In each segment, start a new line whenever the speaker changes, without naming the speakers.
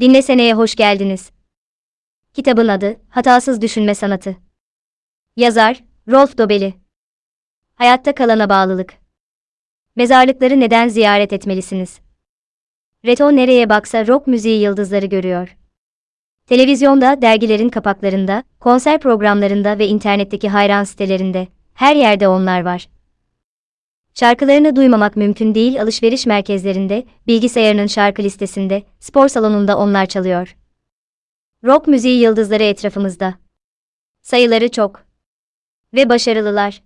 Dinleseneye hoş geldiniz. Kitabın adı Hatasız Düşünme Sanatı. Yazar Rolf Dobeli. Hayatta kalana bağlılık. Mezarlıkları neden ziyaret etmelisiniz? Reto nereye baksa rock müziği yıldızları görüyor. Televizyonda, dergilerin kapaklarında, konser programlarında ve internetteki hayran sitelerinde, her yerde onlar var. Şarkılarını duymamak mümkün değil alışveriş merkezlerinde, bilgisayarının şarkı listesinde, spor salonunda onlar çalıyor. Rock müziği yıldızları etrafımızda. Sayıları çok. Ve başarılılar.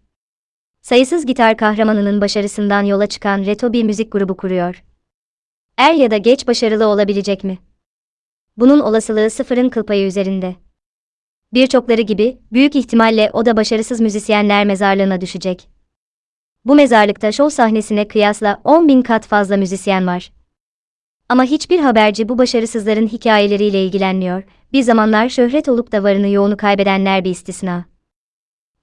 Sayısız gitar kahramanının başarısından yola çıkan Reto bir müzik grubu kuruyor. Er ya da geç başarılı olabilecek mi? Bunun olasılığı sıfırın kıl payı üzerinde. Birçokları gibi, büyük ihtimalle o da başarısız müzisyenler mezarlığına düşecek. Bu mezarlıkta şov sahnesine kıyasla 10 bin kat fazla müzisyen var. Ama hiçbir haberci bu başarısızların hikayeleriyle ilgilenmiyor, bir zamanlar şöhret olup da varını yoğunu kaybedenler bir istisna.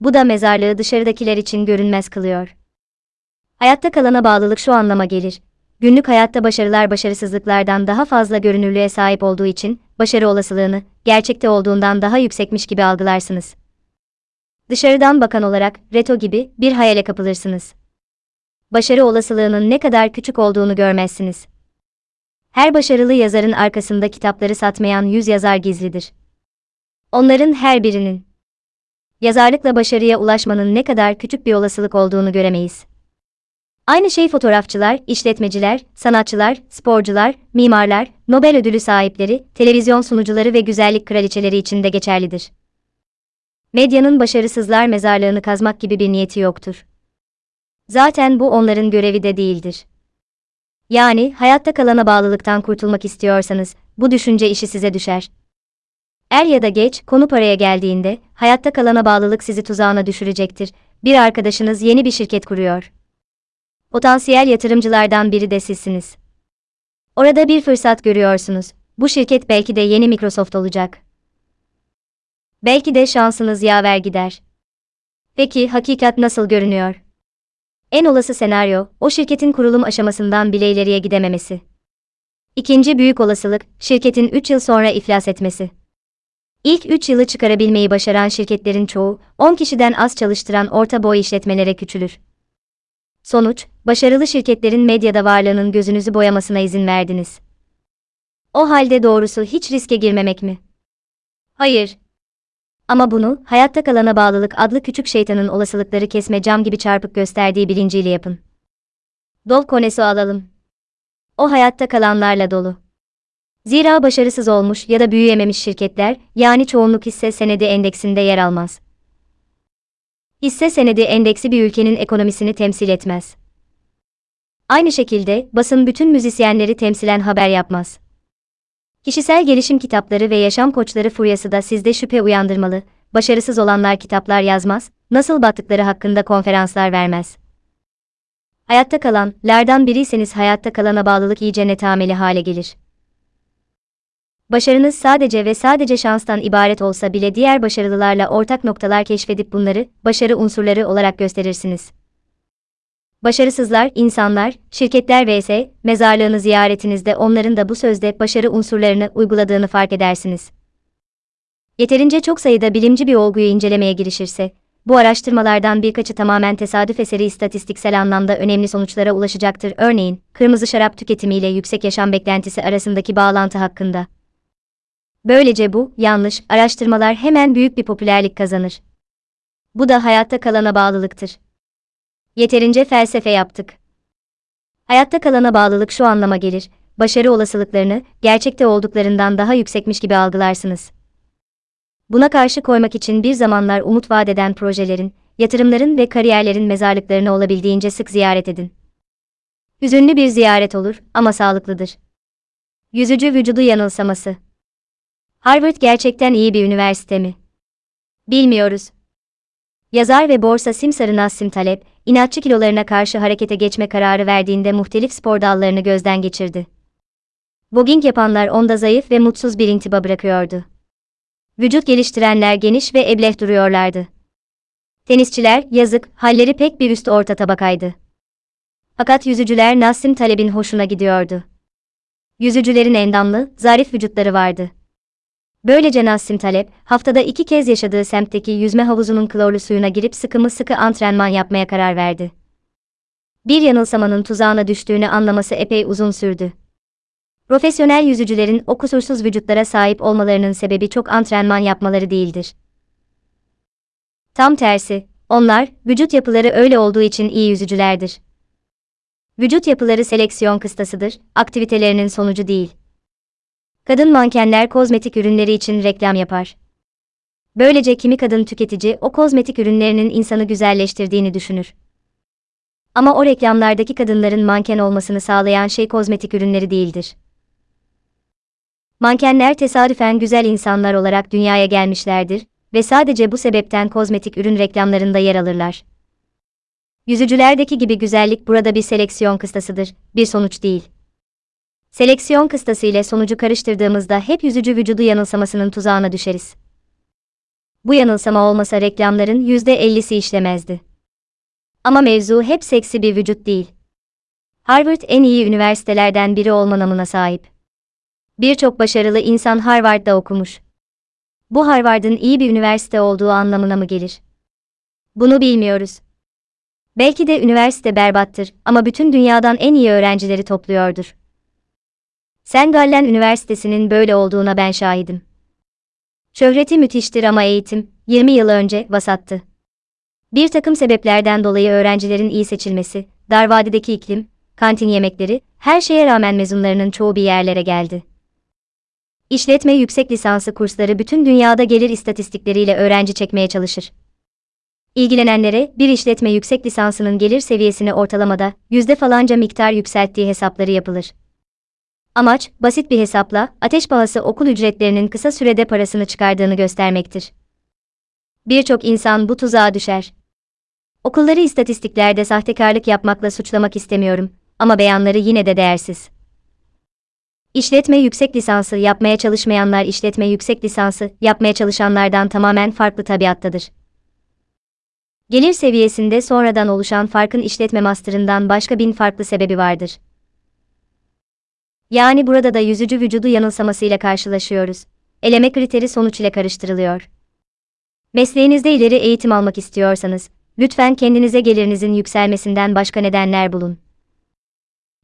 Bu da mezarlığı dışarıdakiler için görünmez kılıyor. Hayatta kalana bağlılık şu anlama gelir. Günlük hayatta başarılar başarısızlıklardan daha fazla görünürlüğe sahip olduğu için, başarı olasılığını, gerçekte olduğundan daha yüksekmiş gibi algılarsınız. Dışarıdan bakan olarak, reto gibi, bir hayale kapılırsınız. Başarı olasılığının ne kadar küçük olduğunu görmezsiniz. Her başarılı yazarın arkasında kitapları satmayan yüz yazar gizlidir. Onların her birinin yazarlıkla başarıya ulaşmanın ne kadar küçük bir olasılık olduğunu göremeyiz. Aynı şey fotoğrafçılar, işletmeciler, sanatçılar, sporcular, mimarlar, Nobel ödülü sahipleri, televizyon sunucuları ve güzellik kraliçeleri için de geçerlidir. Medyanın başarısızlar mezarlığını kazmak gibi bir niyeti yoktur. Zaten bu onların görevi de değildir. Yani hayatta kalana bağlılıktan kurtulmak istiyorsanız bu düşünce işi size düşer. Er ya da geç konu paraya geldiğinde hayatta kalana bağlılık sizi tuzağına düşürecektir. Bir arkadaşınız yeni bir şirket kuruyor. Potansiyel yatırımcılardan biri de sizsiniz. Orada bir fırsat görüyorsunuz. Bu şirket belki de yeni Microsoft olacak. Belki de şansınız yaver gider. Peki hakikat nasıl görünüyor? En olası senaryo, o şirketin kurulum aşamasından bile ileriye gidememesi. İkinci büyük olasılık, şirketin 3 yıl sonra iflas etmesi. İlk 3 yılı çıkarabilmeyi başaran şirketlerin çoğu, 10 kişiden az çalıştıran orta boy işletmelere küçülür. Sonuç, başarılı şirketlerin medyada varlığının gözünüzü boyamasına izin verdiniz. O halde doğrusu hiç riske girmemek mi? Hayır. Ama bunu, hayatta kalana bağlılık adlı küçük şeytanın olasılıkları kesme cam gibi çarpık gösterdiği bilinciyle yapın. Dol konesu alalım. O hayatta kalanlarla dolu. Zira başarısız olmuş ya da büyüyememiş şirketler, yani çoğunluk hisse senedi endeksinde yer almaz. Hisse senedi endeksi bir ülkenin ekonomisini temsil etmez. Aynı şekilde, basın bütün müzisyenleri temsilen haber yapmaz. Kişisel gelişim kitapları ve yaşam koçları furyası da sizde şüphe uyandırmalı, başarısız olanlar kitaplar yazmaz, nasıl battıkları hakkında konferanslar vermez. Hayatta kalan, lerden biriyseniz hayatta kalana bağlılık iyice netameli hale gelir. Başarınız sadece ve sadece şanstan ibaret olsa bile diğer başarılılarla ortak noktalar keşfedip bunları, başarı unsurları olarak gösterirsiniz. Başarısızlar, insanlar, şirketler vs. mezarlığını ziyaretinizde onların da bu sözde başarı unsurlarını uyguladığını fark edersiniz. Yeterince çok sayıda bilimci bir olguyu incelemeye girişirse, bu araştırmalardan birkaçı tamamen tesadüf eseri istatistiksel anlamda önemli sonuçlara ulaşacaktır. Örneğin, kırmızı şarap tüketimiyle yüksek yaşam beklentisi arasındaki bağlantı hakkında. Böylece bu, yanlış, araştırmalar hemen büyük bir popülerlik kazanır. Bu da hayatta kalana bağlılıktır. Yeterince felsefe yaptık. Hayatta kalana bağlılık şu anlama gelir, başarı olasılıklarını, gerçekte olduklarından daha yüksekmiş gibi algılarsınız. Buna karşı koymak için bir zamanlar umut vaat eden projelerin, yatırımların ve kariyerlerin mezarlıklarını olabildiğince sık ziyaret edin. Hüzünlü bir ziyaret olur ama sağlıklıdır. Yüzücü vücudu yanılsaması. Harvard gerçekten iyi bir üniversite mi? Bilmiyoruz. Yazar ve borsa simsarı Nassim Talep, inatçı kilolarına karşı harekete geçme kararı verdiğinde muhtelif spor dallarını gözden geçirdi. Bogging yapanlar onda zayıf ve mutsuz bir intiba bırakıyordu. Vücut geliştirenler geniş ve ebleh duruyorlardı. Tenisçiler, yazık, halleri pek bir üst orta tabakaydı. Fakat yüzücüler Nassim Taleb'in hoşuna gidiyordu. Yüzücülerin endamlı, zarif vücutları vardı. Böylece Nassim Talep, haftada iki kez yaşadığı semtteki yüzme havuzunun klorlu suyuna girip sıkımı sıkı antrenman yapmaya karar verdi. Bir yanılsamanın tuzağına düştüğünü anlaması epey uzun sürdü. Profesyonel yüzücülerin o kusursuz vücutlara sahip olmalarının sebebi çok antrenman yapmaları değildir. Tam tersi, onlar, vücut yapıları öyle olduğu için iyi yüzücülerdir. Vücut yapıları seleksiyon kıstasıdır, aktivitelerinin sonucu değil. Kadın mankenler kozmetik ürünleri için reklam yapar. Böylece kimi kadın tüketici o kozmetik ürünlerinin insanı güzelleştirdiğini düşünür. Ama o reklamlardaki kadınların manken olmasını sağlayan şey kozmetik ürünleri değildir. Mankenler tesadüfen güzel insanlar olarak dünyaya gelmişlerdir ve sadece bu sebepten kozmetik ürün reklamlarında yer alırlar. Yüzücülerdeki gibi güzellik burada bir seleksiyon kıstasıdır, bir sonuç değil. Seleksiyon kıstası ile sonucu karıştırdığımızda hep yüzücü vücudu yanılsamasının tuzağına düşeriz. Bu yanılsama olmasa reklamların %50'si işlemezdi. Ama mevzu hep seksi bir vücut değil. Harvard en iyi üniversitelerden biri olma namına sahip. Birçok başarılı insan Harvard'da okumuş. Bu Harvard'ın iyi bir üniversite olduğu anlamına mı gelir? Bunu bilmiyoruz. Belki de üniversite berbattır ama bütün dünyadan en iyi öğrencileri topluyordur. Sen Gallen Üniversitesi'nin böyle olduğuna ben şahidim. Şöhreti müthiştir ama eğitim, 20 yıl önce, vasattı. Bir takım sebeplerden dolayı öğrencilerin iyi seçilmesi, dar vadedeki iklim, kantin yemekleri, her şeye rağmen mezunlarının çoğu bir yerlere geldi. İşletme yüksek lisansı kursları bütün dünyada gelir istatistikleriyle öğrenci çekmeye çalışır. İlgilenenlere bir işletme yüksek lisansının gelir seviyesini ortalamada yüzde falanca miktar yükselttiği hesapları yapılır. Amaç, basit bir hesapla, ateş pahası okul ücretlerinin kısa sürede parasını çıkardığını göstermektir. Birçok insan bu tuzağa düşer. Okulları istatistiklerde sahtekarlık yapmakla suçlamak istemiyorum ama beyanları yine de değersiz. İşletme yüksek lisansı yapmaya çalışmayanlar işletme yüksek lisansı yapmaya çalışanlardan tamamen farklı tabiattadır. Gelir seviyesinde sonradan oluşan farkın işletme master'ından başka bin farklı sebebi vardır. Yani burada da yüzücü vücudu yanılsamasıyla karşılaşıyoruz. Eleme kriteri sonuç ile karıştırılıyor. Mesleğinizde ileri eğitim almak istiyorsanız, lütfen kendinize gelirinizin yükselmesinden başka nedenler bulun.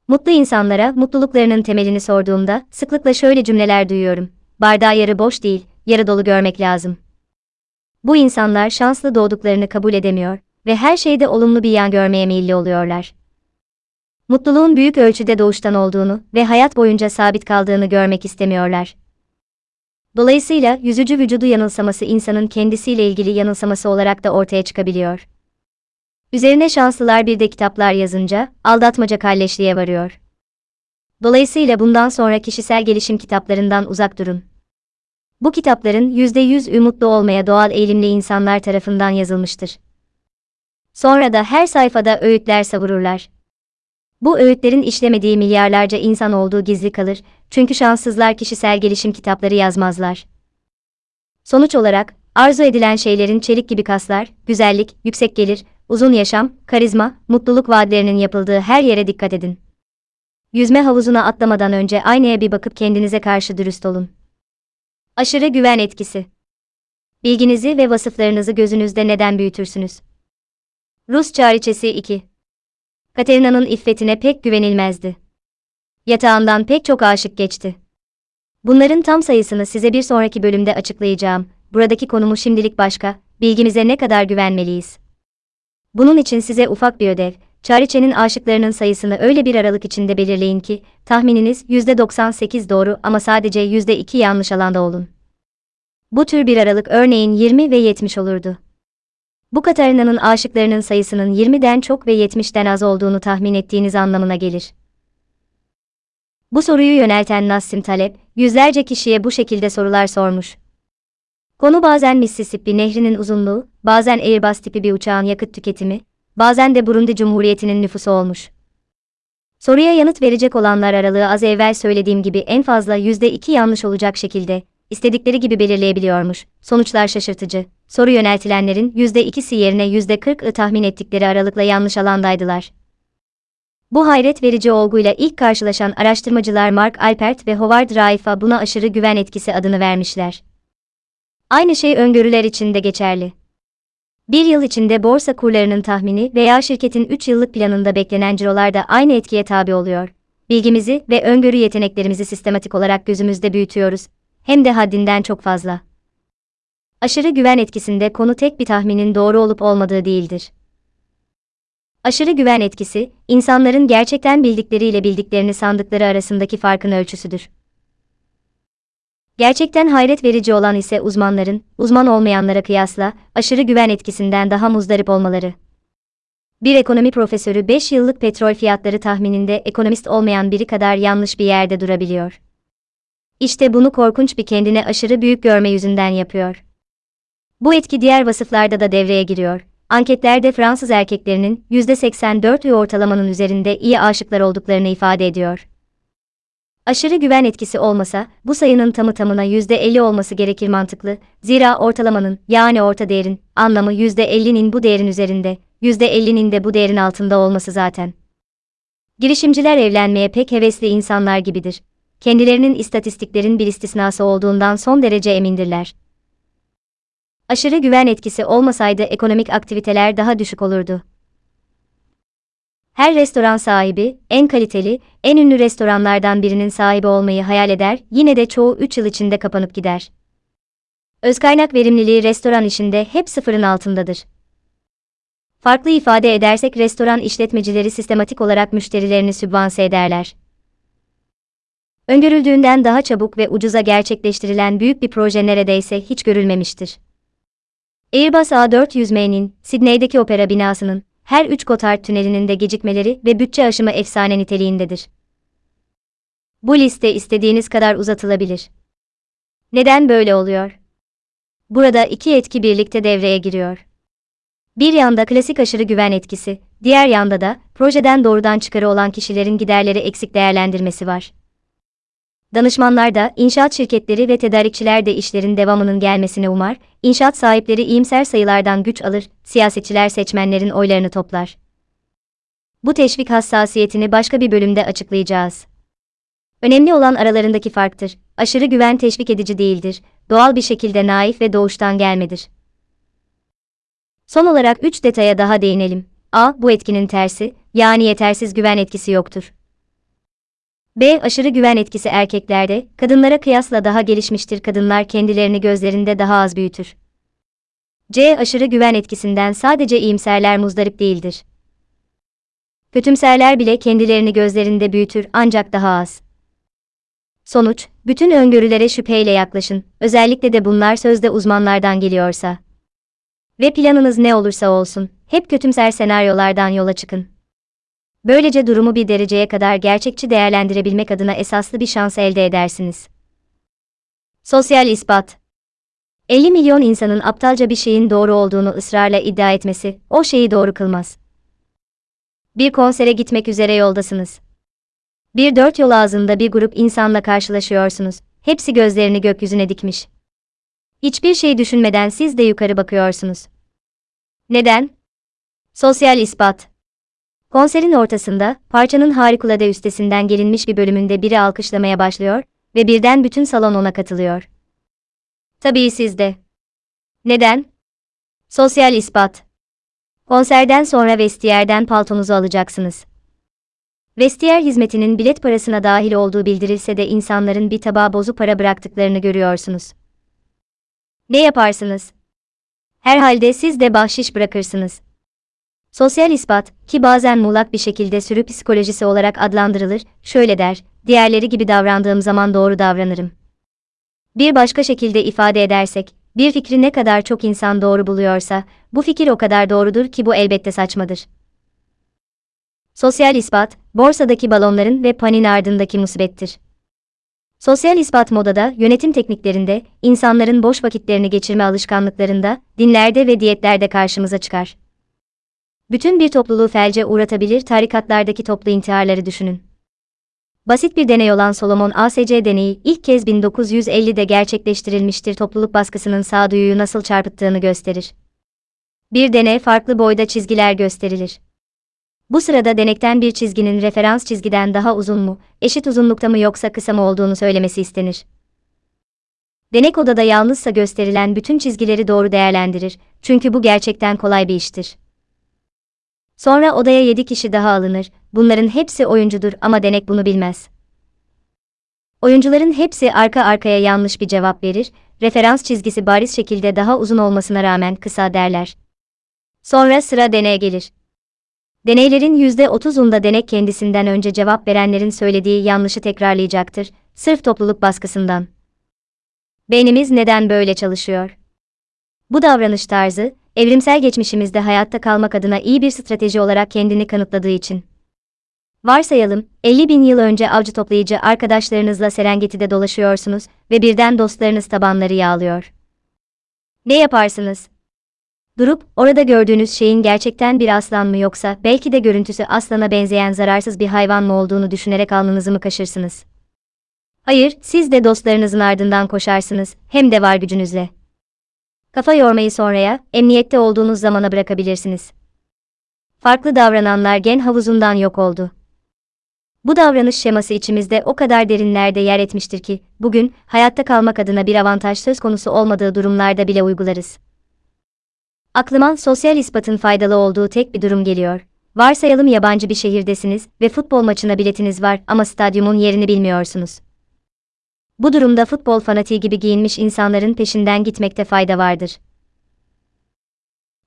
Mutlu insanlara mutluluklarının temelini sorduğumda sıklıkla şöyle cümleler duyuyorum. Bardağı yarı boş değil, yarı dolu görmek lazım. Bu insanlar şanslı doğduklarını kabul edemiyor ve her şeyde olumlu bir yan görmeye meyilli oluyorlar. Mutluluğun büyük ölçüde doğuştan olduğunu ve hayat boyunca sabit kaldığını görmek istemiyorlar. Dolayısıyla yüzücü vücudu yanılsaması insanın kendisiyle ilgili yanılsaması olarak da ortaya çıkabiliyor. Üzerine şanslılar bir de kitaplar yazınca aldatmaca kalleşliğe varıyor. Dolayısıyla bundan sonra kişisel gelişim kitaplarından uzak durun. Bu kitapların %100 umutlu olmaya doğal eğilimli insanlar tarafından yazılmıştır. Sonra da her sayfada öğütler savururlar. Bu öğütlerin işlemediği milyarlarca insan olduğu gizli kalır, çünkü şanssızlar kişisel gelişim kitapları yazmazlar. Sonuç olarak, arzu edilen şeylerin çelik gibi kaslar, güzellik, yüksek gelir, uzun yaşam, karizma, mutluluk vaatlerinin yapıldığı her yere dikkat edin. Yüzme havuzuna atlamadan önce aynaya bir bakıp kendinize karşı dürüst olun. Aşırı güven etkisi. Bilginizi ve vasıflarınızı gözünüzde neden büyütürsünüz? Rus Çariçesi 2 Katerina'nın iffetine pek güvenilmezdi. Yatağından pek çok aşık geçti. Bunların tam sayısını size bir sonraki bölümde açıklayacağım. Buradaki konumu şimdilik başka, bilgimize ne kadar güvenmeliyiz? Bunun için size ufak bir ödev, Çariçe'nin aşıklarının sayısını öyle bir aralık içinde belirleyin ki, tahmininiz %98 doğru ama sadece %2 yanlış alanda olun. Bu tür bir aralık örneğin 20 ve 70 olurdu. Bu Katarina'nın aşıklarının sayısının 20'den çok ve 70'ten az olduğunu tahmin ettiğiniz anlamına gelir. Bu soruyu yönelten Nassim Talep, yüzlerce kişiye bu şekilde sorular sormuş. Konu bazen Mississippi nehrinin uzunluğu, bazen Airbus tipi bir uçağın yakıt tüketimi, bazen de Burundi Cumhuriyeti'nin nüfusu olmuş. Soruya yanıt verecek olanlar aralığı az evvel söylediğim gibi en fazla %2 yanlış olacak şekilde, istedikleri gibi belirleyebiliyormuş. Sonuçlar şaşırtıcı. Soru yöneltilenlerin %2'si yerine %40'ı tahmin ettikleri aralıkla yanlış alandaydılar. Bu hayret verici olguyla ilk karşılaşan araştırmacılar Mark Alpert ve Howard Raif'a buna aşırı güven etkisi adını vermişler. Aynı şey öngörüler için de geçerli. Bir yıl içinde borsa kurlarının tahmini veya şirketin 3 yıllık planında beklenen cirolar da aynı etkiye tabi oluyor. Bilgimizi ve öngörü yeteneklerimizi sistematik olarak gözümüzde büyütüyoruz. Hem de haddinden çok fazla. Aşırı güven etkisinde konu tek bir tahminin doğru olup olmadığı değildir. Aşırı güven etkisi, insanların gerçekten bildikleriyle bildiklerini sandıkları arasındaki farkın ölçüsüdür. Gerçekten hayret verici olan ise uzmanların, uzman olmayanlara kıyasla, aşırı güven etkisinden daha muzdarip olmaları. Bir ekonomi profesörü 5 yıllık petrol fiyatları tahmininde ekonomist olmayan biri kadar yanlış bir yerde durabiliyor. İşte bunu korkunç bir kendine aşırı büyük görme yüzünden yapıyor. Bu etki diğer vasıflarda da devreye giriyor. Anketlerde Fransız erkeklerinin %84'ü ortalamanın üzerinde iyi aşıklar olduklarını ifade ediyor. Aşırı güven etkisi olmasa, bu sayının tamı tamına %50 olması gerekir mantıklı, zira ortalamanın, yani orta değerin, anlamı %50'nin bu değerin üzerinde, %50'nin de bu değerin altında olması zaten. Girişimciler evlenmeye pek hevesli insanlar gibidir. Kendilerinin istatistiklerin bir istisnası olduğundan son derece emindirler. Aşırı güven etkisi olmasaydı ekonomik aktiviteler daha düşük olurdu. Her restoran sahibi, en kaliteli, en ünlü restoranlardan birinin sahibi olmayı hayal eder, yine de çoğu 3 yıl içinde kapanıp gider. Özkaynak verimliliği restoran işinde hep sıfırın altındadır. Farklı ifade edersek restoran işletmecileri sistematik olarak müşterilerini sübvanse ederler. Öngörüldüğünden daha çabuk ve ucuza gerçekleştirilen büyük bir proje neredeyse hiç görülmemiştir. Airbus A400M'nin, Sidney'deki opera binasının, her üç Gotthard tünelinin de gecikmeleri ve bütçe aşımı efsane niteliğindedir. Bu liste istediğiniz kadar uzatılabilir. Neden böyle oluyor? Burada iki etki birlikte devreye giriyor. Bir yanda klasik aşırı güven etkisi, diğer yanda da projeden doğrudan çıkarı olan kişilerin giderleri eksik değerlendirmesi var. Danışmanlar da, inşaat şirketleri ve tedarikçiler de işlerin devamının gelmesini umar, inşaat sahipleri iyimser sayılardan güç alır, siyasetçiler seçmenlerin oylarını toplar. Bu teşvik hassasiyetini başka bir bölümde açıklayacağız. Önemli olan aralarındaki farktır. Aşırı güven teşvik edici değildir, doğal bir şekilde naif ve doğuştan gelmedir. Son olarak üç detaya daha değinelim. A. Bu etkinin tersi, yani yetersiz güven etkisi yoktur. B. Aşırı güven etkisi erkeklerde, kadınlara kıyasla daha gelişmiştir. Kadınlar kendilerini gözlerinde daha az büyütür. C. Aşırı güven etkisinden sadece iyimserler muzdarip değildir. Kötümserler bile kendilerini gözlerinde büyütür ancak daha az. Sonuç, bütün öngörülere şüpheyle yaklaşın, özellikle de bunlar sözde uzmanlardan geliyorsa. Ve planınız ne olursa olsun, hep kötümser senaryolardan yola çıkın. Böylece durumu bir dereceye kadar gerçekçi değerlendirebilmek adına esaslı bir şans elde edersiniz. Sosyal ispat 50 milyon insanın aptalca bir şeyin doğru olduğunu ısrarla iddia etmesi, o şeyi doğru kılmaz. Bir konsere gitmek üzere yoldasınız. Bir dört yol ağzında bir grup insanla karşılaşıyorsunuz. Hepsi gözlerini gökyüzüne dikmiş. Hiçbir şey düşünmeden siz de yukarı bakıyorsunuz. Neden? Sosyal ispat Konserin ortasında, parçanın harikulade üstesinden gelinmiş bir bölümünde biri alkışlamaya başlıyor ve birden bütün salon ona katılıyor. Tabii siz de. Neden? Sosyal ispat. Konserden sonra vestiyerden paltonuzu alacaksınız. Vestiyer hizmetinin bilet parasına dahil olduğu bildirilse de insanların bir tabağa bozu para bıraktıklarını görüyorsunuz. Ne yaparsınız? Herhalde siz de bahşiş bırakırsınız. Sosyal ispat, ki bazen muğlak bir şekilde sürü psikolojisi olarak adlandırılır, şöyle der, diğerleri gibi davrandığım zaman doğru davranırım. Bir başka şekilde ifade edersek, bir fikri ne kadar çok insan doğru buluyorsa, bu fikir o kadar doğrudur ki bu elbette saçmadır. Sosyal ispat, borsadaki balonların ve panin ardındaki musibettir. Sosyal ispat modada, yönetim tekniklerinde, insanların boş vakitlerini geçirme alışkanlıklarında, dinlerde ve diyetlerde karşımıza çıkar. Bütün bir topluluğu felce uğratabilir tarikatlardaki toplu intiharları düşünün. Basit bir deney olan Solomon ASC deneyi ilk kez 1950'de gerçekleştirilmiştir topluluk baskısının sağduyuyu nasıl çarpıttığını gösterir. Bir deney farklı boyda çizgiler gösterilir. Bu sırada denekten bir çizginin referans çizgiden daha uzun mu, eşit uzunlukta mı yoksa kısa mı olduğunu söylemesi istenir. Denek odada yalnızsa gösterilen bütün çizgileri doğru değerlendirir, çünkü bu gerçekten kolay bir iştir. Sonra odaya 7 kişi daha alınır, bunların hepsi oyuncudur ama denek bunu bilmez. Oyuncuların hepsi arka arkaya yanlış bir cevap verir, referans çizgisi bariz şekilde daha uzun olmasına rağmen kısa derler. Sonra sıra deneye gelir. Deneylerin %30'unda denek kendisinden önce cevap verenlerin söylediği yanlışı tekrarlayacaktır, sırf topluluk baskısından. Beynimiz neden böyle çalışıyor? Bu davranış tarzı, evrimsel geçmişimizde hayatta kalmak adına iyi bir strateji olarak kendini kanıtladığı için. Varsayalım, 50 bin yıl önce avcı toplayıcı arkadaşlarınızla Serengeti'de dolaşıyorsunuz ve birden dostlarınız tabanları yağlıyor. Ne yaparsınız? Durup, orada gördüğünüz şeyin gerçekten bir aslan mı yoksa belki de görüntüsü aslana benzeyen zararsız bir hayvan mı olduğunu düşünerek alnınızı mı kaşırsınız? Hayır, siz de dostlarınızın ardından koşarsınız, hem de var gücünüzle. Kafa yormayı sonraya, emniyette olduğunuz zamana bırakabilirsiniz. Farklı davrananlar gen havuzundan yok oldu. Bu davranış şeması içimizde o kadar derinlerde yer etmiştir ki, bugün, hayatta kalmak adına bir avantaj söz konusu olmadığı durumlarda bile uygularız. Aklıma sosyal ispatın faydalı olduğu tek bir durum geliyor. Varsayalım yabancı bir şehirdesiniz ve futbol maçına biletiniz var ama stadyumun yerini bilmiyorsunuz. Bu durumda futbol fanatiği gibi giyinmiş insanların peşinden gitmekte fayda vardır.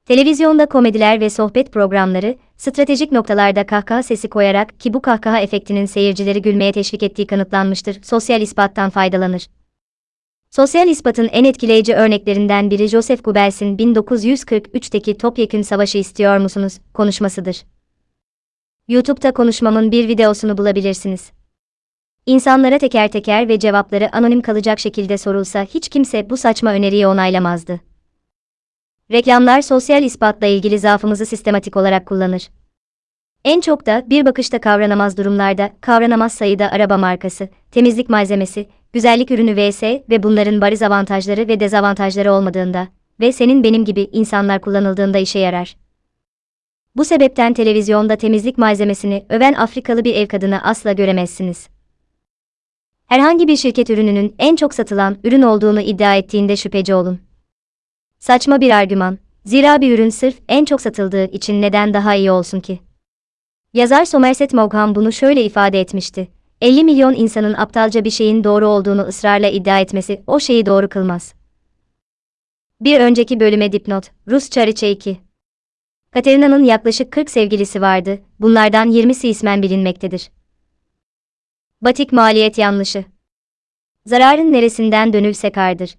Televizyonda komediler ve sohbet programları, stratejik noktalarda kahkaha sesi koyarak ki bu kahkaha efektinin seyircileri gülmeye teşvik ettiği kanıtlanmıştır, sosyal ispattan faydalanır. Sosyal ispatın en etkileyici örneklerinden biri Joseph Goebbels'in 1943'teki Topyekün Savaşı istiyor musunuz konuşmasıdır. YouTube'da konuşmamın bir videosunu bulabilirsiniz. İnsanlara teker teker ve cevapları anonim kalacak şekilde sorulsa hiç kimse bu saçma öneriyi onaylamazdı. Reklamlar sosyal ispatla ilgili zaafımızı sistematik olarak kullanır. En çok da bir bakışta kavranamaz durumlarda, kavranamaz sayıda araba markası, temizlik malzemesi, güzellik ürünü vs ve bunların bariz avantajları ve dezavantajları olmadığında ve senin benim gibi insanlar kullanıldığında işe yarar. Bu sebepten televizyonda temizlik malzemesini öven Afrikalı bir ev kadını asla göremezsiniz. Herhangi bir şirket ürününün en çok satılan ürün olduğunu iddia ettiğinde şüpheci olun. Saçma bir argüman. Zira bir ürün sırf en çok satıldığı için neden daha iyi olsun ki? Yazar Somerset Maugham bunu şöyle ifade etmişti. 50 milyon insanın aptalca bir şeyin doğru olduğunu ısrarla iddia etmesi o şeyi doğru kılmaz. Bir önceki bölüme dipnot, Rus Çariçe 2. Katerina'nın yaklaşık 40 sevgilisi vardı, bunlardan 20'si ismen bilinmektedir. Batik maliyet yanlışı. Zararın neresinden dönülse kardır.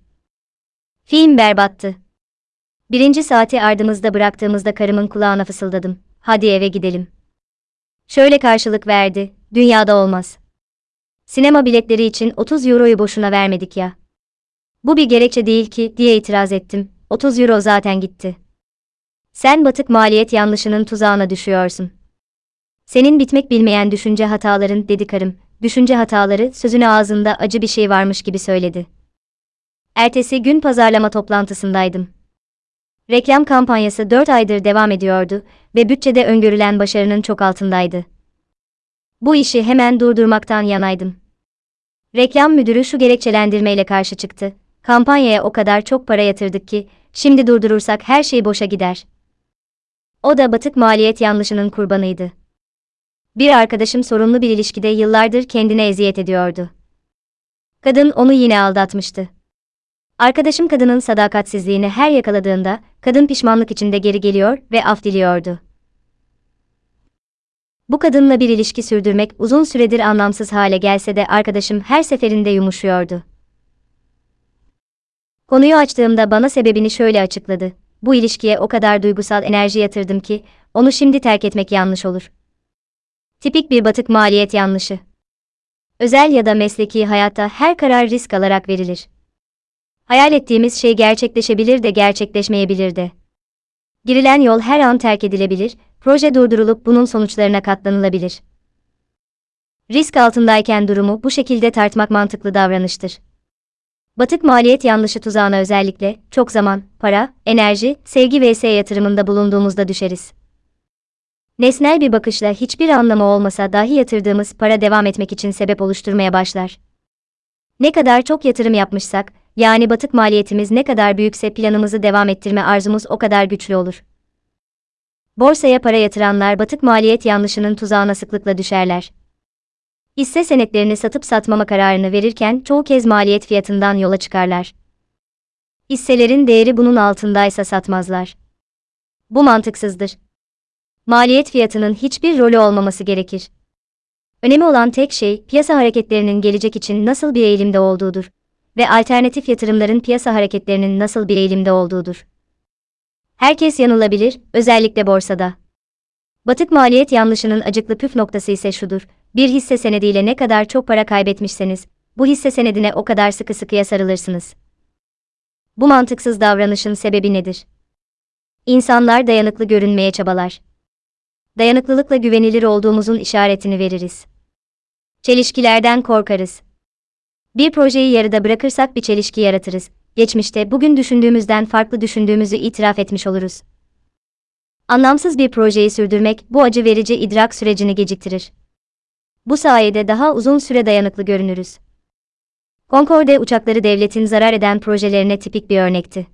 Film berbattı. Birinci saati ardımızda bıraktığımızda karımın kulağına fısıldadım. Hadi eve gidelim. Şöyle karşılık verdi. Dünyada olmaz. Sinema biletleri için 30 euroyu boşuna vermedik ya. Bu bir gerekçe değil ki diye itiraz ettim. 30 euro zaten gitti. Sen batık maliyet yanlışının tuzağına düşüyorsun. Senin bitmek bilmeyen düşünce hataların dedi karım. Düşünce hataları sözünü ağzında acı bir şey varmış gibi söyledi. Ertesi gün pazarlama toplantısındaydım. Reklam kampanyası 4 aydır devam ediyordu ve bütçede öngörülen başarının çok altındaydı. Bu işi hemen durdurmaktan yanaydım. Reklam müdürü şu gerekçelendirmeyle karşı çıktı. Kampanyaya o kadar çok para yatırdık ki, şimdi durdurursak her şey boşa gider. O da batık maliyet yanlışının kurbanıydı. Bir arkadaşım sorunlu bir ilişkide yıllardır kendine eziyet ediyordu. Kadın onu yine aldatmıştı. Arkadaşım kadının sadakatsizliğini her yakaladığında, kadın pişmanlık içinde geri geliyor ve af diliyordu. Bu kadınla bir ilişki sürdürmek uzun süredir anlamsız hale gelse de arkadaşım her seferinde yumuşuyordu. Konuyu açtığımda bana sebebini şöyle açıkladı. Bu ilişkiye o kadar duygusal enerji yatırdım ki, onu şimdi terk etmek yanlış olur. Tipik bir batık maliyet yanlışı. Özel ya da mesleki hayatta her karar risk alarak verilir. Hayal ettiğimiz şey gerçekleşebilir de gerçekleşmeyebilir de. Girilen yol her an terk edilebilir, proje durdurulup bunun sonuçlarına katlanılabilir. Risk altındayken durumu bu şekilde tartmak mantıklı davranıştır. Batık maliyet yanlışı tuzağına özellikle çok zaman, para, enerji, sevgi vs yatırımında bulunduğumuzda düşeriz. Nesnel bir bakışla hiçbir anlamı olmasa dahi yatırdığımız para devam etmek için sebep oluşturmaya başlar. Ne kadar çok yatırım yapmışsak, yani batık maliyetimiz ne kadar büyükse planımızı devam ettirme arzumuz o kadar güçlü olur. Borsaya para yatıranlar batık maliyet yanlışının tuzağına sıklıkla düşerler. Hisse senetlerini satıp satmama kararını verirken çoğu kez maliyet fiyatından yola çıkarlar. Hisselerin değeri bunun altındaysa satmazlar. Bu mantıksızdır. Maliyet fiyatının hiçbir rolü olmaması gerekir. Önemli olan tek şey piyasa hareketlerinin gelecek için nasıl bir eğilimde olduğudur ve alternatif yatırımların piyasa hareketlerinin nasıl bir eğilimde olduğudur. Herkes yanılabilir, özellikle borsada. Batık maliyet yanlışının acıklı püf noktası ise şudur. Bir hisse senediyle ne kadar çok para kaybetmişseniz, bu hisse senedine o kadar sıkı sıkıya sarılırsınız. Bu mantıksız davranışın sebebi nedir? İnsanlar dayanıklı görünmeye çabalar. Dayanıklılıkla güvenilir olduğumuzun işaretini veririz. Çelişkilerden korkarız. Bir projeyi yarıda bırakırsak bir çelişki yaratırız. Geçmişte bugün düşündüğümüzden farklı düşündüğümüzü itiraf etmiş oluruz. Anlamsız bir projeyi sürdürmek bu acı verici idrak sürecini geciktirir. Bu sayede daha uzun süre dayanıklı görünürüz. Concorde uçakları devletin zarar eden projelerine tipik bir örnekti.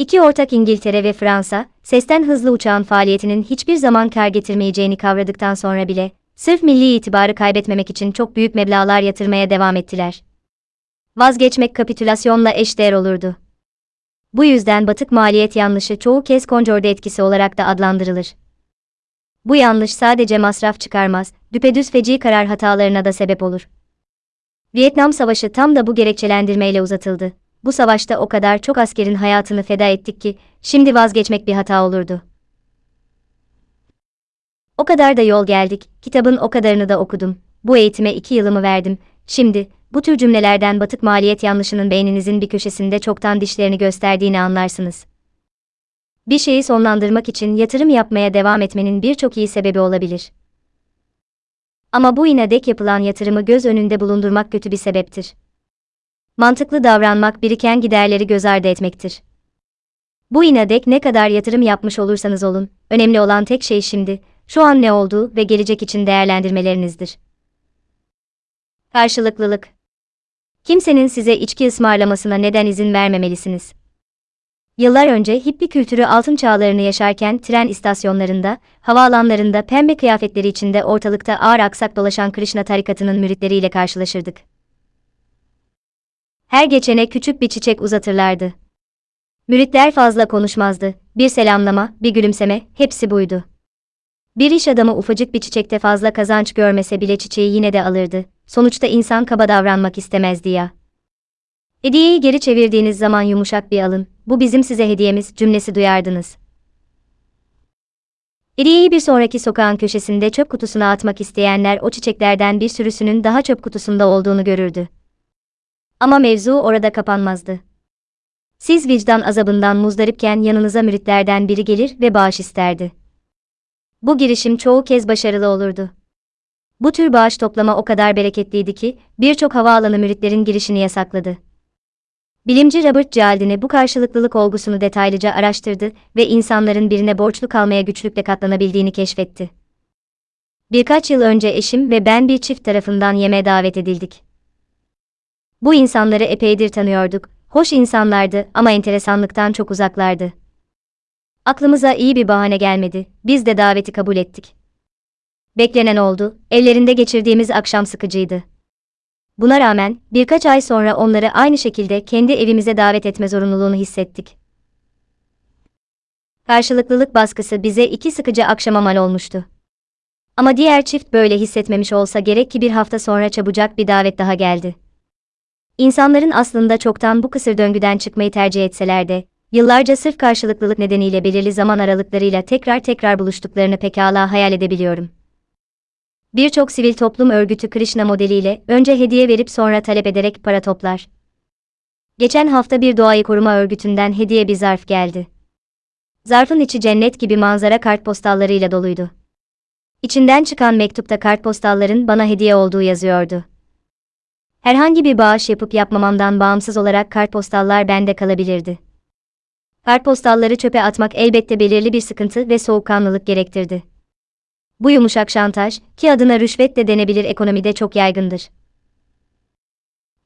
İki ortak İngiltere ve Fransa, sesten hızlı uçağın faaliyetinin hiçbir zaman kar getirmeyeceğini kavradıktan sonra bile, sırf milli itibarı kaybetmemek için çok büyük meblağlar yatırmaya devam ettiler. Vazgeçmek kapitülasyonla eşdeğer olurdu. Bu yüzden batık maliyet yanlışı çoğu kez Concorde etkisi olarak da adlandırılır. Bu yanlış sadece masraf çıkarmaz, düpedüz feci karar hatalarına da sebep olur. Vietnam Savaşı tam da bu gerekçelendirmeyle uzatıldı. Bu savaşta o kadar çok askerin hayatını feda ettik ki, şimdi vazgeçmek bir hata olurdu. O kadar da yol geldik, kitabın o kadarını da okudum. Bu eğitime iki yılımı verdim. Şimdi, bu tür cümlelerden batık maliyet yanlışının beyninizin bir köşesinde çoktan dişlerini gösterdiğini anlarsınız. Bir şeyi sonlandırmak için yatırım yapmaya devam etmenin birçok iyi sebebi olabilir. Ama bu inadek yapılan yatırımı göz önünde bulundurmak kötü bir sebeptir. Mantıklı davranmak biriken giderleri göz ardı etmektir. Bu inadek ne kadar yatırım yapmış olursanız olun, önemli olan tek şey şimdi, şu an ne olduğu ve gelecek için değerlendirmelerinizdir. Karşılıklılık Kimsenin size içki ısmarlamasına neden izin vermemelisiniz. Yıllar önce hippi kültürü altın çağlarını yaşarken tren istasyonlarında, havaalanlarında pembe kıyafetleri içinde ortalıkta ağır aksak dolaşan Krishna tarikatının müritleriyle karşılaşırdık. Her geçene küçük bir çiçek uzatırlardı. Müritler fazla konuşmazdı. Bir selamlama, bir gülümseme, hepsi buydu. Bir iş adamı ufacık bir çiçekte fazla kazanç görmese bile çiçeği yine de alırdı. Sonuçta insan kaba davranmak istemezdi ya. Hediyeyi geri çevirdiğiniz zaman yumuşak bir alın, bu bizim size hediyemiz cümlesi duyardınız. Hediyeyi bir sonraki sokağın köşesinde çöp kutusuna atmak isteyenler o çiçeklerden bir sürüsünün daha çöp kutusunda olduğunu görürdü. Ama mevzu orada kapanmazdı. Siz vicdan azabından muzdaripken yanınıza müritlerden biri gelir ve bağış isterdi. Bu girişim çoğu kez başarılı olurdu. Bu tür bağış toplama o kadar bereketliydi ki birçok havaalanı müritlerin girişini yasakladı. Bilimci Robert Cialdini bu karşılıklılık olgusunu detaylıca araştırdı ve insanların birine borçlu kalmaya güçlükle katlanabildiğini keşfetti. Birkaç yıl önce eşim ve ben bir çift tarafından yemeğe davet edildik. Bu insanları epeydir tanıyorduk, hoş insanlardı ama enteresanlıktan çok uzaklardı. Aklımıza iyi bir bahane gelmedi, biz de daveti kabul ettik. Beklenen oldu, evlerinde geçirdiğimiz akşam sıkıcıydı. Buna rağmen birkaç ay sonra onları aynı şekilde kendi evimize davet etme zorunluluğunu hissettik. Karşılıklılık baskısı bize iki sıkıcı akşama mal olmuştu. Ama diğer çift böyle hissetmemiş olsa gerek ki bir hafta sonra çabucak bir davet daha geldi. İnsanların aslında çoktan bu kısır döngüden çıkmayı tercih etseler de, yıllarca sırf karşılıklılık nedeniyle belirli zaman aralıklarıyla tekrar tekrar buluştuklarını pekala hayal edebiliyorum. Birçok sivil toplum örgütü Krishna modeliyle önce hediye verip sonra talep ederek para toplar. Geçen hafta bir doğayı koruma örgütünden hediye bir zarf geldi. Zarfın içi cennet gibi manzara kartpostallarıyla doluydu. İçinden çıkan mektupta kartpostalların bana hediye olduğu yazıyordu. Herhangi bir bağış yapıp yapmamamdan bağımsız olarak kartpostallar bende kalabilirdi. Kartpostalları çöpe atmak elbette belirli bir sıkıntı ve soğukkanlılık gerektirdi. Bu yumuşak şantaj, ki adına rüşvet de denebilir ekonomide çok yaygındır.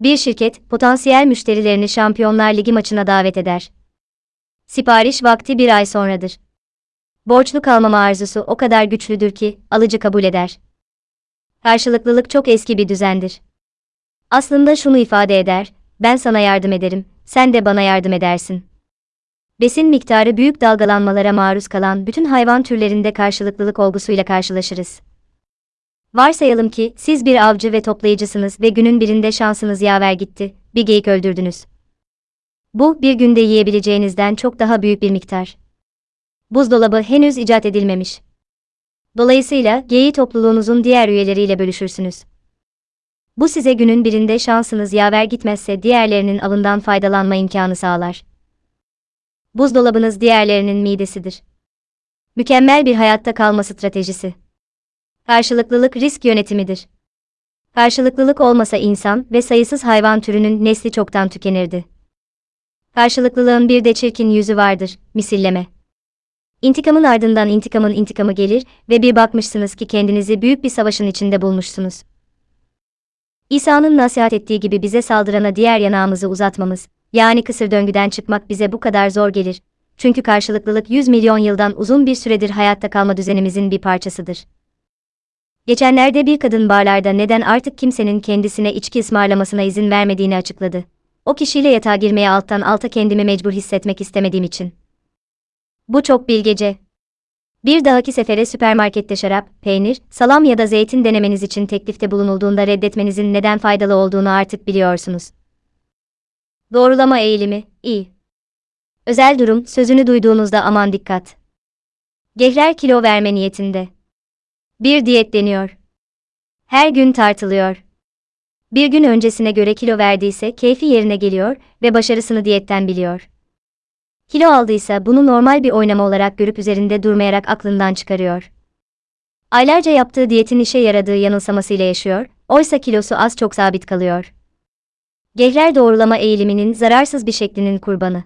Bir şirket, potansiyel müşterilerini Şampiyonlar Ligi maçına davet eder. Sipariş vakti bir ay sonradır. Borçlu kalmama arzusu o kadar güçlüdür ki, alıcı kabul eder. Karşılıklılık çok eski bir düzendir. Aslında şunu ifade eder, ben sana yardım ederim, sen de bana yardım edersin. Besin miktarı büyük dalgalanmalara maruz kalan bütün hayvan türlerinde karşılıklılık olgusuyla karşılaşırız. Varsayalım ki siz bir avcı ve toplayıcısınız ve günün birinde şansınız yaver gitti, bir geyik öldürdünüz. Bu bir günde yiyebileceğinizden çok daha büyük bir miktar. Buzdolabı henüz icat edilmemiş. Dolayısıyla geyiği topluluğunuzun diğer üyeleriyle bölüşürsünüz. Bu size günün birinde şansınız yaver gitmezse diğerlerinin avından faydalanma imkanı sağlar. Buzdolabınız diğerlerinin midesidir. Mükemmel bir hayatta kalma stratejisi. Karşılıklılık risk yönetimidir. Karşılıklılık olmasa insan ve sayısız hayvan türünün nesli çoktan tükenirdi. Karşılıklılığın bir de çirkin yüzü vardır, misilleme. İntikamın ardından intikamın intikamı gelir ve bir bakmışsınız ki kendinizi büyük bir savaşın içinde bulmuşsunuz. İsa'nın nasihat ettiği gibi bize saldırana diğer yanağımızı uzatmamız, yani kısır döngüden çıkmak bize bu kadar zor gelir. Çünkü karşılıklılık 100 milyon yıldan uzun bir süredir hayatta kalma düzenimizin bir parçasıdır. Geçenlerde bir kadın barlarda neden artık kimsenin kendisine içki ısmarlamasına izin vermediğini açıkladı. O kişiyle yatağa girmeye alttan alta kendimi mecbur hissetmek istemediğim için. Bu çok bilgece. Bir dahaki sefere süpermarkette şarap, peynir, salam ya da zeytin denemeniz için teklifte bulunulduğunda reddetmenizin neden faydalı olduğunu artık biliyorsunuz. Doğrulama eğilimi, iyi. Özel durum, sözünü duyduğunuzda aman dikkat. Gehrer kilo verme niyetinde. Bir diyet deniyor. Her gün tartılıyor. Bir gün öncesine göre kilo verdiyse keyfi yerine geliyor ve başarısını diyetten biliyor. Kilo aldıysa bunu normal bir oynama olarak görüp üzerinde durmayarak aklından çıkarıyor. Aylarca yaptığı diyetin işe yaradığı yanılsamasıyla yaşıyor, oysa kilosu az çok sabit kalıyor. Gehrer doğrulama eğiliminin zararsız bir şeklinin kurbanı.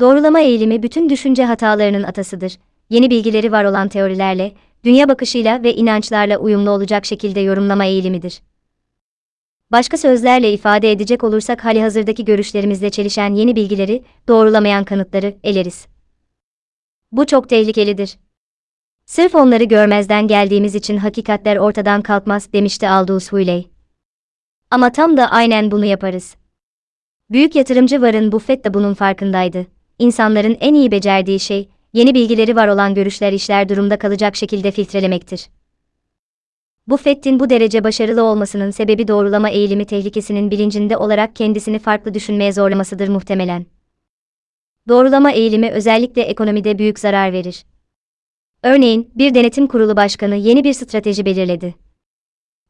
Doğrulama eğilimi bütün düşünce hatalarının atasıdır. Yeni bilgileri var olan teorilerle, dünya bakışıyla ve inançlarla uyumlu olacak şekilde yorumlama eğilimidir. Başka sözlerle ifade edecek olursak hali hazırdaki görüşlerimizle çelişen yeni bilgileri, doğrulamayan kanıtları eleriz. Bu çok tehlikelidir. Sırf onları görmezden geldiğimiz için hakikatler ortadan kalkmaz demişti Aldous Huxley. Ama tam da aynen bunu yaparız. Büyük yatırımcı Warren Buffett de bunun farkındaydı. İnsanların en iyi becerdiği şey, yeni bilgileri var olan görüşler işler durumda kalacak şekilde filtrelemektir. Buffett'in bu derece başarılı olmasının sebebi doğrulama eğilimi tehlikesinin bilincinde olarak kendisini farklı düşünmeye zorlamasıdır muhtemelen. Doğrulama eğilimi özellikle ekonomide büyük zarar verir. Örneğin, bir denetim kurulu başkanı yeni bir strateji belirledi.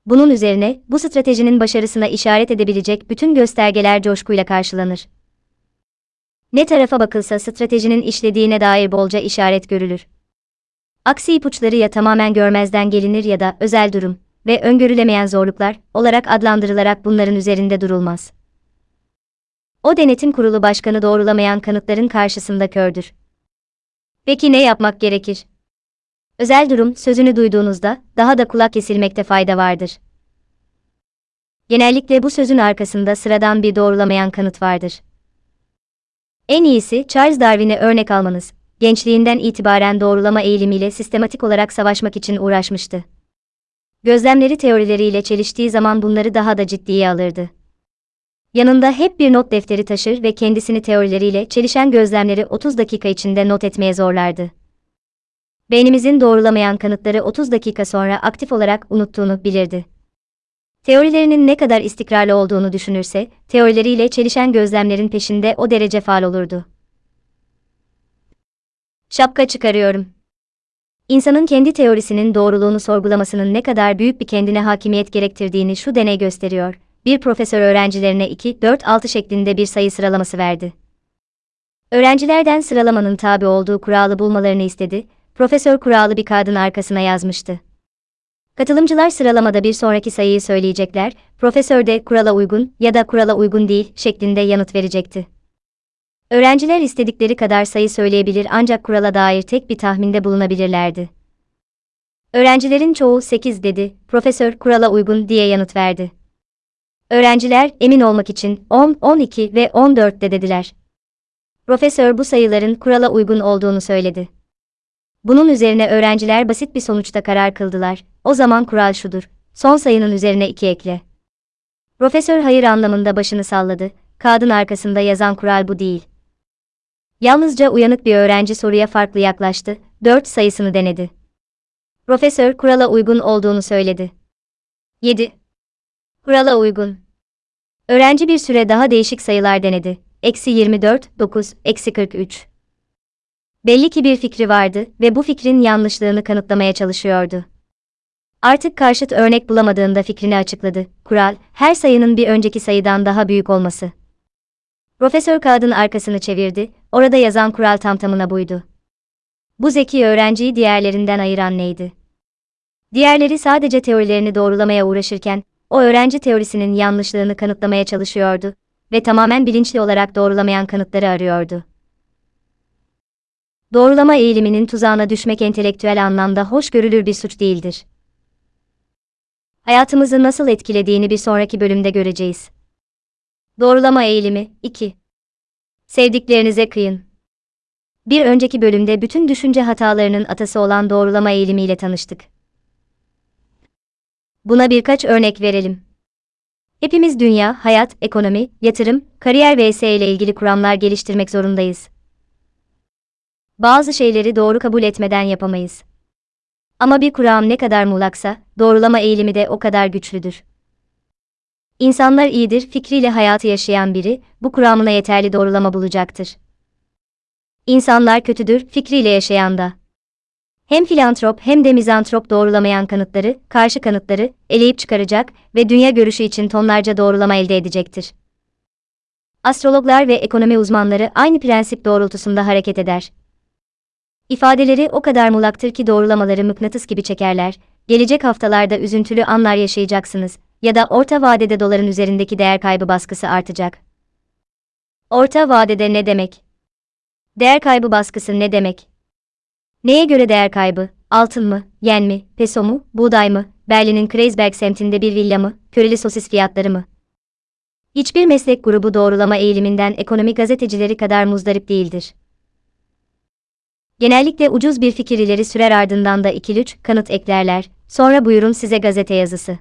Bunun üzerine, bu stratejinin başarısına işaret edebilecek bütün göstergeler coşkuyla karşılanır. Ne tarafa bakılsa stratejinin işlediğine dair bolca işaret görülür. Aksi ipuçları ya tamamen görmezden gelinir ya da özel durum ve öngörülemeyen zorluklar olarak adlandırılarak bunların üzerinde durulmaz. O denetim kurulu başkanı doğrulamayan kanıtların karşısında kördür. Peki ne yapmak gerekir? Özel durum sözünü duyduğunuzda daha da kulak kesilmekte fayda vardır. Genellikle bu sözün arkasında sıradan bir doğrulamayan kanıt vardır. En iyisi Charles Darwin'e örnek almanız. Gençliğinden itibaren doğrulama eğilimiyle sistematik olarak savaşmak için uğraşmıştı. Gözlemleri teorileriyle çeliştiği zaman bunları daha da ciddiye alırdı. Yanında hep bir not defteri taşır ve kendisini teorileriyle çelişen gözlemleri 30 dakika içinde not etmeye zorlardı. Beynimizin doğrulamayan kanıtları 30 dakika sonra aktif olarak unuttuğunu bilirdi. Teorilerinin ne kadar istikrarlı olduğunu düşünürse, teorileriyle çelişen gözlemlerin peşinde o derece faal olurdu. Şapka çıkarıyorum. İnsanın kendi teorisinin doğruluğunu sorgulamasının ne kadar büyük bir kendine hakimiyet gerektirdiğini şu deney gösteriyor. Bir profesör öğrencilerine 2, 4, 6 şeklinde bir sayı sıralaması verdi. Öğrencilerden sıralamanın tabi olduğu kuralı bulmalarını istedi. Profesör kuralı bir kağıdın arkasına yazmıştı. Katılımcılar sıralamada bir sonraki sayıyı söyleyecekler, profesör de kurala uygun ya da kurala uygun değil şeklinde yanıt verecekti. Öğrenciler istedikleri kadar sayı söyleyebilir ancak kurala dair tek bir tahminde bulunabilirlerdi. Öğrencilerin çoğu 8 dedi, profesör kurala uygun diye yanıt verdi. Öğrenciler emin olmak için 10, 12 ve 14 de dediler. Profesör bu sayıların kurala uygun olduğunu söyledi. Bunun üzerine öğrenciler basit bir sonuçta karar kıldılar. O zaman kural şudur. Son sayının üzerine 2 ekle. Profesör hayır anlamında başını salladı. Kağıdın arkasında yazan kural bu değil. Yalnızca uyanık bir öğrenci soruya farklı yaklaştı. 4 sayısını denedi. Profesör kurala uygun olduğunu söyledi. 7. Kurala uygun. Öğrenci bir süre daha değişik sayılar denedi. Eksi 24, 9, eksi 43. Belli ki bir fikri vardı ve bu fikrin yanlışlığını kanıtlamaya çalışıyordu. Artık karşıt örnek bulamadığında fikrini açıkladı. Kural, her sayının bir önceki sayıdan daha büyük olması. Profesör kağıdın arkasını çevirdi, orada yazan kural tam tamına buydu. Bu zeki öğrenciyi diğerlerinden ayıran neydi? Diğerleri sadece teorilerini doğrulamaya uğraşırken, o öğrenci teorisinin yanlışlığını kanıtlamaya çalışıyordu ve tamamen bilinçli olarak doğrulamayan kanıtları arıyordu. Doğrulama eğiliminin tuzağına düşmek entelektüel anlamda hoş görülür bir suç değildir. Hayatımızı nasıl etkilediğini bir sonraki bölümde göreceğiz. Doğrulama eğilimi 2. Sevdiklerinize kıyın. Bir önceki bölümde bütün düşünce hatalarının atası olan doğrulama eğilimiyle tanıştık. Buna birkaç örnek verelim. Hepimiz dünya, hayat, ekonomi, yatırım, kariyer vs ile ilgili kuramlar geliştirmek zorundayız. Bazı şeyleri doğru kabul etmeden yapamayız. Ama bir kuram ne kadar muğlaksa, doğrulama eğilimi de o kadar güçlüdür. İnsanlar iyidir fikriyle hayatı yaşayan biri, bu kuramına yeterli doğrulama bulacaktır. İnsanlar kötüdür fikriyle yaşayan da. Hem filantrop hem de mizantrop doğrulamayan kanıtları, karşı kanıtları eleyip çıkaracak ve dünya görüşü için tonlarca doğrulama elde edecektir. Astrologlar ve ekonomi uzmanları aynı prensip doğrultusunda hareket eder. İfadeleri o kadar mulaktır ki doğrulamaları mıknatıs gibi çekerler. Gelecek haftalarda üzüntülü anlar yaşayacaksınız ya da orta vadede doların üzerindeki değer kaybı baskısı artacak. Orta vadede ne demek? Değer kaybı baskısı ne demek? Neye göre değer kaybı? Altın mı, yen mi, peso mu, buğday mı, Berlin'in Kreuzberg semtinde bir villa mı, köreli sosis fiyatları mı? Hiçbir meslek grubu doğrulama eğiliminden ekonomi gazetecileri kadar muzdarip değildir. Genellikle ucuz bir fikir ileri sürer ardından da ikilüç kanıt eklerler, sonra buyurun size gazete yazısı.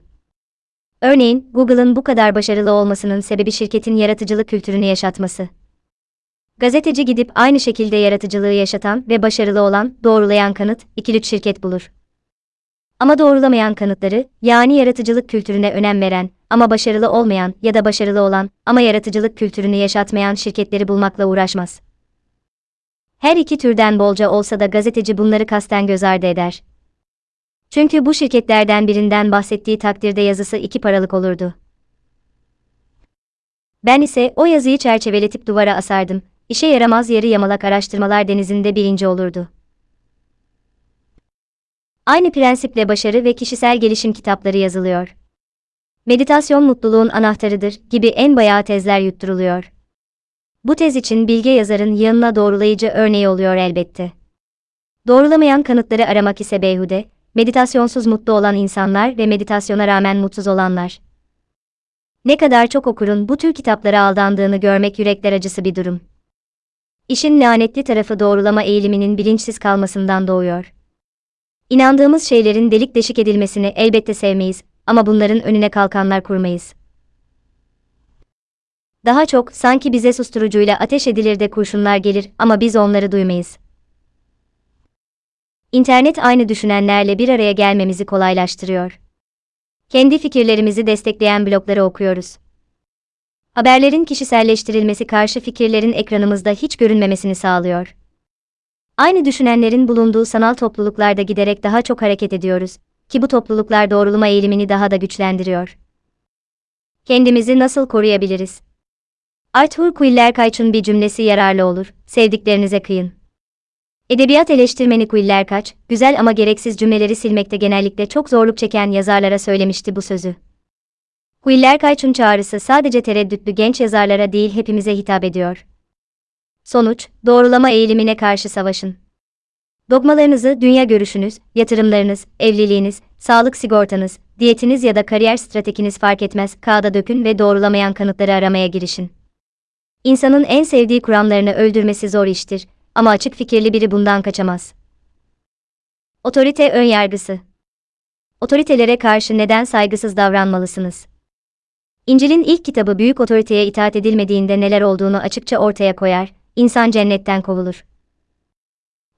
Örneğin, Google'ın bu kadar başarılı olmasının sebebi şirketin yaratıcılık kültürünü yaşatması. Gazeteci gidip aynı şekilde yaratıcılığı yaşatan ve başarılı olan, doğrulayan kanıt, ikilüç şirket bulur. Ama doğrulamayan kanıtları, yani yaratıcılık kültürüne önem veren ama başarılı olmayan ya da başarılı olan ama yaratıcılık kültürünü yaşatmayan şirketleri bulmakla uğraşmaz. Her iki türden bolca olsa da gazeteci bunları kasten göz ardı eder. Çünkü bu şirketlerden birinden bahsettiği takdirde yazısı iki paralık olurdu. Ben ise o yazıyı çerçeveletip duvara asardım, işe yaramaz yarı yamalak araştırmalar denizinde birinci olurdu. Aynı prensiple başarı ve kişisel gelişim kitapları yazılıyor. Meditasyon mutluluğun anahtarıdır gibi en bayağı tezler yutturuluyor. Bu tez için bilge yazarın yanına doğrulayıcı örneği oluyor elbette. Doğrulamayan kanıtları aramak ise beyhude, meditasyonsuz mutlu olan insanlar ve meditasyona rağmen mutsuz olanlar. Ne kadar çok okurun bu tür kitaplara aldandığını görmek yürekler acısı bir durum. İşin lanetli tarafı doğrulama eğiliminin bilinçsiz kalmasından doğuyor. İnandığımız şeylerin delik deşik edilmesini elbette sevmeyiz ama bunların önüne kalkanlar kurmayız. Daha çok sanki bize susturucuyla ateş edilir de kurşunlar gelir ama biz onları duymayız. İnternet aynı düşünenlerle bir araya gelmemizi kolaylaştırıyor. Kendi fikirlerimizi destekleyen blogları okuyoruz. Haberlerin kişiselleştirilmesi karşı fikirlerin ekranımızda hiç görünmemesini sağlıyor. Aynı düşünenlerin bulunduğu sanal topluluklarda giderek daha çok hareket ediyoruz ki bu topluluklar doğrulama eğilimini daha da güçlendiriyor. Kendimizi nasıl koruyabiliriz? Arthur Quillerkaç'ın bir cümlesi yararlı olur, sevdiklerinize kıyın. Edebiyat eleştirmeni Quillerkaç, güzel ama gereksiz cümleleri silmekte genellikle çok zorluk çeken yazarlara söylemişti bu sözü. Quillerkaç'ın çağrısı sadece tereddütlü genç yazarlara değil hepimize hitap ediyor. Sonuç, doğrulama eğilimine karşı savaşın. Dogmalarınızı, dünya görüşünüz, yatırımlarınız, evliliğiniz, sağlık sigortanız, diyetiniz ya da kariyer stratejiniz fark etmez, kağıda dökün ve doğrulamayan kanıtları aramaya girişin. İnsanın en sevdiği kuramlarını öldürmesi zor iştir ama açık fikirli biri bundan kaçamaz. Otorite ön yargısı. Otoritelere karşı neden saygısız davranmalısınız? İncil'in ilk kitabı büyük otoriteye itaat edilmediğinde neler olduğunu açıkça ortaya koyar, insan cennetten kovulur.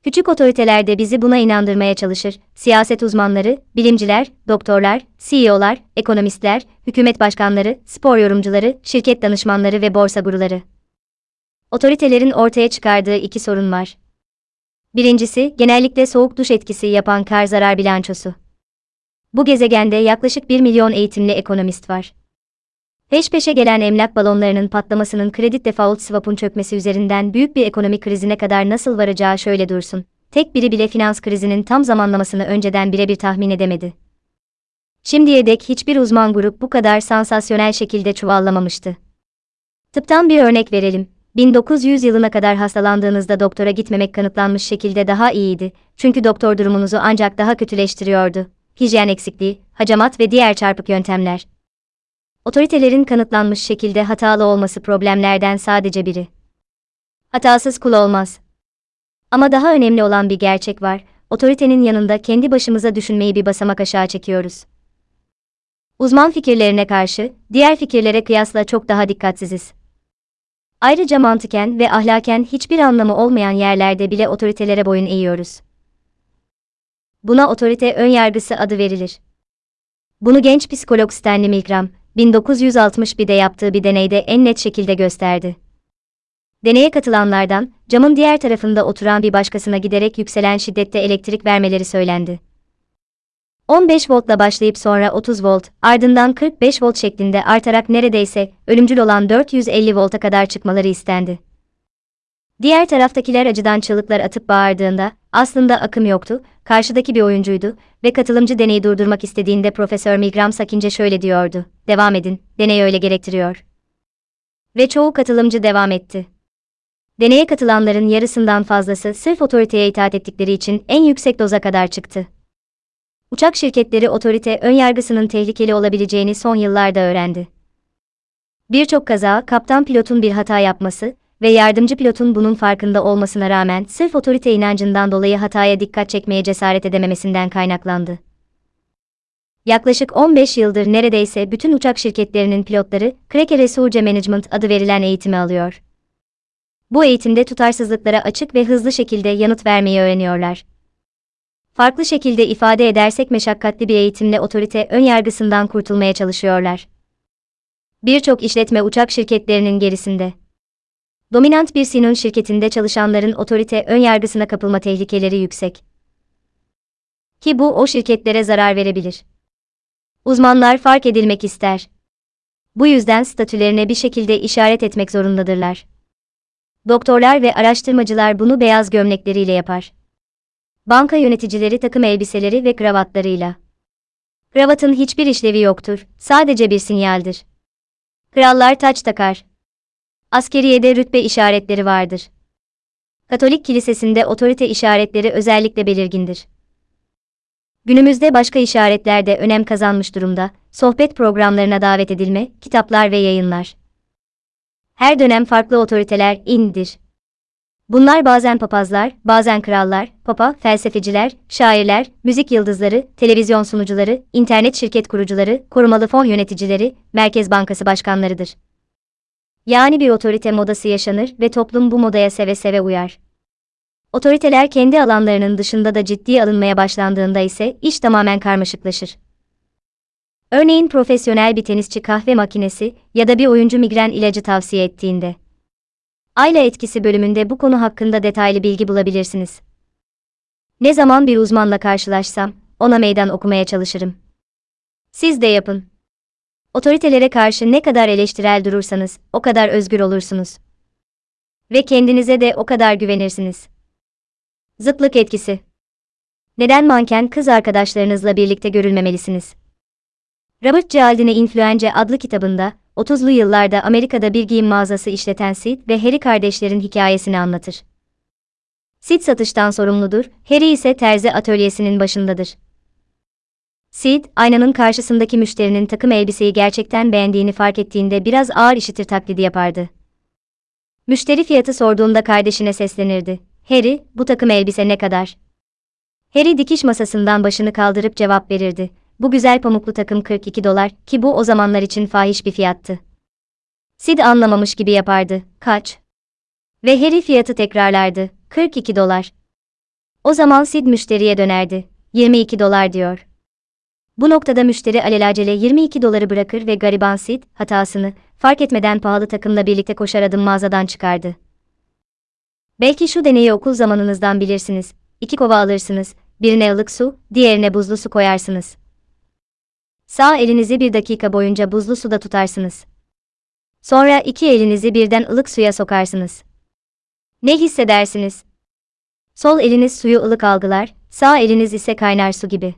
Küçük otoriteler de bizi buna inandırmaya çalışır. Siyaset uzmanları, bilimciler, doktorlar, CEO'lar, ekonomistler, hükümet başkanları, spor yorumcuları, şirket danışmanları ve borsa guruları. Otoritelerin ortaya çıkardığı iki sorun var. Birincisi, genellikle soğuk duş etkisi yapan kar zarar bilançosu. Bu gezegende yaklaşık 1 milyon eğitimli ekonomist var. Peş peşe gelen emlak balonlarının patlamasının kredi default swap'un çökmesi üzerinden büyük bir ekonomik krizine kadar nasıl varacağı şöyle dursun. Tek biri bile finans krizinin tam zamanlamasını önceden birebir tahmin edemedi. Şimdiye dek hiçbir uzman grup bu kadar sansasyonel şekilde çuvallamamıştı. Tıptan bir örnek verelim. 1900 yılına kadar hastalandığınızda doktora gitmemek kanıtlanmış şekilde daha iyiydi. Çünkü doktor durumunuzu ancak daha kötüleştiriyordu. Hijyen eksikliği, hacamat ve diğer çarpık yöntemler. Otoritelerin kanıtlanmış şekilde hatalı olması problemlerden sadece biri. Hatasız kul olmaz. Ama daha önemli olan bir gerçek var. Otoritenin yanında kendi başımıza düşünmeyi bir basamak aşağı çekiyoruz. Uzman fikirlerine karşı, diğer fikirlere kıyasla çok daha dikkatsiziz. Ayrıca mantıken ve ahlaken hiçbir anlamı olmayan yerlerde bile otoritelere boyun eğiyoruz. Buna otorite ön yargısı adı verilir. Bunu genç psikolog Stanley Milgram, 1961'de yaptığı bir deneyde en net şekilde gösterdi. Deneye katılanlardan, camın diğer tarafında oturan bir başkasına giderek yükselen şiddette elektrik vermeleri söylendi. 15 voltla başlayıp sonra 30 volt, ardından 45 volt şeklinde artarak neredeyse ölümcül olan 450 volta kadar çıkmaları istendi. Diğer taraftakiler acıdan çığlıklar atıp bağırdığında, aslında akım yoktu, karşıdaki bir oyuncuydu ve katılımcı deneyi durdurmak istediğinde Profesör Milgram sakince şöyle diyordu, devam edin, deney öyle gerektiriyor. Ve çoğu katılımcı devam etti. Deneye katılanların yarısından fazlası sırf otoriteye itaat ettikleri için en yüksek doza kadar çıktı. Uçak şirketleri otorite ön yargısının tehlikeli olabileceğini son yıllarda öğrendi. Birçok kaza, kaptan pilotun bir hata yapması ve yardımcı pilotun bunun farkında olmasına rağmen sırf otorite inancından dolayı hataya dikkat çekmeye cesaret edememesinden kaynaklandı. Yaklaşık 15 yıldır neredeyse bütün uçak şirketlerinin pilotları Cracker Resource Management adı verilen eğitimi alıyor. Bu eğitimde tutarsızlıklara açık ve hızlı şekilde yanıt vermeyi öğreniyorlar. Farklı şekilde ifade edersek meşakkatli bir eğitimle otorite ön yargısından kurtulmaya çalışıyorlar. Birçok işletme uçak şirketlerinin gerisinde. Dominant bir Sinon şirketinde çalışanların otorite ön yargısına kapılma tehlikeleri yüksek. Ki bu o şirketlere zarar verebilir. Uzmanlar fark edilmek ister. Bu yüzden statülerine bir şekilde işaret etmek zorundadırlar. Doktorlar ve araştırmacılar bunu beyaz gömlekleriyle yapar. Banka yöneticileri takım elbiseleri ve kravatlarıyla. Kravatın hiçbir işlevi yoktur, sadece bir sinyaldir. Krallar taç takar. Askeriyede rütbe işaretleri vardır. Katolik kilisesinde otorite işaretleri özellikle belirgindir. Günümüzde başka işaretler de önem kazanmış durumda, sohbet programlarına davet edilme, kitaplar ve yayınlar. Her dönem farklı otoriteler indir. Bunlar bazen papazlar, bazen krallar, papa, felsefeciler, şairler, müzik yıldızları, televizyon sunucuları, internet şirket kurucuları, korumalı fon yöneticileri, Merkez Bankası başkanlarıdır. Yani bir otorite modası yaşanır ve toplum bu modaya seve seve uyar. Otoriteler kendi alanlarının dışında da ciddiye alınmaya başlandığında ise iş tamamen karmaşıklaşır. Örneğin profesyonel bir tenisçi kahve makinesi ya da bir oyuncu migren ilacı tavsiye ettiğinde. Ayla etkisi bölümünde bu konu hakkında detaylı bilgi bulabilirsiniz. Ne zaman bir uzmanla karşılaşsam, ona meydan okumaya çalışırım. Siz de yapın. Otoritelere karşı ne kadar eleştirel durursanız, o kadar özgür olursunuz. Ve kendinize de o kadar güvenirsiniz. Zıtlık etkisi. Neden manken kız arkadaşlarınızla birlikte görülmemelisiniz? Robert Cialdini Influence adlı kitabında, 30'lu yıllarda Amerika'da bir giyim mağazası işleten Sid ve Harry kardeşlerin hikayesini anlatır. Sid satıştan sorumludur, Harry ise terzi atölyesinin başındadır. Sid, aynanın karşısındaki müşterinin takım elbiseyi gerçekten beğendiğini fark ettiğinde biraz ağır işitir taklidi yapardı. Müşteri fiyatı sorduğunda kardeşine seslenirdi. Harry, bu takım elbise ne kadar? Harry dikiş masasından başını kaldırıp cevap verirdi. Bu güzel pamuklu takım 42 dolar ki bu o zamanlar için fahiş bir fiyattı. Sid anlamamış gibi yapardı. Kaç? Ve Harry fiyatı tekrarlardı. 42 dolar. O zaman Sid müşteriye dönerdi. 22 dolar diyor. Bu noktada müşteri alelacele 22 doları bırakır ve gariban Sid, hatasını, fark etmeden pahalı takımla birlikte koşar adım mağazadan çıkardı. Belki şu deneyi okul zamanınızdan bilirsiniz. İki kova alırsınız, birine ılık su, diğerine buzlu su koyarsınız. Sağ elinizi bir dakika boyunca buzlu suda tutarsınız. Sonra iki elinizi birden ılık suya sokarsınız. Ne hissedersiniz? Sol eliniz suyu ılık algılar, sağ eliniz ise kaynar su gibi.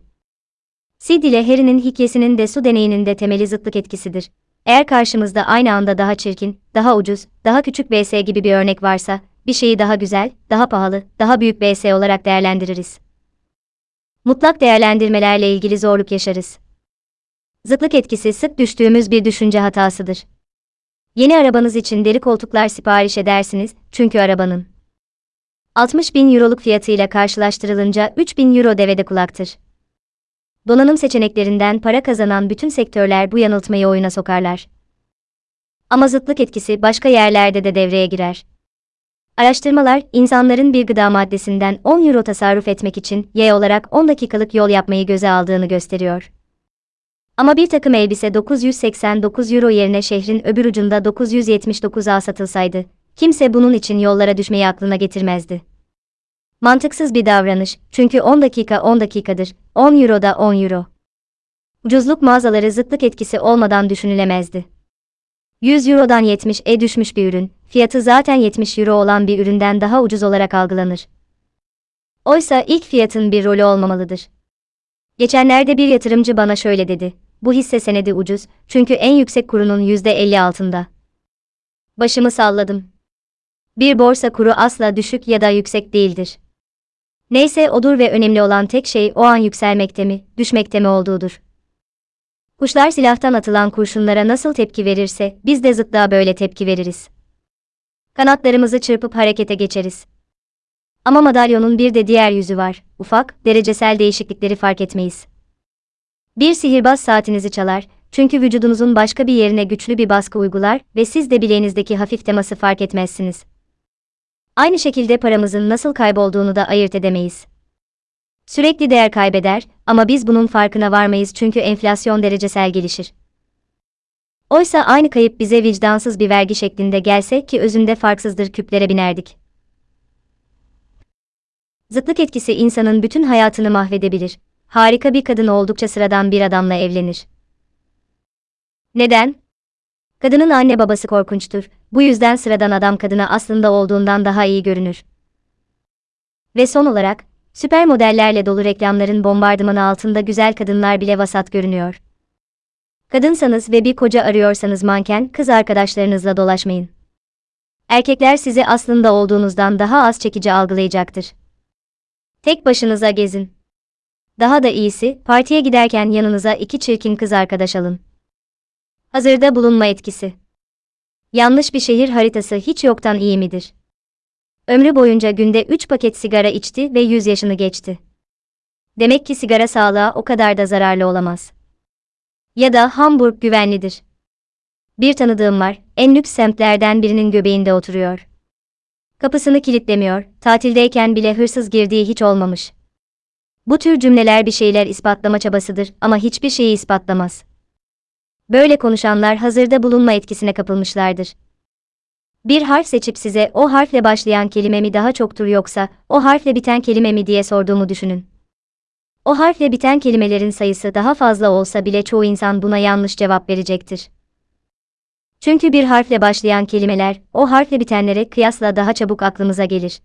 Sid ile Harry'nin hikayesinin de su deneyinin de temeli zıtlık etkisidir. Eğer karşımızda aynı anda daha çirkin, daha ucuz, daha küçük BS gibi bir örnek varsa, bir şeyi daha güzel, daha pahalı, daha büyük BS olarak değerlendiririz. Mutlak değerlendirmelerle ilgili zorluk yaşarız. Zıtlık etkisi sık düştüğümüz bir düşünce hatasıdır. Yeni arabanız için deri koltuklar sipariş edersiniz çünkü arabanın 60 bin euroluk fiyatıyla karşılaştırılınca 3 bin euro devede kulaktır. Donanım seçeneklerinden para kazanan bütün sektörler bu yanıltmayı oyuna sokarlar. Ama zıtlık etkisi başka yerlerde de devreye girer. Araştırmalar, insanların bir gıda maddesinden 10 euro tasarruf etmek için Y olarak 10 dakikalık yol yapmayı göze aldığını gösteriyor. Ama bir takım elbise 989 euro yerine şehrin öbür ucunda 979'a satılsaydı, kimse bunun için yollara düşmeyi aklına getirmezdi. Mantıksız bir davranış, çünkü 10 dakika 10 dakikadır, 10 euro da 10 euro. Ucuzluk mağazaları zıtlık etkisi olmadan düşünülemezdi. 100 eurodan 70'e düşmüş bir ürün, fiyatı zaten 70 euro olan bir üründen daha ucuz olarak algılanır. Oysa ilk fiyatın bir rolü olmamalıdır. Geçenlerde bir yatırımcı bana şöyle dedi. Bu hisse senedi ucuz, çünkü en yüksek kurunun %50 altında. Başımı salladım. Bir borsa kuru asla düşük ya da yüksek değildir. Neyse odur ve önemli olan tek şey o an yükselmekte mi, düşmekte mi olduğudur. Kuşlar silahtan atılan kurşunlara nasıl tepki verirse, biz de zıtlığa böyle tepki veririz. Kanatlarımızı çırpıp harekete geçeriz. Ama madalyonun bir de diğer yüzü var, ufak, derecesel değişiklikleri fark etmeyiz. Bir sihirbaz saatinizi çalar, çünkü vücudunuzun başka bir yerine güçlü bir baskı uygular ve siz de bileğinizdeki hafif teması fark etmezsiniz. Aynı şekilde paramızın nasıl kaybolduğunu da ayırt edemeyiz. Sürekli değer kaybeder ama biz bunun farkına varmayız çünkü enflasyon derecesel gelişir. Oysa aynı kayıp bize vicdansız bir vergi şeklinde gelse ki özünde farksızdır küplere binerdik. Zıtlık etkisi insanın bütün hayatını mahvedebilir. Harika bir kadın oldukça sıradan bir adamla evlenir. Neden? Kadının anne babası korkunçtur. Bu yüzden sıradan adam kadına aslında olduğundan daha iyi görünür. Ve son olarak, süper modellerle dolu reklamların bombardımanı altında güzel kadınlar bile vasat görünüyor. Kadınsanız ve bir koca arıyorsanız manken, kız arkadaşlarınızla dolaşmayın. Erkekler sizi aslında olduğunuzdan daha az çekici algılayacaktır. Tek başınıza gezin. Daha da iyisi, partiye giderken yanınıza iki çirkin kız arkadaş alın. Hazırda bulunma etkisi. Yanlış bir şehir haritası hiç yoktan iyi midir? Ömrü boyunca günde 3 paket sigara içti ve 100 yaşını geçti. Demek ki sigara sağlığa o kadar da zararlı olamaz. Ya da Hamburg güvenlidir. Bir tanıdığım var, en lüks semtlerden birinin göbeğinde oturuyor. Kapısını kilitlemiyor, tatildeyken bile hırsız girdiği hiç olmamış. Bu tür cümleler bir şeyler ispatlama çabasıdır ama hiçbir şeyi ispatlamaz. Böyle konuşanlar hazırda bulunma etkisine kapılmışlardır. Bir harf seçip size o harfle başlayan kelime mi daha çoktur yoksa o harfle biten kelime mi diye sorduğumu düşünün. O harfle biten kelimelerin sayısı daha fazla olsa bile çoğu insan buna yanlış cevap verecektir. Çünkü bir harfle başlayan kelimeler, o harfle bitenlere kıyasla daha çabuk aklımıza gelir.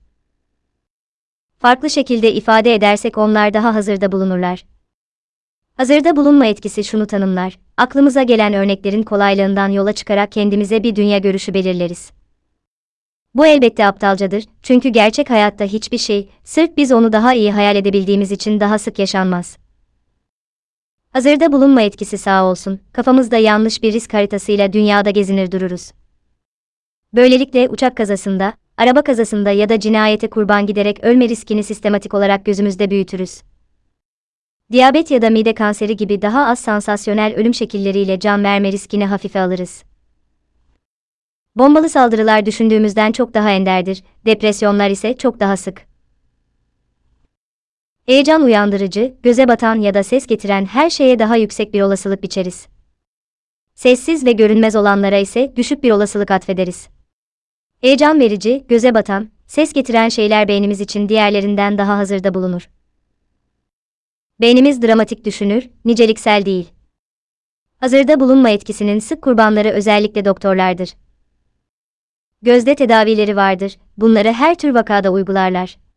Farklı şekilde ifade edersek onlar daha hazırda bulunurlar. Hazırda bulunma etkisi şunu tanımlar, aklımıza gelen örneklerin kolaylığından yola çıkarak kendimize bir dünya görüşü belirleriz. Bu elbette aptalcadır, çünkü gerçek hayatta hiçbir şey, sırf biz onu daha iyi hayal edebildiğimiz için daha sık yaşanmaz. Hazırda bulunma etkisi sağ olsun, kafamızda yanlış bir risk haritasıyla dünyada gezinir dururuz. Böylelikle uçak kazasında, araba kazasında ya da cinayete kurban giderek ölme riskini sistematik olarak gözümüzde büyütürüz. Diyabet ya da mide kanseri gibi daha az sansasyonel ölüm şekilleriyle can verme riskini hafife alırız. Bombalı saldırılar düşündüğümüzden çok daha enderdir, depresyonlar ise çok daha sık. Heyecan uyandırıcı, göze batan ya da ses getiren her şeye daha yüksek bir olasılık biçeriz. Sessiz ve görünmez olanlara ise düşük bir olasılık atfederiz. Heyecan verici, göze batan, ses getiren şeyler beynimiz için diğerlerinden daha hazırda bulunur. Beynimiz dramatik düşünür, niceliksel değil. Hazırda bulunma etkisinin sık kurbanları özellikle doktorlardır. Gözde tedavileri vardır, bunları her tür vakada uygularlar.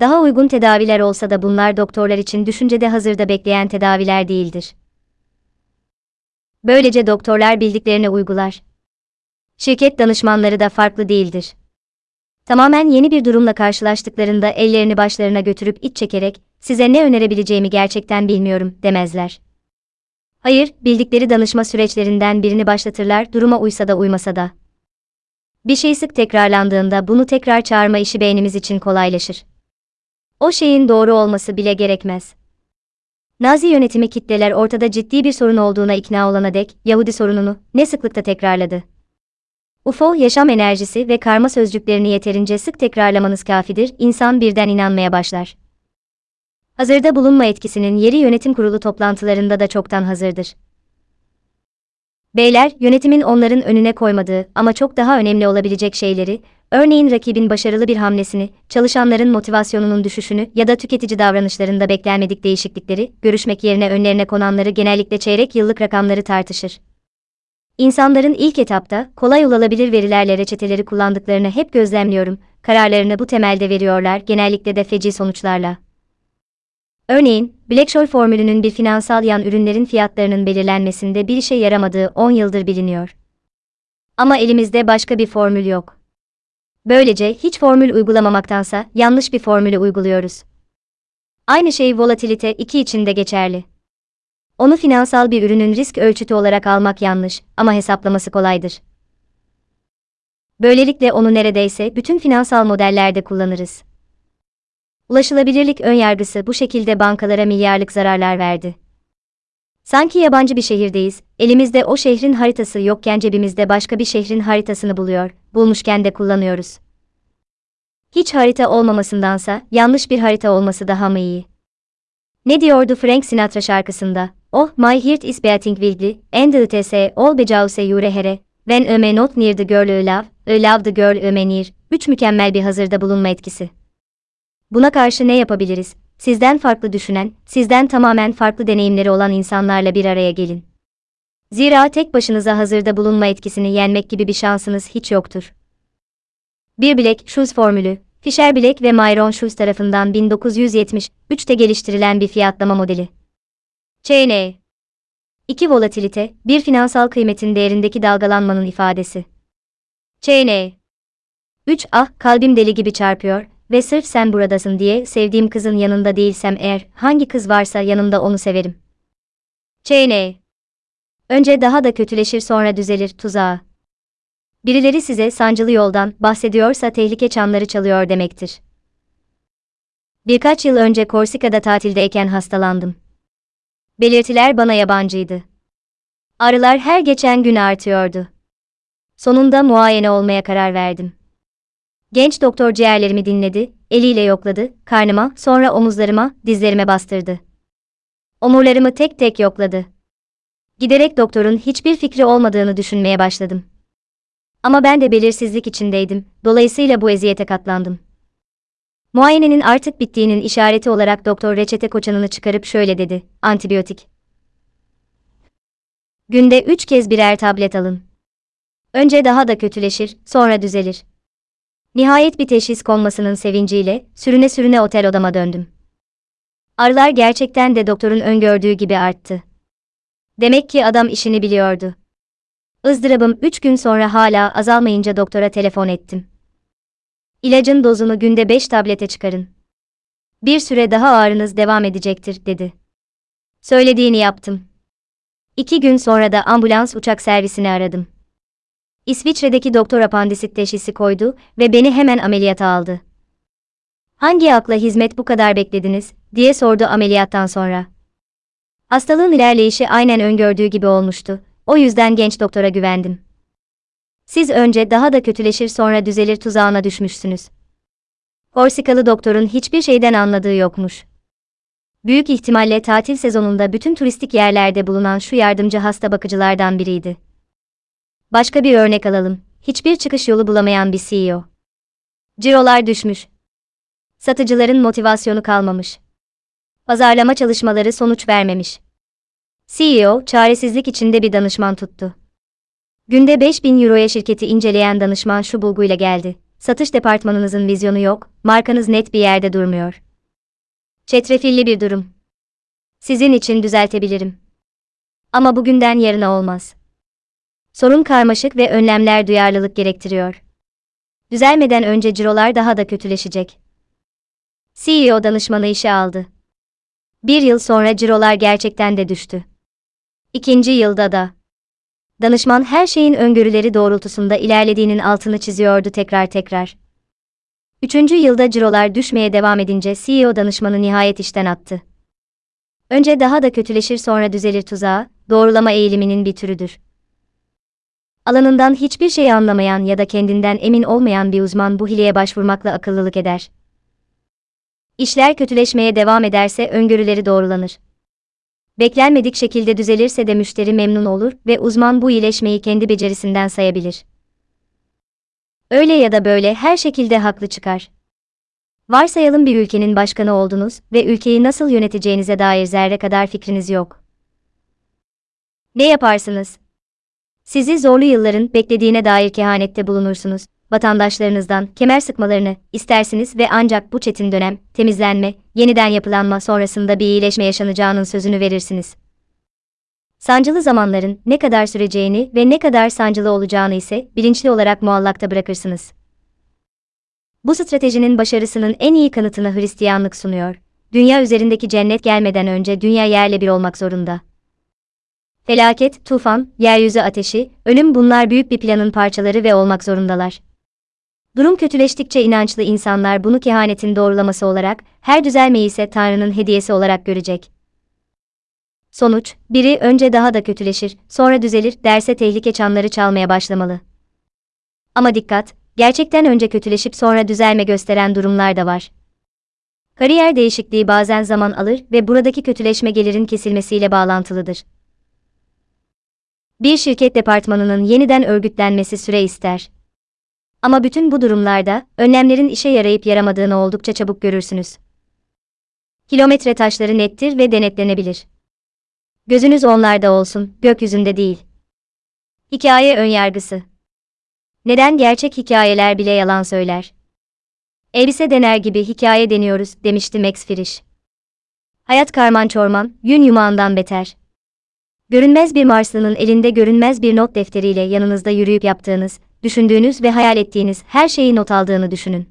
Daha uygun tedaviler olsa da bunlar doktorlar için düşüncede hazırda bekleyen tedaviler değildir. Böylece doktorlar bildiklerini uygular. Şirket danışmanları da farklı değildir. Tamamen yeni bir durumla karşılaştıklarında ellerini başlarına götürüp iç çekerek, size ne önerebileceğimi gerçekten bilmiyorum, demezler. Hayır, bildikleri danışma süreçlerinden birini başlatırlar, duruma uysa da uymasa da. Bir şey sık tekrarlandığında bunu tekrar çağırma işi beynimiz için kolaylaşır. O şeyin doğru olması bile gerekmez. Nazi yönetimi kitleler ortada ciddi bir sorun olduğuna ikna olana dek Yahudi sorununu ne sıklıkta tekrarladı. UFO, yaşam enerjisi ve karma sözcüklerini yeterince sık tekrarlamanız kafidir, insan birden inanmaya başlar. Hazırda bulunma etkisinin yeri yönetim kurulu toplantılarında da çoktan hazırdır. Beyler, yönetimin onların önüne koymadığı ama çok daha önemli olabilecek şeyleri, örneğin rakibin başarılı bir hamlesini, çalışanların motivasyonunun düşüşünü ya da tüketici davranışlarında beklenmedik değişiklikleri, görüşmek yerine önlerine konanları genellikle çeyrek yıllık rakamları tartışır. İnsanların ilk etapta kolay ulaşılabilir verilerle reçeteleri kullandıklarını hep gözlemliyorum. Kararlarını bu temelde veriyorlar, genellikle de feci sonuçlarla. Örneğin, Black-Scholes formülünün bir finansal yan ürünlerin fiyatlarının belirlenmesinde bir işe yaramadığı 10 yıldır biliniyor. Ama elimizde başka bir formül yok. Böylece hiç formül uygulamamaktansa yanlış bir formülü uyguluyoruz. Aynı şey volatilite 2 için de geçerli. Onu finansal bir ürünün risk ölçütü olarak almak yanlış ama hesaplaması kolaydır. Böylelikle onu neredeyse bütün finansal modellerde kullanırız. Ulaşılabilirlik önyargısı bu şekilde bankalara milyarlık zararlar verdi. Sanki yabancı bir şehirdeyiz, elimizde o şehrin haritası yokken cebimizde başka bir şehrin haritasını buluyor, bulmuşken de kullanıyoruz. Hiç harita olmamasındansa yanlış bir harita olması daha mı iyi? Ne diyordu Frank Sinatra şarkısında? Oh, my heart is beating wildly, and the tse all bejause yure here, when öme not near the girl I love, I love the girl öme near. Üç mükemmel bir hazırda bulunma etkisi. Buna karşı ne yapabiliriz? Sizden farklı düşünen, sizden tamamen farklı deneyimleri olan insanlarla bir araya gelin. Zira tek başınıza hazırda bulunma etkisini yenmek gibi bir şansınız hiç yoktur. Bir Black Shoes formülü, Fisher Black ve Myron Shoes tarafından 1973'te geliştirilen bir fiyatlama modeli. ÇN 2 volatilite, bir finansal kıymetin değerindeki dalgalanmanın ifadesi. ÇN 3 ah, kalbim deli gibi çarpıyor, ve sırf sen buradasın diye sevdiğim kızın yanında değilsem eğer, hangi kız varsa yanımda onu severim. ÇN. Önce daha da kötüleşir sonra düzelir tuzağı. Birileri size sancılı yoldan bahsediyorsa tehlike çanları çalıyor demektir. Birkaç yıl önce Korsika'da tatildeyken hastalandım. Belirtiler bana yabancıydı. Ağrılar her geçen gün artıyordu. Sonunda muayene olmaya karar verdim. Genç doktor ciğerlerimi dinledi, eliyle yokladı, karnıma, sonra omuzlarıma, dizlerime bastırdı. Omurlarımı tek tek yokladı. Giderek doktorun hiçbir fikri olmadığını düşünmeye başladım. Ama ben de belirsizlik içindeydim, dolayısıyla bu eziyete katlandım. Muayenenin artık bittiğinin işareti olarak doktor reçete koçanını çıkarıp şöyle dedi, antibiyotik. Günde üç kez birer tablet alın. Önce daha da kötüleşir, sonra düzelir. Nihayet bir teşhis konmasının sevinciyle, sürüne sürüne otel odama döndüm. Arılar gerçekten de doktorun öngördüğü gibi arttı. Demek ki adam işini biliyordu. Izdırabım üç gün sonra hala azalmayınca doktora telefon ettim. İlacın dozunu günde 5 tablete çıkarın. Bir süre daha ağrınız devam edecektir, dedi. Söylediğini yaptım. İki gün sonra da ambulans uçak servisini aradım. İsviçre'deki doktor apandisit teşhisi koydu ve beni hemen ameliyata aldı. Hangi akla hizmet bu kadar beklediniz, diye sordu ameliyattan sonra. Hastalığın ilerleyişi aynen öngördüğü gibi olmuştu. O yüzden genç doktora güvendim. Siz önce daha da kötüleşir sonra düzelir tuzağına düşmüşsünüz. Korsikalı doktorun hiçbir şeyden anladığı yokmuş. Büyük ihtimalle tatil sezonunda bütün turistik yerlerde bulunan şu yardımcı hasta bakıcılardan biriydi. Başka bir örnek alalım. Hiçbir çıkış yolu bulamayan bir CEO. Cirolar düşmüş. Satıcıların motivasyonu kalmamış. Pazarlama çalışmaları sonuç vermemiş. CEO, çaresizlik içinde bir danışman tuttu. Günde 5000 euroya şirketi inceleyen danışman şu bulguyla geldi. Satış departmanınızın vizyonu yok, markanız net bir yerde durmuyor. Çetrefilli bir durum. Sizin için düzeltebilirim. Ama bugünden yarına olmaz. Sorun karmaşık ve önlemler duyarlılık gerektiriyor. Düzelmeden önce cirolar daha da kötüleşecek. CEO danışmanı işe aldı. Bir yıl sonra cirolar gerçekten de düştü. İkinci yılda da. Danışman her şeyin öngörüleri doğrultusunda ilerlediğinin altını çiziyordu tekrar tekrar. Üçüncü yılda cirolar düşmeye devam edince CEO danışmanı nihayet işten attı. Önce daha da kötüleşir sonra düzelir tuzağı, doğrulama eğiliminin bir türüdür. Alanından hiçbir şey anlamayan ya da kendinden emin olmayan bir uzman bu hileye başvurmakla akıllılık eder. İşler kötüleşmeye devam ederse öngörüleri doğrulanır. Beklenmedik şekilde düzelirse de müşteri memnun olur ve uzman bu iyileşmeyi kendi becerisinden sayabilir. Öyle ya da böyle her şekilde haklı çıkar. Varsayalım bir ülkenin başkanı oldunuz ve ülkeyi nasıl yöneteceğinize dair zerre kadar fikriniz yok. Ne yaparsınız? Sizi zorlu yılların beklediğine dair kehanette bulunursunuz. Vatandaşlarınızdan kemer sıkmalarını istersiniz ve ancak bu çetin dönem, temizlenme, yeniden yapılanma sonrasında bir iyileşme yaşanacağının sözünü verirsiniz. Sancılı zamanların ne kadar süreceğini ve ne kadar sancılı olacağını ise bilinçli olarak muallakta bırakırsınız. Bu stratejinin başarısının en iyi kanıtını Hristiyanlık sunuyor. Dünya üzerindeki cennet gelmeden önce dünya yerle bir olmak zorunda. Felaket, tufan, yeryüzü ateşi, ölüm bunlar büyük bir planın parçaları ve olmak zorundalar. Durum kötüleştikçe inançlı insanlar bunu kehanetin doğrulaması olarak, her düzelmeyi ise Tanrı'nın hediyesi olarak görecek. Sonuç, biri önce daha da kötüleşir, sonra düzelir derse tehlike çanları çalmaya başlamalı. Ama dikkat, gerçekten önce kötüleşip sonra düzelme gösteren durumlar da var. Kariyer değişikliği bazen zaman alır ve buradaki kötüleşme gelirin kesilmesiyle bağlantılıdır. Bir şirket departmanının yeniden örgütlenmesi süre ister. Ama bütün bu durumlarda önlemlerin işe yarayıp yaramadığını oldukça çabuk görürsünüz. Kilometre taşları nettir ve denetlenebilir. Gözünüz onlarda olsun, gökyüzünde değil. Hikaye önyargısı. Neden gerçek hikayeler bile yalan söyler? Elbise dener gibi hikaye deniyoruz, demişti Max Frisch. Hayat karman çorman, yün yumağından beter. Görünmez bir Marslının elinde görünmez bir not defteriyle yanınızda yürüyüp yaptığınız, düşündüğünüz ve hayal ettiğiniz her şeyi not aldığını düşünün.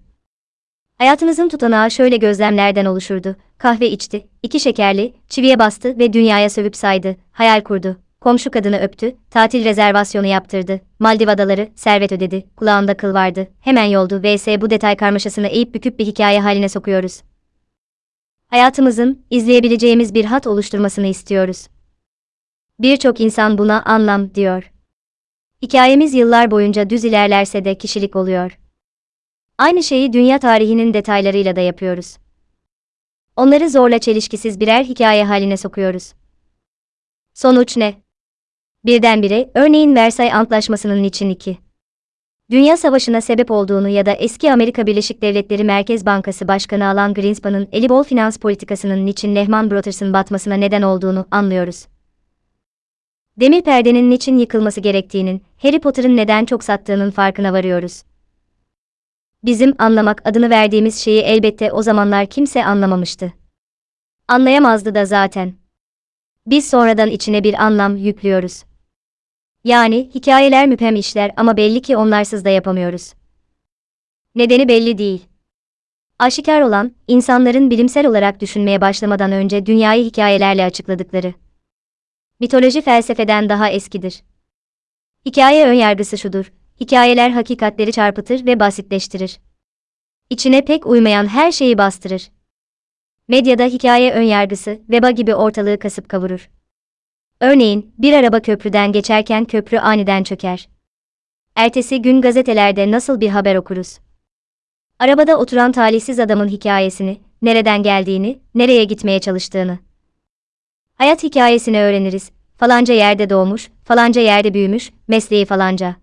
Hayatınızın tutanağı şöyle gözlemlerden oluşurdu. Kahve içti, iki şekerli, çiviye bastı ve dünyaya sövüp saydı, hayal kurdu. Komşu kadını öptü, tatil rezervasyonu yaptırdı, Maldiv adaları, servet ödedi, kulağında kıl vardı, hemen yoldu vs bu detay karmaşasını eğip büküp bir hikaye haline sokuyoruz. Hayatımızın, izleyebileceğimiz bir hat oluşturmasını istiyoruz. Birçok insan buna anlam diyor. Hikayemiz yıllar boyunca düz ilerlerse de kişilik oluyor. Aynı şeyi dünya tarihinin detaylarıyla da yapıyoruz. Onları zorla çelişkisiz birer hikaye haline sokuyoruz. Sonuç ne? Birdenbire, örneğin Versay Antlaşması'nın için iki. Dünya Savaşı'na sebep olduğunu ya da eski Amerika Birleşik Devletleri Merkez Bankası Başkanı Alan Greenspan'ın eli bol finans politikasının niçin Lehman Brothers'ın batmasına neden olduğunu anlıyoruz. Demir perdenin niçin yıkılması gerektiğinin, Harry Potter'ın neden çok sattığının farkına varıyoruz. Bizim anlamak adını verdiğimiz şeyi elbette o zamanlar kimse anlamamıştı. Anlayamazdı da zaten. Biz sonradan içine bir anlam yüklüyoruz. Yani hikayeler müphem işler ama belli ki onlarsız da yapamıyoruz. Nedeni belli değil. Aşikar olan, insanların bilimsel olarak düşünmeye başlamadan önce dünyayı hikayelerle açıkladıkları. Mitoloji felsefeden daha eskidir. Hikaye önyargısı şudur, hikayeler hakikatleri çarpıtır ve basitleştirir. İçine pek uymayan her şeyi bastırır. Medyada hikaye önyargısı, veba gibi ortalığı kasıp kavurur. Örneğin, bir araba köprüden geçerken köprü aniden çöker. Ertesi gün gazetelerde nasıl bir haber okuruz? Arabada oturan talihsiz adamın hikayesini, nereden geldiğini, nereye gitmeye çalıştığını. Hayat hikayesini öğreniriz. Falanca yerde doğmuş, falanca yerde büyümüş, mesleği falanca.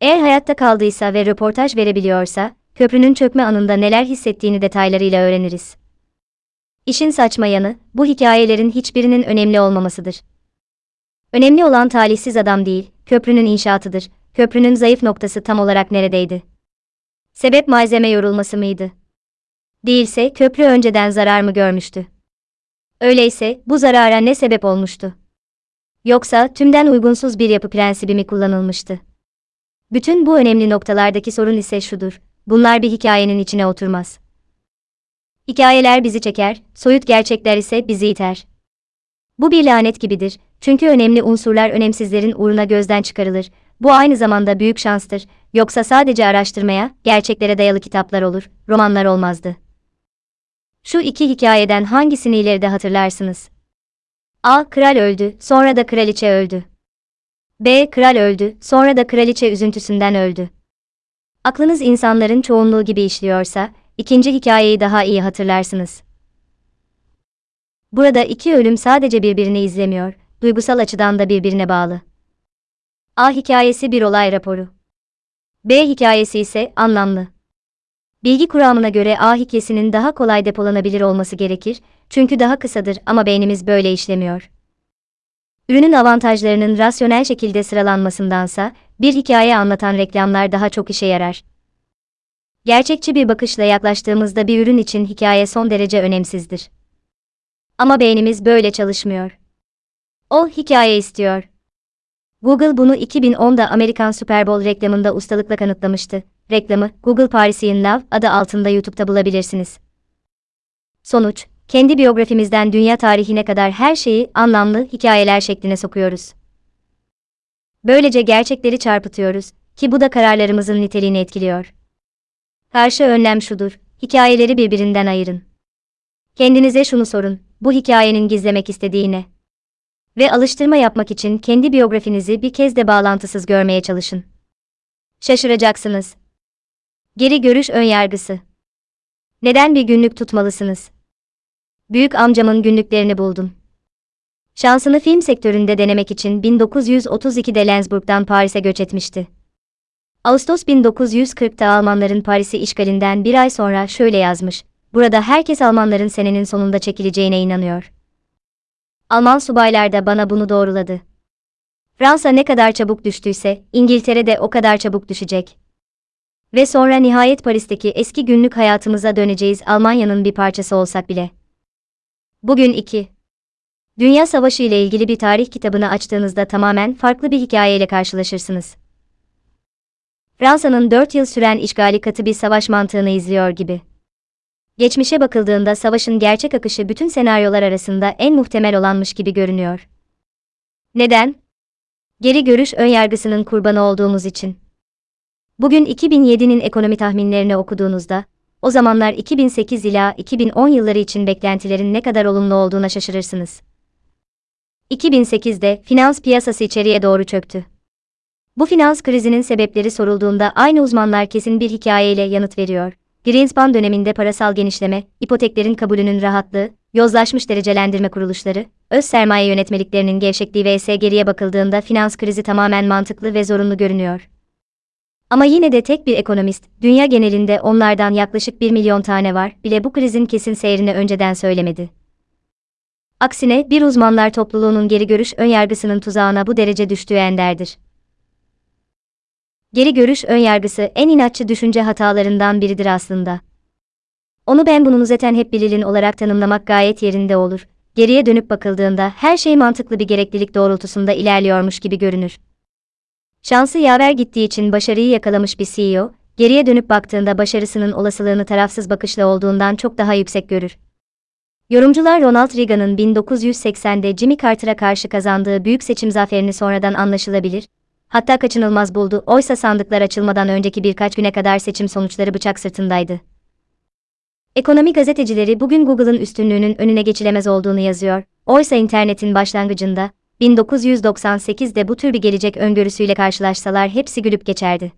Eğer hayatta kaldıysa ve röportaj verebiliyorsa, köprünün çökme anında neler hissettiğini detaylarıyla öğreniriz. İşin saçma yanı, bu hikayelerin hiçbirinin önemli olmamasıdır. Önemli olan talihsiz adam değil, köprünün inşaatıdır. Köprünün zayıf noktası tam olarak neredeydi? Sebep malzeme yorulması mıydı? Değilse köprü önceden zarar mı görmüştü? Öyleyse bu zarara ne sebep olmuştu? Yoksa tümden uygunsuz bir yapı prensibi mi kullanılmıştı? Bütün bu önemli noktalardaki sorun ise şudur. Bunlar bir hikayenin içine oturmaz. Hikayeler bizi çeker, soyut gerçekler ise bizi iter. Bu bir lanet gibidir. Çünkü önemli unsurlar önemsizlerin uğruna gözden çıkarılır. Bu aynı zamanda büyük şanstır. Yoksa sadece araştırmaya, gerçeklere dayalı kitaplar olur, romanlar olmazdı. Şu iki hikayeden hangisini ileride hatırlarsınız? A. Kral öldü, sonra da kraliçe öldü. B. Kral öldü, sonra da kraliçe üzüntüsünden öldü. Aklınız insanların çoğunluğu gibi işliyorsa, ikinci hikayeyi daha iyi hatırlarsınız. Burada iki ölüm sadece birbirini izlemiyor, duygusal açıdan da birbirine bağlı. A hikayesi bir olay raporu. B hikayesi ise anlamlı. Bilgi kuramına göre A hikayesinin daha kolay depolanabilir olması gerekir, çünkü daha kısadır ama beynimiz böyle işlemiyor. Ürünün avantajlarının rasyonel şekilde sıralanmasındansa, bir hikaye anlatan reklamlar daha çok işe yarar. Gerçekçi bir bakışla yaklaştığımızda bir ürün için hikaye son derece önemsizdir. Ama beynimiz böyle çalışmıyor. O hikaye istiyor. Google bunu 2010'da Amerikan Super Bowl reklamında ustalıkla kanıtlamıştı. Reklamı Google Parisian Love adı altında YouTube'da bulabilirsiniz. Sonuç, kendi biyografimizden dünya tarihine kadar her şeyi anlamlı hikayeler şekline sokuyoruz. Böylece gerçekleri çarpıtıyoruz ki bu da kararlarımızın niteliğini etkiliyor. Karşı önlem şudur, hikayeleri birbirinden ayırın. Kendinize şunu sorun, bu hikayenin gizlemek istediği ne? Ve alıştırma yapmak için kendi biyografinizi bir kez de bağlantısız görmeye çalışın. Şaşıracaksınız. Geri görüş önyargısı. Neden bir günlük tutmalısınız? Büyük amcamın günlüklerini buldum. Şansını film sektöründe denemek için 1932'de Lensburg'dan Paris'e göç etmişti. Ağustos 1940'ta Almanların Paris'i işgalinden bir ay sonra şöyle yazmış. Burada herkes Almanların senenin sonunda çekileceğine inanıyor. Alman subaylar da bana bunu doğruladı. Fransa ne kadar çabuk düştüyse, İngiltere de o kadar çabuk düşecek. Ve sonra nihayet Paris'teki eski günlük hayatımıza döneceğiz Almanya'nın bir parçası olsak bile. Bugün 2. Dünya Savaşı ile ilgili bir tarih kitabını açtığınızda tamamen farklı bir hikayeyle karşılaşırsınız. Fransa'nın 4 yıl süren işgali katı bir savaş mantığını izliyor gibi. Geçmişe bakıldığında savaşın gerçek akışı bütün senaryolar arasında en muhtemel olanmış gibi görünüyor. Neden? Geri görüş önyargısının kurbanı olduğumuz için. Bugün 2007'nin ekonomi tahminlerini okuduğunuzda, o zamanlar 2008 ila 2010 yılları için beklentilerin ne kadar olumlu olduğuna şaşırırsınız. 2008'de finans piyasası içeriye doğru çöktü. Bu finans krizinin sebepleri sorulduğunda aynı uzmanlar kesin bir hikayeyle yanıt veriyor. Greenspan döneminde parasal genişleme, ipoteklerin kabulünün rahatlığı, yozlaşmış derecelendirme kuruluşları, öz sermaye yönetmeliklerinin gevşekliği vs geriye bakıldığında finans krizi tamamen mantıklı ve zorunlu görünüyor. Ama yine de tek bir ekonomist, dünya genelinde onlardan yaklaşık 1 milyon tane var, bile bu krizin kesin seyrini önceden söylemedi. Aksine bir uzmanlar topluluğunun geri görüş önyargısının tuzağına bu derece düştüğü enderdir. Geri görüş önyargısı en inatçı düşünce hatalarından biridir aslında. Onu ben bunun zaten hep bililin olarak tanımlamak gayet yerinde olur. Geriye dönüp bakıldığında her şey mantıklı bir gereklilik doğrultusunda ilerliyormuş gibi görünür. Şansı yaver gittiği için başarıyı yakalamış bir CEO, geriye dönüp baktığında başarısının olasılığını tarafsız bakışla olduğundan çok daha yüksek görür. Yorumcular Ronald Reagan'ın 1980'de Jimmy Carter'a karşı kazandığı büyük seçim zaferini sonradan anlaşılabilir, hatta kaçınılmaz buldu. Oysa sandıklar açılmadan önceki birkaç güne kadar seçim sonuçları bıçak sırtındaydı. Ekonomi gazetecileri bugün Google'ın üstünlüğünün önüne geçilemez olduğunu yazıyor. Oysa internetin başlangıcında 1998'de bu tür bir gelecek öngörüsüyle karşılaşsalar hepsi gülüp geçerdi.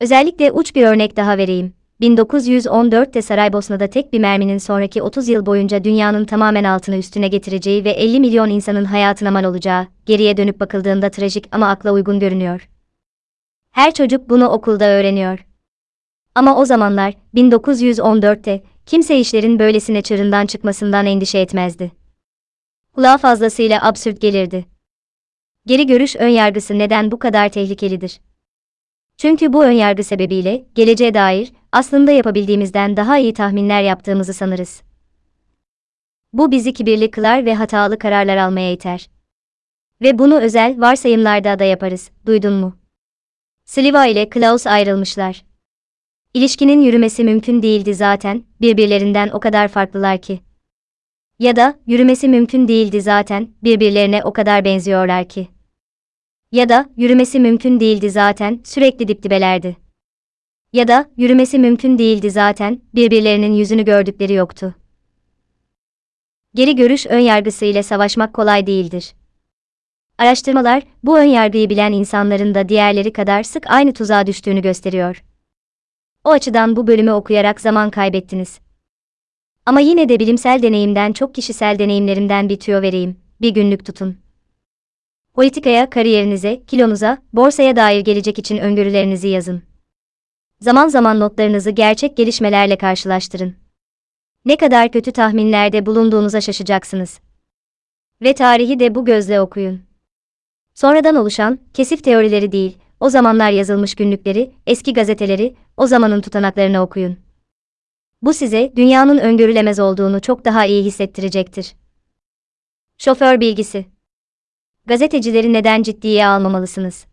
Özellikle uç bir örnek daha vereyim. 1914'te Saraybosna'da tek bir merminin sonraki 30 yıl boyunca dünyanın tamamen altını üstüne getireceği ve 50 milyon insanın hayatına mal olacağı, geriye dönüp bakıldığında trajik ama akla uygun görünüyor. Her çocuk bunu okulda öğreniyor. Ama o zamanlar, 1914'te, kimse işlerin böylesine çığırından çıkmasından endişe etmezdi. Kulağa fazlasıyla absürt gelirdi. Geri görüş önyargısı neden bu kadar tehlikelidir? Çünkü bu önyargı sebebiyle, geleceğe dair, aslında yapabildiğimizden daha iyi tahminler yaptığımızı sanırız. Bu bizi kibirli kılar ve hatalı kararlar almaya iter. Ve bunu özel varsayımlarda da yaparız, duydun mu? Sliva ile Klaus ayrılmışlar. İlişkinin yürümesi mümkün değildi zaten, birbirlerinden o kadar farklılar ki. Ya da, yürümesi mümkün değildi zaten, birbirlerine o kadar benziyorlar ki. Ya da, yürümesi mümkün değildi zaten, sürekli dip dibelerdi. Ya da, yürümesi mümkün değildi zaten, birbirlerinin yüzünü gördükleri yoktu. Geri görüş önyargısı ile savaşmak kolay değildir. Araştırmalar, bu önyargıyı bilen insanların da diğerleri kadar sık aynı tuzağa düştüğünü gösteriyor. O açıdan bu bölümü okuyarak zaman kaybettiniz. Ama yine de bilimsel deneyimden çok kişisel deneyimlerimden bir tüyo vereyim. Bir günlük tutun. Politikaya, kariyerinize, kilonuza, borsaya dair gelecek için öngörülerinizi yazın. Zaman zaman notlarınızı gerçek gelişmelerle karşılaştırın. Ne kadar kötü tahminlerde bulunduğunuza şaşacaksınız. Ve tarihi de bu gözle okuyun. Sonradan oluşan, kesif teorileri değil, o zamanlar yazılmış günlükleri, eski gazeteleri, o zamanın tutanaklarını okuyun. Bu size dünyanın öngörülemez olduğunu çok daha iyi hissettirecektir. Şoför bilgisi. Gazetecileri neden ciddiye almamalısınız?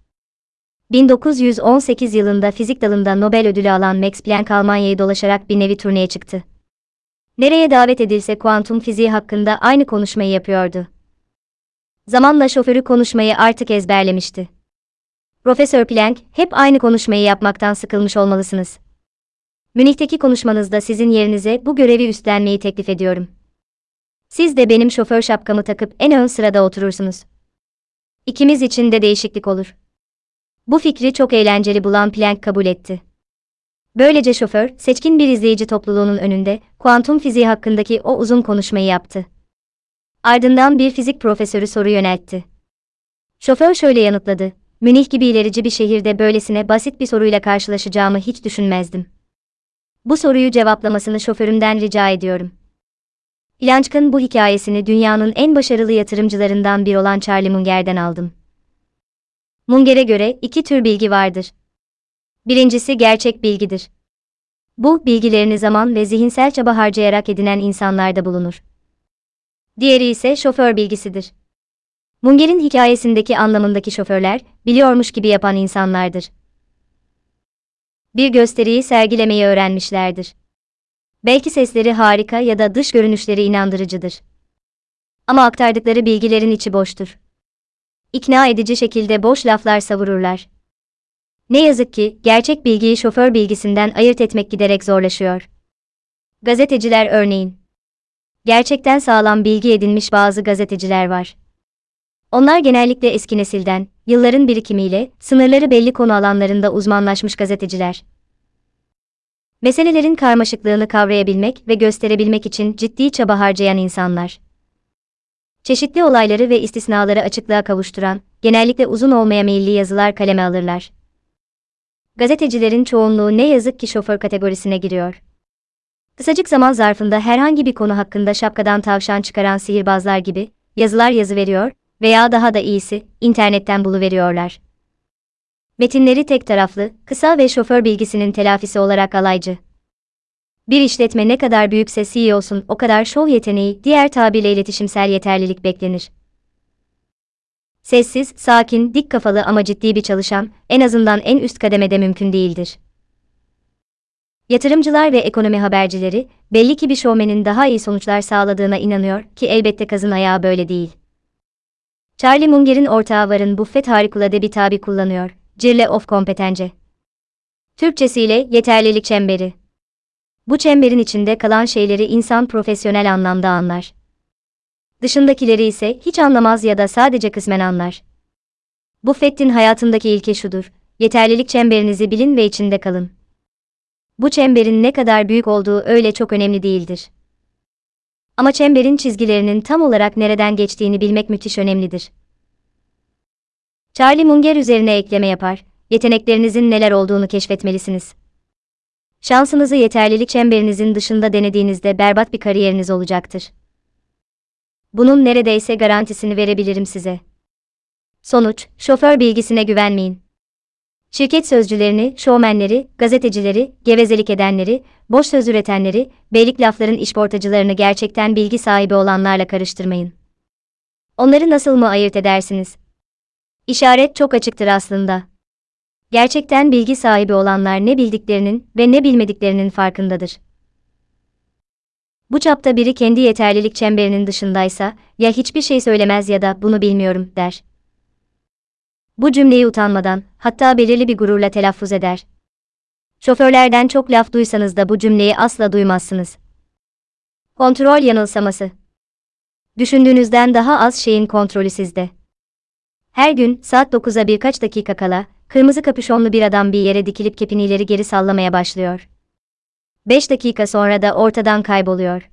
1918 yılında fizik dalında Nobel ödülü alan Max Planck Almanya'yı dolaşarak bir nevi turneye çıktı. Nereye davet edilse kuantum fiziği hakkında aynı konuşmayı yapıyordu. Zamanla şoförü konuşmayı artık ezberlemişti. Profesör Planck, hep aynı konuşmayı yapmaktan sıkılmış olmalısınız. Münih'teki konuşmanızda sizin yerinize bu görevi üstlenmeyi teklif ediyorum. Siz de benim şoför şapkamı takıp en ön sırada oturursunuz. İkimiz için de değişiklik olur. Bu fikri çok eğlenceli bulan Planck kabul etti. Böylece şoför, seçkin bir izleyici topluluğunun önünde, kuantum fiziği hakkındaki o uzun konuşmayı yaptı. Ardından bir fizik profesörü soru yöneltti. Şoför şöyle yanıtladı, Münih gibi ilerici bir şehirde böylesine basit bir soruyla karşılaşacağımı hiç düşünmezdim. Bu soruyu cevaplamasını şoförümden rica ediyorum. İlançk'ın bu hikayesini dünyanın en başarılı yatırımcılarından biri olan Charlie Munger'den aldım. Munger'e göre iki tür bilgi vardır. Birincisi gerçek bilgidir. Bu, bilgilerini zaman ve zihinsel çaba harcayarak edinen insanlarda bulunur. Diğeri ise şoför bilgisidir. Munger'in hikayesindeki anlamındaki şoförler, biliyormuş gibi yapan insanlardır. Bir gösteriyi sergilemeyi öğrenmişlerdir. Belki sesleri harika ya da dış görünüşleri inandırıcıdır. Ama aktardıkları bilgilerin içi boştur. İkna edici şekilde boş laflar savururlar. Ne yazık ki, gerçek bilgiyi şoför bilgisinden ayırt etmek giderek zorlaşıyor. Gazeteciler örneğin. Gerçekten sağlam bilgi edinmiş bazı gazeteciler var. Onlar genellikle eski nesilden, yılların birikimiyle, sınırları belli konu alanlarında uzmanlaşmış gazeteciler. Meselelerin karmaşıklığını kavrayabilmek ve gösterebilmek için ciddi çaba harcayan insanlar. Çeşitli olayları ve istisnaları açıklığa kavuşturan, genellikle uzun olmaya meyilli yazılar kaleme alırlar. Gazetecilerin çoğunluğu ne yazık ki şoför kategorisine giriyor. Kısacık zaman zarfında herhangi bir konu hakkında şapkadan tavşan çıkaran sihirbazlar gibi yazılar yazı veriyor veya daha da iyisi, internetten buluveriyorlar. Metinleri tek taraflı, kısa ve şoför bilgisinin telafisi olarak alaycı. Bir işletme ne kadar büyükse CEO'sun o kadar şov yeteneği, diğer tabirle iletişimsel yeterlilik beklenir. Sessiz, sakin, dik kafalı ama ciddi bir çalışan, en azından en üst kademede mümkün değildir. Yatırımcılar ve ekonomi habercileri, belli ki bir şovmenin daha iyi sonuçlar sağladığına inanıyor ki elbette kazın ayağı böyle değil. Charlie Munger'in ortağı Warren Buffett harikulade bir tabi kullanıyor, Circle of Competence. Türkçesiyle yeterlilik çemberi. Bu çemberin içinde kalan şeyleri insan profesyonel anlamda anlar. Dışındakileri ise hiç anlamaz ya da sadece kısmen anlar. Buffett'in hayatındaki ilke şudur, yeterlilik çemberinizi bilin ve içinde kalın. Bu çemberin ne kadar büyük olduğu öyle çok önemli değildir. Ama çemberin çizgilerinin tam olarak nereden geçtiğini bilmek müthiş önemlidir. Charlie Munger üzerine ekleme yapar, yeteneklerinizin neler olduğunu keşfetmelisiniz. Şansınızı yeterlilik çemberinizin dışında denediğinizde berbat bir kariyeriniz olacaktır. Bunun neredeyse garantisini verebilirim size. Sonuç, şoför bilgisine güvenmeyin. Şirket sözcülerini, şovmenleri, gazetecileri, gevezelik edenleri, boş söz üretenleri, beylik lafların işportacılarını gerçekten bilgi sahibi olanlarla karıştırmayın. Onları nasıl mı ayırt edersiniz? İşaret çok açıktır aslında. Gerçekten bilgi sahibi olanlar ne bildiklerinin ve ne bilmediklerinin farkındadır. Bu çapta biri kendi yeterlilik çemberinin dışındaysa, ya hiçbir şey söylemez ya da bunu bilmiyorum der. Bu cümleyi utanmadan, hatta belirli bir gururla telaffuz eder. Şoförlerden çok laf duysanız da bu cümleyi asla duymazsınız. Kontrol yanılsaması. Düşündüğünüzden daha az şeyin kontrolü sizde. Her gün saat 9'a birkaç dakika kala, kırmızı kapüşonlu bir adam bir yere dikilip kepini ileri geri sallamaya başlıyor. 5 dakika sonra da ortadan kayboluyor.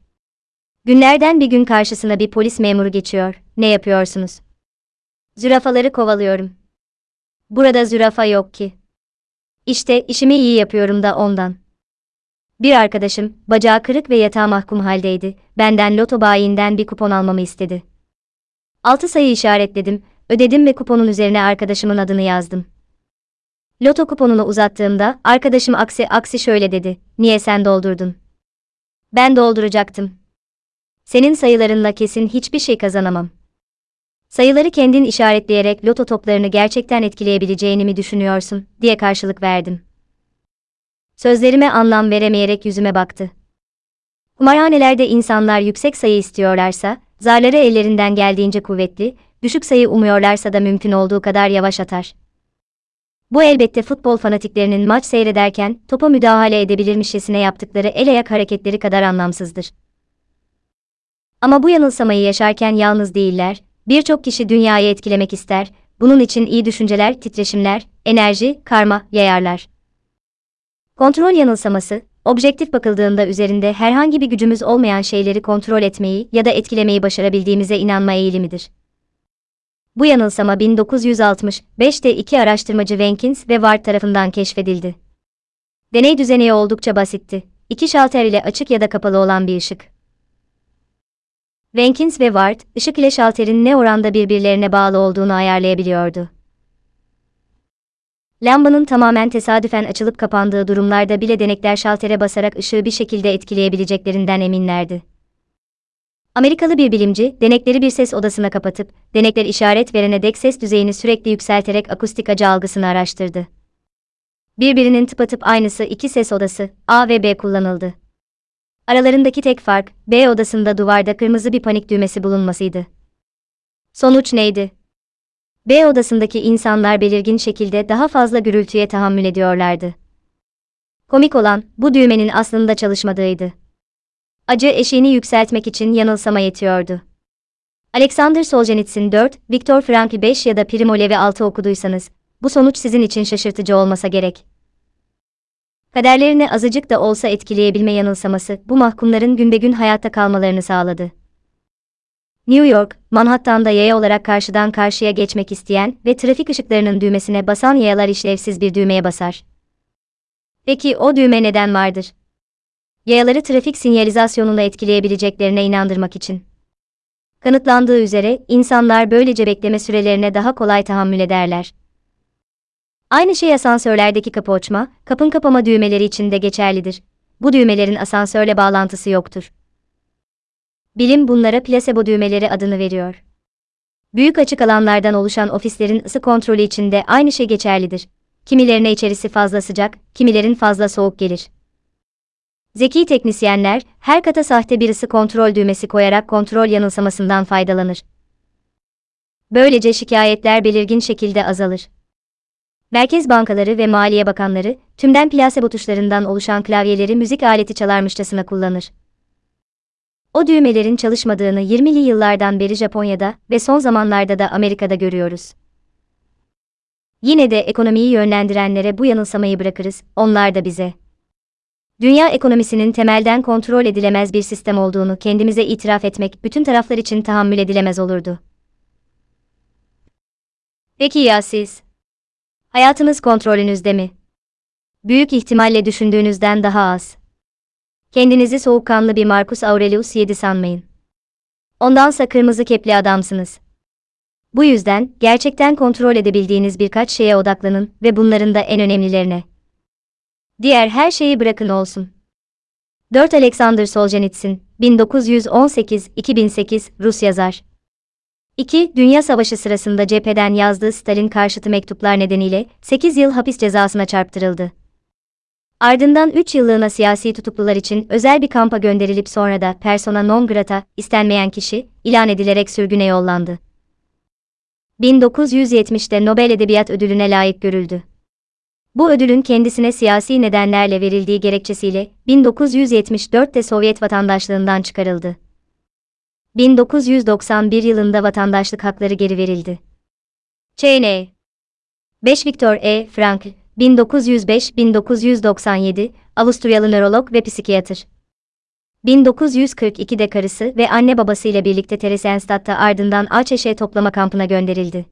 Günlerden bir gün karşısına bir polis memuru geçiyor. Ne yapıyorsunuz? Zürafaları kovalıyorum. Burada zürafa yok ki. İşte işimi iyi yapıyorum da ondan. Bir arkadaşım, bacağı kırık ve yatağa mahkum haldeydi, benden loto bayinden bir kupon almamı istedi. Altı sayı işaretledim, ödedim ve kuponun üzerine arkadaşımın adını yazdım. Loto kuponunu uzattığımda, arkadaşım aksi aksi şöyle dedi, niye sen doldurdun? Ben dolduracaktım. Senin sayılarınla kesin hiçbir şey kazanamam. Sayıları kendin işaretleyerek loto toplarını gerçekten etkileyebileceğini mi düşünüyorsun, diye karşılık verdim. Sözlerime anlam veremeyerek yüzüme baktı. Kumarhanelerde insanlar yüksek sayı istiyorlarsa, zarları ellerinden geldiğince kuvvetli, düşük sayı umuyorlarsa da mümkün olduğu kadar yavaş atar. Bu elbette futbol fanatiklerinin maç seyrederken topa müdahale edebilirmişçesine yaptıkları el ayak hareketleri kadar anlamsızdır. Ama bu yanılsamayı yaşarken yalnız değiller, birçok kişi dünyayı etkilemek ister, bunun için iyi düşünceler, titreşimler, enerji, karma yayarlar. Kontrol yanılsaması, objektif bakıldığında üzerinde herhangi bir gücümüz olmayan şeyleri kontrol etmeyi ya da etkilemeyi başarabildiğimize inanma eğilimidir. Bu yanılsama 1965'te iki araştırmacı Venkins ve Ward tarafından keşfedildi. Deney düzeneği oldukça basitti. İki şalter ile açık ya da kapalı olan bir ışık. Venkins ve Ward, ışık ile şalterin ne oranda birbirlerine bağlı olduğunu ayarlayabiliyordu. Lambanın tamamen tesadüfen açılıp kapandığı durumlarda bile denekler şaltere basarak ışığı bir şekilde etkileyebileceklerinden eminlerdi. Amerikalı bir bilimci, denekleri bir ses odasına kapatıp, denekler işaret verene dek ses düzeyini sürekli yükselterek akustik acı algısını araştırdı. Birbirinin tıpatıp aynısı iki ses odası, A ve B kullanıldı. Aralarındaki tek fark, B odasında duvarda kırmızı bir panik düğmesi bulunmasıydı. Sonuç neydi? B odasındaki insanlar belirgin şekilde daha fazla gürültüye tahammül ediyorlardı. Komik olan, bu düğmenin aslında çalışmadığıydı. Acı eşiğini yükseltmek için yanılsama yetiyordu. Alexander Solzhenitsyn 4, Viktor Frankl 5 ya da Primo Levi 6 okuduysanız, bu sonuç sizin için şaşırtıcı olmasa gerek. Kaderlerini azıcık da olsa etkileyebilme yanılsaması, bu mahkumların günbegün hayatta kalmalarını sağladı. New York, Manhattan'da yaya olarak karşıdan karşıya geçmek isteyen ve trafik ışıklarının düğmesine basan yayalar işlevsiz bir düğmeye basar. Peki o düğme neden vardır? Yayaları trafik sinyalizasyonunu etkileyebileceklerine inandırmak için. Kanıtlandığı üzere, insanlar böylece bekleme sürelerine daha kolay tahammül ederler. Aynı şey asansörlerdeki kapı açma, kapın kapama düğmeleri için de geçerlidir. Bu düğmelerin asansörle bağlantısı yoktur. Bilim bunlara plasebo düğmeleri adını veriyor. Büyük açık alanlardan oluşan ofislerin ısı kontrolü için de aynı şey geçerlidir. Kimilerine içerisi fazla sıcak, kimilerin fazla soğuk gelir. Zeki teknisyenler, her kata sahte birisi kontrol düğmesi koyarak kontrol yanılsamasından faydalanır. Böylece şikayetler belirgin şekilde azalır. Merkez bankaları ve maliye bakanları, tümden plasebo tuşlarından oluşan klavyeleri müzik aleti çalarmışçasına kullanır. O düğmelerin çalışmadığını 20'li yıllardan beri Japonya'da ve son zamanlarda da Amerika'da görüyoruz. Yine de ekonomiyi yönlendirenlere bu yanılsamayı bırakırız, onlar da bize. Dünya ekonomisinin temelden kontrol edilemez bir sistem olduğunu kendimize itiraf etmek bütün taraflar için tahammül edilemez olurdu. Peki ya siz? Hayatınız kontrolünüzde mi? Büyük ihtimalle düşündüğünüzden daha az. Kendinizi soğukkanlı bir Marcus Aurelius 7 sanmayın. Ondansa kırmızı kepli adamsınız. Bu yüzden gerçekten kontrol edebildiğiniz birkaç şeye odaklanın ve bunların da en önemlilerine. Diğer her şeyi bırakın olsun. 4 Alexander Solzhenitsyn, 1918-2008 Rus yazar. 2. Dünya Savaşı sırasında cepheden yazdığı Stalin karşıtı mektuplar nedeniyle 8 yıl hapis cezasına çarptırıldı. Ardından 3 yıllığına siyasi tutuklular için özel bir kampa gönderilip sonra da persona non grata, istenmeyen kişi, ilan edilerek sürgüne yollandı. 1970'te Nobel Edebiyat Ödülüne layık görüldü. Bu ödülün kendisine siyasi nedenlerle verildiği gerekçesiyle 1974'te Sovyet vatandaşlığından çıkarıldı. 1991 yılında vatandaşlık hakları geri verildi. Ç.N. 5 Viktor E. Frankl, 1905-1997, Avusturyalı nörolog ve psikiyatr. 1942'de karısı ve anne babasıyla birlikte Theresienstadt'ta ardından AÇŞ toplama kampına gönderildi.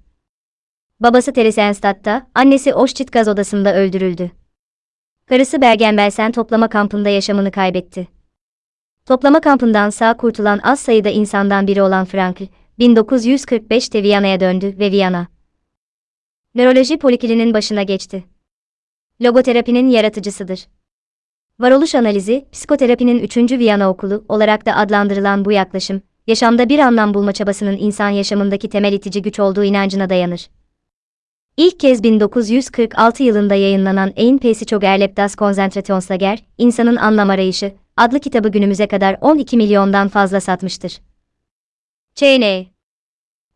Babası Theresienstadt'ta, annesi Oşçit gaz odasında öldürüldü. Karısı Bergen-Belsen toplama kampında yaşamını kaybetti. Toplama kampından sağ kurtulan az sayıda insandan biri olan Frankl, 1945'te Viyana'ya döndü ve Viyana Nöroloji Polikilinin başına geçti. Logoterapinin yaratıcısıdır. Varoluş analizi, psikoterapinin 3. Viyana okulu olarak da adlandırılan bu yaklaşım, yaşamda bir anlam bulma çabasının insan yaşamındaki temel itici güç olduğu inancına dayanır. İlk kez 1946 yılında yayınlanan Ein Psychogerleb das Konzentrationslager, İnsanın Anlam Arayışı, adlı kitabı günümüze kadar 12 milyondan fazla satmıştır. Ç.N.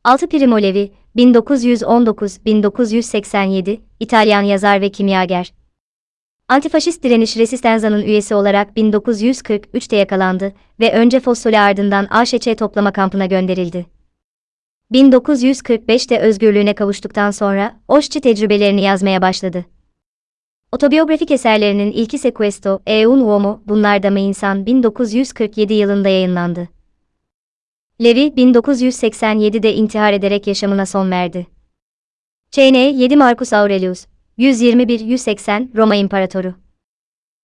6 Primo Levi, 1919-1987, İtalyan yazar ve kimyager. Antifaşist direniş Resistenza'nın üyesi olarak 1943'te yakalandı ve önce Fossoli ardından AŞÇ toplama kampına gönderildi. 1945'te özgürlüğüne kavuştuktan sonra Oşçi tecrübelerini yazmaya başladı. Otobiyografik eserlerinin ilki Sequesto, e un uomo, Bunlar mı insan 1947 yılında yayınlandı. Levi 1987'de intihar ederek yaşamına son verdi. Ç.N. 7 Marcus Aurelius 121-180 Roma İmparatoru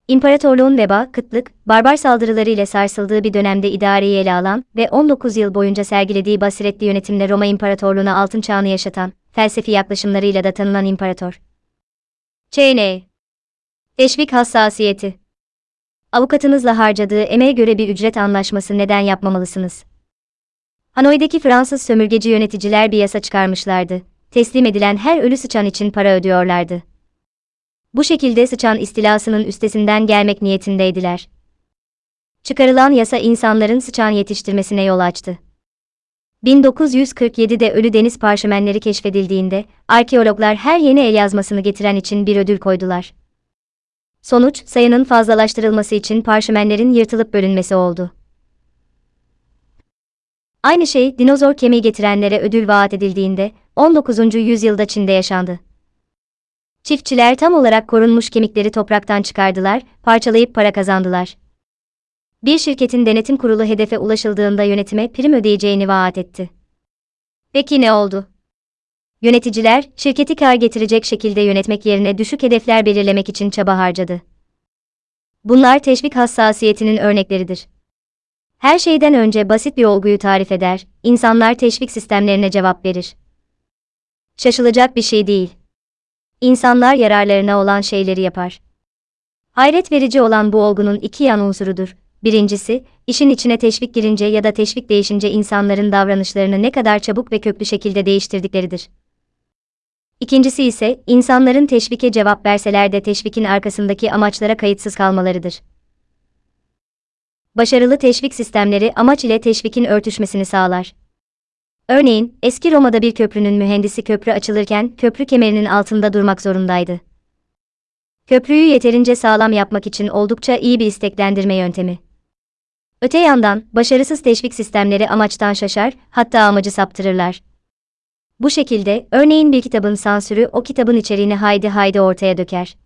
İmparatorluğun veba, kıtlık, barbar saldırıları ile sarsıldığı bir dönemde idareyi ele alan ve 19 yıl boyunca sergilediği basiretli yönetimle Roma İmparatorluğu'na altın çağını yaşatan, felsefi yaklaşımlarıyla da tanınan imparator. Ç.N. Teşvik hassasiyeti Avukatınızla harcadığı emeğe göre bir ücret anlaşması neden yapmamalısınız? Hanoi'deki Fransız sömürgeci yöneticiler bir yasa çıkarmışlardı. Teslim edilen her ölü sıçan için para ödüyorlardı. Bu şekilde sıçan istilasının üstesinden gelmek niyetindeydiler. Çıkarılan yasa insanların sıçan yetiştirmesine yol açtı. 1947'de ölü deniz parşömenleri keşfedildiğinde, arkeologlar her yeni el yazmasını getiren için bir ödül koydular. Sonuç, sayının fazlalaştırılması için parşömenlerin yırtılıp bölünmesi oldu. Aynı şey dinozor kemiği getirenlere ödül vaat edildiğinde 19. yüzyılda Çin'de yaşandı. Çiftçiler tam olarak korunmuş kemikleri topraktan çıkardılar, parçalayıp para kazandılar. Bir şirketin denetim kurulu hedefe ulaşıldığında yönetime prim ödeyeceğini vaat etti. Peki ne oldu? Yöneticiler, şirketi kar getirecek şekilde yönetmek yerine düşük hedefler belirlemek için çaba harcadı. Bunlar teşvik hassasiyetinin örnekleridir. Her şeyden önce basit bir olguyu tarif eder, insanlar teşvik sistemlerine cevap verir. Şaşılacak bir şey değil. İnsanlar yararlarına olan şeyleri yapar. Hayret verici olan bu olgunun iki yan unsurudur. Birincisi, işin içine teşvik girince ya da teşvik değişince insanların davranışlarını ne kadar çabuk ve köklü şekilde değiştirdikleridir. İkincisi ise, insanların teşvike cevap verseler de teşvikin arkasındaki amaçlara kayıtsız kalmalarıdır. Başarılı teşvik sistemleri amaç ile teşvikin örtüşmesini sağlar. Örneğin, eski Roma'da bir köprünün mühendisi köprü açılırken köprü kemerinin altında durmak zorundaydı. Köprüyü yeterince sağlam yapmak için oldukça iyi bir isteklendirme yöntemi. Öte yandan, başarısız teşvik sistemleri amaçtan şaşar, hatta amacı saptırırlar. Bu şekilde, örneğin bir kitabın sansürü o kitabın içeriğini haydi haydi ortaya döker.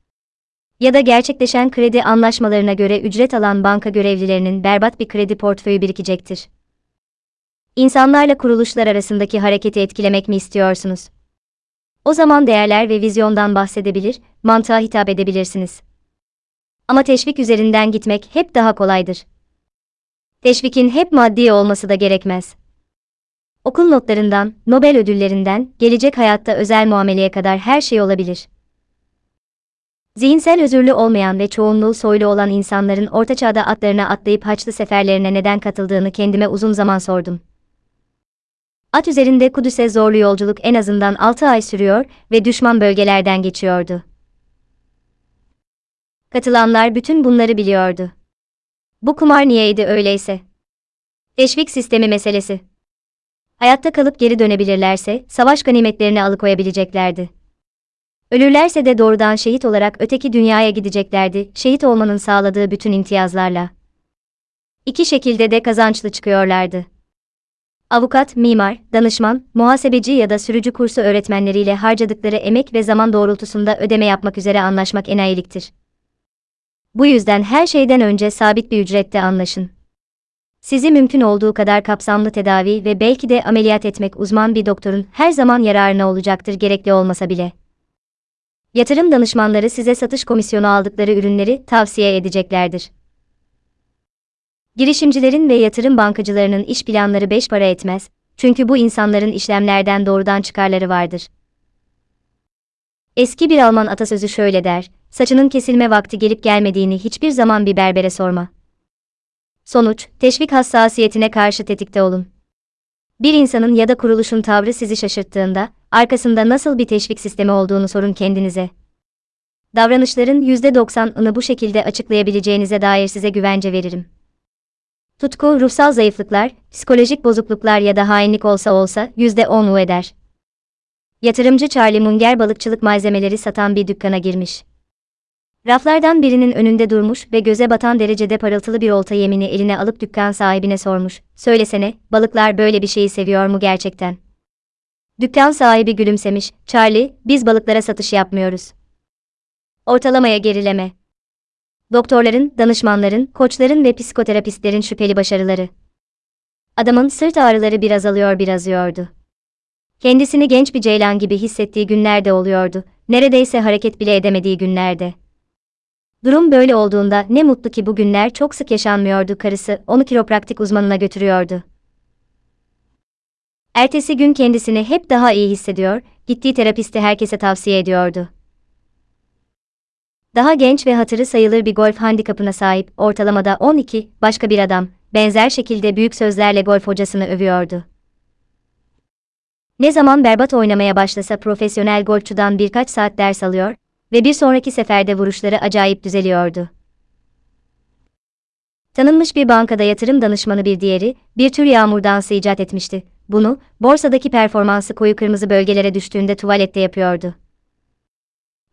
Ya da gerçekleşen kredi anlaşmalarına göre ücret alan banka görevlilerinin berbat bir kredi portföyü birikecektir. İnsanlarla kuruluşlar arasındaki hareketi etkilemek mi istiyorsunuz? O zaman değerler ve vizyondan bahsedebilir, mantığa hitap edebilirsiniz. Ama teşvik üzerinden gitmek hep daha kolaydır. Teşvikin hep maddi olması da gerekmez. Okul notlarından, Nobel ödüllerinden, gelecek hayatta özel muameleye kadar her şey olabilir. Zihinsel özürlü olmayan ve çoğunluğu soylu olan insanların orta çağda atlarına atlayıp haçlı seferlerine neden katıldığını kendime uzun zaman sordum. At üzerinde Kudüs'e zorlu yolculuk en azından 6 ay sürüyor ve düşman bölgelerden geçiyordu. Katılanlar bütün bunları biliyordu. Bu kumar niyeydi öyleyse? Teşvik sistemi meselesi. Hayatta kalıp geri dönebilirlerse, savaş ganimetlerini alıkoyabileceklerdi. Ölürlerse de doğrudan şehit olarak öteki dünyaya gideceklerdi, şehit olmanın sağladığı bütün imtiyazlarla. İki şekilde de kazançlı çıkıyorlardı. Avukat, mimar, danışman, muhasebeci ya da sürücü kursu öğretmenleriyle harcadıkları emek ve zaman doğrultusunda ödeme yapmak üzere anlaşmak enayiliktir. Bu yüzden her şeyden önce sabit bir ücrette anlaşın. Sizi mümkün olduğu kadar kapsamlı tedavi ve belki de ameliyat etmek uzman bir doktorun her zaman yararına olacaktır gerekli olmasa bile. Yatırım danışmanları size satış komisyonu aldıkları ürünleri tavsiye edeceklerdir. Girişimcilerin ve yatırım bankacılarının iş planları beş para etmez, çünkü bu insanların işlemlerden doğrudan çıkarları vardır. Eski bir Alman atasözü şöyle der, saçının kesilme vakti gelip gelmediğini hiçbir zaman bir berbere sorma. Sonuç, teşvik hassasiyetine karşı tetikte olun. Bir insanın ya da kuruluşun tavrı sizi şaşırttığında, arkasında nasıl bir teşvik sistemi olduğunu sorun kendinize. Davranışların %90'ını bu şekilde açıklayabileceğinize dair size güvence veririm. Tutku, ruhsal zayıflıklar, psikolojik bozukluklar ya da hainlik olsa olsa %10'u eder. Yatırımcı Charlie Munger balıkçılık malzemeleri satan bir dükkana girmiş. Raflardan birinin önünde durmuş ve göze batan derecede parıltılı bir olta yemini eline alıp dükkan sahibine sormuş. Söylesene, balıklar böyle bir şeyi seviyor mu gerçekten? Dükkan sahibi gülümsemiş. Charlie, biz balıklara satış yapmıyoruz. Ortalamaya gerileme. Doktorların, danışmanların, koçların ve psikoterapistlerin şüpheli başarıları. Adamın sırt ağrıları bir azalıyor bir azıyordu. Kendisini genç bir ceylan gibi hissettiği günlerde oluyordu, neredeyse hareket bile edemediği günlerde. Durum böyle olduğunda ne mutlu ki bu günler çok sık yaşanmıyordu karısı, onu kiropraktik uzmanına götürüyordu. Ertesi gün kendisini hep daha iyi hissediyor, gittiği terapisti herkese tavsiye ediyordu. Daha genç ve hatırı sayılır bir golf handikapına sahip, ortalamada 12, başka bir adam, benzer şekilde büyük sözlerle golf hocasını övüyordu. Ne zaman berbat oynamaya başlasa profesyonel golfçudan birkaç saat ders alıyor ve bir sonraki seferde vuruşları acayip düzeliyordu. Tanınmış bir bankada yatırım danışmanı bir diğeri, bir tür yağmur dansı icat etmişti. Bunu, borsadaki performansı koyu kırmızı bölgelere düştüğünde tuvalette yapıyordu.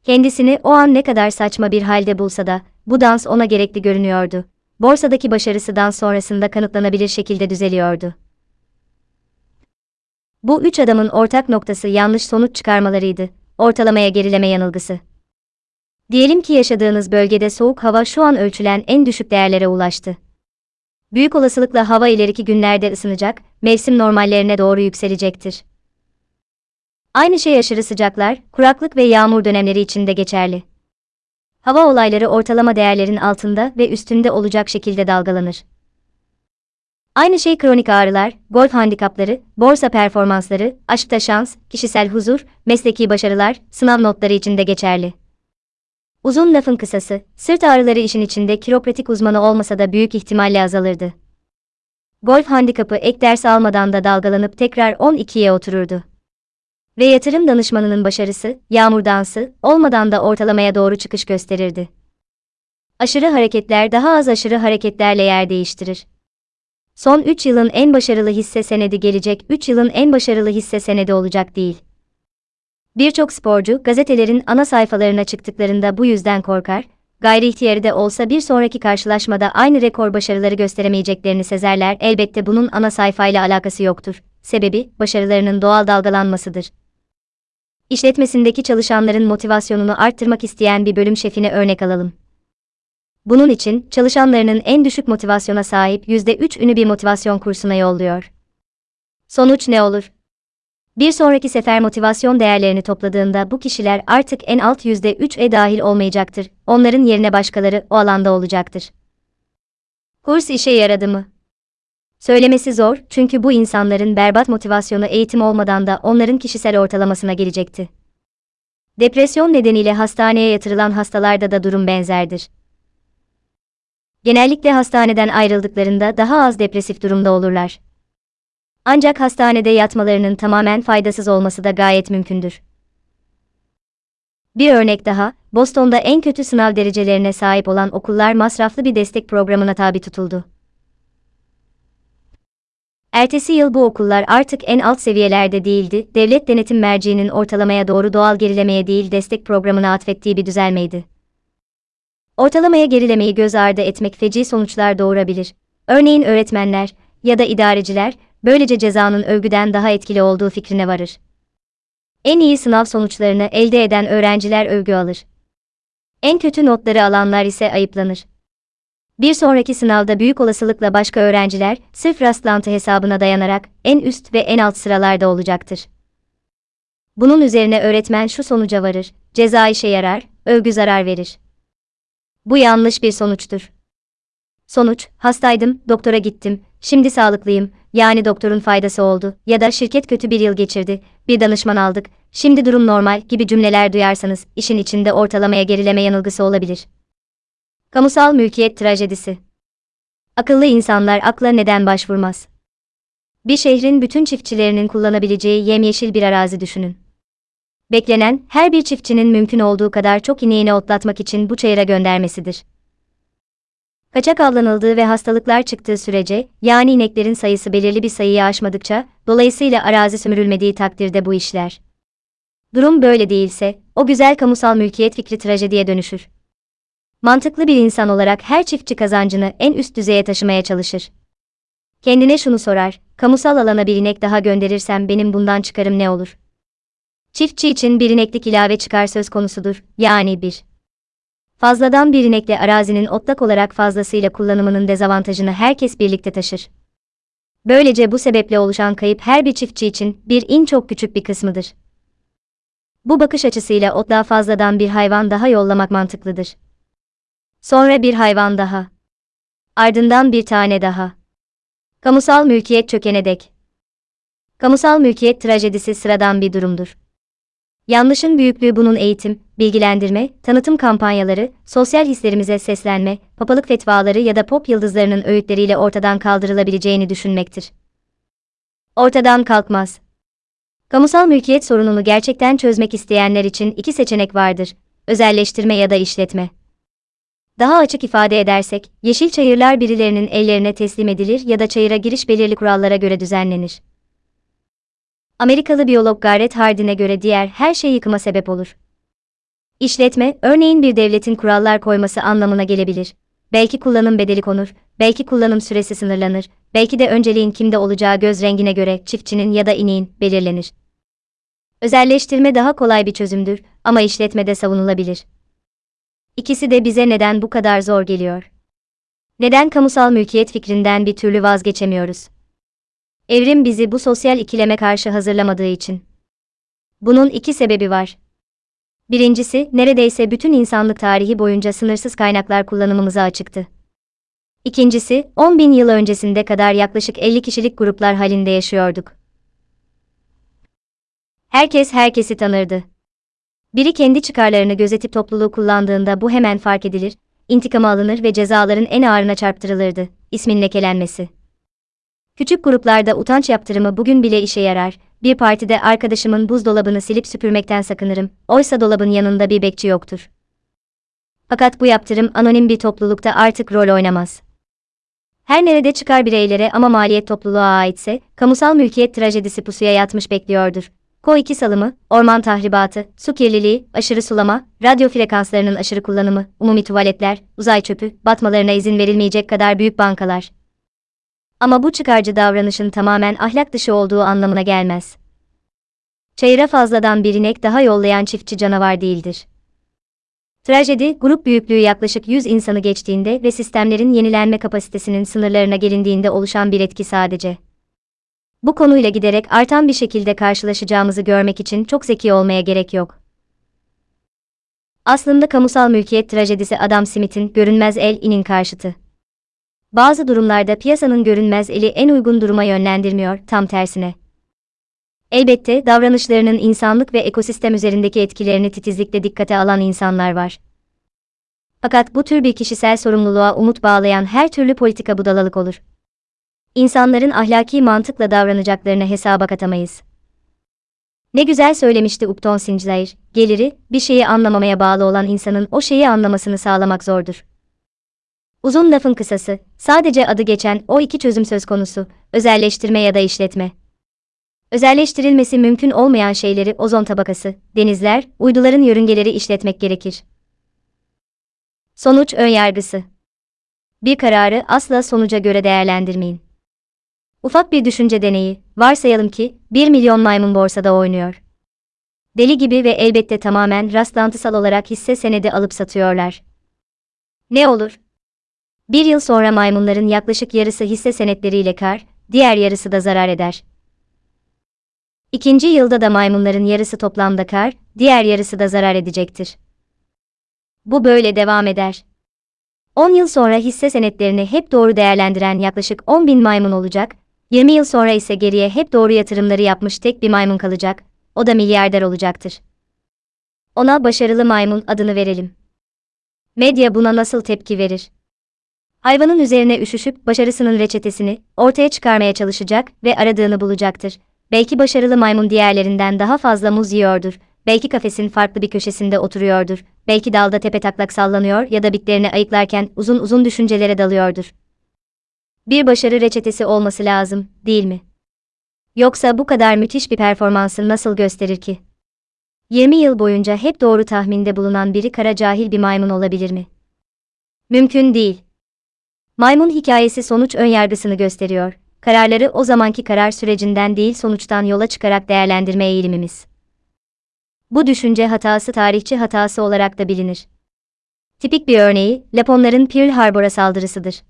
Kendisini o an ne kadar saçma bir halde bulsa da, bu dans ona gerekli görünüyordu. Borsadaki başarısı dans sonrasında kanıtlanabilir şekilde düzeliyordu. Bu üç adamın ortak noktası yanlış sonuç çıkarmalarıydı, ortalamaya gerileme yanılgısı. Diyelim ki yaşadığınız bölgede soğuk hava şu an ölçülen en düşük değerlere ulaştı. Büyük olasılıkla hava ileriki günlerde ısınacak, mevsim normallerine doğru yükselecektir. Aynı şey aşırı sıcaklar, kuraklık ve yağmur dönemleri için de geçerli. Hava olayları ortalama değerlerin altında ve üstünde olacak şekilde dalgalanır. Aynı şey kronik ağrılar, golf handikapları, borsa performansları, aşkta şans, kişisel huzur, mesleki başarılar, sınav notları için de geçerli. Uzun lafın kısası, sırt ağrıları işin içinde kiropratik uzmanı olmasa da büyük ihtimalle azalırdı. Golf handikapı ek ders almadan da dalgalanıp tekrar 12'ye otururdu. Ve yatırım danışmanının başarısı, yağmur dansı, olmadan da ortalamaya doğru çıkış gösterirdi. Aşırı hareketler daha az aşırı hareketlerle yer değiştirir. Son 3 yılın en başarılı hisse senedi gelecek 3 yılın en başarılı hisse senedi olacak değil. Birçok sporcu gazetelerin ana sayfalarına çıktıklarında bu yüzden korkar, gayri ihtiyarı da olsa bir sonraki karşılaşmada aynı rekor başarıları gösteremeyeceklerini sezerler. Elbette bunun ana sayfayla alakası yoktur. Sebebi başarılarının doğal dalgalanmasıdır. İşletmesindeki çalışanların motivasyonunu arttırmak isteyen bir bölüm şefine örnek alalım. Bunun için çalışanlarının en düşük motivasyona sahip %3 ünü bir motivasyon kursuna yolluyor. Sonuç ne olur? Bir sonraki sefer motivasyon değerlerini topladığında bu kişiler artık en alt %3'e dahil olmayacaktır. Onların yerine başkaları o alanda olacaktır. Kurs işe yaradı mı? Söylemesi zor çünkü bu insanların berbat motivasyonu eğitim olmadan da onların kişisel ortalamasına gelecekti. Depresyon nedeniyle hastaneye yatırılan hastalarda da durum benzerdir. Genellikle hastaneden ayrıldıklarında daha az depresif durumda olurlar. Ancak hastanede yatmalarının tamamen faydasız olması da gayet mümkündür. Bir örnek daha, Boston'da en kötü sınav derecelerine sahip olan okullar masraflı bir destek programına tabi tutuldu. Ertesi yıl bu okullar artık en alt seviyelerde değildi, devlet denetim merciğinin ortalamaya doğru doğal gerilemeye değil destek programına atfettiği bir düzelmeydi. Ortalamaya gerilemeyi göz ardı etmek feci sonuçlar doğurabilir. Örneğin öğretmenler ya da idareciler böylece cezanın övgüden daha etkili olduğu fikrine varır. En iyi sınav sonuçlarını elde eden öğrenciler övgü alır. En kötü notları alanlar ise ayıplanır. Bir sonraki sınavda büyük olasılıkla başka öğrenciler sırf rastlantı hesabına dayanarak en üst ve en alt sıralarda olacaktır. Bunun üzerine öğretmen şu sonuca varır: ceza işe yarar, övgü zarar verir. Bu yanlış bir sonuçtur. Sonuç, hastaydım, doktora gittim, şimdi sağlıklıyım, yani doktorun faydası oldu ya da şirket kötü bir yıl geçirdi, bir danışman aldık, şimdi durum normal gibi cümleler duyarsanız işin içinde ortalamaya gerileme yanılgısı olabilir. Kamusal mülkiyet trajedisi. Akıllı insanlar akla neden başvurmaz? Bir şehrin bütün çiftçilerinin kullanabileceği yemyeşil bir arazi düşünün. Beklenen, her bir çiftçinin mümkün olduğu kadar çok ineğini otlatmak için bu çayıra göndermesidir. Kaçak avlanıldığı ve hastalıklar çıktığı sürece, yani ineklerin sayısı belirli bir sayıyı aşmadıkça, dolayısıyla arazi sömürülmediği takdirde bu işler. Durum böyle değilse, o güzel kamusal mülkiyet fikri trajediye dönüşür. Mantıklı bir insan olarak her çiftçi kazancını en üst düzeye taşımaya çalışır. Kendine şunu sorar, kamusal alana bir inek daha gönderirsem benim bundan çıkarım ne olur? Çiftçi için bir ineklik ilave çıkar söz konusudur, yani bir. Fazladan bir inekle arazinin otlak olarak fazlasıyla kullanımının dezavantajını herkes birlikte taşır. Böylece bu sebeple oluşan kayıp her bir çiftçi için bir in çok küçük bir kısmıdır. Bu bakış açısıyla otluğa fazladan bir hayvan daha yollamak mantıklıdır. Sonra bir hayvan daha. Ardından bir tane daha. Kamusal mülkiyet çökene dek. Kamusal mülkiyet trajedisi sıradan bir durumdur. Yanlışın büyüklüğü bunun eğitim, bilgilendirme, tanıtım kampanyaları, sosyal hislerimize seslenme, papalık fetvaları ya da pop yıldızlarının öğütleriyle ortadan kaldırılabileceğini düşünmektir. Ortadan kalkmaz. Kamusal mülkiyet sorununu gerçekten çözmek isteyenler için iki seçenek vardır. Özelleştirme ya da işletme. Daha açık ifade edersek, yeşil çayırlar birilerinin ellerine teslim edilir ya da çayıra giriş belirli kurallara göre düzenlenir. Amerikalı biyolog Garrett Hardin'e göre diğer her şey yıkıma sebep olur. İşletme, örneğin bir devletin kurallar koyması anlamına gelebilir. Belki kullanım bedeli konur, belki kullanım süresi sınırlanır, belki de önceliğin kimde olacağı göz rengine göre çiftçinin ya da ineğin belirlenir. Özelleştirme daha kolay bir çözümdür ama işletmede savunulabilir. İkisi de bize neden bu kadar zor geliyor? Neden kamusal mülkiyet fikrinden bir türlü vazgeçemiyoruz? Evrim bizi bu sosyal ikileme karşı hazırlamadığı için. Bunun iki sebebi var. Birincisi, neredeyse bütün insanlık tarihi boyunca sınırsız kaynaklar kullanımımıza açıktı. İkincisi, 10 bin yıl öncesinde kadar yaklaşık 50 kişilik gruplar halinde yaşıyorduk. Herkes herkesi tanırdı. Biri kendi çıkarlarını gözetip topluluğu kullandığında bu hemen fark edilir, intikamı alınır ve cezaların en ağırına çarptırılırdı, ismin lekelenmesi. Küçük gruplarda utanç yaptırımı bugün bile işe yarar. Bir partide arkadaşımın buzdolabını silip süpürmekten sakınırım. Oysa dolabın yanında bir bekçi yoktur. Fakat bu yaptırım anonim bir toplulukta artık rol oynamaz. Her nerede çıkar bireylere ama maliyet topluluğa aitse, kamusal mülkiyet trajedisi pusuya yatmış bekliyordur. Ko2 salımı, orman tahribatı, su kirliliği, aşırı sulama, radyo frekanslarının aşırı kullanımı, umumi tuvaletler, uzay çöpü, batmalarına izin verilmeyecek kadar büyük bankalar. Ama bu çıkarcı davranışın tamamen ahlak dışı olduğu anlamına gelmez. Çayıra fazladan bir inek daha yollayan çiftçi canavar değildir. Trajedi, grup büyüklüğü yaklaşık 100 insanı geçtiğinde ve sistemlerin yenilenme kapasitesinin sınırlarına gelindiğinde oluşan bir etki sadece. Bu konuyla giderek artan bir şekilde karşılaşacağımızı görmek için çok zeki olmaya gerek yok. Aslında kamusal mülkiyet trajedisi Adam Smith'in görünmez el inin karşıtı. Bazı durumlarda piyasanın görünmez eli en uygun duruma yönlendirmiyor, tam tersine. Elbette davranışlarının insanlık ve ekosistem üzerindeki etkilerini titizlikle dikkate alan insanlar var. Fakat bu tür bir kişisel sorumluluğa umut bağlayan her türlü politika budalalık olur. İnsanların ahlaki mantıkla davranacaklarını hesaba katamayız. Ne güzel söylemişti Upton Sinclair, geliri, bir şeyi anlamamaya bağlı olan insanın o şeyi anlamasını sağlamak zordur. Uzun lafın kısası, sadece adı geçen o iki çözüm söz konusu, özelleştirme ya da işletme. Özelleştirilmesi mümkün olmayan şeyleri ozon tabakası, denizler, uyduların yörüngeleri işletmek gerekir. Sonuç ön yargısı. Bir kararı asla sonuca göre değerlendirmeyin. Ufak bir düşünce deneyi, varsayalım ki 1 milyon maymun borsada oynuyor. Deli gibi ve elbette tamamen rastlantısal olarak hisse senedi alıp satıyorlar. Ne olur? Bir yıl sonra maymunların yaklaşık yarısı hisse senetleriyle kar, diğer yarısı da zarar eder. İkinci yılda da maymunların yarısı toplamda kar, diğer yarısı da zarar edecektir. Bu böyle devam eder. 10 yıl sonra hisse senetlerini hep doğru değerlendiren yaklaşık 10 bin maymun olacak, 20 yıl sonra ise geriye hep doğru yatırımları yapmış tek bir maymun kalacak, o da milyarder olacaktır. Ona başarılı maymun adını verelim. Medya buna nasıl tepki verir? Hayvanın üzerine üşüşüp başarısının reçetesini ortaya çıkarmaya çalışacak ve aradığını bulacaktır. Belki başarılı maymun diğerlerinden daha fazla muz yiyordur. Belki kafesin farklı bir köşesinde oturuyordur. Belki dalda tepetaklak sallanıyor ya da bitlerini ayıklarken uzun uzun düşüncelere dalıyordur. Bir başarı reçetesi olması lazım, değil mi? Yoksa bu kadar müthiş bir performansı nasıl gösterir ki? 20 yıl boyunca hep doğru tahminde bulunan biri kara cahil bir maymun olabilir mi? Mümkün değil. Maymun hikayesi sonuç önyargısını gösteriyor. Kararları o zamanki karar sürecinden değil sonuçtan yola çıkarak değerlendirme eğilimimiz. Bu düşünce hatası tarihçi hatası olarak da bilinir. Tipik bir örneği, Laponların Pearl Harbor'a saldırısıdır.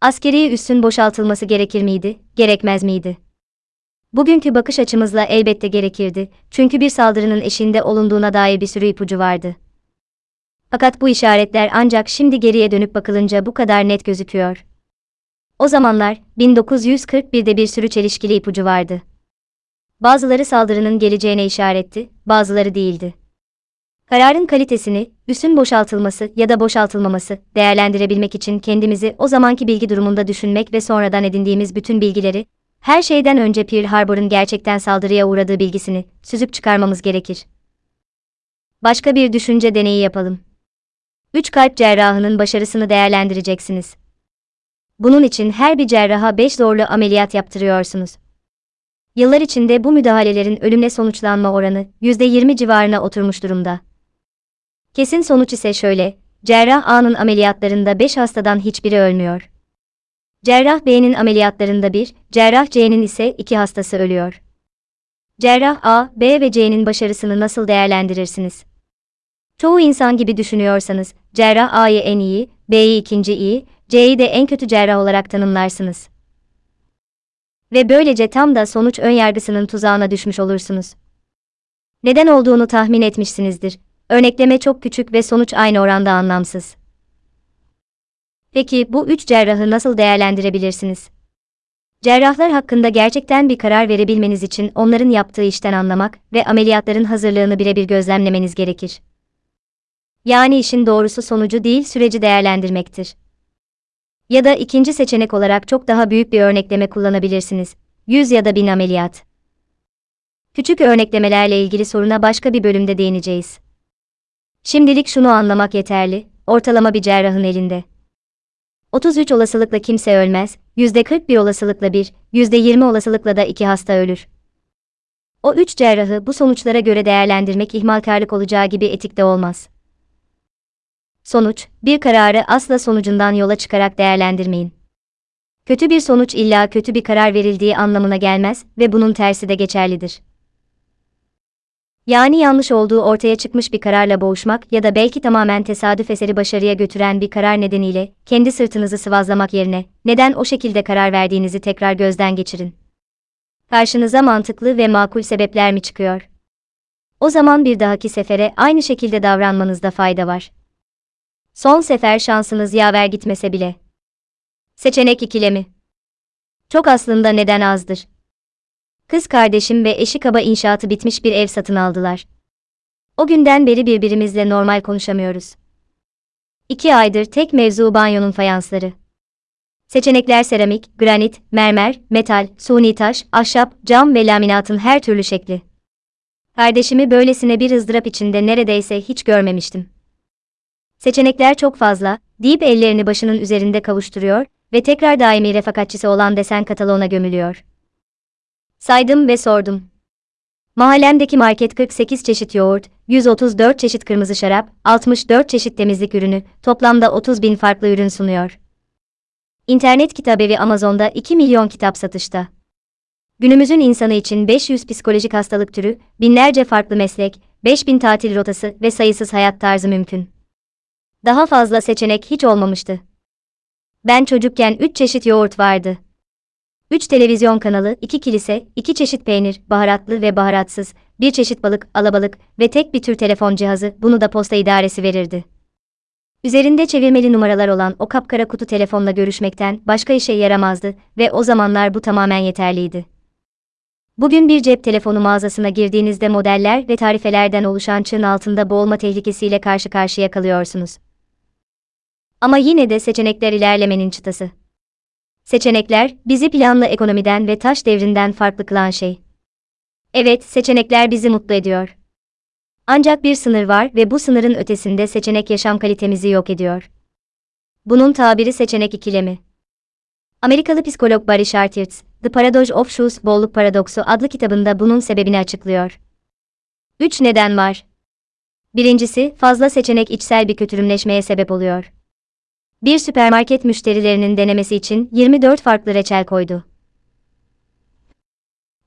Askeri üssün boşaltılması gerekir miydi, gerekmez miydi? Bugünkü bakış açımızla elbette gerekirdi, çünkü bir saldırının eşinde olunduğuna dair bir sürü ipucu vardı. Fakat bu işaretler ancak şimdi geriye dönüp bakılınca bu kadar net gözüküyor. O zamanlar, 1941'de bir sürü çelişkili ipucu vardı. Bazıları saldırının geleceğine işaretti, bazıları değildi. Kararın kalitesini, üsün boşaltılması ya da boşaltılmaması değerlendirebilmek için kendimizi o zamanki bilgi durumunda düşünmek ve sonradan edindiğimiz bütün bilgileri, her şeyden önce Pearl Harbor'un gerçekten saldırıya uğradığı bilgisini süzüp çıkarmamız gerekir. Başka bir düşünce deneyi yapalım. Üç kalp cerrahının başarısını değerlendireceksiniz. Bunun için her bir cerraha 5 zorlu ameliyat yaptırıyorsunuz. Yıllar içinde bu müdahalelerin ölümle sonuçlanma oranı %20 civarına oturmuş durumda. Kesin sonuç ise şöyle, cerrah A'nın ameliyatlarında 5 hastadan hiçbiri ölmüyor. Cerrah B'nin ameliyatlarında 1, cerrah C'nin ise 2 hastası ölüyor. Cerrah A, B ve C'nin başarısını nasıl değerlendirirsiniz? Çoğu insan gibi düşünüyorsanız, cerrah A'yı en iyi, B'yi ikinci iyi, C'yi de en kötü cerrah olarak tanımlarsınız. Ve böylece tam da sonuç önyargısının tuzağına düşmüş olursunuz. Neden olduğunu tahmin etmişsinizdir. Örnekleme çok küçük ve sonuç aynı oranda anlamsız. Peki bu üç cerrahı nasıl değerlendirebilirsiniz? Cerrahlar hakkında gerçekten bir karar verebilmeniz için onların yaptığı işten anlamak ve ameliyatların hazırlığını birebir gözlemlemeniz gerekir. Yani işin doğrusu sonucu değil süreci değerlendirmektir. Ya da ikinci seçenek olarak çok daha büyük bir örnekleme kullanabilirsiniz. 100 ya da 1000 ameliyat. Küçük örneklemelerle ilgili soruna başka bir bölümde değineceğiz. Şimdilik şunu anlamak yeterli, ortalama bir cerrahın elinde. 33 olasılıkla kimse ölmez, %40 bir olasılıkla bir, %20 olasılıkla da iki hasta ölür. O üç cerrahı bu sonuçlara göre değerlendirmek ihmalkarlık olacağı gibi etikte olmaz. Sonuç, bir kararı asla sonucundan yola çıkarak değerlendirmeyin. Kötü bir sonuç illa kötü bir karar verildiği anlamına gelmez ve bunun tersi de geçerlidir. Yani yanlış olduğu ortaya çıkmış bir kararla boğuşmak ya da belki tamamen tesadüf eseri başarıya götüren bir karar nedeniyle kendi sırtınızı sıvazlamak yerine neden o şekilde karar verdiğinizi tekrar gözden geçirin. Karşınıza mantıklı ve makul sebepler mi çıkıyor? O zaman bir dahaki sefere aynı şekilde davranmanızda fayda var. Son sefer şansınız yaver gitmese bile. Seçenek ikilemi. Çok aslında neden azdır? Kız kardeşim ve eşi kaba inşaatı bitmiş bir ev satın aldılar. O günden beri birbirimizle normal konuşamıyoruz. İki aydır tek mevzu banyonun fayansları. Seçenekler seramik, granit, mermer, metal, suni taş, ahşap, cam ve laminatın her türlü şekli. Kardeşimi böylesine bir ızdırap içinde neredeyse hiç görmemiştim. Seçenekler çok fazla, deyip ellerini başının üzerinde kavuşturuyor ve tekrar daimi refakatçisi olan desen kataloğuna gömülüyor. Saydım ve sordum. Mahallemdeki market 48 çeşit yoğurt, 134 çeşit kırmızı şarap, 64 çeşit temizlik ürünü, toplamda 30 bin farklı ürün sunuyor. İnternet kitabevi Amazon'da 2 milyon kitap satışta. Günümüzün insanı için 500 psikolojik hastalık türü, binlerce farklı meslek, 5000 tatil rotası ve sayısız hayat tarzı mümkün. Daha fazla seçenek hiç olmamıştı. Ben çocukken 3 çeşit yoğurt vardı. 3 televizyon kanalı, 2 kilise, 2 çeşit peynir, baharatlı ve baharatsız, bir çeşit balık, alabalık ve tek bir tür telefon cihazı, bunu da posta idaresi verirdi. Üzerinde çevirmeli numaralar olan o kapkara kutu telefonla görüşmekten başka işe yaramazdı ve o zamanlar bu tamamen yeterliydi. Bugün bir cep telefonu mağazasına girdiğinizde modeller ve tarifelerden oluşan çığın altında boğulma tehlikesiyle karşı karşıya kalıyorsunuz. Ama yine de seçenekler ilerlemenin çıtası. Seçenekler, bizi planlı ekonomiden ve taş devrinden farklı kılan şey. Evet, seçenekler bizi mutlu ediyor. Ancak bir sınır var ve bu sınırın ötesinde seçenek yaşam kalitemizi yok ediyor. Bunun tabiri seçenek ikilemi. Amerikalı psikolog Barry Charters, The Paradox of Shoes, Bolluk Paradoksu adlı kitabında bunun sebebini açıklıyor. 3 neden var. Birincisi, fazla seçenek içsel bir kötürümleşmeye sebep oluyor. Bir süpermarket müşterilerinin denemesi için 24 farklı reçel koydu.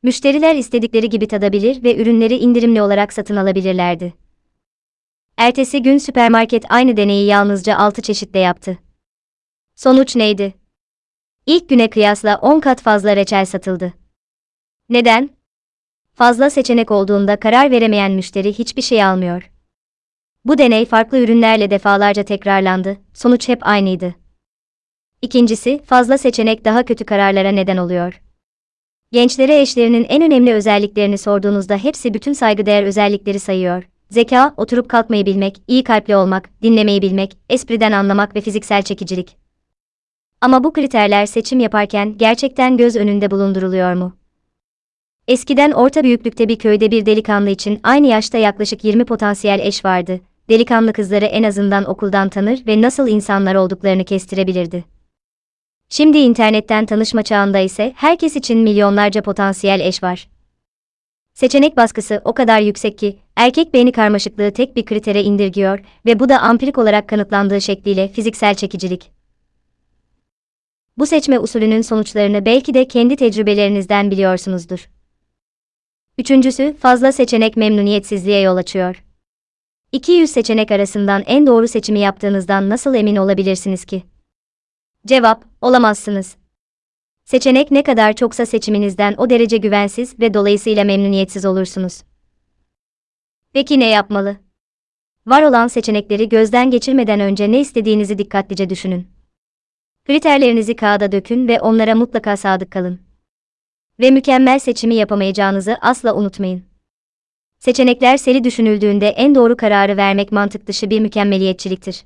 Müşteriler istedikleri gibi tadabilir ve ürünleri indirimli olarak satın alabilirlerdi. Ertesi gün süpermarket aynı deneyi yalnızca 6 çeşitte yaptı. Sonuç neydi? İlk güne kıyasla 10 kat fazla reçel satıldı. Neden? Fazla seçenek olduğunda karar veremeyen müşteri hiçbir şey almıyor. Bu deney farklı ürünlerle defalarca tekrarlandı, sonuç hep aynıydı. İkincisi, fazla seçenek daha kötü kararlara neden oluyor. Gençlere eşlerinin en önemli özelliklerini sorduğunuzda hepsi bütün saygıdeğer özellikleri sayıyor. Zeka, oturup kalkmayı bilmek, iyi kalpli olmak, dinlemeyi bilmek, espriden anlamak ve fiziksel çekicilik. Ama bu kriterler seçim yaparken gerçekten göz önünde bulunduruluyor mu? Eskiden orta büyüklükte bir köyde bir delikanlı için aynı yaşta yaklaşık 20 potansiyel eş vardı. Delikanlı kızları en azından okuldan tanır ve nasıl insanlar olduklarını kestirebilirdi. Şimdi internetten tanışma çağında ise herkes için milyonlarca potansiyel eş var. Seçenek baskısı o kadar yüksek ki, erkek beyni karmaşıklığı tek bir kritere indirgiyor ve bu da ampirik olarak kanıtlandığı şekliyle fiziksel çekicilik. Bu seçme usulünün sonuçlarını belki de kendi tecrübelerinizden biliyorsunuzdur. Üçüncüsü, fazla seçenek memnuniyetsizliğe yol açıyor. 200 seçenek arasından en doğru seçimi yaptığınızdan nasıl emin olabilirsiniz ki? Cevap, olamazsınız. Seçenek ne kadar çoksa seçiminizden o derece güvensiz ve dolayısıyla memnuniyetsiz olursunuz. Peki ne yapmalı? Var olan seçenekleri gözden geçirmeden önce ne istediğinizi dikkatlice düşünün. Kriterlerinizi kağıda dökün ve onlara mutlaka sadık kalın. Ve mükemmel seçimi yapamayacağınızı asla unutmayın. Seçenekler seri düşünüldüğünde en doğru kararı vermek mantık dışı bir mükemmeliyetçiliktir.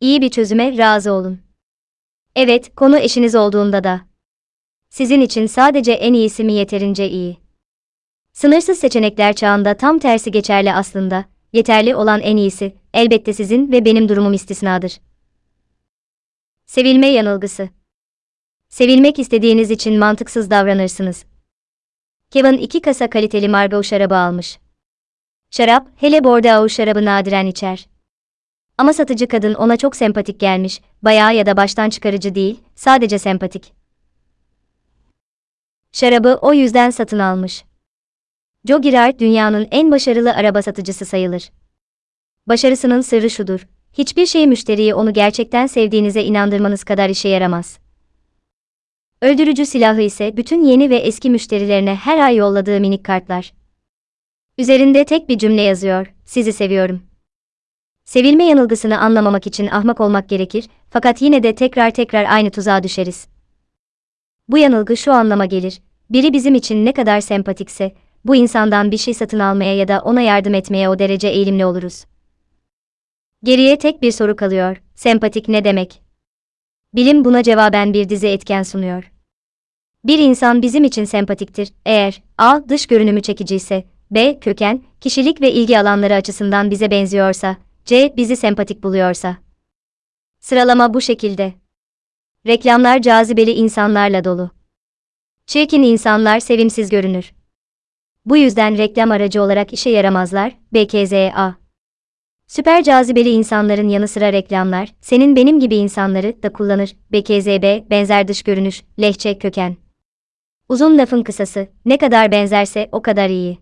İyi bir çözüme razı olun. Evet, konu eşiniz olduğunda da. Sizin için sadece en iyisi mi yeterince iyi? Sınırsız seçenekler çağında tam tersi geçerli aslında. yeterli olan en iyisi, elbette sizin ve benim durumum istisnadır. Sevilme yanılgısı. Sevilmek istediğiniz için mantıksız davranırsınız. Kevin iki kasa kaliteli Margaux şarabı almış. Şarap, hele Bordeaux şarabı nadiren içer. Ama satıcı kadın ona çok sempatik gelmiş, bayağı ya da baştan çıkarıcı değil, sadece sempatik. Şarabı o yüzden satın almış. Joe Girard dünyanın en başarılı araba satıcısı sayılır. Başarısının sırrı şudur. Hiçbir şey müşteriyi onu gerçekten sevdiğinize inandırmanız kadar işe yaramaz. Öldürücü silahı ise bütün yeni ve eski müşterilerine her ay yolladığı minik kartlar. Üzerinde tek bir cümle yazıyor. Sizi seviyorum. Sevilme yanılgısını anlamamak için ahmak olmak gerekir, fakat yine de tekrar tekrar aynı tuzağa düşeriz. Bu yanılgı şu anlama gelir. Biri bizim için ne kadar sempatikse, bu insandan bir şey satın almaya ya da ona yardım etmeye o derece eğilimli oluruz. Geriye tek bir soru kalıyor. Sempatik ne demek? Bilim buna cevaben bir dizi etken sunuyor. Bir insan bizim için sempatiktir eğer A. dış görünümü çekiciyse, B. köken, kişilik ve ilgi alanları açısından bize benziyorsa, C. bizi sempatik buluyorsa. Sıralama bu şekilde. Reklamlar cazibeli insanlarla dolu. Çirkin insanlar sevimsiz görünür. Bu yüzden reklam aracı olarak işe yaramazlar. BKZA. Süper cazibeli insanların yanı sıra reklamlar, senin benim gibi insanları da kullanır. BKZB, benzer dış görünüş, lehçe, köken. Uzun lafın kısası, ne kadar benzerse o kadar iyi.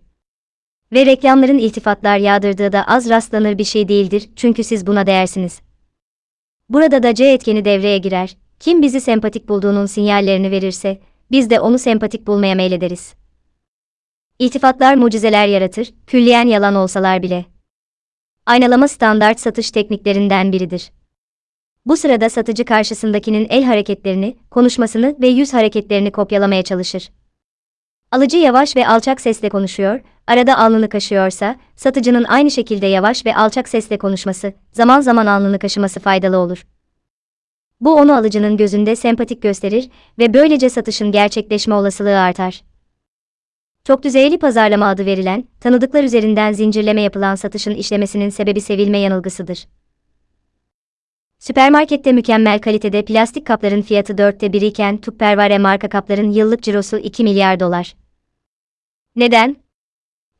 Ve reklamların iltifatlar yağdırdığı da az rastlanır bir şey değildir, çünkü siz buna değersiniz. Burada da C etkeni devreye girer. Kim bizi sempatik bulduğunun sinyallerini verirse, biz de onu sempatik bulmaya meylederiz. İltifatlar mucizeler yaratır, külliyen yalan olsalar bile. Aynalama standart satış tekniklerinden biridir. Bu sırada satıcı karşısındakinin el hareketlerini, konuşmasını ve yüz hareketlerini kopyalamaya çalışır. Alıcı yavaş ve alçak sesle konuşuyor, arada alnını kaşıyorsa, satıcının aynı şekilde yavaş ve alçak sesle konuşması, zaman zaman alnını kaşıması faydalı olur. Bu onu alıcının gözünde sempatik gösterir ve böylece satışın gerçekleşme olasılığı artar. Çok düzeyli pazarlama adı verilen, tanıdıklar üzerinden zincirleme yapılan satışın işlemesinin sebebi sevilme yanılgısıdır. Süpermarkette mükemmel kalitede plastik kapların fiyatı dörtte biri iken Tupperware marka kapların yıllık cirosu 2 milyar dolar. Neden?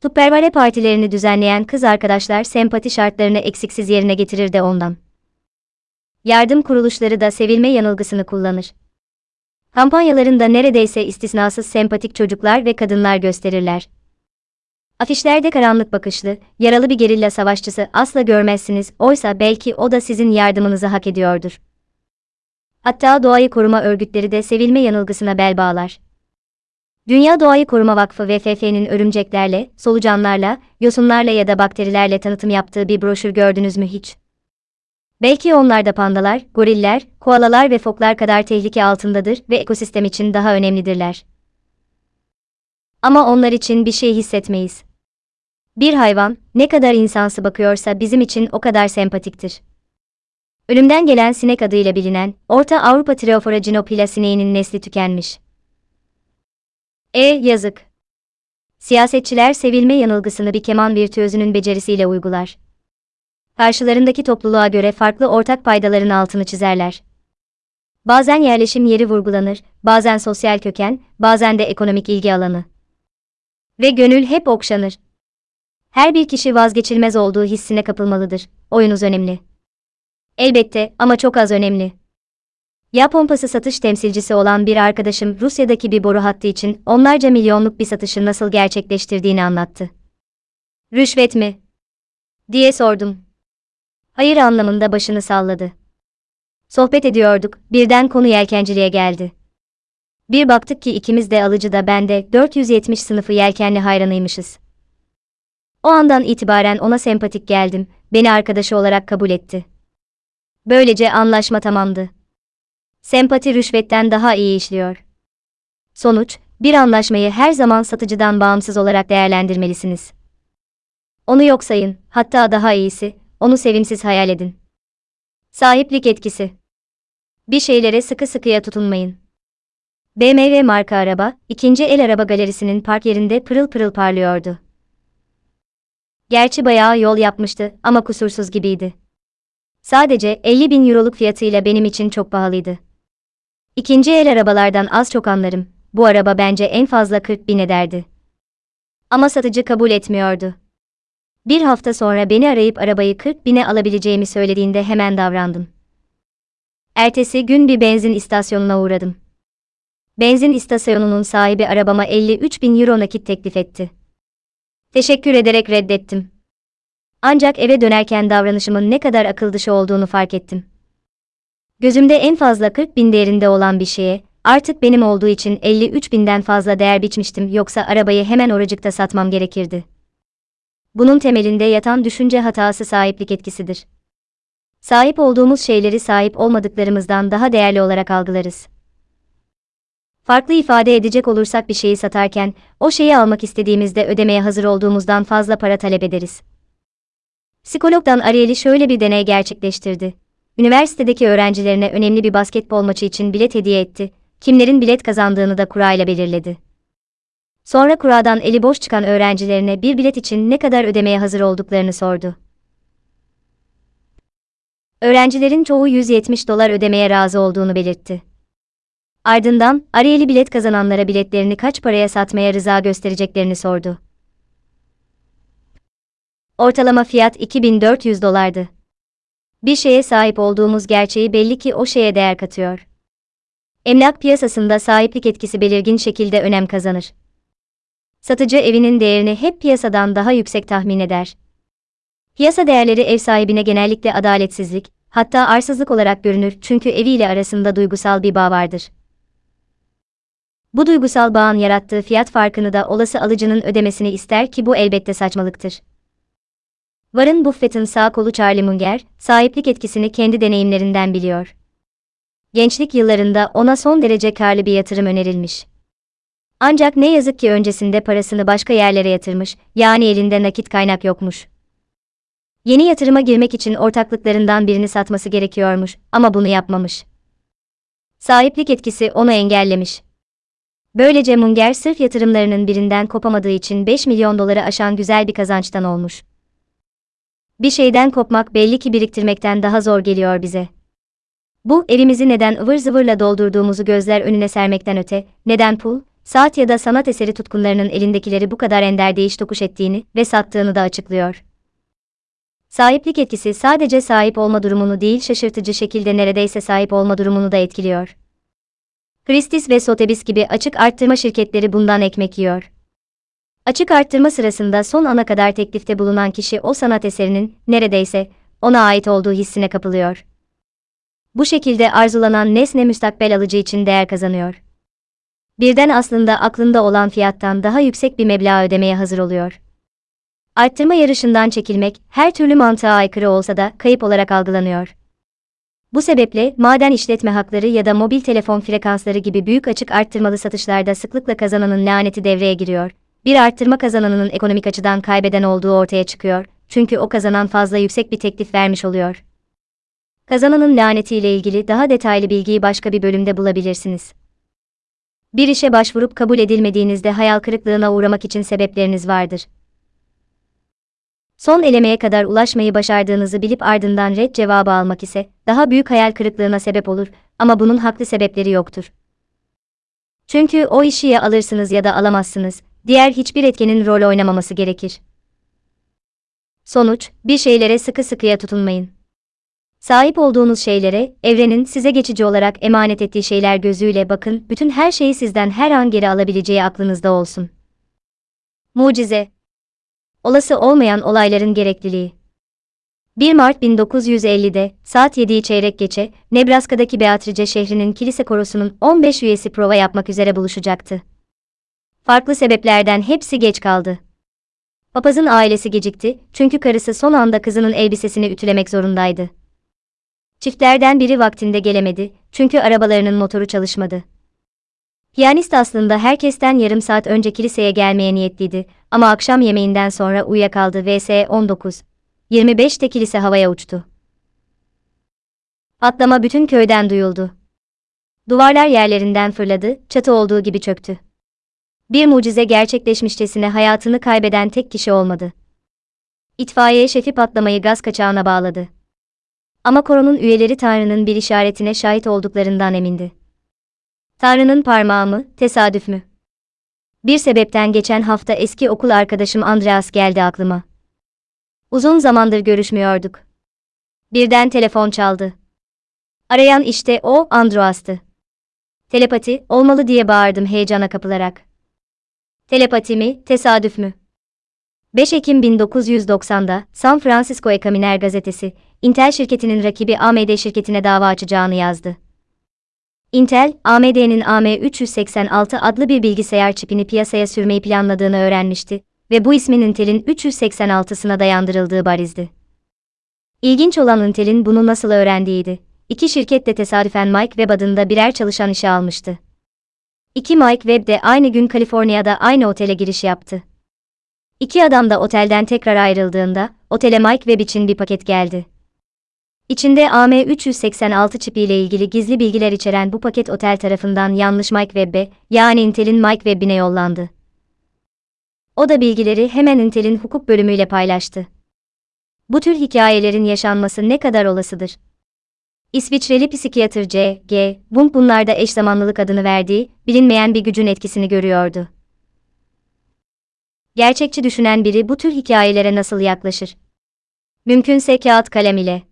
Tupperware partilerini düzenleyen kız arkadaşlar sempati şartlarını eksiksiz yerine getirir de ondan. Yardım kuruluşları da sevilme yanılgısını kullanır. Kampanyalarında neredeyse istisnasız sempatik çocuklar ve kadınlar gösterirler. Afişlerde karanlık bakışlı, yaralı bir gerilla savaşçısı asla görmezsiniz, oysa belki o da sizin yardımınızı hak ediyordur. Hatta doğayı koruma örgütleri de sevilme yanılgısına bel bağlar. Dünya Doğayı Koruma Vakfı VFF'nin örümceklerle, solucanlarla, yosunlarla ya da bakterilerle tanıtım yaptığı bir broşür gördünüz mü hiç? Belki onlar da pandalar, goriller, koalalar ve foklar kadar tehlike altındadır ve ekosistem için daha önemlidirler. Ama onlar için bir şey hissetmeyiz. Bir hayvan, ne kadar insansı bakıyorsa bizim için o kadar sempatiktir. Ölümden gelen sinek adıyla bilinen, Orta Avrupa Triophora ginopila sineğinin nesli tükenmiş. E yazık. Siyasetçiler sevilme yanılgısını bir keman virtüözünün becerisiyle uygular karşılarındaki topluluğa göre farklı ortak paydaların altını çizerler. Bazen yerleşim yeri vurgulanır, bazen sosyal köken, bazen de ekonomik ilgi alanı. Ve gönül hep okşanır. Her bir kişi vazgeçilmez olduğu hissine kapılmalıdır. Oyunuz önemli. Elbette ama çok az önemli. Ya pompası satış temsilcisi olan bir arkadaşım Rusya'daki bir boru hattı için onlarca milyonluk bir satışı nasıl gerçekleştirdiğini anlattı. Rüşvet mi? diye sordum. Hayır anlamında başını salladı. Sohbet ediyorduk, birden konu yelkenciliğe geldi. Bir baktık ki ikimiz de alıcı da ben de 470 sınıfı yelkenli hayranıymışız. O andan itibaren ona sempatik geldim, beni arkadaşı olarak kabul etti. Böylece anlaşma tamamdı. Sempati rüşvetten daha iyi işliyor. Sonuç, bir anlaşmayı her zaman satıcıdan bağımsız olarak değerlendirmelisiniz. Onu yok sayın, hatta daha iyisi, onu sevimsiz hayal edin. Sahiplik etkisi. Bir şeylere sıkı sıkıya tutunmayın. BMW marka araba, ikinci el araba galerisinin park yerinde pırıl pırıl parlıyordu. Gerçi bayağı yol yapmıştı ama kusursuz gibiydi. Sadece 50 bin euroluk fiyatıyla benim için çok pahalıydı. İkinci el arabalardan az çok anlarım. Bu araba bence en fazla 40 bin ederdi. Ama satıcı kabul etmiyordu. Bir hafta sonra beni arayıp arabayı 40 bine alabileceğimi söylediğinde hemen davrandım. Ertesi gün bir benzin istasyonuna uğradım. Benzin istasyonunun sahibi arabama 53 bin euro nakit teklif etti. Teşekkür ederek reddettim. Ancak eve dönerken davranışımın ne kadar akıl dışı olduğunu fark ettim. Gözümde en fazla 40 bin değerinde olan bir şeye, artık benim olduğu için 53 binden fazla değer biçmiştim yoksa arabayı hemen oracıkta satmam gerekirdi. Bunun temelinde yatan düşünce hatası sahiplik etkisidir. Sahip olduğumuz şeyleri sahip olmadıklarımızdan daha değerli olarak algılarız. Farklı ifade edecek olursak bir şeyi satarken, o şeyi almak istediğimizde ödemeye hazır olduğumuzdan fazla para talep ederiz. Psikologdan Ariel'i şöyle bir deney gerçekleştirdi. Üniversitedeki öğrencilerine önemli bir basketbol maçı için bilet hediye etti, kimlerin bilet kazandığını da kurayla belirledi. Sonra kuradan eli boş çıkan öğrencilerine bir bilet için ne kadar ödemeye hazır olduklarını sordu. Öğrencilerin çoğu 170 dolar ödemeye razı olduğunu belirtti. Ardından, Ariel'i bilet kazananlara biletlerini kaç paraya satmaya rıza göstereceklerini sordu. Ortalama fiyat 2400 dolardı. Bir şeye sahip olduğumuz gerçeği belli ki o şeye değer katıyor. Emlak piyasasında sahiplik etkisi belirgin şekilde önem kazanır. Satıcı evinin değerini hep piyasadan daha yüksek tahmin eder. Piyasa değerleri ev sahibine genellikle adaletsizlik, hatta arsızlık olarak görünür çünkü eviyle arasında duygusal bir bağ vardır. Bu duygusal bağın yarattığı fiyat farkını da olası alıcının ödemesini ister ki bu elbette saçmalıktır. Warren Buffett'ın sağ kolu Charlie Munger, sahiplik etkisini kendi deneyimlerinden biliyor. Gençlik yıllarında ona son derece karlı bir yatırım önerilmiş. Ancak ne yazık ki öncesinde parasını başka yerlere yatırmış, yani elinde nakit kaynak yokmuş. Yeni yatırıma girmek için ortaklıklarından birini satması gerekiyormuş ama bunu yapmamış. Sahiplik etkisi onu engellemiş. Böylece Munger sırf yatırımlarının birinden kopamadığı için 5 milyon doları aşan güzel bir kazançtan olmuş. Bir şeyden kopmak belli ki biriktirmekten daha zor geliyor bize. Bu, evimizi neden ıvır zıvırla doldurduğumuzu gözler önüne sermekten öte, neden pul, saat ya da sanat eseri tutkunlarının elindekileri bu kadar ender değiş tokuş ettiğini ve sattığını da açıklıyor. Sahiplik etkisi sadece sahip olma durumunu değil şaşırtıcı şekilde neredeyse sahip olma durumunu da etkiliyor. Christie's ve Sotheby's gibi açık arttırma şirketleri bundan ekmek yiyor. Açık arttırma sırasında son ana kadar teklifte bulunan kişi o sanat eserinin neredeyse ona ait olduğu hissine kapılıyor. Bu şekilde arzulanan nesne müstakbel alıcı için değer kazanıyor. Birden aslında aklında olan fiyattan daha yüksek bir meblağ ödemeye hazır oluyor. Arttırma yarışından çekilmek her türlü mantığa aykırı olsa da kayıp olarak algılanıyor. Bu sebeple maden işletme hakları ya da mobil telefon frekansları gibi büyük açık arttırmalı satışlarda sıklıkla kazananın laneti devreye giriyor. Bir arttırma kazananının ekonomik açıdan kaybeden olduğu ortaya çıkıyor. Çünkü o kazanan fazla yüksek bir teklif vermiş oluyor. Kazananın lanetiyle ilgili daha detaylı bilgiyi başka bir bölümde bulabilirsiniz. Bir işe başvurup kabul edilmediğinizde hayal kırıklığına uğramak için sebepleriniz vardır. Son elemeye kadar ulaşmayı başardığınızı bilip ardından red cevabı almak ise daha büyük hayal kırıklığına sebep olur ama bunun haklı sebepleri yoktur. Çünkü o işi ya alırsınız ya da alamazsınız, diğer hiçbir etkenin rol oynamaması gerekir. Sonuç, bir şeylere sıkı sıkıya tutunmayın. Sahip olduğunuz şeylere, evrenin size geçici olarak emanet ettiği şeyler gözüyle bakın, bütün her şeyi sizden her an geri alabileceği aklınızda olsun. Mucize Olası olmayan olayların gerekliliği 1 Mart 1950'de, saat 7'yi çeyrek geçe, Nebraska'daki Beatrice şehrinin kilise korosunun 15 üyesi prova yapmak üzere buluşacaktı. Farklı sebeplerden hepsi geç kaldı. Papazın ailesi gecikti, çünkü karısı son anda kızının elbisesini ütülemek zorundaydı. Çiftlerden biri vaktinde gelemedi, çünkü arabalarının motoru çalışmadı. Piyanist aslında herkesten yarım saat önce kiliseye gelmeye niyetliydi ama akşam yemeğinden sonra uyuyakaldı vs 19. 25'te kilise havaya uçtu. Patlama bütün köyden duyuldu. Duvarlar yerlerinden fırladı, çatı olduğu gibi çöktü. Bir mucize gerçekleşmişçesine hayatını kaybeden tek kişi olmadı. İtfaiye şefi patlamayı gaz kaçağına bağladı. Ama koronun üyeleri Tanrı'nın bir işaretine şahit olduklarından emindi. Tanrı'nın parmağı mı, tesadüf mü? Bir sebepten geçen hafta eski okul arkadaşım Andreas geldi aklıma. Uzun zamandır görüşmüyorduk. Birden telefon çaldı. Arayan işte o Andreas'tı. Telepati, olmalı diye bağırdım heyecana kapılarak. Telepati mi, tesadüf mü? 5 Ekim 1990'da San Francisco Examiner gazetesi, Intel şirketinin rakibi AMD şirketine dava açacağını yazdı. Intel, AMD'nin AM386 adlı bir bilgisayar çipini piyasaya sürmeyi planladığını öğrenmişti ve bu ismin Intel'in 386'sına dayandırıldığı barizdi. İlginç olan Intel'in bunu nasıl öğrendiğiydi. İki şirket de tesadüfen Mike Webb adında birer çalışan işe almıştı. İki Mike Webb de aynı gün Kaliforniya'da aynı otele giriş yaptı. İki adam da otelden tekrar ayrıldığında, otele Mike Webb için bir paket geldi. İçinde AM386 çipiyle ilgili gizli bilgiler içeren bu paket otel tarafından yanlış Mike Webb'e, yani Intel'in Mike Webb'ine yollandı. O da bilgileri hemen Intel'in hukuk bölümüyle paylaştı. Bu tür hikayelerin yaşanması ne kadar olasıdır? İsviçreli psikiyatr C. G. Wundt bunlarda eş zamanlılık adını verdiği, bilinmeyen bir gücün etkisini görüyordu. Gerçekçi düşünen biri bu tür hikayelere nasıl yaklaşır? Mümkünse kağıt kalem ile.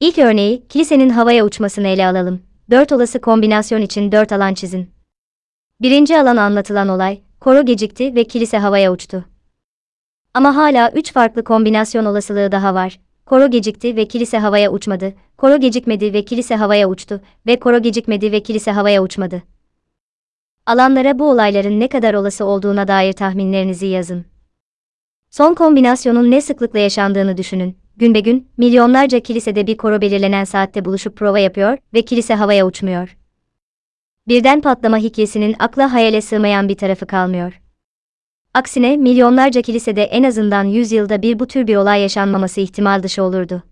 İlk örneği, kilisenin havaya uçmasını ele alalım. Dört olası kombinasyon için dört alan çizin. Birinci alan anlatılan olay, koro gecikti ve kilise havaya uçtu. Ama hala üç farklı kombinasyon olasılığı daha var. Koro gecikti ve kilise havaya uçmadı, koro gecikmedi ve kilise havaya uçtu ve koro gecikmedi ve kilise havaya uçmadı. Alanlara bu olayların ne kadar olası olduğuna dair tahminlerinizi yazın. Son kombinasyonun ne sıklıkla yaşandığını düşünün. Günbegün, milyonlarca kilisede bir koro belirlenen saatte buluşup prova yapıyor ve kilise havaya uçmuyor. Birden patlama hikayesinin akla hayale sığmayan bir tarafı kalmıyor. Aksine milyonlarca kilisede en azından 100 yılda bir bu tür bir olay yaşanmaması ihtimal dışı olurdu.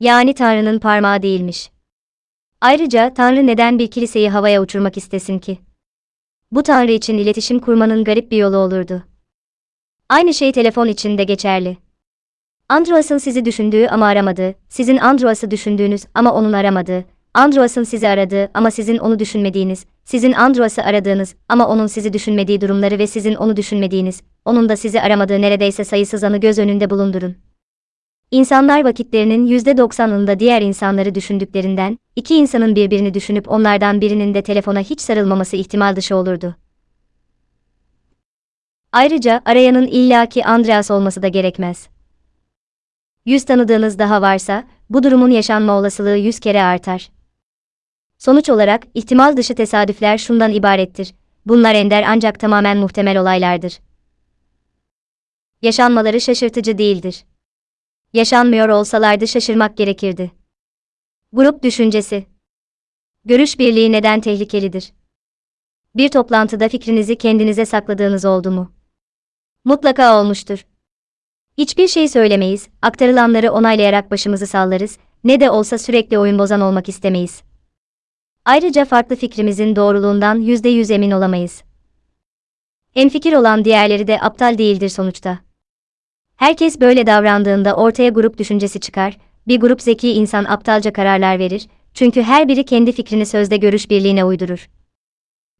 Yani Tanrı'nın parmağı değilmiş. Ayrıca Tanrı neden bir kiliseyi havaya uçurmak istesin ki? Bu Tanrı için iletişim kurmanın garip bir yolu olurdu. Aynı şey telefon için de geçerli. Androas'ın sizi düşündüğü ama aramadığı, sizin Androas'ı düşündüğünüz ama onun aramadığı, Androas'ın sizi aradığı ama sizin onu düşünmediğiniz, sizin Androas'ı aradığınız ama onun sizi düşünmediği durumları ve sizin onu düşünmediğiniz, onun da sizi aramadığı neredeyse sayısız anı göz önünde bulundurun. İnsanlar vakitlerinin %90'ında diğer insanları düşündüklerinden, iki insanın birbirini düşünüp onlardan birinin de telefona hiç sarılmaması ihtimal dışı olurdu. Ayrıca arayanın illaki Andreas olması da gerekmez. Yüz tanıdığınız daha varsa, bu durumun yaşanma olasılığı yüz kere artar. Sonuç olarak, ihtimal dışı tesadüfler şundan ibarettir. Bunlar ender ancak tamamen muhtemel olaylardır. Yaşanmaları şaşırtıcı değildir. Yaşanmıyor olsalardı şaşırmak gerekirdi. Grup düşüncesi. Görüş birliği neden tehlikelidir? Bir toplantıda fikrinizi kendinize sakladığınız oldu mu? Mutlaka olmuştur. Hiçbir şey söylemeyiz, aktarılanları onaylayarak başımızı sallarız, ne de olsa sürekli oyun bozan olmak istemeyiz. Ayrıca farklı fikrimizin doğruluğundan yüzde yüz emin olamayız. Hemfikir olan diğerleri de aptal değildir sonuçta. Herkes böyle davrandığında ortaya grup düşüncesi çıkar, bir grup zeki insan aptalca kararlar verir, çünkü her biri kendi fikrini sözde görüş birliğine uydurur.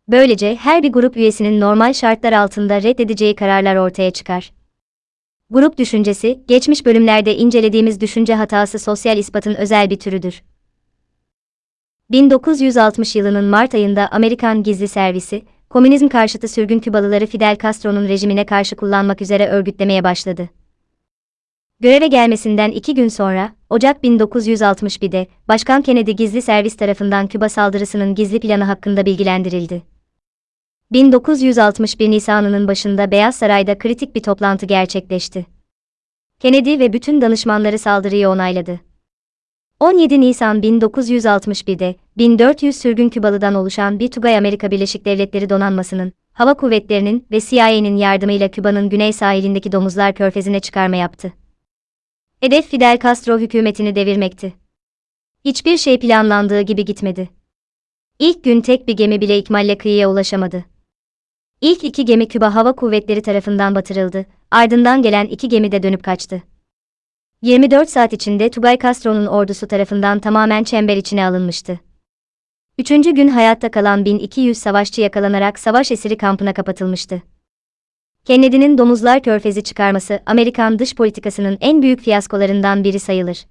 Böylece her bir grup üyesinin normal şartlar altında reddedeceği kararlar ortaya çıkar. Grup düşüncesi, geçmiş bölümlerde incelediğimiz düşünce hatası sosyal ispatın özel bir türüdür. 1960 yılının Mart ayında Amerikan Gizli Servisi, komünizm karşıtı sürgün Kübalıları Fidel Castro'nun rejimine karşı kullanmak üzere örgütlemeye başladı. Göreve gelmesinden iki gün sonra, Ocak 1961'de, Başkan Kennedy gizli servis tarafından Küba saldırısının gizli planı hakkında bilgilendirildi. 1961 Nisan'ının başında Beyaz Saray'da kritik bir toplantı gerçekleşti. Kennedy ve bütün danışmanları saldırıyı onayladı. 17 Nisan 1961'de 1400 sürgün Kübalı'dan oluşan bir Tugay Amerika Birleşik Devletleri donanmasının, hava kuvvetlerinin ve CIA'nin yardımıyla Küba'nın güney sahilindeki Domuzlar Körfezi'ne çıkarma yaptı. Hedef Fidel Castro hükümetini devirmekti. Hiçbir şey planlandığı gibi gitmedi. İlk gün tek bir gemi bile ikmalle kıyıya ulaşamadı. İlk iki gemi Küba Hava Kuvvetleri tarafından batırıldı, ardından gelen iki gemi de dönüp kaçtı. 24 saat içinde Tugay Castro'nun ordusu tarafından tamamen çember içine alınmıştı. Üçüncü gün hayatta kalan 1200 savaşçı yakalanarak savaş esiri kampına kapatılmıştı. Kennedy'nin domuzlar körfezi çıkarması Amerikan dış politikasının en büyük fiyaskolarından biri sayılır.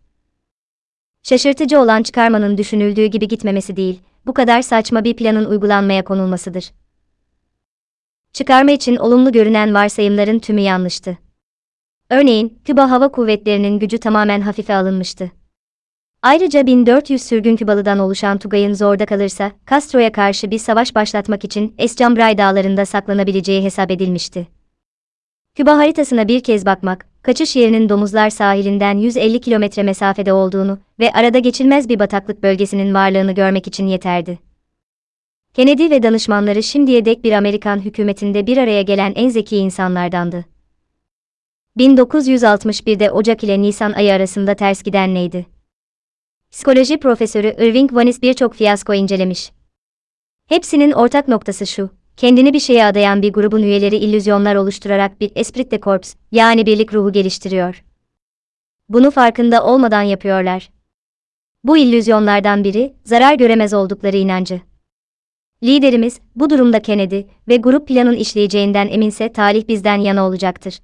Şaşırtıcı olan çıkarmanın düşünüldüğü gibi gitmemesi değil, bu kadar saçma bir planın uygulanmaya konulmasıdır. Çıkarma için olumlu görünen varsayımların tümü yanlıştı. Örneğin, Küba Hava Kuvvetleri'nin gücü tamamen hafife alınmıştı. Ayrıca 1400 sürgün Kübalı'dan oluşan Tugay'ın zorda kalırsa, Castro'ya karşı bir savaş başlatmak için Escambray dağlarında saklanabileceği hesap edilmişti. Küba haritasına bir kez bakmak, kaçış yerinin Domuzlar sahilinden 150 kilometre mesafede olduğunu ve arada geçilmez bir bataklık bölgesinin varlığını görmek için yeterdi. Kennedy ve danışmanları şimdiye dek bir Amerikan hükümetinde bir araya gelen en zeki insanlardandı. 1961'de Ocak ile Nisan ayı arasında ters giden neydi? Psikoloji profesörü Irving Vanis birçok fiyasko incelemiş. Hepsinin ortak noktası şu, kendini bir şeye adayan bir grubun üyeleri illüzyonlar oluşturarak bir esprit de corps, yani birlik ruhu geliştiriyor. Bunu farkında olmadan yapıyorlar. Bu illüzyonlardan biri, zarar göremez oldukları inancı. Liderimiz, bu durumda Kennedy ve grup planın işleyeceğinden eminse talih bizden yana olacaktır.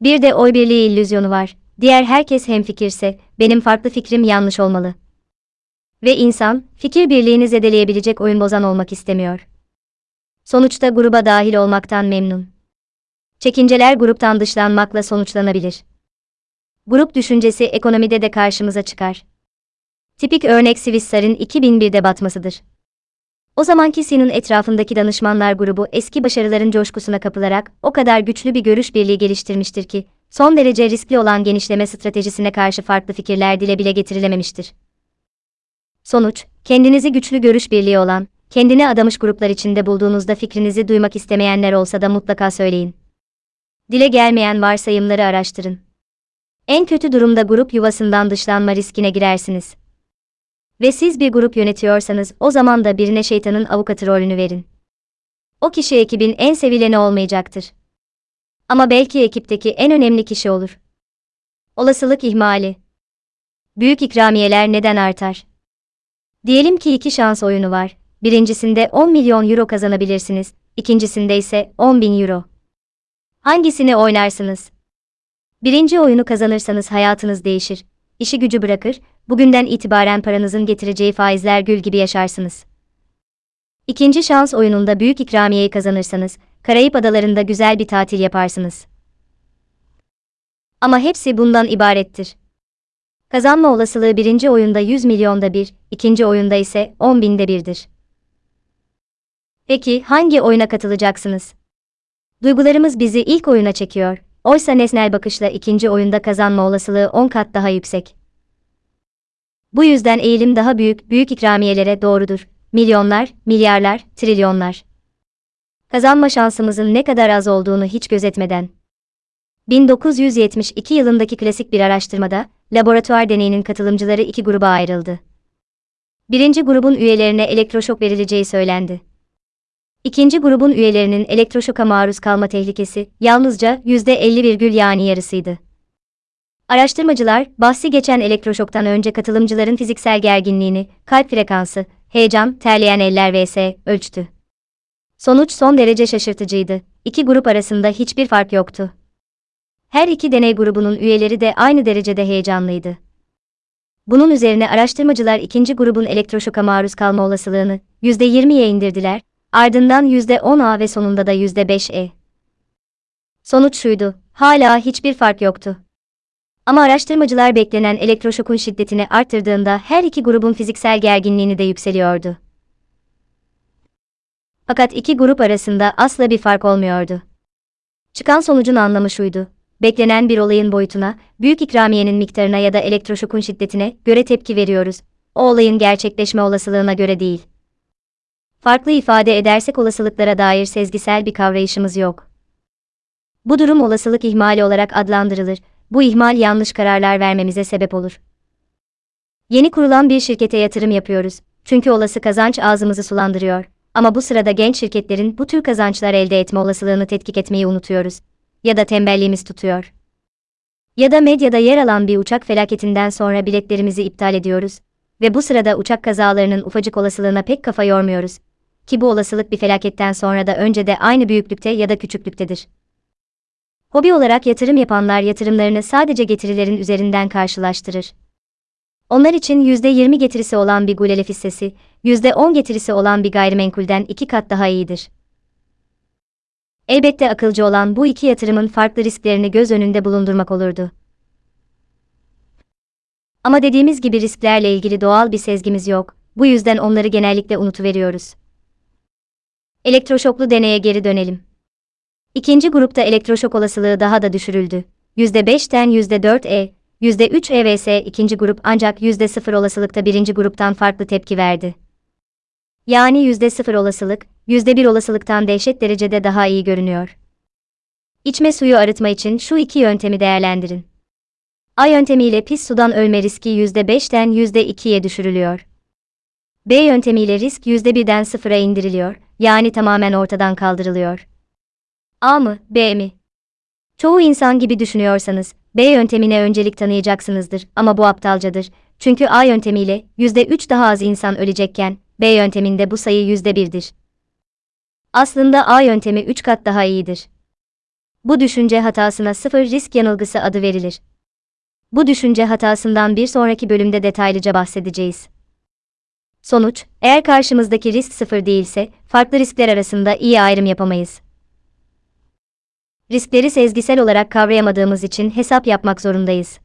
Bir de oy birliği illüzyonu var. Diğer herkes hemfikirse, benim farklı fikrim yanlış olmalı. Ve insan, fikir birliğini zedeleyebilecek oyun bozan olmak istemiyor. Sonuçta gruba dahil olmaktan memnun. Çekinceler gruptan dışlanmakla sonuçlanabilir. Grup düşüncesi ekonomide de karşımıza çıkar. Tipik örnek Swissar'ın 2001'de batmasıdır. O zamanki Sin'in etrafındaki danışmanlar grubu eski başarıların coşkusuna kapılarak o kadar güçlü bir görüş birliği geliştirmiştir ki, son derece riskli olan genişleme stratejisine karşı farklı fikirler dile bile getirilememiştir. Sonuç, kendinizi güçlü görüş birliği olan, kendine adamış gruplar içinde bulduğunuzda fikrinizi duymak istemeyenler olsa da mutlaka söyleyin. Dile gelmeyen varsayımları araştırın. En kötü durumda grup yuvasından dışlanma riskine girersiniz. Ve siz bir grup yönetiyorsanız o zaman da birine şeytanın avukatı rolünü verin. O kişi ekibin en sevileni olmayacaktır. Ama belki ekipteki en önemli kişi olur. Olasılık ihmali. Büyük ikramiyeler neden artar? Diyelim ki iki şans oyunu var. Birincisinde 10 milyon euro kazanabilirsiniz, ikincisinde ise 10 bin euro. Hangisini oynarsınız? Birinci oyunu kazanırsanız hayatınız değişir. İşi gücü bırakır, bugünden itibaren paranızın getireceği faizler gül gibi yaşarsınız. İkinci şans oyununda büyük ikramiyeyi kazanırsanız, Karayip adalarında güzel bir tatil yaparsınız. Ama hepsi bundan ibarettir. Kazanma olasılığı birinci oyunda 100 milyonda bir, ikinci oyunda ise 10 binde birdir. Peki hangi oyuna katılacaksınız? Duygularımız bizi ilk oyuna çekiyor, oysa nesnel bakışla ikinci oyunda kazanma olasılığı 10 kat daha yüksek. Bu yüzden eğilim daha büyük, büyük ikramiyelere doğrudur. Milyonlar, milyarlar, trilyonlar. Kazanma şansımızın ne kadar az olduğunu hiç gözetmeden. 1972 yılındaki klasik bir araştırmada, laboratuvar deneyinin katılımcıları iki gruba ayrıldı. Birinci grubun üyelerine elektroşok verileceği söylendi. İkinci grubun üyelerinin elektroşoka maruz kalma tehlikesi yalnızca %50, yani yarısıydı. Araştırmacılar, bahsi geçen elektroşoktan önce katılımcıların fiziksel gerginliğini, kalp frekansı, heyecan, terleyen eller vs. ölçtü. Sonuç son derece şaşırtıcıydı. İki grup arasında hiçbir fark yoktu. Her iki deney grubunun üyeleri de aynı derecede heyecanlıydı. Bunun üzerine araştırmacılar ikinci grubun elektroşoka maruz kalma olasılığını %20'ye indirdiler, ardından %10A ve sonunda da %5E. Sonuç şuydu, hala hiçbir fark yoktu. Ama araştırmacılar beklenen elektroşokun şiddetini arttırdığında her iki grubun fiziksel gerginliğini de yükseliyordu. Fakat iki grup arasında asla bir fark olmuyordu. Çıkan sonucun anlamı şuydu. Beklenen bir olayın boyutuna, büyük ikramiyenin miktarına ya da elektroşokun şiddetine göre tepki veriyoruz. O olayın gerçekleşme olasılığına göre değil. Farklı ifade edersek olasılıklara dair sezgisel bir kavrayışımız yok. Bu durum olasılık ihmali olarak adlandırılır. Bu ihmal yanlış kararlar vermemize sebep olur. Yeni kurulan bir şirkete yatırım yapıyoruz. Çünkü olası kazanç ağzımızı sulandırıyor Ama bu sırada genç şirketlerin bu tür kazançlar elde etme olasılığını tetkik etmeyi unutuyoruz. Ya da tembelliğimiz tutuyor. Ya da medyada yer alan bir uçak felaketinden sonra biletlerimizi iptal ediyoruz ve bu sırada uçak kazalarının ufacık olasılığına pek kafa yormuyoruz. Ki bu olasılık bir felaketten sonra da önce de aynı büyüklükte ya da küçüklüktedir. Hobi olarak yatırım yapanlar yatırımlarını sadece getirilerin üzerinden karşılaştırır. Onlar için %20 getirisi olan bir gulelef hissesi, %10 getirisi olan bir gayrimenkulden iki kat daha iyidir. Elbette akılcı olan bu iki yatırımın farklı risklerini göz önünde bulundurmak olurdu. Ama dediğimiz gibi risklerle ilgili doğal bir sezgimiz yok, bu yüzden onları genellikle unutuveriyoruz. Elektroşoklu deneye geri dönelim. İkinci grupta elektroşok olasılığı daha da düşürüldü. %5'ten %4'e, %3 EVS ikinci grup ancak %0 olasılıkta birinci gruptan farklı tepki verdi. Yani %0 olasılık, %1 olasılıktan dehşet derecede daha iyi görünüyor. İçme suyu arıtma için şu iki yöntemi değerlendirin. A yöntemiyle pis sudan ölme riski %5'ten %2'ye düşürülüyor. B yöntemiyle risk %1'den 0'a indiriliyor, yani tamamen ortadan kaldırılıyor. A mı, B mi? Çoğu insan gibi düşünüyorsanız, B yöntemine öncelik tanıyacaksınızdır ama bu aptalcadır. Çünkü A yöntemiyle %3 daha az insan ölecekken, B yönteminde bu sayı %1'dir. Aslında A yöntemi 3 kat daha iyidir. Bu düşünce hatasına sıfır risk yanılgısı adı verilir. Bu düşünce hatasından bir sonraki bölümde detaylıca bahsedeceğiz. Sonuç, eğer karşımızdaki risk sıfır değilse, farklı riskler arasında iyi ayrım yapamayız. Riskleri sezgisel olarak kavrayamadığımız için hesap yapmak zorundayız.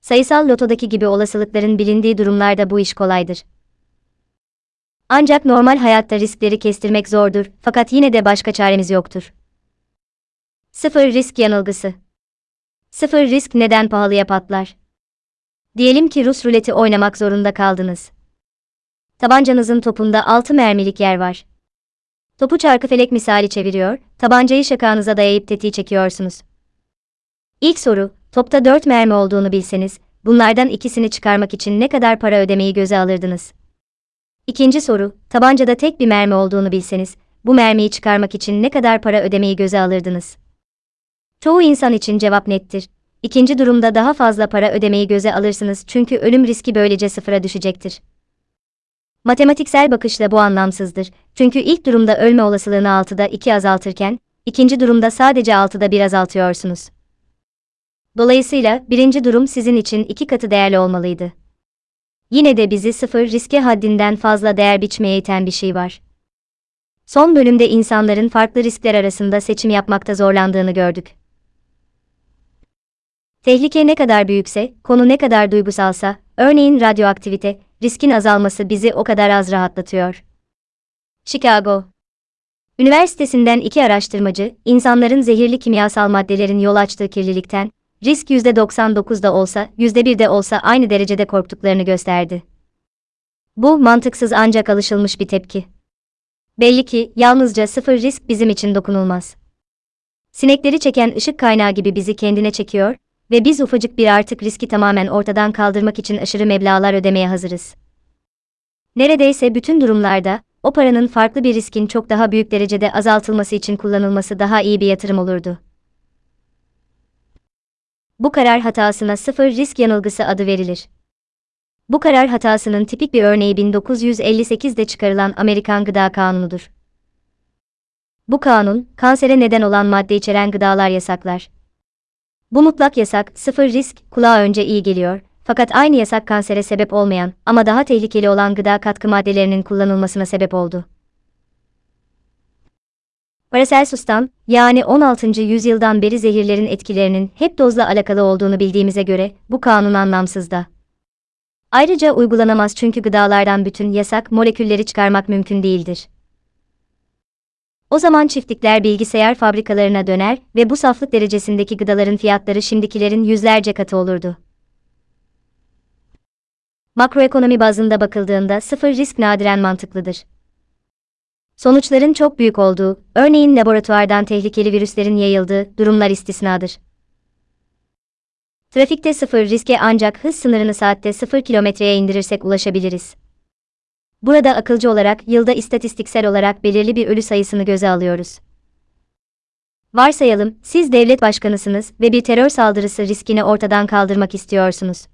Sayısal lotodaki gibi olasılıkların bilindiği durumlarda bu iş kolaydır. Ancak normal hayatta riskleri kestirmek zordur, fakat yine de başka çaremiz yoktur. Sıfır risk yanılgısı. Sıfır risk neden pahalıya patlar? Diyelim ki Rus ruleti oynamak zorunda kaldınız. Tabancanızın topunda 6 mermilik yer var. Topu çarkıfelek misali çeviriyor, tabancayı şakağınıza dayayıp tetiği çekiyorsunuz. İlk soru, topta 4 mermi olduğunu bilseniz, bunlardan ikisini çıkarmak için ne kadar para ödemeyi göze alırdınız? İkinci soru, tabancada tek bir mermi olduğunu bilseniz, bu mermiyi çıkarmak için ne kadar para ödemeyi göze alırdınız? Çoğu insan için cevap nettir. İkinci durumda daha fazla para ödemeyi göze alırsınız çünkü ölüm riski böylece sıfıra düşecektir. Matematiksel bakışla bu anlamsızdır. Çünkü ilk durumda ölme olasılığını 6'da 2 azaltırken, ikinci durumda sadece 6'da 1 azaltıyorsunuz. Dolayısıyla birinci durum sizin için iki katı değerli olmalıydı. Yine de bizi sıfır riske haddinden fazla değer biçmeye iten bir şey var. Son bölümde insanların farklı riskler arasında seçim yapmakta zorlandığını gördük. Tehlike ne kadar büyükse, konu ne kadar duygusalsa, örneğin radyoaktivite, riskin azalması bizi o kadar az rahatlatıyor. Chicago Üniversitesinden iki araştırmacı, insanların zehirli kimyasal maddelerin yol açtığı kirlilikten, risk %99'da olsa, %1'de olsa aynı derecede korktuklarını gösterdi. Bu, mantıksız ancak alışılmış bir tepki. Belli ki, yalnızca sıfır risk bizim için dokunulmaz. Sinekleri çeken ışık kaynağı gibi bizi kendine çekiyor ve biz ufacık bir artık riski tamamen ortadan kaldırmak için aşırı meblağlar ödemeye hazırız. Neredeyse bütün durumlarda, o paranın farklı bir riskin çok daha büyük derecede azaltılması için kullanılması daha iyi bir yatırım olurdu. Bu karar hatasına sıfır risk yanılgısı adı verilir. Bu karar hatasının tipik bir örneği 1958'de çıkarılan Amerikan Gıda Kanunu'dur. Bu kanun, kansere neden olan madde içeren gıdalar yasaklar. Bu mutlak yasak, sıfır risk, kulağa önce iyi geliyor, fakat aynı yasak kansere sebep olmayan ama daha tehlikeli olan gıda katkı maddelerinin kullanılmasına sebep oldu. Paracelsus'tan, yani 16. yüzyıldan beri zehirlerin etkilerinin hep dozla alakalı olduğunu bildiğimize göre, bu kanun anlamsız da. Ayrıca uygulanamaz çünkü gıdalardan bütün yasak molekülleri çıkarmak mümkün değildir. O zaman çiftlikler bilgisayar fabrikalarına döner ve bu saflık derecesindeki gıdaların fiyatları şimdikilerin yüzlerce katı olurdu. Makroekonomi bazında bakıldığında sıfır risk nadiren mantıklıdır. Sonuçların çok büyük olduğu, örneğin laboratuvardan tehlikeli virüslerin yayıldığı durumlar istisnadır. Trafikte sıfır riske ancak hız sınırını saatte 0 kilometreye indirirsek ulaşabiliriz. Burada akılcı olarak yılda istatistiksel olarak belirli bir ölü sayısını göze alıyoruz. Varsayalım, siz devlet başkanısınız ve bir terör saldırısı riskini ortadan kaldırmak istiyorsunuz.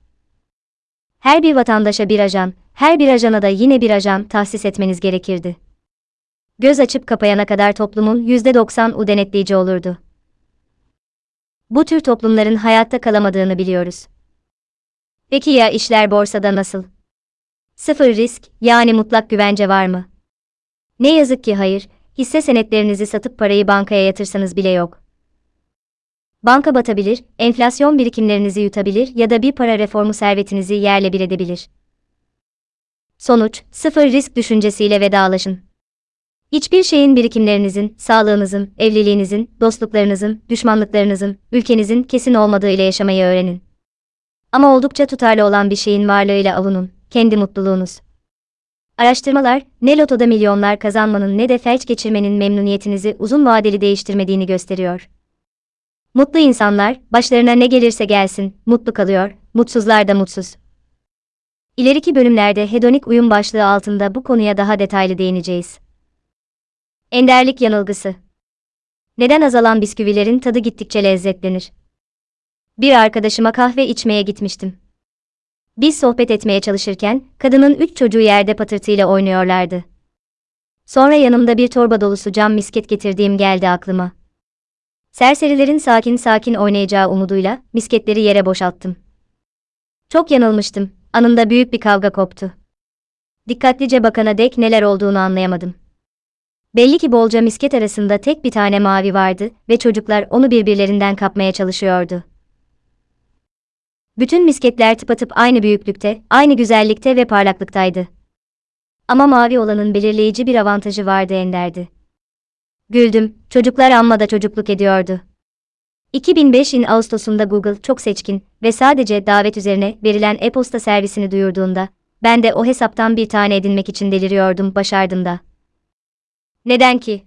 Her bir vatandaşa bir ajan, her bir ajana da yine bir ajan tahsis etmeniz gerekirdi. Göz açıp kapayana kadar toplumun %90'u denetleyici olurdu. Bu tür toplumların hayatta kalamadığını biliyoruz. Peki ya işler borsada nasıl? Sıfır risk, yani mutlak güvence var mı? Ne yazık ki hayır, hisse senetlerinizi satıp parayı bankaya yatırsanız bile yok. Banka batabilir, enflasyon birikimlerinizi yutabilir ya da bir para reformu servetinizi yerle bir edebilir. Sonuç, sıfır risk düşüncesiyle vedalaşın. Hiçbir şeyin birikimlerinizin, sağlığınızın, evliliğinizin, dostluklarınızın, düşmanlıklarınızın, ülkenizin kesin olmadığı ile yaşamayı öğrenin. Ama oldukça tutarlı olan bir şeyin varlığıyla avunun, kendi mutluluğunuz. Araştırmalar, ne lotoda milyonlar kazanmanın ne de felç geçirmenin memnuniyetinizi uzun vadeli değiştirmediğini gösteriyor. Mutlu insanlar, başlarına ne gelirse gelsin, mutlu kalıyor, mutsuzlar da mutsuz. İleriki bölümlerde hedonik uyum başlığı altında bu konuya daha detaylı değineceğiz. Enderlik yanılgısı. Neden azalan bisküvilerin tadı gittikçe lezzetlenir? Bir arkadaşıma kahve içmeye gitmiştim. Biz sohbet etmeye çalışırken, kadının üç çocuğu yerde patırtıyla oynuyorlardı. Sonra yanımda bir torba dolusu cam misket getirdiğim geldi aklıma. Serserilerin sakin sakin oynayacağı umuduyla, misketleri yere boşalttım. Çok yanılmıştım, anında büyük bir kavga koptu. Dikkatlice bakana dek neler olduğunu anlayamadım. Belli ki bolca misket arasında tek bir tane mavi vardı ve çocuklar onu birbirlerinden kapmaya çalışıyordu. Bütün misketler tıpatıp aynı büyüklükte, aynı güzellikte ve parlaklıktaydı. Ama mavi olanın belirleyici bir avantajı vardı Ender'di. Güldüm, çocuklar amma da çocukluk ediyordu. 2005'in Ağustos'unda Google çok seçkin ve sadece davet üzerine verilen e-posta servisini duyurduğunda, ben de o hesaptan bir tane edinmek için deliriyordum, başardım da. Neden ki?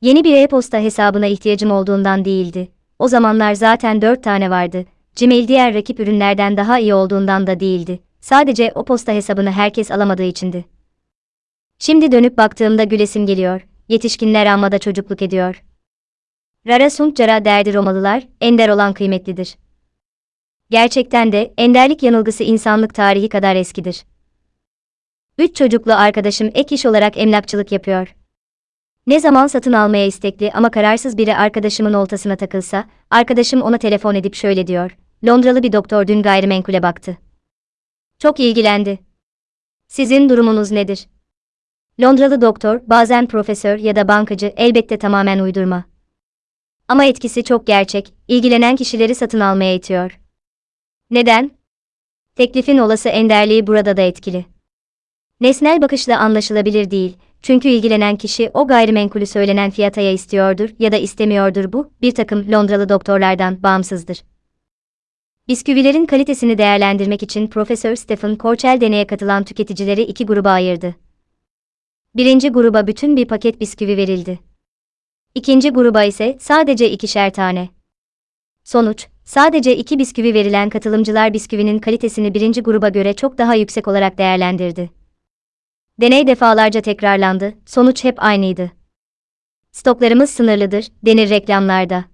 Yeni bir e-posta hesabına ihtiyacım olduğundan değildi. O zamanlar zaten dört tane vardı. Gmail diğer rakip ürünlerden daha iyi olduğundan da değildi. Sadece o posta hesabını herkes alamadığı içindi. Şimdi dönüp baktığımda gülesim geliyor. Yetişkinler amma da çocukluk ediyor. Rara sunk cara derdi Romalılar, ender olan kıymetlidir. Gerçekten de enderlik yanılgısı insanlık tarihi kadar eskidir. Üç çocuklu arkadaşım ek iş olarak emlakçılık yapıyor. Ne zaman satın almaya istekli ama kararsız biri arkadaşımın oltasına takılsa, arkadaşım ona telefon edip şöyle diyor. Londralı bir doktor dün gayrimenkule baktı. Çok ilgilendi. Sizin durumunuz nedir? Londralı doktor, bazen profesör ya da bankacı, elbette tamamen uydurma. Ama etkisi çok gerçek, ilgilenen kişileri satın almaya itiyor. Neden? Teklifin olası enderliği burada da etkili. Nesnel bakışla anlaşılabilir değil, çünkü ilgilenen kişi o gayrimenkulü söylenen fiyata ya istiyordur ya da istemiyordur bu, bir takım Londralı doktorlardan bağımsızdır. Bisküvilerin kalitesini değerlendirmek için Profesör Stephen Korçel deneye katılan tüketicileri iki gruba ayırdı. Birinci gruba bütün bir paket bisküvi verildi. İkinci gruba ise sadece ikişer tane. Sonuç, sadece iki bisküvi verilen katılımcılar bisküvinin kalitesini birinci gruba göre çok daha yüksek olarak değerlendirdi. Deney defalarca tekrarlandı, sonuç hep aynıydı. Stoklarımız sınırlıdır, denir reklamlarda.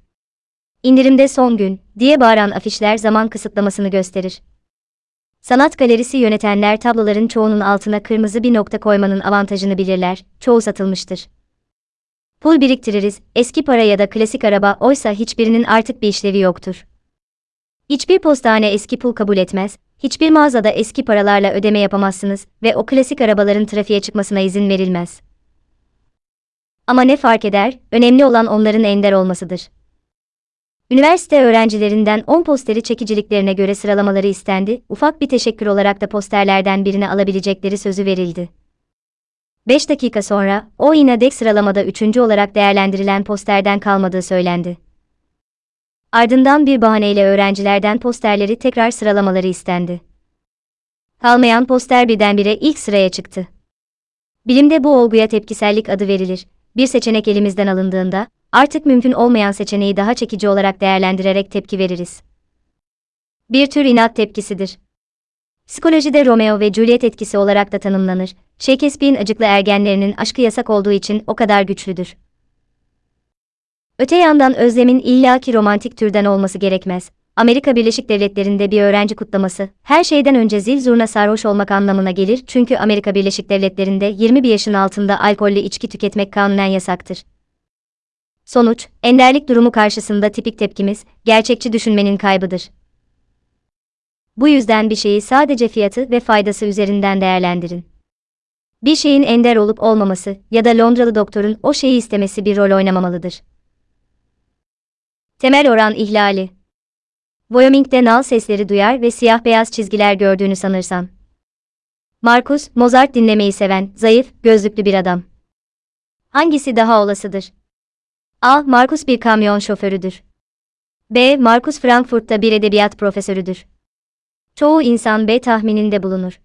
İndirimde son gün, diye bağıran afişler zaman kısıtlamasını gösterir. Sanat galerisi yönetenler tabloların çoğunun altına kırmızı bir nokta koymanın avantajını bilirler, çoğu satılmıştır. Pul biriktiririz, eski para ya da klasik araba oysa hiçbirinin artık bir işlevi yoktur. Hiçbir postane eski pul kabul etmez, hiçbir mağazada eski paralarla ödeme yapamazsınız ve o klasik arabaların trafiğe çıkmasına izin verilmez. Ama ne fark eder, önemli olan onların ender olmasıdır. Üniversite öğrencilerinden 10 posteri çekiciliklerine göre sıralamaları istendi, ufak bir teşekkür olarak da posterlerden birini alabilecekleri sözü verildi. 5 dakika sonra, o inadek sıralamada üçüncü olarak değerlendirilen posterden kalmadığı söylendi. Ardından bir bahaneyle öğrencilerden posterleri tekrar sıralamaları istendi. Kalmayan poster birdenbire ilk sıraya çıktı. Bilimde bu olguya tepkisellik adı verilir. Bir seçenek elimizden alındığında, artık mümkün olmayan seçeneği daha çekici olarak değerlendirerek tepki veririz. Bir tür inat tepkisidir. Psikolojide Romeo ve Juliet etkisi olarak da tanımlanır. Shakespeare'in acıklı ergenlerinin aşkı yasak olduğu için o kadar güçlüdür. Öte yandan özlemin illaki romantik türden olması gerekmez. Amerika Birleşik Devletleri'nde bir öğrenci kutlaması, her şeyden önce zil zurna sarhoş olmak anlamına gelir çünkü Amerika Birleşik Devletleri'nde 21 yaşın altında alkollü içki tüketmek kanunen yasaktır. Sonuç, enderlik durumu karşısında tipik tepkimiz, gerçekçi düşünmenin kaybıdır. Bu yüzden bir şeyi sadece fiyatı ve faydası üzerinden değerlendirin. Bir şeyin ender olup olmaması ya da Londralı doktorun o şeyi istemesi bir rol oynamamalıdır. Temel oran ihlali. Wyoming'de nal sesleri duyar ve siyah beyaz çizgiler gördüğünü sanırsan. Marcus, Mozart dinlemeyi seven, zayıf, gözlüklü bir adam. Hangisi daha olasıdır? A. Marcus bir kamyon şoförüdür. B. Marcus Frankfurt'ta bir edebiyat profesörüdür. Çoğu insan B tahmininde bulunur.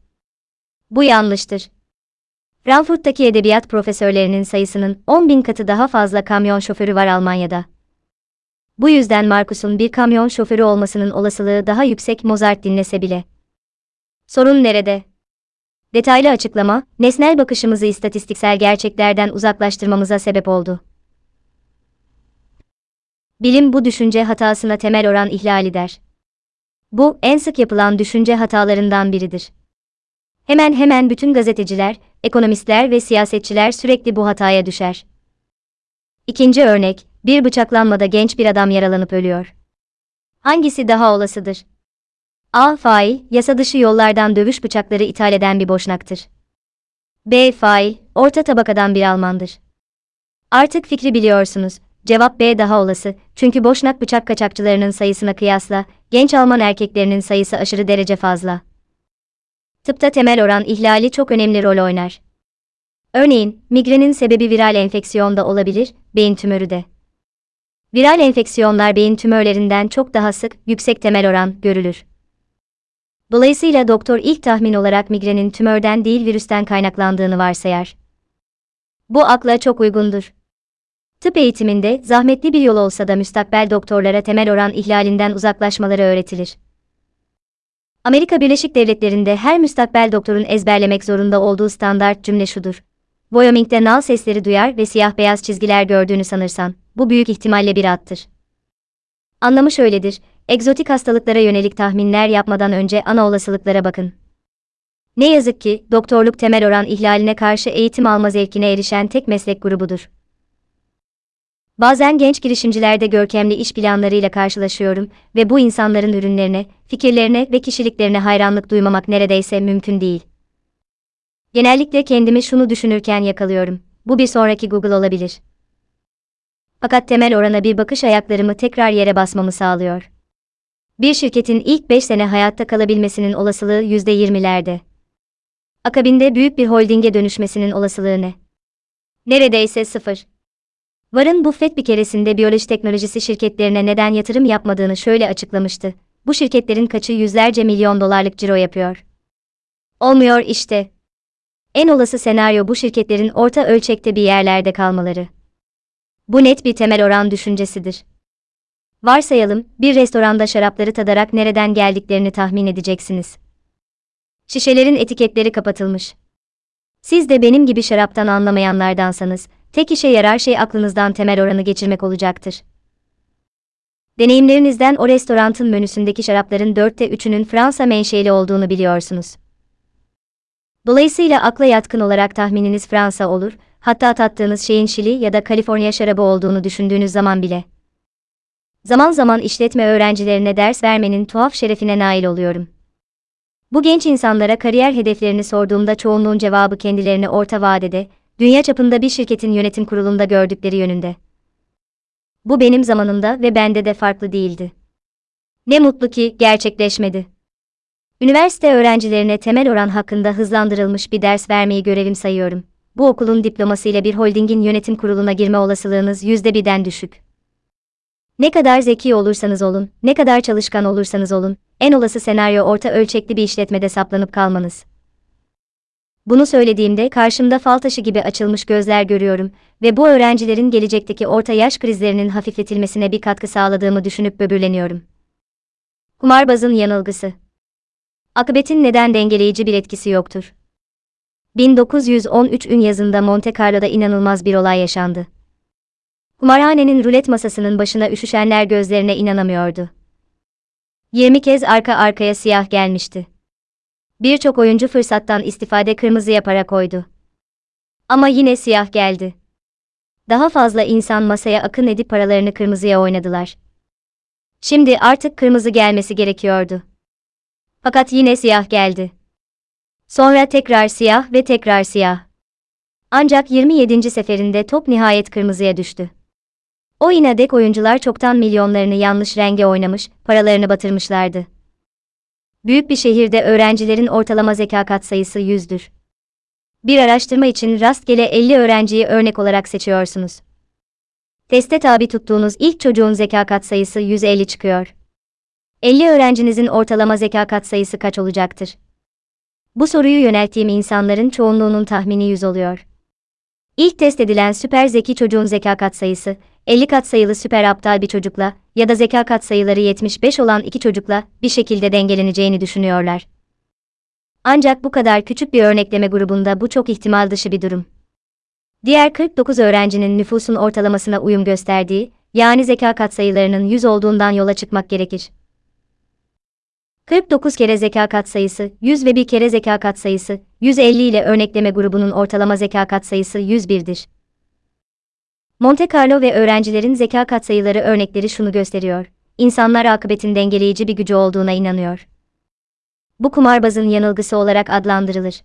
Bu yanlıştır. Frankfurt'taki edebiyat profesörlerinin sayısının 10 bin katı daha fazla kamyon şoförü var Almanya'da. Bu yüzden Marcus'un bir kamyon şoförü olmasının olasılığı daha yüksek Mozart dinlese bile. Sorun nerede? Detaylı açıklama, nesnel bakışımızı istatistiksel gerçeklerden uzaklaştırmamıza sebep oldu. Bilim bu düşünce hatasına temel oran ihlali der. Bu, en sık yapılan düşünce hatalarından biridir. Hemen hemen bütün gazeteciler, ekonomistler ve siyasetçiler sürekli bu hataya düşer. İkinci örnek, bir bıçaklanmada genç bir adam yaralanıp ölüyor. Hangisi daha olasıdır? A. Fail, yasa dışı yollardan dövüş bıçakları ithal eden bir boşnaktır. B. Fail, orta tabakadan bir Almandır. Artık fikri biliyorsunuz. Cevap B daha olası, çünkü boşnak bıçak kaçakçılarının sayısına kıyasla, genç Alman erkeklerinin sayısı aşırı derece fazla. Tıpta temel oran ihlali çok önemli rol oynar. Örneğin, migrenin sebebi viral enfeksiyon da olabilir, beyin tümörü de. Viral enfeksiyonlar beyin tümörlerinden çok daha sık, yüksek temel oran görülür. Dolayısıyla doktor ilk tahmin olarak migrenin tümörden değil virüsten kaynaklandığını varsayar. Bu akla çok uygundur. Tıp eğitiminde zahmetli bir yol olsa da müstakbel doktorlara temel oran ihlalinden uzaklaşmaları öğretilir. Amerika Birleşik Devletleri'nde her müstakbel doktorun ezberlemek zorunda olduğu standart cümle şudur. Wyoming'de nal sesleri duyar ve siyah beyaz çizgiler gördüğünü sanırsan, bu büyük ihtimalle bir attır. Anlamı şöyledir, egzotik hastalıklara yönelik tahminler yapmadan önce ana olasılıklara bakın. Ne yazık ki, doktorluk temel oran ihlaline karşı eğitim alma zevkine erişen tek meslek grubudur. Bazen genç girişimcilerde görkemli iş planlarıyla karşılaşıyorum ve bu insanların ürünlerine, fikirlerine ve kişiliklerine hayranlık duymamak neredeyse mümkün değil. Genellikle kendimi şunu düşünürken yakalıyorum. Bu bir sonraki Google olabilir. Fakat temel orana bir bakış ayaklarımı tekrar yere basmamı sağlıyor. Bir şirketin ilk 5 sene hayatta kalabilmesinin olasılığı %20'lerde. Akabinde büyük bir holdinge dönüşmesinin olasılığı ne? Neredeyse sıfır. Warren Buffett bir keresinde biyoloji teknolojisi şirketlerine neden yatırım yapmadığını şöyle açıklamıştı. Bu şirketlerin kaçı yüzlerce milyon dolarlık ciro yapıyor. Olmuyor işte. En olası senaryo bu şirketlerin orta ölçekte bir yerlerde kalmaları. Bu net bir temel oran düşüncesidir. Varsayalım, bir restoranda şarapları tadarak nereden geldiklerini tahmin edeceksiniz. Şişelerin etiketleri kapatılmış. Siz de benim gibi şaraptan anlamayanlardansanız, tek işe yarar şey aklınızdan temel oranı geçirmek olacaktır. Deneyimlerinizden o restorantın menüsündeki şarapların dörtte üçünün Fransa menşeli olduğunu biliyorsunuz. Dolayısıyla akla yatkın olarak tahmininiz Fransa olur, hatta tattığınız şeyin Şili ya da Kaliforniya şarabı olduğunu düşündüğünüz zaman bile. Zaman zaman işletme öğrencilerine ders vermenin tuhaf şerefine nail oluyorum. Bu genç insanlara kariyer hedeflerini sorduğumda çoğunluğun cevabı kendilerini orta vadede, dünya çapında bir şirketin yönetim kurulunda gördükleri yönünde. Bu benim zamanımda ve bende de farklı değildi. Ne mutlu ki gerçekleşmedi. Üniversite öğrencilerine temel oran hakkında hızlandırılmış bir ders vermeyi görevim sayıyorum. Bu okulun diplomasıyla bir holdingin yönetim kuruluna girme olasılığınız yüzde birden düşük. Ne kadar zeki olursanız olun, ne kadar çalışkan olursanız olun, en olası senaryo orta ölçekli bir işletmede saplanıp kalmanız. Bunu söylediğimde karşımda fal taşı gibi açılmış gözler görüyorum ve bu öğrencilerin gelecekteki orta yaş krizlerinin hafifletilmesine bir katkı sağladığımı düşünüp böbürleniyorum. Kumarbazın yanılgısı. Akıbetin neden dengeleyici bir etkisi yoktur. 1913 ün yazında Monte Carlo'da inanılmaz bir olay yaşandı. Kumarhanenin rulet masasının başına üşüşenler gözlerine inanamıyordu. 20 kez arka arkaya siyah gelmişti. Birçok oyuncu fırsattan istifade kırmızı yaparak koydu. Ama yine siyah geldi. Daha fazla insan masaya akın edip paralarını kırmızıya oynadılar. Şimdi artık kırmızı gelmesi gerekiyordu. Fakat yine siyah geldi. Sonra tekrar siyah ve tekrar siyah. Ancak 27. seferinde top nihayet kırmızıya düştü. O inadek oyuncular çoktan milyonlarını yanlış renge oynamış, paralarını batırmışlardı. Büyük bir şehirde öğrencilerin ortalama zeka katsayısı 100'dür. Bir araştırma için rastgele 50 öğrenciyi örnek olarak seçiyorsunuz. Teste tabi tuttuğunuz ilk çocuğun zeka katsayısı 150 çıkıyor. 50 öğrencinizin ortalama zeka katsayısı kaç olacaktır? Bu soruyu yönelttiğim insanların çoğunluğunun tahmini 100 oluyor. İlk test edilen süper zeki çocuğun zeka katsayısı, 50 katsayılı süper aptal bir çocukla ya da zeka katsayıları 75 olan iki çocukla bir şekilde dengeleneceğini düşünüyorlar. Ancak bu kadar küçük bir örnekleme grubunda bu çok ihtimal dışı bir durum. Diğer 49 öğrencinin nüfusun ortalamasına uyum gösterdiği, yani zeka katsayılarının 100 olduğundan yola çıkmak gerekir. 49 kere zeka katsayısı, 100 ve bir kere zeka katsayısı, 150 ile örnekleme grubunun ortalama zeka katsayısı 101'dir. Monte Carlo ve öğrencilerin zeka katsayıları örnekleri şunu gösteriyor. İnsanlar akıbetin dengeleyici bir gücü olduğuna inanıyor. Bu kumarbazın yanılgısı olarak adlandırılır.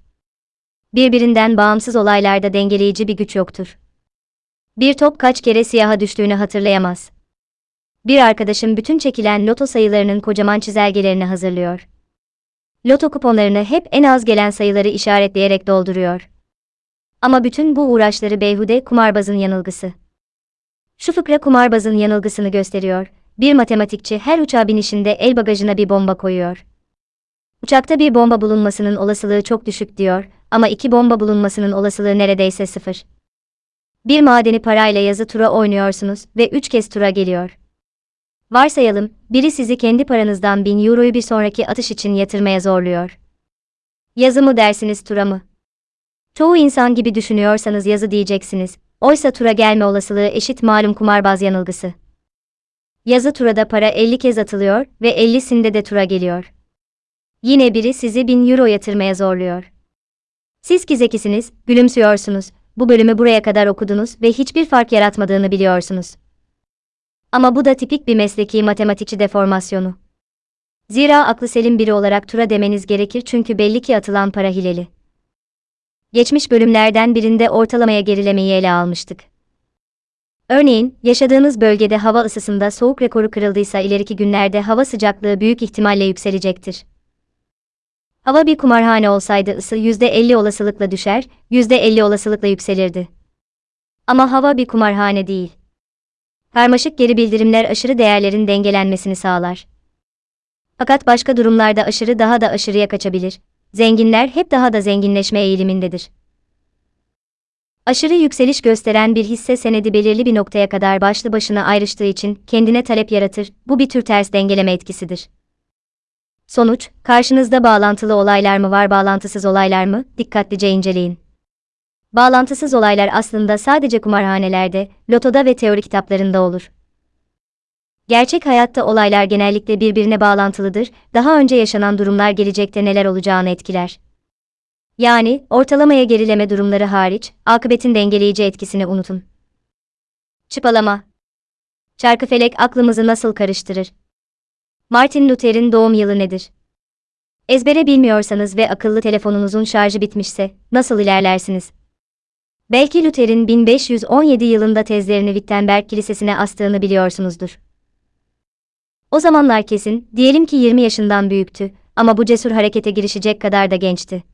Birbirinden bağımsız olaylarda dengeleyici bir güç yoktur. Bir top kaç kere siyaha düştüğünü hatırlayamaz. Bir arkadaşım bütün çekilen loto sayılarının kocaman çizelgelerini hazırlıyor. Loto kuponlarını hep en az gelen sayıları işaretleyerek dolduruyor. Ama bütün bu uğraşları beyhude kumarbazın yanılgısı. Şu fıkra kumarbazın yanılgısını gösteriyor. Bir matematikçi her uçağa binişinde el bagajına bir bomba koyuyor. Uçakta bir bomba bulunmasının olasılığı çok düşük diyor ama iki bomba bulunmasının olasılığı neredeyse sıfır. Bir madeni parayla yazı tura oynuyorsunuz ve üç kez tura geliyor. Varsayalım, biri sizi kendi paranızdan 1000 euroyu bir sonraki atış için yatırmaya zorluyor. Yazı mı dersiniz tura mı? Çoğu insan gibi düşünüyorsanız yazı diyeceksiniz, oysa tura gelme olasılığı eşit malum kumarbaz yanılgısı. Yazı turada para 50 kez atılıyor ve 50'sinde de tura geliyor. Yine biri sizi 1000 euro yatırmaya zorluyor. Siz ki zekisiniz, gülümsüyorsunuz, bu bölümü buraya kadar okudunuz ve hiçbir fark yaratmadığını biliyorsunuz. Ama bu da tipik bir mesleki matematikçi deformasyonu. Zira aklı selim biri olarak tura demeniz gerekir çünkü belli ki atılan para hileli. Geçmiş bölümlerden birinde ortalamaya gerilemeyi ele almıştık. Örneğin, yaşadığınız bölgede hava ısısında soğuk rekoru kırıldıysa ileriki günlerde hava sıcaklığı büyük ihtimalle yükselecektir. Hava bir kumarhane olsaydı ısı %50 olasılıkla düşer, %50 olasılıkla yükselirdi. Ama hava bir kumarhane değil. Karmaşık geri bildirimler aşırı değerlerin dengelenmesini sağlar. Fakat başka durumlarda aşırı daha da aşırıya kaçabilir. Zenginler hep daha da zenginleşme eğilimindedir. Aşırı yükseliş gösteren bir hisse senedi belirli bir noktaya kadar başlı başına ayrıştığı için kendine talep yaratır. Bu bir tür ters dengeleme etkisidir. Sonuç, karşınızda bağlantılı olaylar mı var, bağlantısız olaylar mı? Dikkatlice inceleyin. Bağlantısız olaylar aslında sadece kumarhanelerde, lotoda ve teori kitaplarında olur. Gerçek hayatta olaylar genellikle birbirine bağlantılıdır, daha önce yaşanan durumlar gelecekte neler olacağını etkiler. Yani, ortalamaya gerileme durumları hariç, akıbetin dengeleyici etkisini unutun. Çıpalama Çarkıfelek aklımızı nasıl karıştırır? Martin Luther'in doğum yılı nedir? Ezbere bilmiyorsanız ve akıllı telefonunuzun şarjı bitmişse, nasıl ilerlersiniz? Belki Luther'in 1517 yılında tezlerini Wittenberg Kilisesi'ne astığını biliyorsunuzdur. O zamanlar kesin, diyelim ki 20 yaşından büyüktü ama bu cesur harekete girişecek kadar da gençti.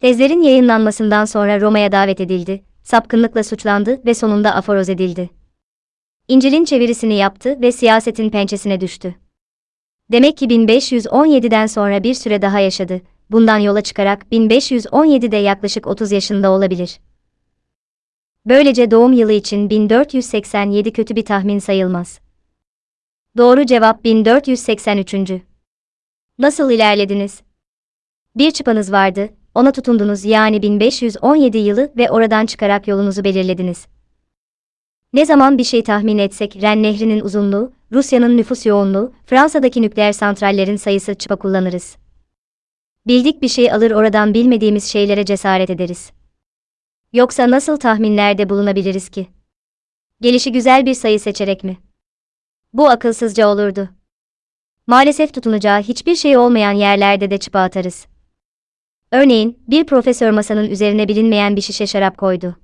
Tezlerin yayınlanmasından sonra Roma'ya davet edildi, sapkınlıkla suçlandı ve sonunda aforoz edildi. İncil'in çevirisini yaptı ve siyasetin pençesine düştü. Demek ki 1517'den sonra bir süre daha yaşadı. Bundan yola çıkarak 1517'de yaklaşık 30 yaşında olabilir. Böylece doğum yılı için 1487 kötü bir tahmin sayılmaz. Doğru cevap 1483. Nasıl ilerlediniz? Bir çıpanız vardı, ona tutundunuz yani 1517 yılı ve oradan çıkarak yolunuzu belirlediniz. Ne zaman bir şey tahmin etsek Ren Nehri'nin uzunluğu, Rusya'nın nüfus yoğunluğu, Fransa'daki nükleer santrallerin sayısı çıpa kullanırız. Bildik bir şey alır oradan bilmediğimiz şeylere cesaret ederiz. Yoksa nasıl tahminlerde bulunabiliriz ki? Gelişi güzel bir sayı seçerek mi? Bu akılsızca olurdu. Maalesef tutunacağı hiçbir şey olmayan yerlerde de çıpa atarız. Örneğin, bir profesör masanın üzerine bilinmeyen bir şişe şarap koydu.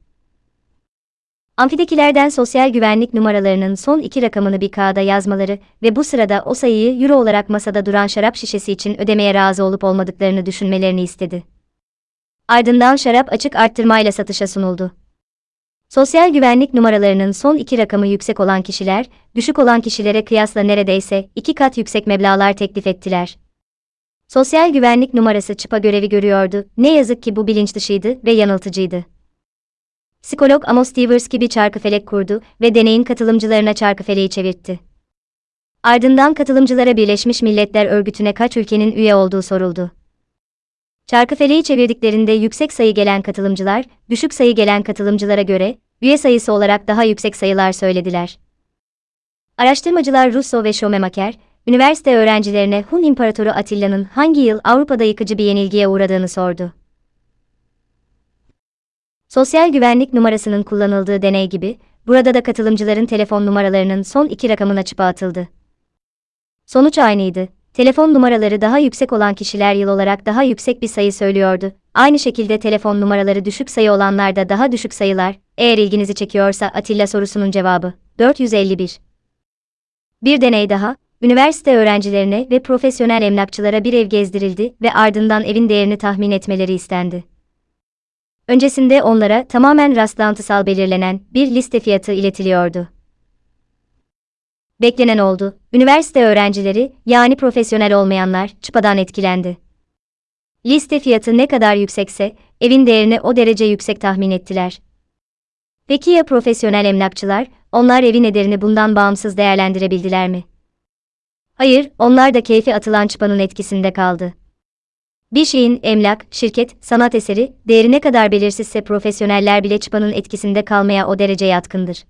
Amfidekilerden sosyal güvenlik numaralarının son iki rakamını bir kağıda yazmaları ve bu sırada o sayıyı euro olarak masada duran şarap şişesi için ödemeye razı olup olmadıklarını düşünmelerini istedi. Ardından şarap açık arttırmayla satışa sunuldu. Sosyal güvenlik numaralarının son iki rakamı yüksek olan kişiler, düşük olan kişilere kıyasla neredeyse iki kat yüksek meblağlar teklif ettiler. Sosyal güvenlik numarası çıpa görevi görüyordu, ne yazık ki bu bilinç dışıydı ve yanıltıcıydı. Psikolog Amos Stevers gibi çarkıfelek kurdu ve deneyin katılımcılarına çarkıfeleği çevirtti. Ardından katılımcılara Birleşmiş Milletler Örgütü'ne kaç ülkenin üye olduğu soruldu. Çarkıfeleği çevirdiklerinde yüksek sayı gelen katılımcılar, düşük sayı gelen katılımcılara göre, üye sayısı olarak daha yüksek sayılar söylediler. Araştırmacılar Russo ve Schomemaker, üniversite öğrencilerine Hun İmparatoru Atilla'nın hangi yıl Avrupa'da yıkıcı bir yenilgiye uğradığını sordu. Sosyal güvenlik numarasının kullanıldığı deney gibi, burada da katılımcıların telefon numaralarının son iki rakamına çıpa atıldı. Sonuç aynıydı. Telefon numaraları daha yüksek olan kişiler yıl olarak daha yüksek bir sayı söylüyordu. Aynı şekilde telefon numaraları düşük sayı olanlar da daha düşük sayılar. Eğer ilginizi çekiyorsa Atilla sorusunun cevabı 451. Bir deney daha, üniversite öğrencilerine ve profesyonel emlakçılara bir ev gezdirildi ve ardından evin değerini tahmin etmeleri istendi. Öncesinde onlara tamamen rastlantısal belirlenen bir liste fiyatı iletiliyordu. Beklenen oldu. Üniversite öğrencileri, yani profesyonel olmayanlar, çıpadan etkilendi. Liste fiyatı ne kadar yüksekse, evin değerini o derece yüksek tahmin ettiler. Peki ya profesyonel emlakçılar, onlar evin ederini bundan bağımsız değerlendirebildiler mi? Hayır, onlar da keyfi atılan çıpanın etkisinde kaldı. Bir şeyin emlak, şirket, sanat eseri, değeri ne kadar belirsizse profesyoneller bile çıpanın etkisinde kalmaya o derece yatkındır.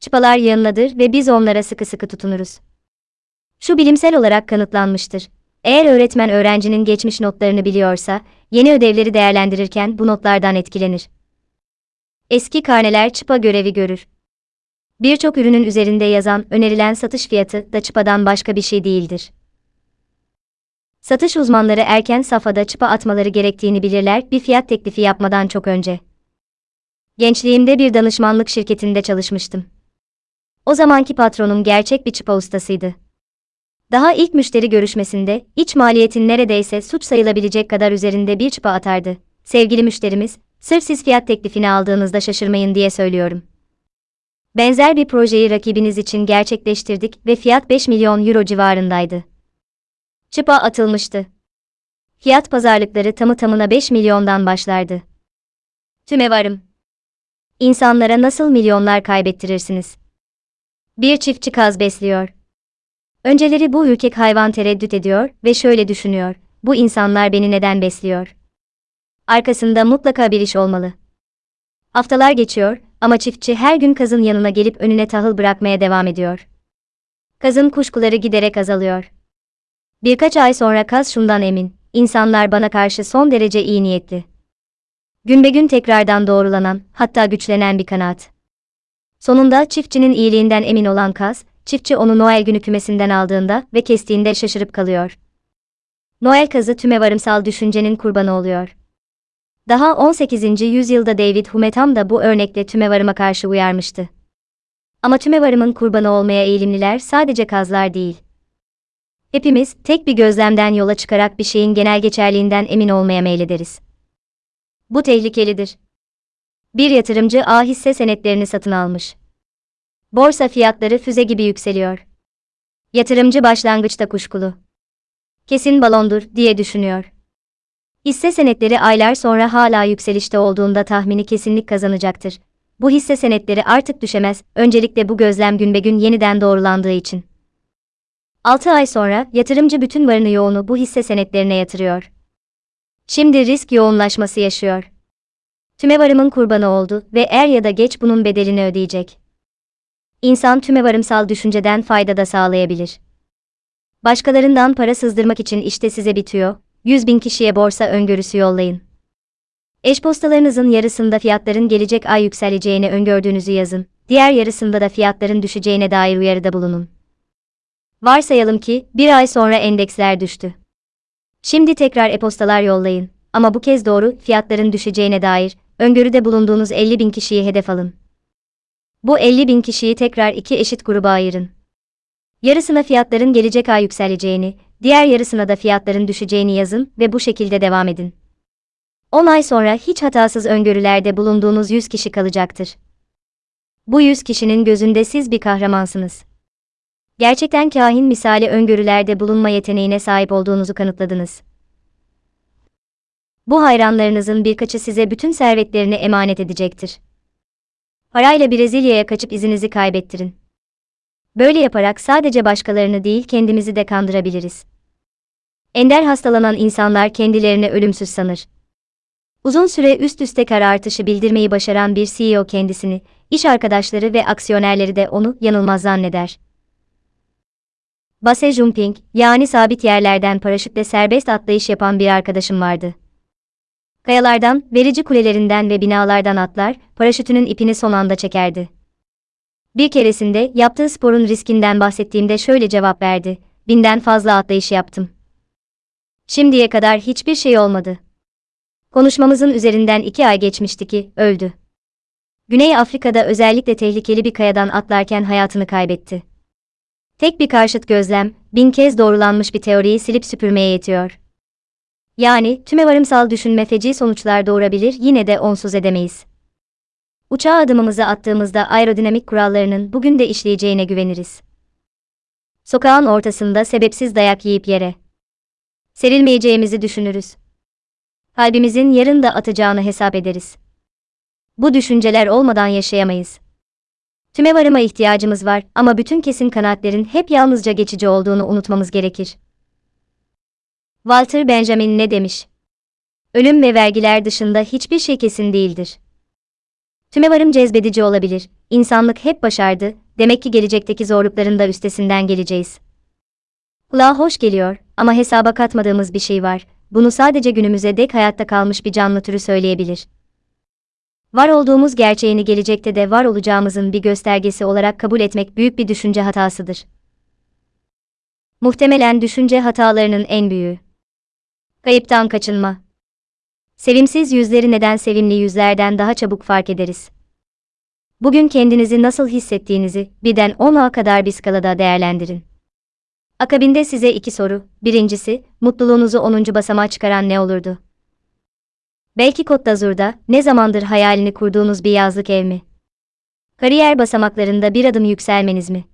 Çıpalar yanıladır ve biz onlara sıkı sıkı tutunuruz. Şu bilimsel olarak kanıtlanmıştır. Eğer öğretmen öğrencinin geçmiş notlarını biliyorsa, yeni ödevleri değerlendirirken bu notlardan etkilenir. Eski karneler çıpa görevi görür. Birçok ürünün üzerinde yazan önerilen satış fiyatı da çıpadan başka bir şey değildir. Satış uzmanları erken safhada çıpa atmaları gerektiğini bilirler bir fiyat teklifi yapmadan çok önce. Gençliğimde bir danışmanlık şirketinde çalışmıştım. O zamanki patronum gerçek bir çıpa ustasıydı. Daha ilk müşteri görüşmesinde iç maliyetin neredeyse suç sayılabilecek kadar üzerinde bir çıpa atardı. Sevgili müşterimiz, sırf siz fiyat teklifini aldığınızda şaşırmayın diye söylüyorum. Benzer bir projeyi rakibiniz için gerçekleştirdik ve fiyat 5 milyon euro civarındaydı. Çıpa atılmıştı. Fiyat pazarlıkları tamı tamına 5 milyondan başlardı. Tüme varım. İnsanlara nasıl milyonlar kaybettirirsiniz? Bir çiftçi kaz besliyor. Önceleri bu ürkek hayvan tereddüt ediyor ve şöyle düşünüyor. Bu insanlar beni neden besliyor? Arkasında mutlaka bir iş olmalı. Haftalar geçiyor ama çiftçi her gün kazın yanına gelip önüne tahıl bırakmaya devam ediyor. Kazın kuşkuları giderek azalıyor. Birkaç ay sonra kaz şundan emin, insanlar bana karşı son derece iyi niyetli. Günbegün tekrardan doğrulanan, hatta güçlenen bir kanaat. Sonunda çiftçinin iyiliğinden emin olan kaz, çiftçi onu Noel günü kümesinden aldığında ve kestiğinde şaşırıp kalıyor. Noel kazı tümevarımsal düşüncenin kurbanı oluyor. Daha 18. yüzyılda David Humetam da bu örnekle tümevarıma karşı uyarmıştı. Ama tümevarımın kurbanı olmaya eğilimliler sadece kazlar değil. Hepimiz tek bir gözlemden yola çıkarak bir şeyin genel geçerliğinden emin olmaya meylederiz. Bu tehlikelidir. Bir yatırımcı A hisse senetlerini satın almış. Borsa fiyatları füze gibi yükseliyor. Yatırımcı başlangıçta kuşkulu. Kesin balondur diye düşünüyor. Hisse senetleri aylar sonra hala yükselişte olduğunda tahmini kesinlik kazanacaktır. Bu hisse senetleri artık düşemez, öncelikle bu gözlem günbegün yeniden doğrulandığı için. 6 ay sonra yatırımcı bütün varını yoğunu bu hisse senetlerine yatırıyor. Şimdi risk yoğunlaşması yaşıyor. Tümevarımın kurbanı oldu ve er ya da geç bunun bedelini ödeyecek. İnsan tümevarımsal düşünceden fayda da sağlayabilir. Başkalarından para sızdırmak için işte size bitiyor, 100 bin kişiye borsa öngörüsü yollayın. Eş postalarınızın yarısında fiyatların gelecek ay yükseleceğini öngördüğünüzü yazın, diğer yarısında da fiyatların düşeceğine dair uyarıda bulunun. Varsayalım ki, bir ay sonra endeksler düştü. Şimdi tekrar e-postalar yollayın. Ama bu kez doğru, fiyatların düşeceğine dair, öngörüde bulunduğunuz 50 bin kişiyi hedef alın. Bu 50 bin kişiyi tekrar iki eşit gruba ayırın. Yarısına fiyatların gelecek ay yükseleceğini, diğer yarısına da fiyatların düşeceğini yazın ve bu şekilde devam edin. 10 ay sonra hiç hatasız öngörülerde bulunduğunuz 100 kişi kalacaktır. Bu 100 kişinin gözünde siz bir kahramansınız. Gerçekten kahin misali öngörülerde bulunma yeteneğine sahip olduğunuzu kanıtladınız. Bu hayranlarınızın birkaçı size bütün servetlerini emanet edecektir. Parayla Brezilya'ya kaçıp izinizi kaybettirin. Böyle yaparak sadece başkalarını değil kendimizi de kandırabiliriz. Ender hastalanan insanlar kendilerini ölümsüz sanır. Uzun süre üst üste kar artışı bildirmeyi başaran bir CEO kendisini, iş arkadaşları ve aksiyonerleri de onu yanılmaz zanneder. Base jumping, yani sabit yerlerden paraşütle serbest atlayış yapan bir arkadaşım vardı. Kayalardan, verici kulelerinden ve binalardan atlar, paraşütünün ipini son anda çekerdi. Bir keresinde yaptığı sporun riskinden bahsettiğimde şöyle cevap verdi. Binden fazla atlayış yaptım. Şimdiye kadar hiçbir şey olmadı. Konuşmamızın üzerinden iki ay geçmişti ki, öldü. Güney Afrika'da özellikle tehlikeli bir kayadan atlarken hayatını kaybetti. Tek bir karşıt gözlem, bin kez doğrulanmış bir teoriyi silip süpürmeye yetiyor. Yani, tümevarımsal düşünme feci sonuçlar doğurabilir yine de onsuz edemeyiz. Uçağa adımımızı attığımızda aerodinamik kurallarının bugün de işleyeceğine güveniriz. Sokağın ortasında sebepsiz dayak yiyip yere serilmeyeceğimizi düşünürüz. Kalbimizin yarın da atacağını hesap ederiz. Bu düşünceler olmadan yaşayamayız. Tümevarıma ihtiyacımız var ama bütün kesin kanaatlerin hep yalnızca geçici olduğunu unutmamız gerekir. Walter Benjamin ne demiş? Ölüm ve vergiler dışında hiçbir şey kesin değildir. Tümevarım cezbedici olabilir, insanlık hep başardı, demek ki gelecekteki zorlukların da üstesinden geleceğiz. Kulağa hoş geliyor ama hesaba katmadığımız bir şey var, bunu sadece günümüze dek hayatta kalmış bir canlı türü söyleyebilir. Var olduğumuz gerçeğini gelecekte de var olacağımızın bir göstergesi olarak kabul etmek büyük bir düşünce hatasıdır. Muhtemelen düşünce hatalarının en büyüğü. Kayıptan kaçınma. Sevimsiz yüzleri neden sevimli yüzlerden daha çabuk fark ederiz. Bugün kendinizi nasıl hissettiğinizi birden 10'a kadar bir skalada değerlendirin. Akabinde size iki soru. Birincisi, mutluluğunuzu 10. basamağa çıkaran ne olurdu? Belki Côte d'Azur'da, ne zamandır hayalini kurduğunuz bir yazlık ev mi? Kariyer basamaklarında bir adım yükselmeniz mi?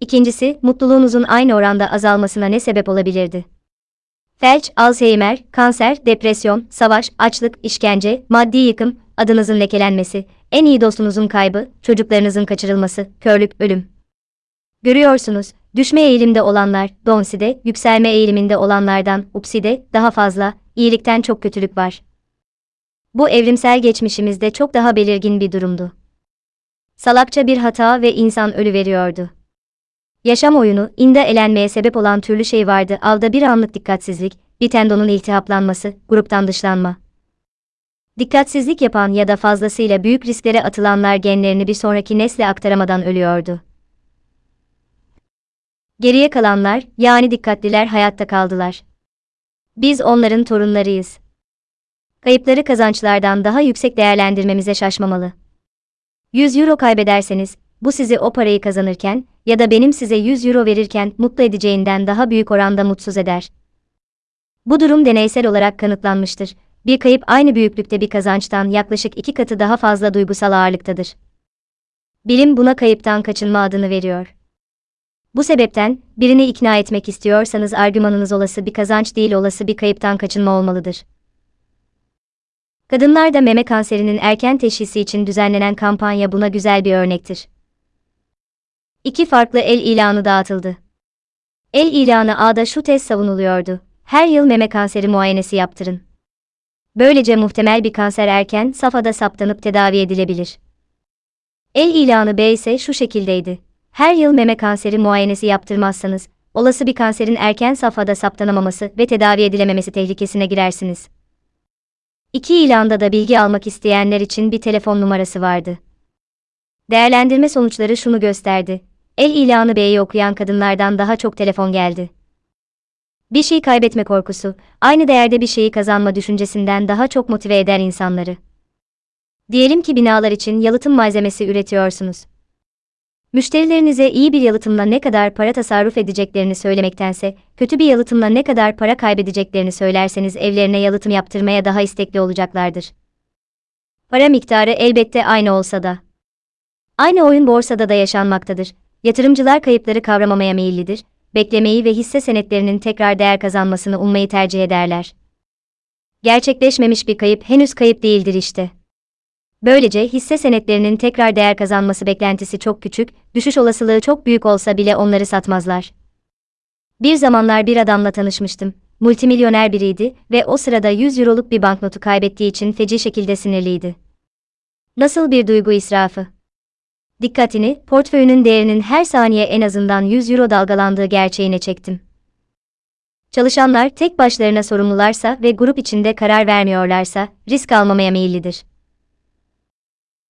İkincisi, mutluluğunuzun aynı oranda azalmasına ne sebep olabilirdi? Felç, Alzheimer, kanser, depresyon, savaş, açlık, işkence, maddi yıkım, adınızın lekelenmesi, en iyi dostunuzun kaybı, çocuklarınızın kaçırılması, körlük, ölüm. Görüyorsunuz, düşme eğilimde olanlar, Donsi'de, yükselme eğiliminde olanlardan, Upsi'de, daha fazla, iyilikten çok kötülük var. Bu evrimsel geçmişimizde çok daha belirgin bir durumdu. Salakça bir hata ve insan ölü veriyordu. Yaşam oyunu, inde elenmeye sebep olan türlü şey vardı. Alda bir anlık dikkatsizlik, bir tendonun iltihaplanması, gruptan dışlanma. Dikkatsizlik yapan ya da fazlasıyla büyük risklere atılanlar genlerini bir sonraki nesle aktaramadan ölüyordu. Geriye kalanlar, yani dikkatliler hayatta kaldılar. Biz onların torunlarıyız. Kayıpları kazançlardan daha yüksek değerlendirmemize şaşmamalı. 100 euro kaybederseniz, bu sizi o parayı kazanırken ya da benim size 100 euro verirken mutlu edeceğinden daha büyük oranda mutsuz eder. Bu durum deneysel olarak kanıtlanmıştır. Bir kayıp aynı büyüklükte bir kazançtan yaklaşık iki katı daha fazla duygusal ağırlıktadır. Bilim buna kayıptan kaçınma adını veriyor. Bu sebepten, birini ikna etmek istiyorsanız argümanınız olası bir kazanç değil olası bir kayıptan kaçınma olmalıdır. Kadınlarda meme kanserinin erken teşhisi için düzenlenen kampanya buna güzel bir örnektir. İki farklı el ilanı dağıtıldı. El ilanı A'da şu tez savunuluyordu. Her yıl meme kanseri muayenesi yaptırın. Böylece muhtemel bir kanser erken safhada saptanıp tedavi edilebilir. El ilanı B ise şu şekildeydi. Her yıl meme kanseri muayenesi yaptırmazsanız, olası bir kanserin erken safhada saptanamaması ve tedavi edilememesi tehlikesine girersiniz. İki ilanda da bilgi almak isteyenler için bir telefon numarası vardı. Değerlendirme sonuçları şunu gösterdi. El ilanı B'yi okuyan kadınlardan daha çok telefon geldi. Bir şey kaybetme korkusu, aynı değerde bir şeyi kazanma düşüncesinden daha çok motive eder insanları. Diyelim ki binalar için yalıtım malzemesi üretiyorsunuz. Müşterilerinize iyi bir yalıtımla ne kadar para tasarruf edeceklerini söylemektense, kötü bir yalıtımla ne kadar para kaybedeceklerini söylerseniz evlerine yalıtım yaptırmaya daha istekli olacaklardır. Para miktarı elbette aynı olsa da. Aynı oyun borsada da yaşanmaktadır. Yatırımcılar kayıpları kavramamaya meyillidir, beklemeyi ve hisse senetlerinin tekrar değer kazanmasını ummayı tercih ederler. Gerçekleşmemiş bir kayıp henüz kayıp değildir işte. Böylece hisse senetlerinin tekrar değer kazanması beklentisi çok küçük, düşüş olasılığı çok büyük olsa bile onları satmazlar. Bir zamanlar bir adamla tanışmıştım. Multimilyoner biriydi ve o sırada 100 euroluk bir banknotu kaybettiği için feci şekilde sinirliydi. Nasıl bir duygu israfı? Dikkatini, portföyünün değerinin her saniye en azından 100 euro dalgalandığı gerçeğine çektim. Çalışanlar tek başlarına sorumlularsa ve grup içinde karar vermiyorlarsa, risk almamaya meyillidir.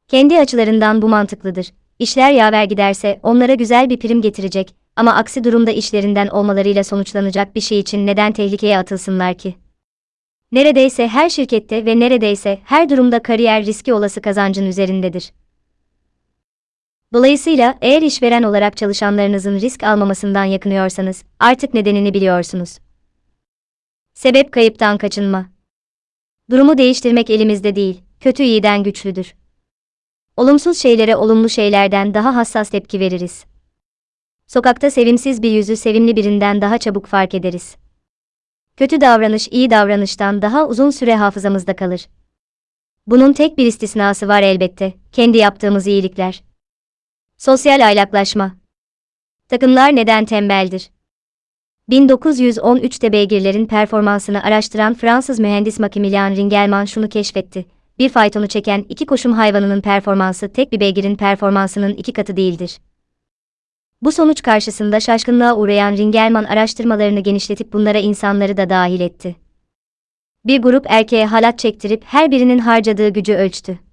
Kendi açılarından bu mantıklıdır. İşler yaver giderse onlara güzel bir prim getirecek ama aksi durumda işlerinden olmalarıyla sonuçlanacak bir şey için neden tehlikeye atılsınlar ki? Neredeyse her şirkette ve neredeyse her durumda kariyer riski olası kazancın üzerindedir. Dolayısıyla eğer işveren olarak çalışanlarınızın risk almamasından yakınıyorsanız artık nedenini biliyorsunuz. Sebep kayıptan kaçınma. Durumu değiştirmek elimizde değil, kötü iyiden güçlüdür. Olumsuz şeylere olumlu şeylerden daha hassas tepki veririz. Sokakta sevimsiz bir yüzü sevimli birinden daha çabuk fark ederiz. Kötü davranış iyi davranıştan daha uzun süre hafızamızda kalır. Bunun tek bir istisnası var elbette, kendi yaptığımız iyilikler. Sosyal aylaklaşma. Takımlar neden tembeldir? 1913'te beygirlerin performansını araştıran Fransız mühendis Maximilien Ringelmann şunu keşfetti bir faytonu çeken iki koşum hayvanının performansı tek bir beygirin performansının iki katı değildir. Bu sonuç karşısında şaşkınlığa uğrayan Ringelmann araştırmalarını genişletip bunlara insanları da dahil etti. Bir grup erkeğe halat çektirip her birinin harcadığı gücü ölçtü.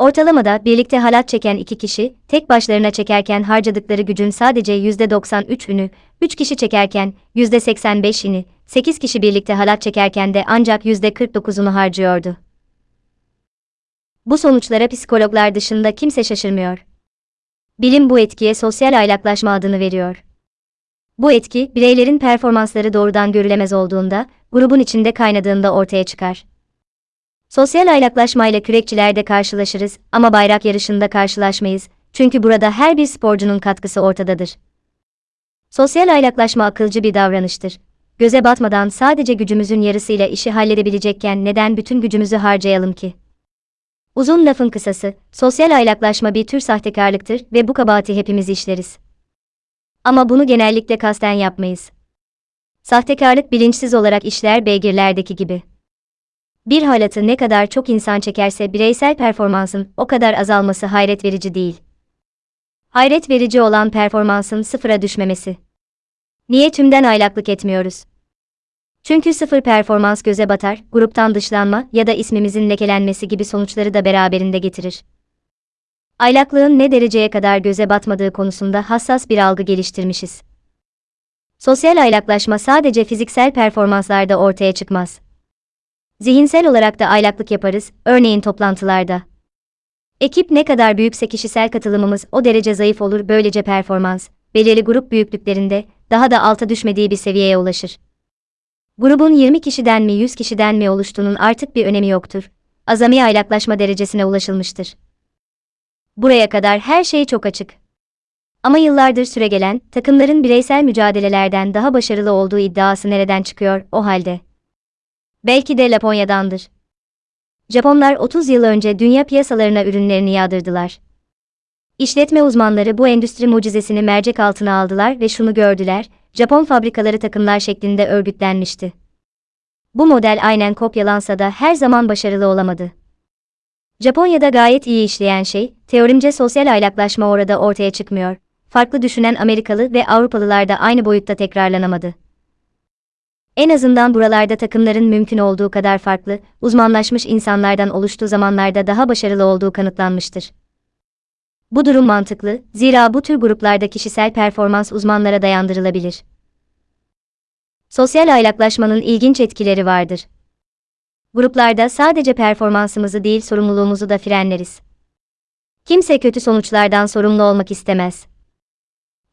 Ortalamada birlikte halat çeken iki kişi, tek başlarına çekerken harcadıkları gücün sadece %93'ünü, 3 kişi çekerken %85'ini, 8 kişi birlikte halat çekerken de ancak %49'unu harcıyordu. Bu sonuçlara psikologlar dışında kimse şaşırmıyor. Bilim bu etkiye sosyal aylaklaşma adını veriyor. Bu etki, bireylerin performansları doğrudan görülemez olduğunda, grubun içinde kaynadığında ortaya çıkar. Sosyal aylaklaşmayla kürekçilerde karşılaşırız ama bayrak yarışında karşılaşmayız, çünkü burada her bir sporcunun katkısı ortadadır. Sosyal aylaklaşma akılcı bir davranıştır. Göze batmadan sadece gücümüzün yarısıyla işi halledebilecekken neden bütün gücümüzü harcayalım ki? Uzun lafın kısası, sosyal aylaklaşma bir tür sahtekarlıktır ve bu kabahati hepimiz işleriz. Ama bunu genellikle kasten yapmayız. Sahtekarlık bilinçsiz olarak işler beygirlerdeki gibi. Bir halatı ne kadar çok insan çekerse bireysel performansın o kadar azalması hayret verici değil. Hayret verici olan performansın sıfıra düşmemesi. Niye tümden aylaklık etmiyoruz? Çünkü sıfır performans göze batar, gruptan dışlanma ya da ismimizin lekelenmesi gibi sonuçları da beraberinde getirir. Aylaklığın ne dereceye kadar göze batmadığı konusunda hassas bir algı geliştirmişiz. Sosyal aylaklaşma sadece fiziksel performanslarda ortaya çıkmaz. Zihinsel olarak da aylaklık yaparız, örneğin toplantılarda. Ekip ne kadar büyükse kişisel katılımımız o derece zayıf olur böylece performans, belirli grup büyüklüklerinde, daha da alta düşmediği bir seviyeye ulaşır. Grubun 20 kişiden mi 100 kişiden mi oluştuğunun artık bir önemi yoktur. Azami aylaklaşma derecesine ulaşılmıştır. Buraya kadar her şey çok açık. Ama yıllardır süregelen, takımların bireysel mücadelelerden daha başarılı olduğu iddiası nereden çıkıyor o halde? Belki de Laponya'dandır. Japonlar 30 yıl önce dünya piyasalarına ürünlerini yağdırdılar. İşletme uzmanları bu endüstri mucizesini mercek altına aldılar ve şunu gördüler, Japon fabrikaları takımlar şeklinde örgütlenmişti. Bu model aynen kopyalansa da her zaman başarılı olamadı. Japonya'da gayet iyi işleyen şey, teorimce sosyal aylaklaşma orada ortaya çıkmıyor. Farklı düşünen Amerikalı ve Avrupalılar da aynı boyutta tekrarlanamadı. En azından buralarda takımların mümkün olduğu kadar farklı, uzmanlaşmış insanlardan oluştuğu zamanlarda daha başarılı olduğu kanıtlanmıştır. Bu durum mantıklı, zira bu tür gruplarda kişisel performans uzmanlara dayandırılabilir. Sosyal aylaklaşmanın ilginç etkileri vardır. Gruplarda sadece performansımızı değil sorumluluğumuzu da frenleriz. Kimse kötü sonuçlardan sorumlu olmak istemez.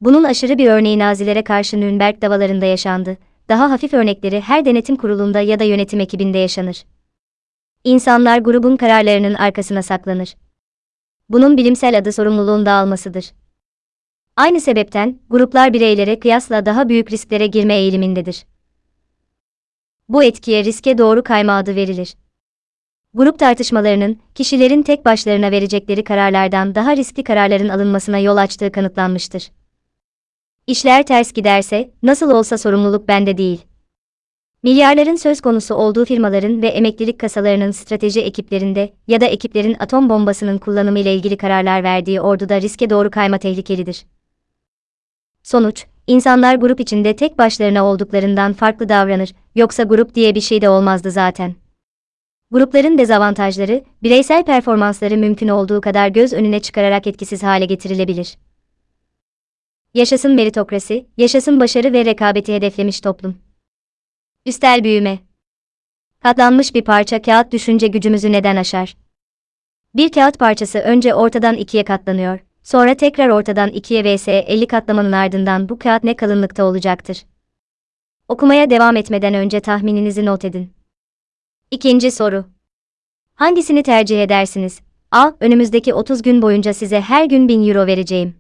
Bunun aşırı bir örneği Nazilere karşı Nürnberg davalarında yaşandı. Daha hafif örnekleri her denetim kurulunda ya da yönetim ekibinde yaşanır. İnsanlar grubun kararlarının arkasına saklanır. Bunun bilimsel adı sorumluluğun dağılmasıdır. Aynı sebepten gruplar bireylere kıyasla daha büyük risklere girme eğilimindedir. Bu etkiye riske doğru kayma adı verilir. Grup tartışmalarının kişilerin tek başlarına verecekleri kararlardan daha riskli kararların alınmasına yol açtığı kanıtlanmıştır. İşler ters giderse nasıl olsa sorumluluk bende değil. Milyarların söz konusu olduğu firmaların ve emeklilik kasalarının strateji ekiplerinde ya da ekiplerin atom bombasının kullanımı ile ilgili kararlar verdiği orduda riske doğru kayma tehlikelidir. Sonuç, insanlar grup içinde tek başlarına olduklarından farklı davranır, yoksa grup diye bir şey de olmazdı zaten. Grupların dezavantajları, bireysel performansları mümkün olduğu kadar göz önüne çıkararak etkisiz hale getirilebilir. Yaşasın meritokrasi, yaşasın başarı ve rekabeti hedeflemiş toplum. Üstel büyüme. Katlanmış bir parça kağıt düşünce gücümüzü neden aşar? Bir kağıt parçası önce ortadan ikiye katlanıyor, sonra tekrar ortadan ikiye vs 50 katlamanın ardından bu kağıt ne kalınlıkta olacaktır? Okumaya devam etmeden önce tahmininizi not edin. İkinci soru. Hangisini tercih edersiniz? A. Önümüzdeki 30 gün boyunca size her gün 1000 euro vereceğim.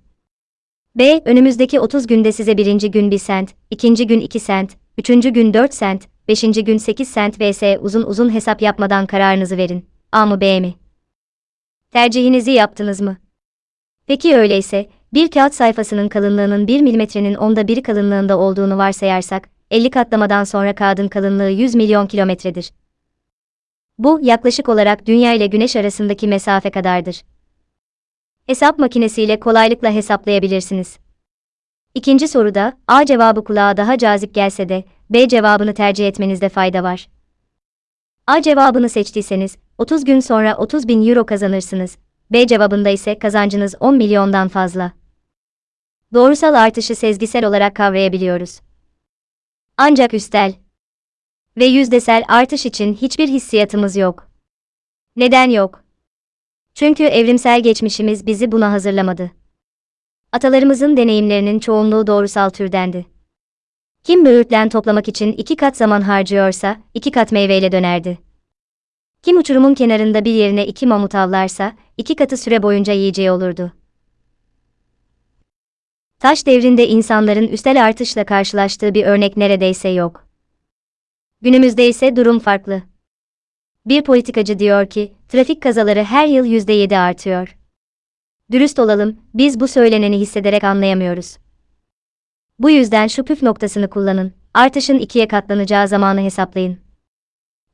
B. Önümüzdeki 30 günde size birinci gün 1 sent, ikinci gün 2 sent, üçüncü gün 4 sent, beşinci gün 8 sent vs. uzun uzun hesap yapmadan kararınızı verin. A mı B mi? Tercihinizi yaptınız mı? Peki öyleyse, bir kağıt sayfasının kalınlığının 1 milimetrenin onda biri kalınlığında olduğunu varsayarsak, 50 katlamadan sonra kağıdın kalınlığı 100 milyon kilometredir. Bu, yaklaşık olarak Dünya ile Güneş arasındaki mesafe kadardır. Hesap makinesiyle kolaylıkla hesaplayabilirsiniz. İkinci soruda, A cevabı kulağa daha cazip gelse de, B cevabını tercih etmenizde fayda var. A cevabını seçtiyseniz, 30 gün sonra 30 bin euro kazanırsınız. B cevabında ise kazancınız 10 milyondan fazla. Doğrusal artışı sezgisel olarak kavrayabiliyoruz. Ancak üstel ve yüzdesel artış için hiçbir hissiyatımız yok. Neden yok? Çünkü evrimsel geçmişimiz bizi buna hazırlamadı. Atalarımızın deneyimlerinin çoğunluğu doğrusal türdendi. Kim böğürtlen toplamak için iki kat zaman harcıyorsa, iki kat meyveyle dönerdi. Kim uçurumun kenarında bir yerine iki mamut avlarsa, iki katı süre boyunca yiyeceği olurdu. Taş devrinde insanların üstel artışla karşılaştığı bir örnek neredeyse yok. Günümüzde ise durum farklı. Bir politikacı diyor ki, trafik kazaları her yıl %7 artıyor. Dürüst olalım, biz bu söyleneni hissederek anlayamıyoruz. Bu yüzden şu püf noktasını kullanın, artışın ikiye katlanacağı zamanı hesaplayın.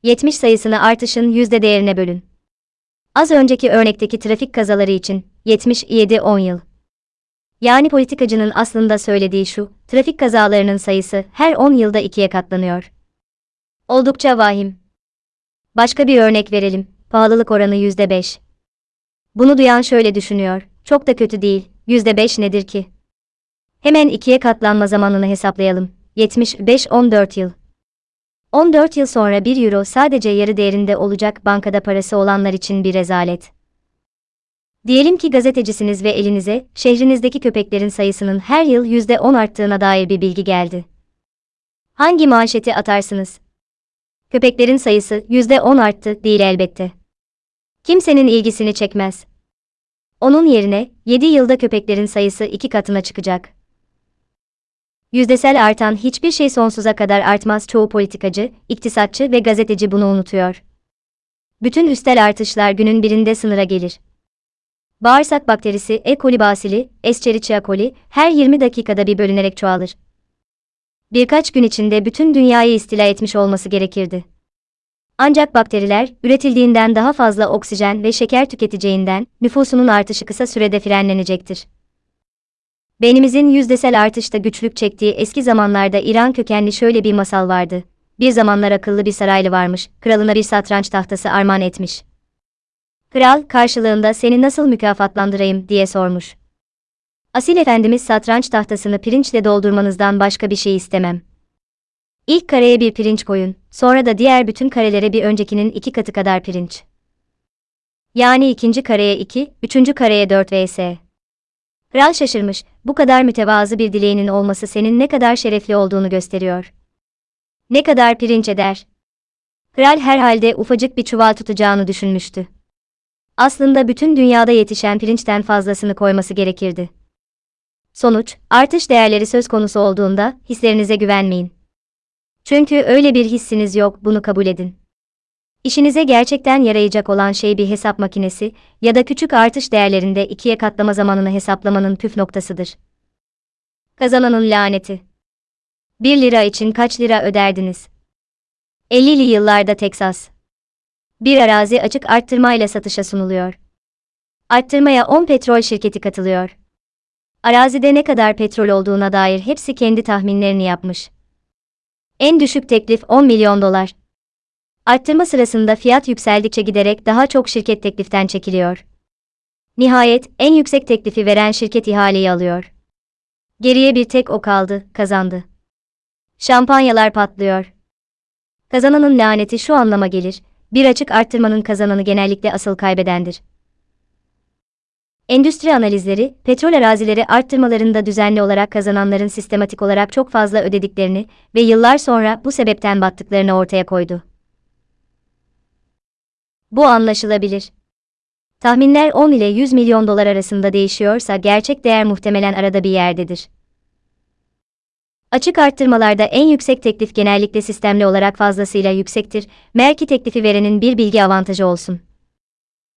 70 sayısını artışın yüzde değerine bölün. Az önceki örnekteki trafik kazaları için 77-10 yıl. Yani politikacının aslında söylediği şu, trafik kazalarının sayısı her 10 yılda ikiye katlanıyor. Oldukça vahim. Başka bir örnek verelim, pahalılık oranı %5. Bunu duyan şöyle düşünüyor, çok da kötü değil, %5 nedir ki? Hemen ikiye katlanma zamanını hesaplayalım, 75-14 yıl. 14 yıl sonra 1 euro sadece yarı değerinde olacak bankada parası olanlar için bir rezalet. Diyelim ki gazetecisiniz ve elinize, şehrinizdeki köpeklerin sayısının her yıl %10 arttığına dair bir bilgi geldi. Hangi manşeti atarsınız? Köpeklerin sayısı %10 arttı değil elbette. Kimsenin ilgisini çekmez. Onun yerine, 7 yılda köpeklerin sayısı iki katına çıkacak. Yüzdesel artan hiçbir şey sonsuza kadar artmaz çoğu politikacı, iktisatçı ve gazeteci bunu unutuyor. Bütün üstel artışlar günün birinde sınıra gelir. Bağırsak bakterisi E. coli basili, Escherichia coli, her 20 dakikada bir bölünerek çoğalır. Birkaç gün içinde bütün dünyayı istila etmiş olması gerekirdi. Ancak bakteriler, üretildiğinden daha fazla oksijen ve şeker tüketeceğinden, nüfusunun artışı kısa sürede frenlenecektir. Beynimizin yüzdesel artışta güçlük çektiği eski zamanlarda İran kökenli şöyle bir masal vardı. Bir zamanlar akıllı bir saraylı varmış, kralına bir satranç tahtası armağan etmiş. Kral, karşılığında seni nasıl mükafatlandırayım diye sormuş. Asil efendimiz satranç tahtasını pirinçle doldurmanızdan başka bir şey istemem. İlk kareye bir pirinç koyun, sonra da diğer bütün karelere bir öncekinin iki katı kadar pirinç. Yani ikinci kareye iki, üçüncü kareye dört vs. Kral şaşırmış, bu kadar mütevazı bir dileğinin olması senin ne kadar şerefli olduğunu gösteriyor. Ne kadar pirinç eder? Kral herhalde ufacık bir çuval tutacağını düşünmüştü. Aslında bütün dünyada yetişen pirinçten fazlasını koyması gerekirdi. Sonuç, artış değerleri söz konusu olduğunda hislerinize güvenmeyin. Çünkü öyle bir hissiniz yok, bunu kabul edin. İşinize gerçekten yarayacak olan şey bir hesap makinesi ya da küçük artış değerlerinde ikiye katlama zamanını hesaplamanın püf noktasıdır. Kazananın laneti. 1 lira için kaç lira öderdiniz? 50'li yıllarda Teksas. Bir arazi açık arttırmayla satışa sunuluyor. Arttırmaya 10 petrol şirketi katılıyor. Arazide ne kadar petrol olduğuna dair hepsi kendi tahminlerini yapmış. En düşük teklif 10 milyon dolar. Arttırma sırasında fiyat yükseldikçe giderek daha çok şirket tekliften çekiliyor. Nihayet en yüksek teklifi veren şirket ihaleyi alıyor. Geriye bir tek o kaldı, kazandı. Şampanyalar patlıyor. Kazananın laneti şu anlama gelir, bir açık arttırmanın kazananı genellikle asıl kaybedendir. Endüstri analizleri, petrol arazileri arttırmalarında düzenli olarak kazananların sistematik olarak çok fazla ödediklerini ve yıllar sonra bu sebepten battıklarını ortaya koydu. Bu anlaşılabilir. Tahminler 10 ile 100 milyon dolar arasında değişiyorsa gerçek değer muhtemelen arada bir yerdedir. Açık arttırmalarda en yüksek teklif genellikle sistemli olarak fazlasıyla yüksektir, merki teklifi verenin bir bilgi avantajı olsun.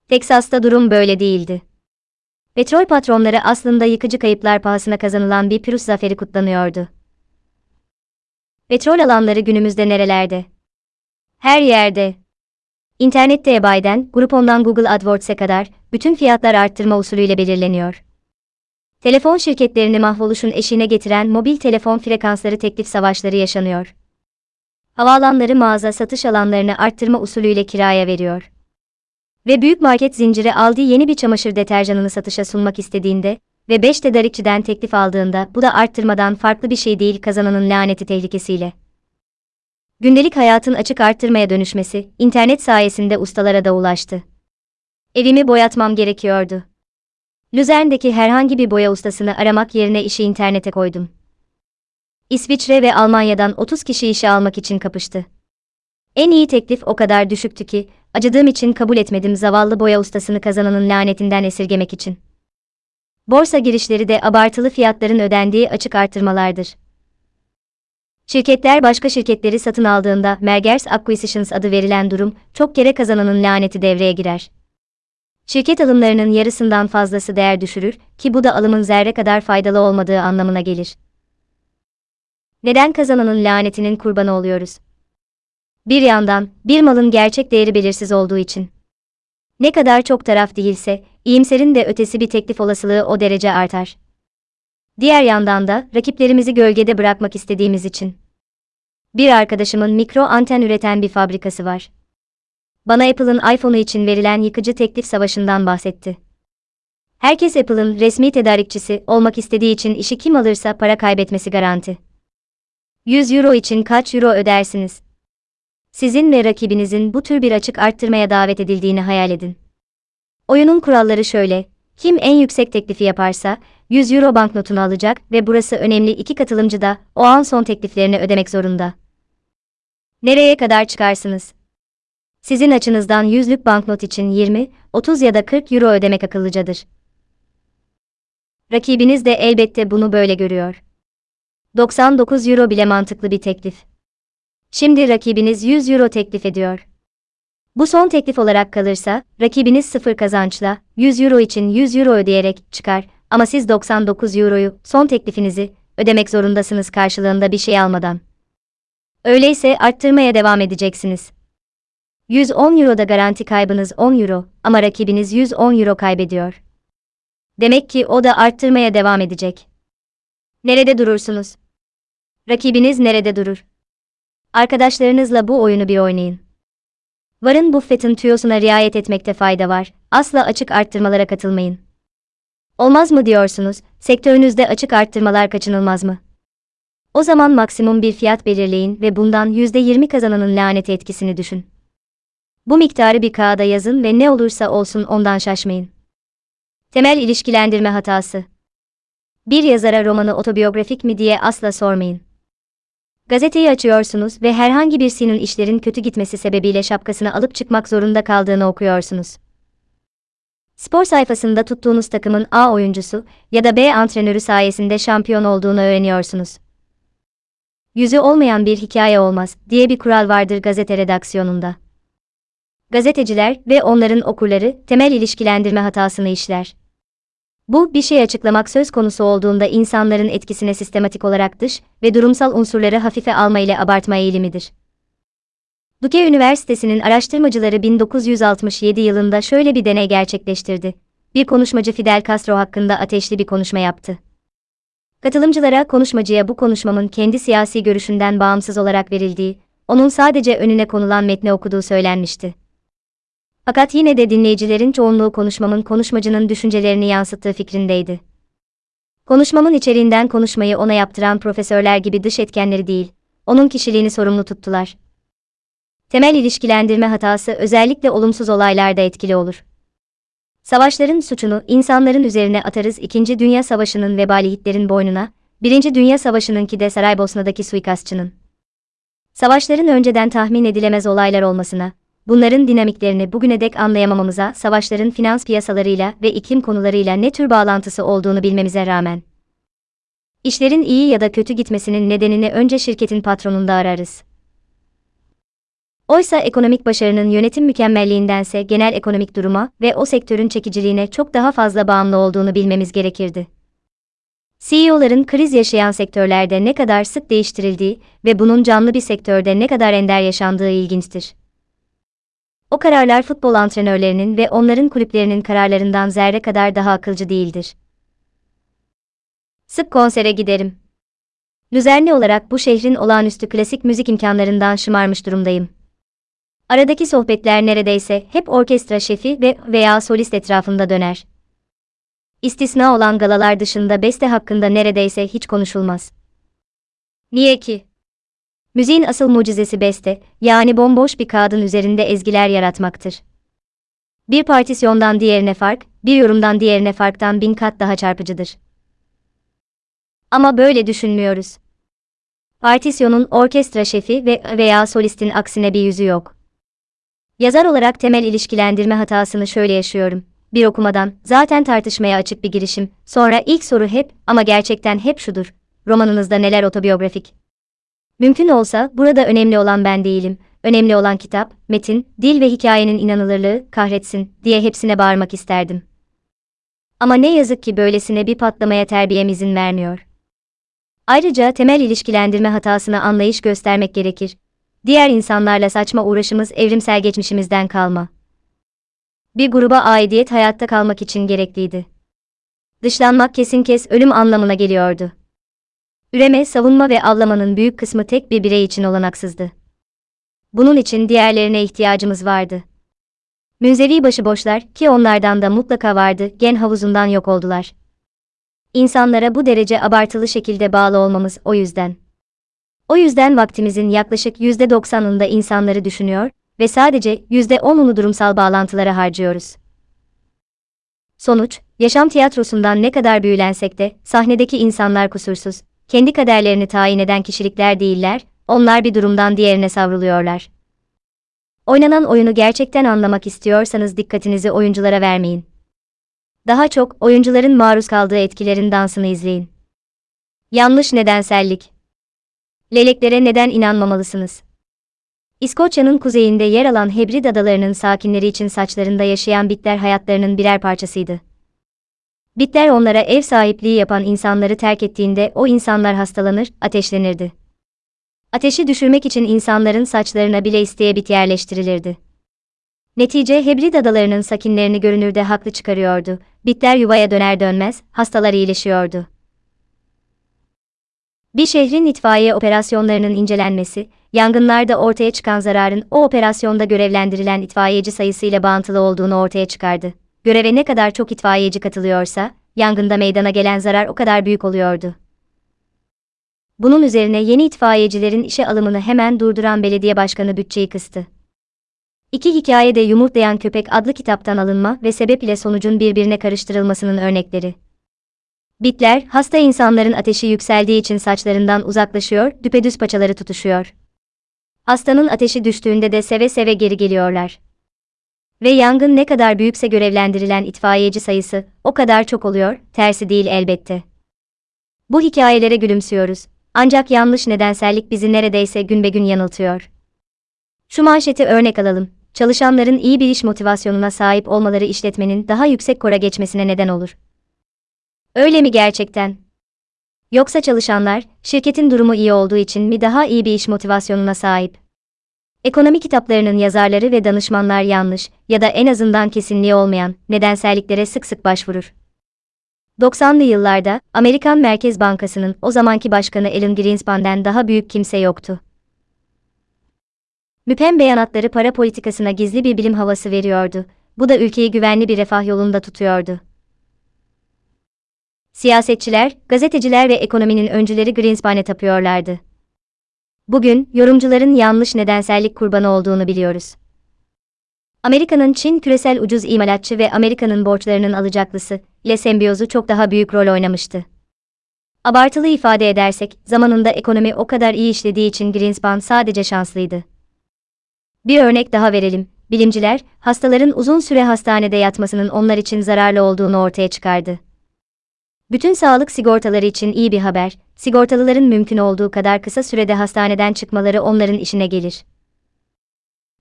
Teksas'ta durum böyle değildi. Petrol patronları aslında yıkıcı kayıplar pahasına kazanılan bir pürüz zaferi kutlanıyordu. Petrol alanları günümüzde nerelerde? Her yerde. İnternette eBay'den, Groupon'dan Google AdWords'e kadar bütün fiyatlar arttırma usulüyle belirleniyor. Telefon şirketlerini mahvoluşun eşiğine getiren mobil telefon frekansları teklif savaşları yaşanıyor. Havaalanları mağaza satış alanlarını arttırma usulüyle kiraya veriyor. Ve büyük market zinciri Aldi yeni bir çamaşır deterjanını satışa sunmak istediğinde ve 5 tedarikçiden teklif aldığında bu da arttırmadan farklı bir şey değil kazananın laneti tehlikesiyle. Gündelik hayatın açık arttırmaya dönüşmesi, internet sayesinde ustalara da ulaştı. Evimi boyatmam gerekiyordu. Luzern'deki herhangi bir boya ustasını aramak yerine işi internete koydum. İsviçre ve Almanya'dan 30 kişi işe almak için kapıştı. En iyi teklif o kadar düşüktü ki, acıdığım için kabul etmedim zavallı boya ustasını kazananın lanetinden esirgemek için. Borsa girişleri de abartılı fiyatların ödendiği açık artırmalardır. Şirketler başka şirketleri satın aldığında Mergers Acquisitions adı verilen durum, çok kere kazananın laneti devreye girer. Şirket alımlarının yarısından fazlası değer düşürür ki bu da alımın zerre kadar faydalı olmadığı anlamına gelir. Neden kazananın lanetinin kurbanı oluyoruz? Bir yandan, bir malın gerçek değeri belirsiz olduğu için. Ne kadar çok taraf değilse, iyimserin de ötesi bir teklif olasılığı o derece artar. Diğer yandan da, rakiplerimizi gölgede bırakmak istediğimiz için. Bir arkadaşımın mikro anten üreten bir fabrikası var. Bana Apple'ın iPhone'u için verilen yıkıcı teklif savaşından bahsetti. Herkes Apple'ın resmi tedarikçisi olmak istediği için işi kim alırsa para kaybetmesi garanti. 100 euro için kaç euro ödersiniz? Sizin ve rakibinizin bu tür bir açık arttırmaya davet edildiğini hayal edin. Oyunun kuralları şöyle, kim en yüksek teklifi yaparsa, 100 euro banknotunu alacak ve burası önemli iki katılımcı da o an son tekliflerini ödemek zorunda. Nereye kadar çıkarsınız? Sizin açınızdan yüzlük banknot için 20, 30 ya da 40 euro ödemek akıllıcadır. Rakibiniz de elbette bunu böyle görüyor. 99 euro bile mantıklı bir teklif. Şimdi rakibiniz 100 euro teklif ediyor. Bu son teklif olarak kalırsa, rakibiniz sıfır kazançla, 100 euro için 100 euro ödeyerek çıkar ama siz 99 euroyu, son teklifinizi, ödemek zorundasınız karşılığında bir şey almadan. Öyleyse arttırmaya devam edeceksiniz. 110 Euro'da garanti kaybınız 10 Euro ama rakibiniz 110 Euro kaybediyor. Demek ki o da arttırmaya devam edecek. Nerede durursunuz? Rakibiniz nerede durur? Arkadaşlarınızla bu oyunu bir oynayın. Warren Buffett'ın tüyosuna riayet etmekte fayda var. Asla açık arttırmalara katılmayın. Olmaz mı diyorsunuz? Sektörünüzde açık arttırmalar kaçınılmaz mı? O zaman maksimum bir fiyat belirleyin ve bundan %20 kazananın lanet etkisini düşün. Bu miktarı bir kağıda yazın ve ne olursa olsun ondan şaşmayın. Temel ilişkilendirme hatası. Bir yazara romanı otobiyografik mi diye asla sormayın. Gazeteyi açıyorsunuz ve herhangi bir sinin işlerin kötü gitmesi sebebiyle şapkasını alıp çıkmak zorunda kaldığını okuyorsunuz. Spor sayfasında tuttuğunuz takımın A oyuncusu ya da B antrenörü sayesinde şampiyon olduğunu öğreniyorsunuz. Yüzü olmayan bir hikaye olmaz diye bir kural vardır gazete redaksiyonunda. Gazeteciler ve onların okurları temel ilişkilendirme hatasını işler. Bu, bir şey açıklamak söz konusu olduğunda insanların etkisine sistematik olarak dış ve durumsal unsurları hafife alma ile abartma eğilimidir. Duke Üniversitesi'nin araştırmacıları 1967 yılında şöyle bir deney gerçekleştirdi. Bir konuşmacı Fidel Castro hakkında ateşli bir konuşma yaptı. Katılımcılara konuşmacıya bu konuşmamın kendi siyasi görüşünden bağımsız olarak verildiği, onun sadece önüne konulan metni okuduğu söylenmişti. Fakat yine de dinleyicilerin çoğunluğu konuşmamın konuşmacının düşüncelerini yansıttığı fikrindeydi. Konuşmamın içeriğinden konuşmayı ona yaptıran profesörler gibi dış etkenleri değil, onun kişiliğini sorumlu tuttular. Temel ilişkilendirme hatası özellikle olumsuz olaylarda etkili olur. Savaşların suçunu insanların üzerine atarız 2. Dünya Savaşı'nın vebali Hitler'in boynuna, 1. Dünya Savaşı'nınki de Saraybosna'daki suikastçının. Savaşların önceden tahmin edilemez olaylar olmasına, bunların dinamiklerini bugüne dek anlayamamamıza, savaşların finans piyasalarıyla ve iklim konularıyla ne tür bağlantısı olduğunu bilmemize rağmen. İşlerin iyi ya da kötü gitmesinin nedenini önce şirketin patronunda ararız. Oysa ekonomik başarının yönetim mükemmelliğindense genel ekonomik duruma ve o sektörün çekiciliğine çok daha fazla bağımlı olduğunu bilmemiz gerekirdi. CEO'ların kriz yaşayan sektörlerde ne kadar sık değiştirildiği ve bunun canlı bir sektörde ne kadar ender yaşandığı ilginçtir. O kararlar futbol antrenörlerinin ve onların kulüplerinin kararlarından zerre kadar daha akılcı değildir. Sık konsere giderim. Lüzerni olarak bu şehrin olağanüstü klasik müzik imkanlarından şımarmış durumdayım. Aradaki sohbetler neredeyse hep orkestra şefi ve veya solist etrafında döner. İstisna olan galalar dışında beste hakkında neredeyse hiç konuşulmaz. Niye ki? Müziğin asıl mucizesi beste, yani bomboş bir kağıdın üzerinde ezgiler yaratmaktır. Bir partisyondan diğerine fark, bir yorumdan diğerine farktan bin kat daha çarpıcıdır. Ama böyle düşünmüyoruz. Partisyonun orkestra şefi ve veya solistin aksine bir yüzü yok. Yazar olarak temel ilişkilendirme hatasını şöyle yaşıyorum. Bir okumadan, zaten tartışmaya açık bir girişim, sonra ilk soru hep, ama gerçekten hep şudur. Romanınızda neler otobiyografik? Mümkün olsa, burada önemli olan ben değilim, önemli olan kitap, metin, dil ve hikayenin inanılırlığı, kahretsin, diye hepsine bağırmak isterdim. Ama ne yazık ki böylesine bir patlamaya terbiyem izin vermiyor. Ayrıca temel ilişkilendirme hatasına anlayış göstermek gerekir. Diğer insanlarla saçma uğraşımız evrimsel geçmişimizden kalma. Bir gruba aidiyet hayatta kalmak için gerekliydi. Dışlanmak kesin kes ölüm anlamına geliyordu. Üreme, savunma ve avlamanın büyük kısmı tek bir birey için olanaksızdı. Bunun için diğerlerine ihtiyacımız vardı. Münzevi başıboşlar, ki onlardan da mutlaka vardı, gen havuzundan yok oldular. İnsanlara bu derece abartılı şekilde bağlı olmamız o yüzden. O yüzden vaktimizin yaklaşık %90'ında insanları düşünüyor ve sadece %10'unu durumsal bağlantılara harcıyoruz. Sonuç, yaşam tiyatrosundan ne kadar büyülensek de sahnedeki insanlar kusursuz, kendi kaderlerini tayin eden kişilikler değiller, onlar bir durumdan diğerine savruluyorlar. Oynanan oyunu gerçekten anlamak istiyorsanız dikkatinizi oyunculara vermeyin. Daha çok oyuncuların maruz kaldığı etkilerin dansını izleyin. Yanlış nedensellik. Leleklere neden inanmamalısınız? İskoçya'nın kuzeyinde yer alan Hebrid adalarının sakinleri için saçlarında yaşayan bitler hayatlarının birer parçasıydı. Bitler onlara ev sahipliği yapan insanları terk ettiğinde o insanlar hastalanır, ateşlenirdi. Ateşi düşürmek için insanların saçlarına bile isteye bit yerleştirilirdi. Netice Hebrid adalarının sakinlerini görünürde haklı çıkarıyordu. Bitler yuvaya döner dönmez, hastalar iyileşiyordu. Bir şehrin itfaiye operasyonlarının incelenmesi, yangınlarda ortaya çıkan zararın o operasyonda görevlendirilen itfaiyeci sayısıyla bağıntılı olduğunu ortaya çıkardı. Göreve ne kadar çok itfaiyeci katılıyorsa, yangında meydana gelen zarar o kadar büyük oluyordu. Bunun üzerine yeni itfaiyecilerin işe alımını hemen durduran belediye başkanı bütçeyi kıstı. İki hikayede Yumurtlayan Köpek adlı kitaptan alınma ve sebep ile sonucun birbirine karıştırılmasının örnekleri. Bitler, hasta insanların ateşi yükseldiği için saçlarından uzaklaşıyor, düpedüz paçaları tutuşuyor. Hastanın ateşi düştüğünde de seve seve geri geliyorlar. Ve yangın ne kadar büyükse görevlendirilen itfaiyeci sayısı, o kadar çok oluyor, tersi değil elbette. Bu hikayelere gülümsüyoruz. Ancak yanlış nedensellik bizi neredeyse günbegün yanıltıyor. Şu manşeti örnek alalım. Çalışanların iyi bir iş motivasyonuna sahip olmaları işletmenin daha yüksek kora geçmesine neden olur. Öyle mi gerçekten? Yoksa çalışanlar, şirketin durumu iyi olduğu için mi daha iyi bir iş motivasyonuna sahip? Ekonomi kitaplarının yazarları ve danışmanlar yanlış ya da en azından kesinliği olmayan nedenselliklere sık sık başvurur. 90'lı yıllarda Amerikan Merkez Bankası'nın o zamanki başkanı Alan Greenspan'den daha büyük kimse yoktu. Müpem beyanatları para politikasına gizli bir bilim havası veriyordu. Bu da ülkeyi güvenli bir refah yolunda tutuyordu. Siyasetçiler, gazeteciler ve ekonominin öncüleri Greenspan'e tapıyorlardı. Bugün, yorumcuların yanlış nedensellik kurbanı olduğunu biliyoruz. Amerika'nın Çin küresel ucuz imalatçı ve Amerika'nın borçlarının alacaklısı ile sembiyozu çok daha büyük rol oynamıştı. Abartılı ifade edersek, zamanında ekonomi o kadar iyi işlediği için Greenspan sadece şanslıydı. Bir örnek daha verelim. Bilimciler, hastaların uzun süre hastanede yatmasının onlar için zararlı olduğunu ortaya çıkardı. Bütün sağlık sigortaları için iyi bir haber, sigortalıların mümkün olduğu kadar kısa sürede hastaneden çıkmaları onların işine gelir.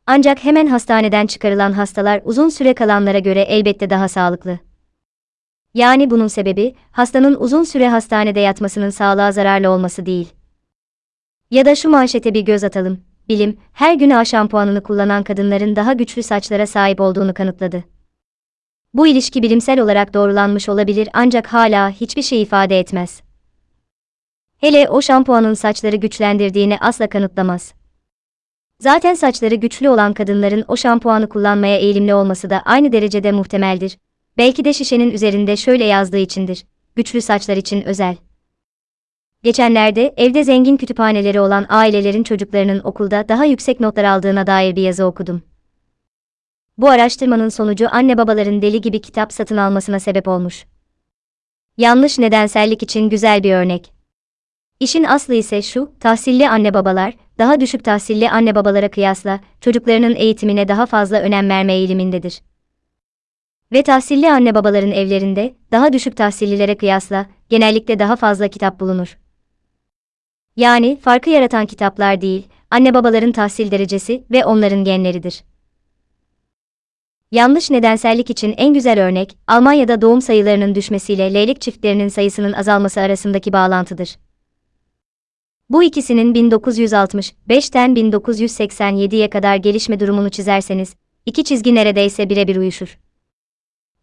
Ancak hemen hastaneden çıkarılan hastalar uzun süre kalanlara göre elbette daha sağlıklı. Yani bunun sebebi, hastanın uzun süre hastanede yatmasının sağlığa zararlı olması değil. Ya da şu manşete bir göz atalım. Bilim, her gün A şampuanını kullanan kadınların daha güçlü saçlara sahip olduğunu kanıtladı. Bu ilişki bilimsel olarak doğrulanmış olabilir ancak hala hiçbir şey ifade etmez. Hele o şampuanın saçları güçlendirdiğini asla kanıtlamaz. Zaten saçları güçlü olan kadınların o şampuanı kullanmaya eğilimli olması da aynı derecede muhtemeldir. Belki de şişenin üzerinde şöyle yazdığı içindir. Güçlü saçlar için özel. Geçenlerde evde zengin kütüphaneleri olan ailelerin çocuklarının okulda daha yüksek notlar aldığına dair bir yazı okudum. Bu araştırmanın sonucu anne babaların deli gibi kitap satın almasına sebep olmuş. Yanlış nedensellik için güzel bir örnek. İşin aslı ise şu, tahsilli anne babalar, daha düşük tahsilli anne babalara kıyasla çocuklarının eğitimine daha fazla önem verme eğilimindedir. Ve tahsilli anne babaların evlerinde, daha düşük tahsillilere kıyasla, genellikle daha fazla kitap bulunur. Yani, farkı yaratan kitaplar değil, anne babaların tahsil derecesi ve onların genleridir. Yanlış nedensellik için en güzel örnek, Almanya'da doğum sayılarının düşmesiyle leylek çiftlerinin sayısının azalması arasındaki bağlantıdır. Bu ikisinin 1965'ten 1987'ye kadar gelişme durumunu çizerseniz, iki çizgi neredeyse birebir uyuşur.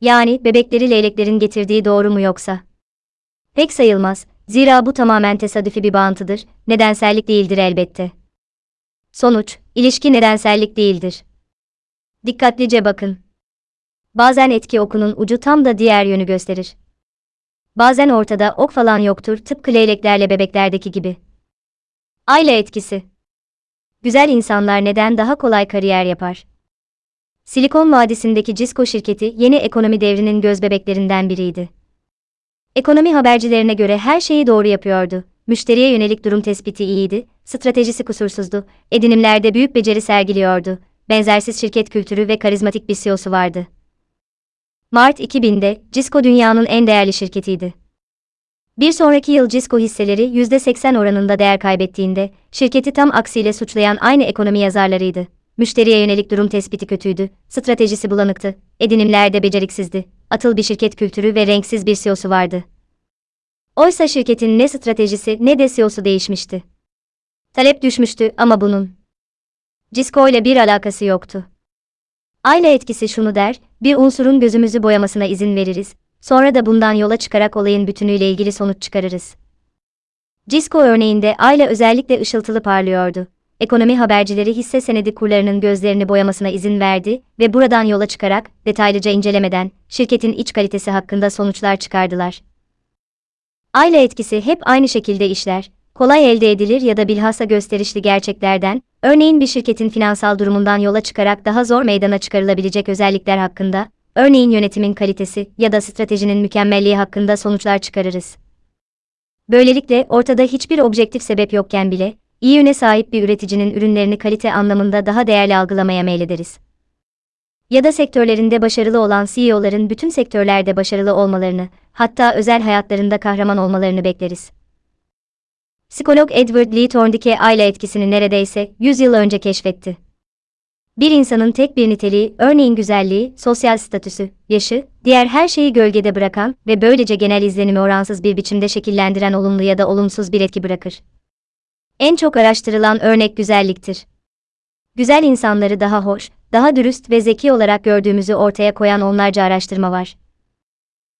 Yani bebekleri leyleklerin getirdiği doğru mu yoksa? Pek sayılmaz, zira bu tamamen tesadüfi bir bağıntıdır, nedensellik değildir elbette. Sonuç, ilişki nedensellik değildir. Dikkatlice bakın. Bazen etki okunun ucu tam da diğer yönü gösterir. Bazen ortada ok falan yoktur tıpkı leyleklerle bebeklerdeki gibi. Aile etkisi. Güzel insanlar neden daha kolay kariyer yapar? Silikon Vadisi'ndeki Cisco şirketi yeni ekonomi devrinin gözbebeklerinden biriydi. Ekonomi habercilerine göre her şeyi doğru yapıyordu. Müşteriye yönelik durum tespiti iyiydi, stratejisi kusursuzdu, edinimlerde büyük beceri sergiliyordu, benzersiz şirket kültürü ve karizmatik bir CEO'su vardı. Mart 2000'de Cisco dünyanın en değerli şirketiydi. Bir sonraki yıl Cisco hisseleri %80 oranında değer kaybettiğinde, şirketi tam aksiyle suçlayan aynı ekonomi yazarlarıydı. Müşteriye yönelik durum tespiti kötüydü, stratejisi bulanıktı, edinimlerde beceriksizdi, atıl bir şirket kültürü ve renksiz bir CEO'su vardı. Oysa şirketin ne stratejisi ne de CEO'su değişmişti. Talep düşmüştü ama bunun Cisco ile bir alakası yoktu. Aile etkisi şunu der, bir unsurun gözümüzü boyamasına izin veririz, sonra da bundan yola çıkarak olayın bütünüyle ilgili sonuç çıkarırız. Cisco örneğinde aile özellikle ışıltılı parlıyordu. Ekonomi habercileri hisse senedi kurlarının gözlerini boyamasına izin verdi ve buradan yola çıkarak, detaylıca incelemeden, şirketin iç kalitesi hakkında sonuçlar çıkardılar. Aile etkisi hep aynı şekilde işler, kolay elde edilir ya da bilhassa gösterişli gerçeklerden, örneğin bir şirketin finansal durumundan yola çıkarak daha zor meydana çıkarılabilecek özellikler hakkında, örneğin yönetimin kalitesi ya da stratejinin mükemmelliği hakkında sonuçlar çıkarırız. Böylelikle ortada hiçbir objektif sebep yokken bile, iyi yöne sahip bir üreticinin ürünlerini kalite anlamında daha değerli algılamaya meylederiz. Ya da sektörlerinde başarılı olan CEO'ların bütün sektörlerde başarılı olmalarını, hatta özel hayatlarında kahraman olmalarını bekleriz. Psikolog Edward Lee Thorndike aile etkisini neredeyse 100 yıl önce keşfetti. Bir insanın tek bir niteliği, örneğin güzelliği, sosyal statüsü, yaşı, diğer her şeyi gölgede bırakan ve böylece genel izlenimi oransız bir biçimde şekillendiren olumlu ya da olumsuz bir etki bırakır. En çok araştırılan örnek güzelliktir. Güzel insanları daha hoş, daha dürüst ve zeki olarak gördüğümüzü ortaya koyan onlarca araştırma var.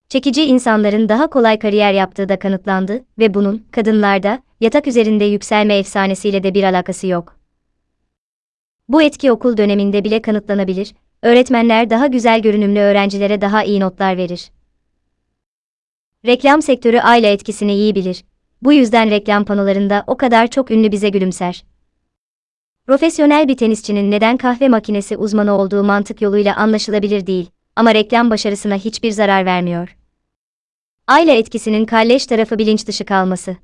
Çekici insanların daha kolay kariyer yaptığı da kanıtlandı ve bunun kadınlarda yatak üzerinde yükselme efsanesiyle de bir alakası yok. Bu etki okul döneminde bile kanıtlanabilir. Öğretmenler daha güzel görünümlü öğrencilere daha iyi notlar verir. Reklam sektörü aile etkisini iyi bilir. Bu yüzden reklam panolarında o kadar çok ünlü bize gülümser. Profesyonel bir tenisçinin neden kahve makinesi uzmanı olduğu mantık yoluyla anlaşılabilir değil ama reklam başarısına hiçbir zarar vermiyor. Aile etkisinin kalleş tarafı bilinç dışı kalması.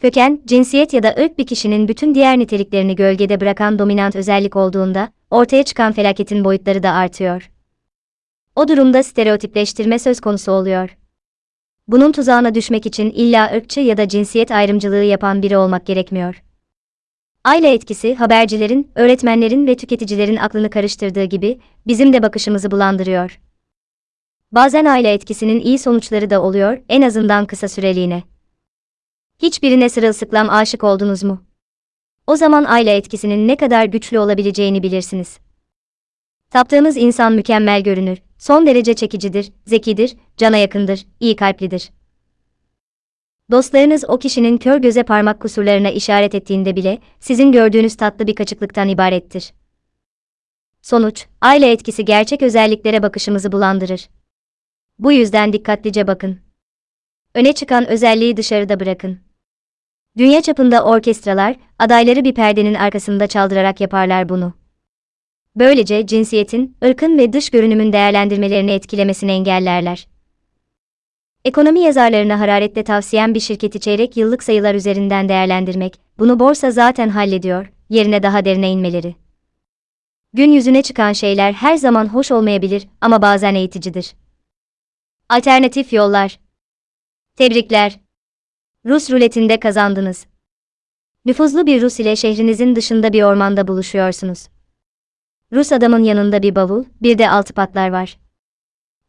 Köken, cinsiyet ya da ırk bir kişinin bütün diğer niteliklerini gölgede bırakan dominant özellik olduğunda, ortaya çıkan felaketin boyutları da artıyor. O durumda stereotipleştirme söz konusu oluyor. Bunun tuzağına düşmek için illa ırkçı ya da cinsiyet ayrımcılığı yapan biri olmak gerekmiyor. Aile etkisi, habercilerin, öğretmenlerin ve tüketicilerin aklını karıştırdığı gibi, bizim de bakışımızı bulandırıyor. Bazen aile etkisinin iyi sonuçları da oluyor, en azından kısa süreliğine. Hiçbirine sırılsıklam aşık oldunuz mu? O zaman aile etkisinin ne kadar güçlü olabileceğini bilirsiniz. Taptığınız insan mükemmel görünür, son derece çekicidir, zekidir, cana yakındır, iyi kalplidir. Dostlarınız o kişinin kör göze parmak kusurlarına işaret ettiğinde bile, sizin gördüğünüz tatlı bir kaçıklıktan ibarettir. Sonuç, aile etkisi gerçek özelliklere bakışımızı bulandırır. Bu yüzden dikkatlice bakın. Öne çıkan özelliği dışarıda bırakın. Dünya çapında orkestralar, adayları bir perdenin arkasında çaldırarak yaparlar bunu. Böylece cinsiyetin, ırkın ve dış görünümün değerlendirmelerini etkilemesini engellerler. Ekonomi yazarlarına hararetle tavsiyen bir şirketi çeyrek yıllık sayılar üzerinden değerlendirmek, bunu borsa zaten hallediyor, yerine daha derine inmeleri. Gün yüzüne çıkan şeyler her zaman hoş olmayabilir ama bazen eğiticidir. Alternatif yollar. Tebrikler. Rus ruletinde kazandınız. Nüfuzlu bir Rus ile şehrinizin dışında bir ormanda buluşuyorsunuz. Rus adamın yanında bir bavul, bir de altı patlar var.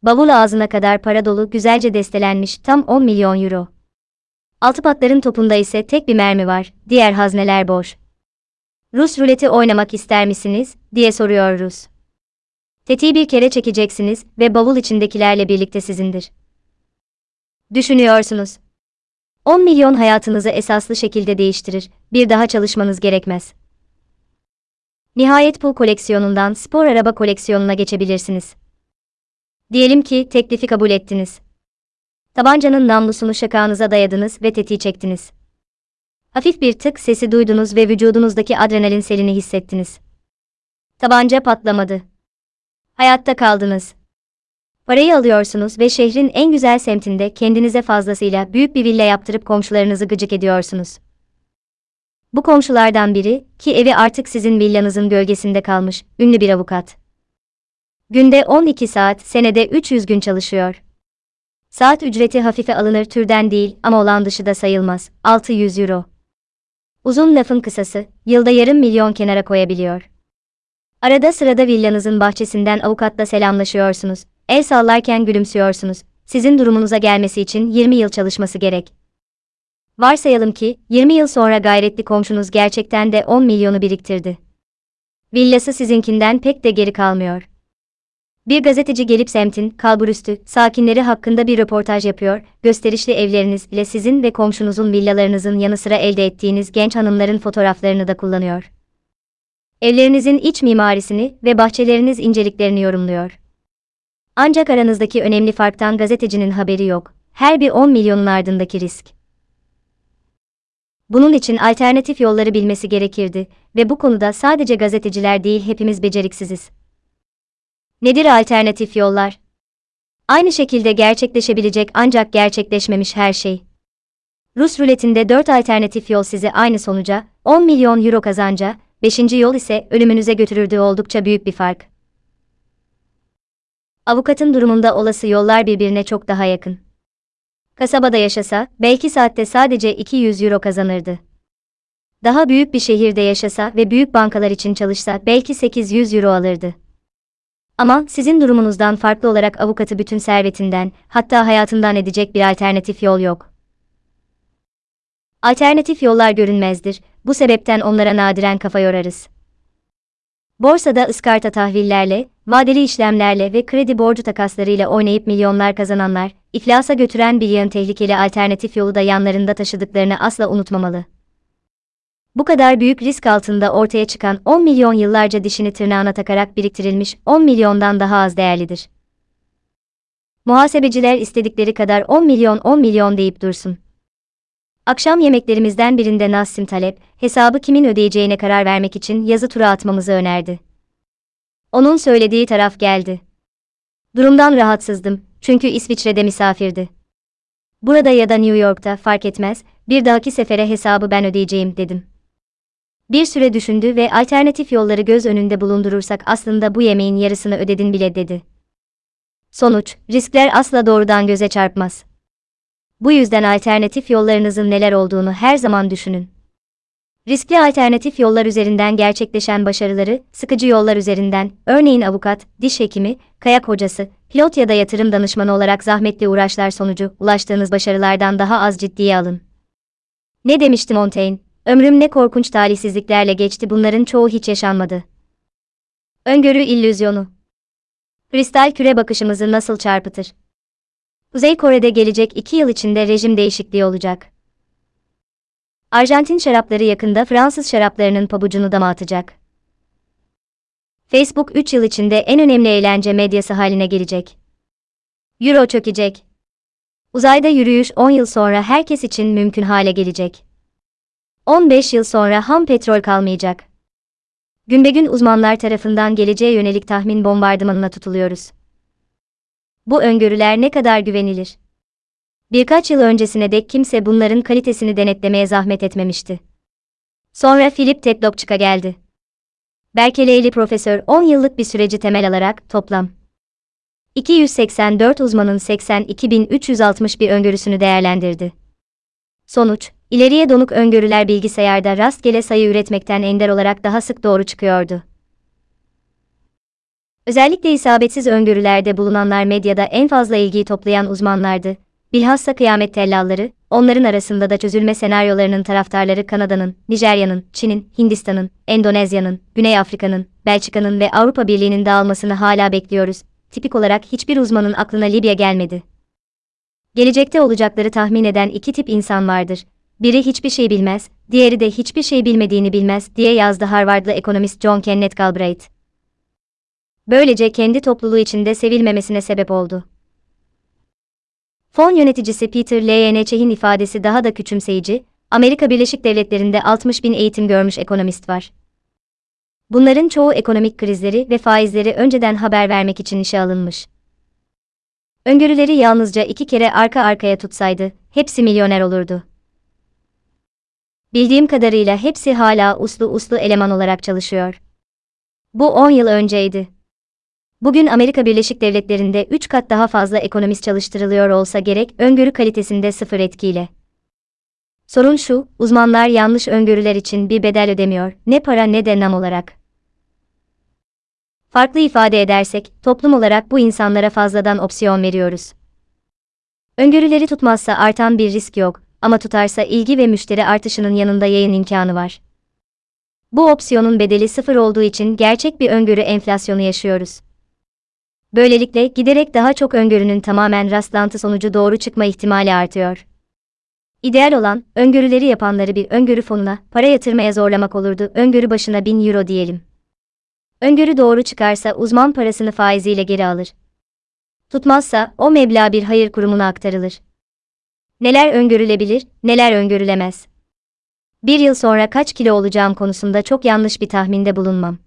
Bavul ağzına kadar para dolu güzelce destelenmiş tam 10 milyon euro. Altı patların topunda ise tek bir mermi var, diğer hazneler boş. Rus ruleti oynamak ister misiniz, diye soruyor Rus. Tetiği bir kere çekeceksiniz ve bavul içindekilerle birlikte sizindir. Düşünüyorsunuz. 10 milyon hayatınızı esaslı şekilde değiştirir, bir daha çalışmanız gerekmez. Nihayet pul koleksiyonundan spor araba koleksiyonuna geçebilirsiniz. Diyelim ki teklifi kabul ettiniz. Tabancanın namlusunu şakağınıza dayadınız ve tetiği çektiniz. Hafif bir tık sesi duydunuz ve vücudunuzdaki adrenalin selini hissettiniz. Tabanca patlamadı. Hayatta kaldınız. Parayı alıyorsunuz ve şehrin en güzel semtinde kendinize fazlasıyla büyük bir villa yaptırıp komşularınızı gıcık ediyorsunuz. Bu komşulardan biri, ki evi artık sizin villanızın gölgesinde kalmış, ünlü bir avukat. Günde 12 saat, senede 300 gün çalışıyor. Saat ücreti hafife alınır türden değil ama olan dışı da sayılmaz, 600 euro. Uzun lafın kısası, yılda yarım milyon kenara koyabiliyor. Arada sırada villanızın bahçesinden avukatla selamlaşıyorsunuz, el sallarken gülümsüyorsunuz. Sizin durumunuza gelmesi için 20 yıl çalışması gerek. Varsayalım ki 20 yıl sonra gayretli komşunuz gerçekten de 10 milyonu biriktirdi. Villası sizinkinden pek de geri kalmıyor. Bir gazeteci gelip semtin, kalburüstü, sakinleri hakkında bir röportaj yapıyor, gösterişli evleriniz ile sizin ve komşunuzun villalarınızın yanı sıra elde ettiğiniz genç hanımların fotoğraflarını da kullanıyor. Evlerinizin iç mimarisini ve bahçeleriniz inceliklerini yorumluyor. Ancak aranızdaki önemli farktan gazetecinin haberi yok. Her bir 10 milyonun ardındaki risk. Bunun için alternatif yolları bilmesi gerekirdi ve bu konuda sadece gazeteciler değil hepimiz beceriksiziz. Nedir alternatif yollar? Aynı şekilde gerçekleşebilecek ancak gerçekleşmemiş her şey. Rus ruletinde 4 alternatif yol sizi aynı sonuca, 10 milyon euro kazanca, 5. yol ise ölümünüze götürürdüğü oldukça büyük bir fark. Avukatın durumunda olası yollar birbirine çok daha yakın. Kasabada yaşasa, belki saatte sadece 200 euro kazanırdı. Daha büyük bir şehirde yaşasa ve büyük bankalar için çalışsa belki 800 euro alırdı. Ama sizin durumunuzdan farklı olarak avukatı bütün servetinden, hatta hayatından edecek bir alternatif yol yok. Alternatif yollar görünmezdir, bu sebepten onlara nadiren kafa yorarız. Borsada ıskarta tahvillerle, vadeli işlemlerle ve kredi borcu takaslarıyla oynayıp milyonlar kazananlar, iflasa götüren bir yığın tehlikeli alternatif yolu da yanlarında taşıdıklarını asla unutmamalı. Bu kadar büyük risk altında ortaya çıkan 10 milyon yıllarca dişini tırnağına takarak biriktirilmiş 10 milyondan daha az değerlidir. Muhasebeciler istedikleri kadar 10 milyon 10 milyon deyip dursun. Akşam yemeklerimizden birinde Nassim Talep, hesabı kimin ödeyeceğine karar vermek için yazı tura atmamızı önerdi. Onun söylediği taraf geldi. Durumdan rahatsızdım, çünkü İsviçre'de misafirdi. Burada ya da New York'ta fark etmez, bir dahaki sefere hesabı ben ödeyeceğim dedim. Bir süre düşündü ve alternatif yolları göz önünde bulundurursak aslında bu yemeğin yarısını ödedin bile dedi. Sonuç, riskler asla doğrudan göze çarpmaz. Bu yüzden alternatif yollarınızın neler olduğunu her zaman düşünün. Riskli alternatif yollar üzerinden gerçekleşen başarıları, sıkıcı yollar üzerinden, örneğin avukat, diş hekimi, kayak hocası, pilot ya da yatırım danışmanı olarak zahmetli uğraşlar sonucu ulaştığınız başarılardan daha az ciddiye alın. Ne demişti Montaigne? Ömrüm ne korkunç talihsizliklerle geçti bunların çoğu hiç yaşanmadı. Öngörü illüzyonu. Kristal küre bakışımızı nasıl çarpıtır? Kuzey Kore'de gelecek iki yıl içinde rejim değişikliği olacak. Arjantin şarapları yakında Fransız şaraplarının pabucunu dama atacak. Facebook 3 yıl içinde en önemli eğlence medyası haline gelecek. Euro çökecek. Uzayda yürüyüş 10 yıl sonra herkes için mümkün hale gelecek. 15 yıl sonra ham petrol kalmayacak. Günbegün uzmanlar tarafından geleceğe yönelik tahmin bombardımanına tutuluyoruz. Bu öngörüler ne kadar güvenilir? Birkaç yıl öncesine dek kimse bunların kalitesini denetlemeye zahmet etmemişti. Sonra Philip Tedlokçuk'a geldi. Berkeleyli profesör 10 yıllık bir süreci temel alarak toplam 284 uzmanın 82.361 öngörüsünü değerlendirdi. Sonuç, ileriye donuk öngörüler bilgisayarda rastgele sayı üretmekten ender olarak daha sık doğru çıkıyordu. Özellikle isabetsiz öngörülerde bulunanlar medyada en fazla ilgiyi toplayan uzmanlardı. Bilhassa kıyamet tellalları, onların arasında da çözülme senaryolarının taraftarları Kanada'nın, Nijerya'nın, Çin'in, Hindistan'ın, Endonezya'nın, Güney Afrika'nın, Belçika'nın ve Avrupa Birliği'nin dağılmasını hala bekliyoruz. Tipik olarak hiçbir uzmanın aklına Libya gelmedi. Gelecekte olacakları tahmin eden iki tip insan vardır. Biri hiçbir şey bilmez, diğeri de hiçbir şey bilmediğini bilmez diye yazdı Harvardlı ekonomist John Kenneth Galbraith. Böylece kendi topluluğu içinde sevilmemesine sebep oldu. Fon yöneticisi Peter Lynch'in ifadesi daha da küçümseyici, Amerika Birleşik Devletleri'nde 60 bin eğitim görmüş ekonomist var. Bunların çoğu ekonomik krizleri ve faizleri önceden haber vermek için işe alınmış. Öngörüleri yalnızca iki kere arka arkaya tutsaydı, hepsi milyoner olurdu. Bildiğim kadarıyla hepsi hala uslu uslu eleman olarak çalışıyor. Bu 10 yıl önceydi. Bugün Amerika Birleşik Devletleri'nde 3 kat daha fazla ekonomist çalıştırılıyor olsa gerek öngörü kalitesinde sıfır etkiyle. Sorun şu, uzmanlar yanlış öngörüler için bir bedel ödemiyor, ne para ne de nam olarak. Farklı ifade edersek, toplum olarak bu insanlara fazladan opsiyon veriyoruz. Öngörüleri tutmazsa artan bir risk yok ama tutarsa ilgi ve müşteri artışının yanında yayın imkanı var. Bu opsiyonun bedeli sıfır olduğu için gerçek bir öngörü enflasyonu yaşıyoruz. Böylelikle giderek daha çok öngörünün tamamen rastlantı sonucu doğru çıkma ihtimali artıyor. İdeal olan, öngörüleri yapanları bir öngörü fonuna para yatırmaya zorlamak olurdu. Öngörü başına 1000 euro diyelim. Öngörü doğru çıkarsa uzman parasını faiziyle geri alır. Tutmazsa o meblağ bir hayır kurumuna aktarılır. Neler öngörülebilir, neler öngörülemez. Bir yıl sonra kaç kilo olacağım konusunda çok yanlış bir tahminde bulunmam.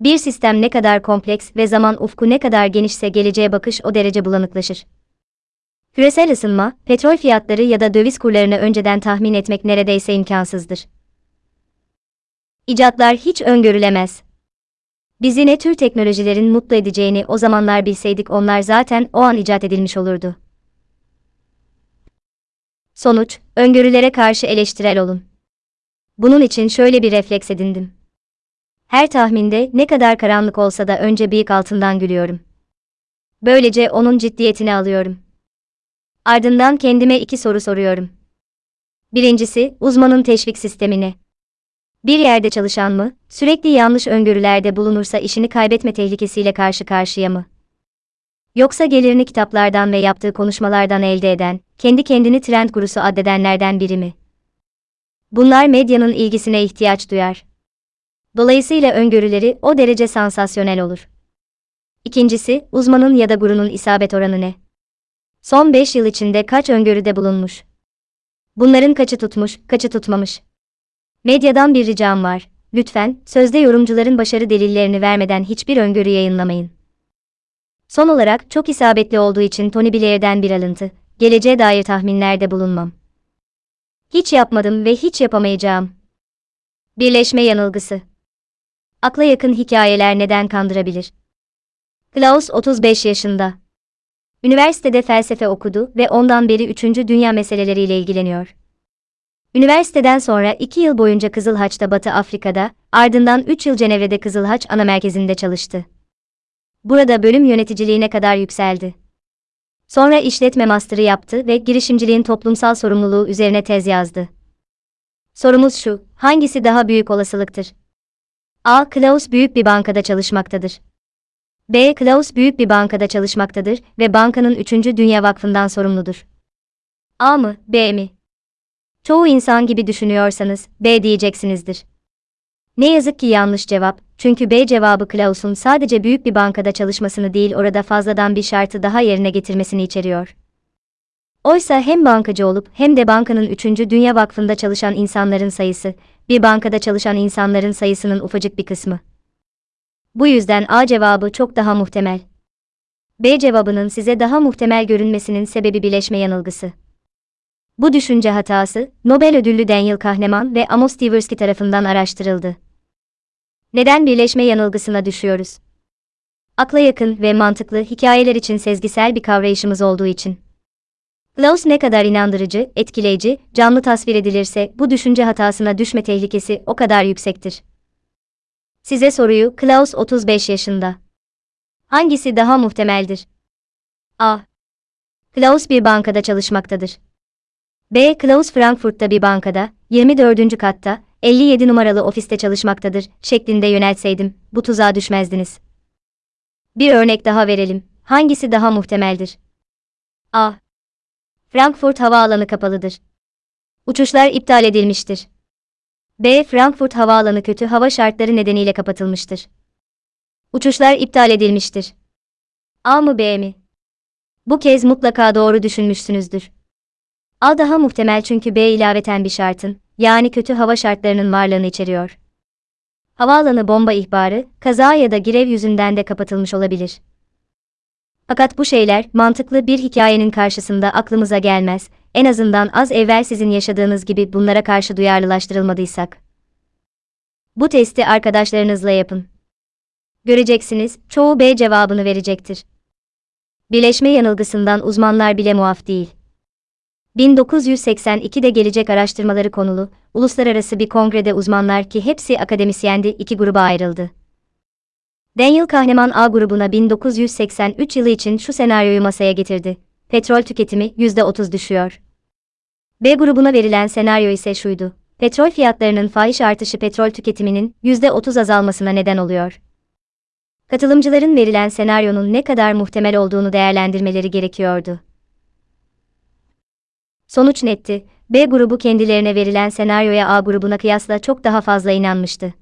Bir sistem ne kadar kompleks ve zaman ufku ne kadar genişse geleceğe bakış o derece bulanıklaşır. Küresel ısınma, petrol fiyatları ya da döviz kurlarını önceden tahmin etmek neredeyse imkansızdır. İcatlar hiç öngörülemez. Bizi ne tür teknolojilerin mutlu edeceğini o zamanlar bilseydik onlar zaten o an icat edilmiş olurdu. Sonuç, öngörülere karşı eleştirel olun. Bunun için şöyle bir refleks edindim. Her tahminde ne kadar karanlık olsa da önce bıyık altından gülüyorum. Böylece onun ciddiyetini alıyorum. Ardından kendime iki soru soruyorum. Birincisi, uzmanın teşvik sistemine. Bir yerde çalışan mı, sürekli yanlış öngörülerde bulunursa işini kaybetme tehlikesiyle karşı karşıya mı? Yoksa gelirini kitaplardan ve yaptığı konuşmalardan elde eden, kendi kendini trend gurusu addedenlerden biri mi? Bunlar medyanın ilgisine ihtiyaç duyar. Dolayısıyla öngörüleri o derece sansasyonel olur. İkincisi, uzmanın ya da gurunun isabet oranı ne? Son 5 yıl içinde kaç öngörüde bulunmuş? Bunların kaçı tutmuş, kaçı tutmamış? Medyadan bir ricam var. Lütfen, sözde yorumcuların başarı delillerini vermeden hiçbir öngörü yayınlamayın. Son olarak, çok isabetli olduğu için Tony Blair'den bir alıntı, geleceğe dair tahminlerde bulunmam. Hiç yapmadım ve hiç yapamayacağım. Birleşme yanılgısı. Akla yakın hikayeler neden kandırabilir? Klaus 35 yaşında. Üniversitede felsefe okudu ve ondan beri 3. dünya meseleleriyle ilgileniyor. Üniversiteden sonra 2 yıl boyunca Kızıl Haç'ta Batı Afrika'da, ardından 3 yıl Cenevre'de Kızıl Haç ana merkezinde çalıştı. Burada bölüm yöneticiliğine kadar yükseldi. Sonra işletme master'ı yaptı ve girişimciliğin toplumsal sorumluluğu üzerine tez yazdı. Sorumuz şu, hangisi daha büyük olasılıktır? A. Klaus büyük bir bankada çalışmaktadır. B. Klaus büyük bir bankada çalışmaktadır ve bankanın 3. Dünya Vakfı'ndan sorumludur. A mı, B mi? Çoğu insan gibi düşünüyorsanız, B diyeceksinizdir. Ne yazık ki yanlış cevap, çünkü B cevabı Klaus'un sadece büyük bir bankada çalışmasını değil orada fazladan bir şartı daha yerine getirmesini içeriyor. Oysa hem bankacı olup hem de bankanın 3. Dünya Vakfı'nda çalışan insanların sayısı, bir bankada çalışan insanların sayısının ufacık bir kısmı. Bu yüzden A cevabı çok daha muhtemel. B cevabının size daha muhtemel görünmesinin sebebi bileşme yanılgısı. Bu düşünce hatası, Nobel ödüllü Daniel Kahneman ve Amos Tversky tarafından araştırıldı. Neden birleşme yanılgısına düşüyoruz? Akla yakın ve mantıklı hikayeler için sezgisel bir kavrayışımız olduğu için. Klaus ne kadar inandırıcı, etkileyici, canlı tasvir edilirse bu düşünce hatasına düşme tehlikesi o kadar yüksektir. Size soruyu Klaus 35 yaşında. Hangisi daha muhtemeldir? A. Klaus bir bankada çalışmaktadır. B. Klaus Frankfurt'ta bir bankada, 24. katta, 57 numaralı ofiste çalışmaktadır şeklinde yöneltseydim, bu tuzağa düşmezdiniz. Bir örnek daha verelim. Hangisi daha muhtemeldir? A. Frankfurt havaalanı kapalıdır. Uçuşlar iptal edilmiştir. B. Frankfurt havaalanı kötü hava şartları nedeniyle kapatılmıştır. Uçuşlar iptal edilmiştir. A mı B mi? Bu kez mutlaka doğru düşünmüşsünüzdür. A daha muhtemel çünkü B ilaveten bir şartın, yani kötü hava şartlarının varlığını içeriyor. Havaalanı bomba ihbarı, kaza ya da girev yüzünden de kapatılmış olabilir. Fakat bu şeyler mantıklı bir hikayenin karşısında aklımıza gelmez, en azından az evvel sizin yaşadığınız gibi bunlara karşı duyarlılaştırılmadıysak. Bu testi arkadaşlarınızla yapın. Göreceksiniz, çoğu B cevabını verecektir. Birleşme yanılgısından uzmanlar bile muaf değil. 1982'de gelecek araştırmaları konulu, uluslararası bir kongrede uzmanlar ki hepsi akademisyendi iki gruba ayrıldı. Daniel Kahneman A grubuna 1983 yılı için şu senaryoyu masaya getirdi. Petrol tüketimi %30 düşüyor. B grubuna verilen senaryo ise şuydu. Petrol fiyatlarının fahiş artışı petrol tüketiminin %30 azalmasına neden oluyor. Katılımcıların verilen senaryonun ne kadar muhtemel olduğunu değerlendirmeleri gerekiyordu. Sonuç netti. B grubu kendilerine verilen senaryoya A grubuna kıyasla çok daha fazla inanmıştı.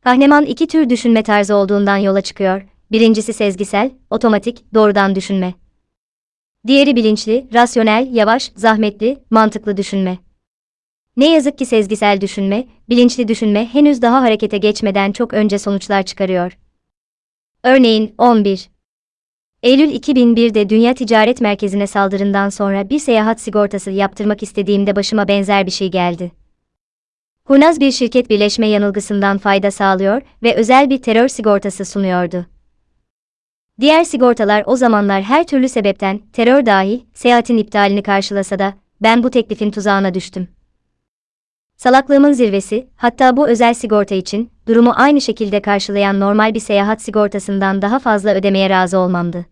Kahneman iki tür düşünme tarzı olduğundan yola çıkıyor. Birincisi sezgisel, otomatik, doğrudan düşünme. Diğeri bilinçli, rasyonel, yavaş, zahmetli, mantıklı düşünme. Ne yazık ki sezgisel düşünme, bilinçli düşünme henüz daha harekete geçmeden çok önce sonuçlar çıkarıyor. Örneğin 11 Eylül 2001'de Dünya Ticaret Merkezi'ne saldırından sonra bir seyahat sigortası yaptırmak istediğimde başıma benzer bir şey geldi. Kurnaz bir şirket birleşme yanılgısından fayda sağlıyor ve özel bir terör sigortası sunuyordu. Diğer sigortalar o zamanlar her türlü sebepten, terör dahil, seyahatin iptalini karşılasa da, ben bu teklifin tuzağına düştüm. Salaklığımın zirvesi, hatta bu özel sigorta için, durumu aynı şekilde karşılayan normal bir seyahat sigortasından daha fazla ödemeye razı olmamdı.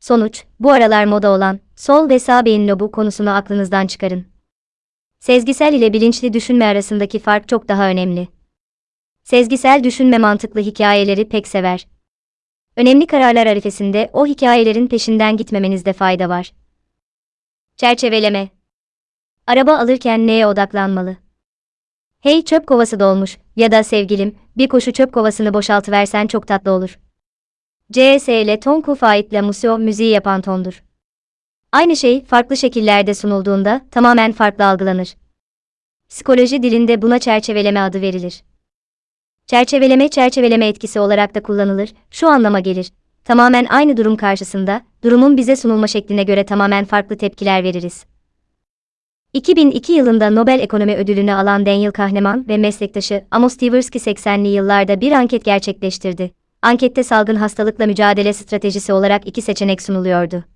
Sonuç, bu aralar moda olan, sol ve sağ beyin lobu konusunu aklınızdan çıkarın. Sezgisel ile bilinçli düşünme arasındaki fark çok daha önemli. Sezgisel düşünme mantıklı hikayeleri pek sever. Önemli kararlar arifesinde o hikayelerin peşinden gitmemenizde fayda var. Çerçeveleme Araba alırken neye odaklanmalı? Hey çöp kovası dolmuş ya da sevgilim bir koşu çöp kovasını boşaltıversen çok tatlı olur. CS ile ton kufaitle museo müziği yapan tondur. Aynı şey farklı şekillerde sunulduğunda tamamen farklı algılanır. Psikoloji dilinde buna çerçeveleme adı verilir. Çerçeveleme çerçeveleme etkisi olarak da kullanılır, şu anlama gelir. Tamamen aynı durum karşısında, durumun bize sunulma şekline göre tamamen farklı tepkiler veririz. 2002 yılında Nobel Ekonomi Ödülünü alan Daniel Kahneman ve meslektaşı Amos Tversky 80'li yıllarda bir anket gerçekleştirdi. Ankette salgın hastalıkla mücadele stratejisi olarak iki seçenek sunuluyordu.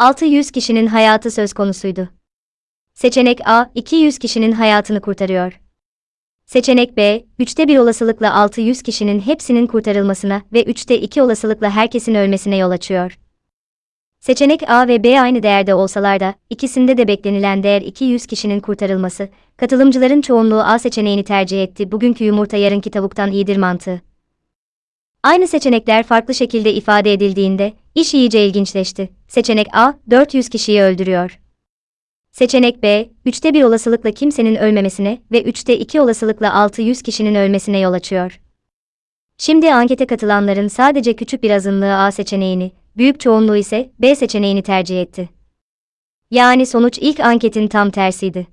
600 kişinin hayatı söz konusuydu. Seçenek A, 200 kişinin hayatını kurtarıyor. Seçenek B, 3'te 1 olasılıkla 600 kişinin hepsinin kurtarılmasına ve 3'te 2 olasılıkla herkesin ölmesine yol açıyor. Seçenek A ve B aynı değerde olsalar da, ikisinde de beklenilen değer 200 kişinin kurtarılması, katılımcıların çoğunluğu A seçeneğini tercih etti. Bugünkü yumurta yarınki tavuktan iyidir mantığı. Aynı seçenekler farklı şekilde ifade edildiğinde, iş iyice ilginçleşti. Seçenek A, 400 kişiyi öldürüyor. Seçenek B, 3'te 1 olasılıkla kimsenin ölmemesine ve 3'te 2 olasılıkla 600 kişinin ölmesine yol açıyor. Şimdi ankete katılanların sadece küçük bir azınlığı A seçeneğini, büyük çoğunluğu ise B seçeneğini tercih etti. Yani sonuç ilk anketin tam tersiydi.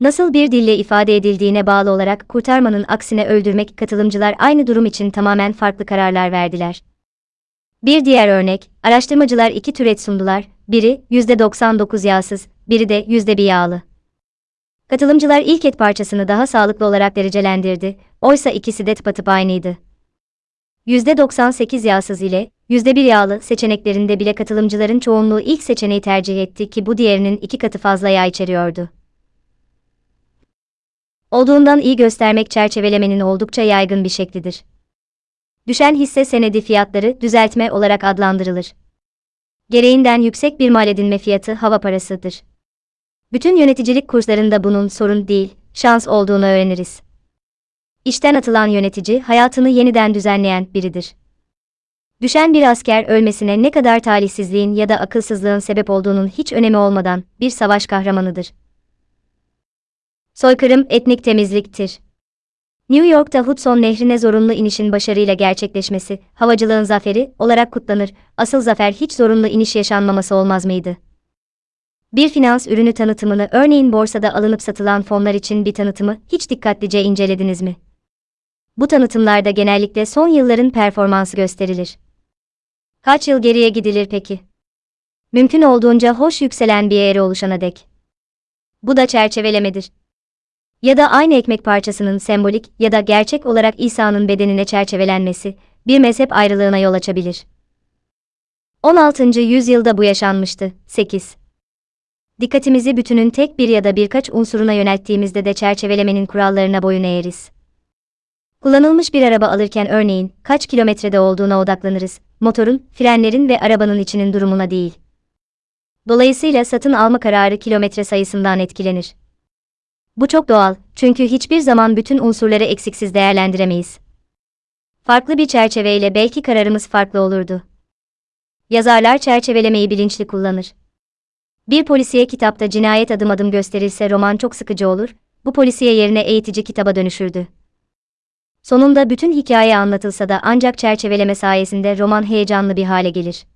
Nasıl bir dille ifade edildiğine bağlı olarak kurtarmanın aksine öldürmek katılımcılar aynı durum için tamamen farklı kararlar verdiler. Bir diğer örnek, araştırmacılar iki tür et sundular, biri %99 yağsız, biri de %1 yağlı. Katılımcılar ilk et parçasını daha sağlıklı olarak derecelendirdi, oysa ikisi de tıpatıp aynıydı. %98 yağsız ile %1 yağlı seçeneklerinde bile katılımcıların çoğunluğu ilk seçeneği tercih etti ki bu diğerinin iki katı fazla yağ içeriyordu. Olduğundan iyi göstermek çerçevelemenin oldukça yaygın bir şeklidir. Düşen hisse senedi fiyatları düzeltme olarak adlandırılır. Gereğinden yüksek bir mal edinme fiyatı hava parasıdır. Bütün yöneticilik kurslarında bunun sorun değil, şans olduğunu öğreniriz. İşten atılan yönetici hayatını yeniden düzenleyen biridir. Düşen bir asker ölmesine ne kadar talihsizliğin ya da akılsızlığın sebep olduğunun hiç önemi olmadan bir savaş kahramanıdır. Soykırım etnik temizliktir. New York'ta Hudson Nehri'ne zorunlu inişin başarıyla gerçekleşmesi, havacılığın zaferi olarak kutlanır. Asıl zafer hiç zorunlu iniş yaşanmaması olmaz mıydı? Bir finans ürünü tanıtımını örneğin borsada alınıp satılan fonlar için bir tanıtımı hiç dikkatlice incelediniz mi? Bu tanıtımlarda genellikle son yılların performansı gösterilir. Kaç yıl geriye gidilir peki? Mümkün olduğunca hoş yükselen bir eğri oluşana dek. Bu da çerçevelemedir. Ya da aynı ekmek parçasının sembolik ya da gerçek olarak İsa'nın bedenine çerçevelenmesi, bir mezhep ayrılığına yol açabilir. 16. yüzyılda bu yaşanmıştı. 8. Dikkatimizi bütünün tek bir ya da birkaç unsuruna yönelttiğimizde de çerçevelemenin kurallarına boyun eğeriz. Kullanılmış bir araba alırken örneğin kaç kilometrede olduğuna odaklanırız, motorun, frenlerin ve arabanın içinin durumuna değil. Dolayısıyla satın alma kararı kilometre sayısından etkilenir. Bu çok doğal, çünkü hiçbir zaman bütün unsurları eksiksiz değerlendiremeyiz. Farklı bir çerçeveyle belki kararımız farklı olurdu. Yazarlar çerçevelemeyi bilinçli kullanır. Bir polisiye kitapta cinayet adım adım gösterilse roman çok sıkıcı olur, bu polisiye yerine eğitici kitaba dönüşürdü. Sonunda bütün hikaye anlatılsa da ancak çerçeveleme sayesinde roman heyecanlı bir hale gelir.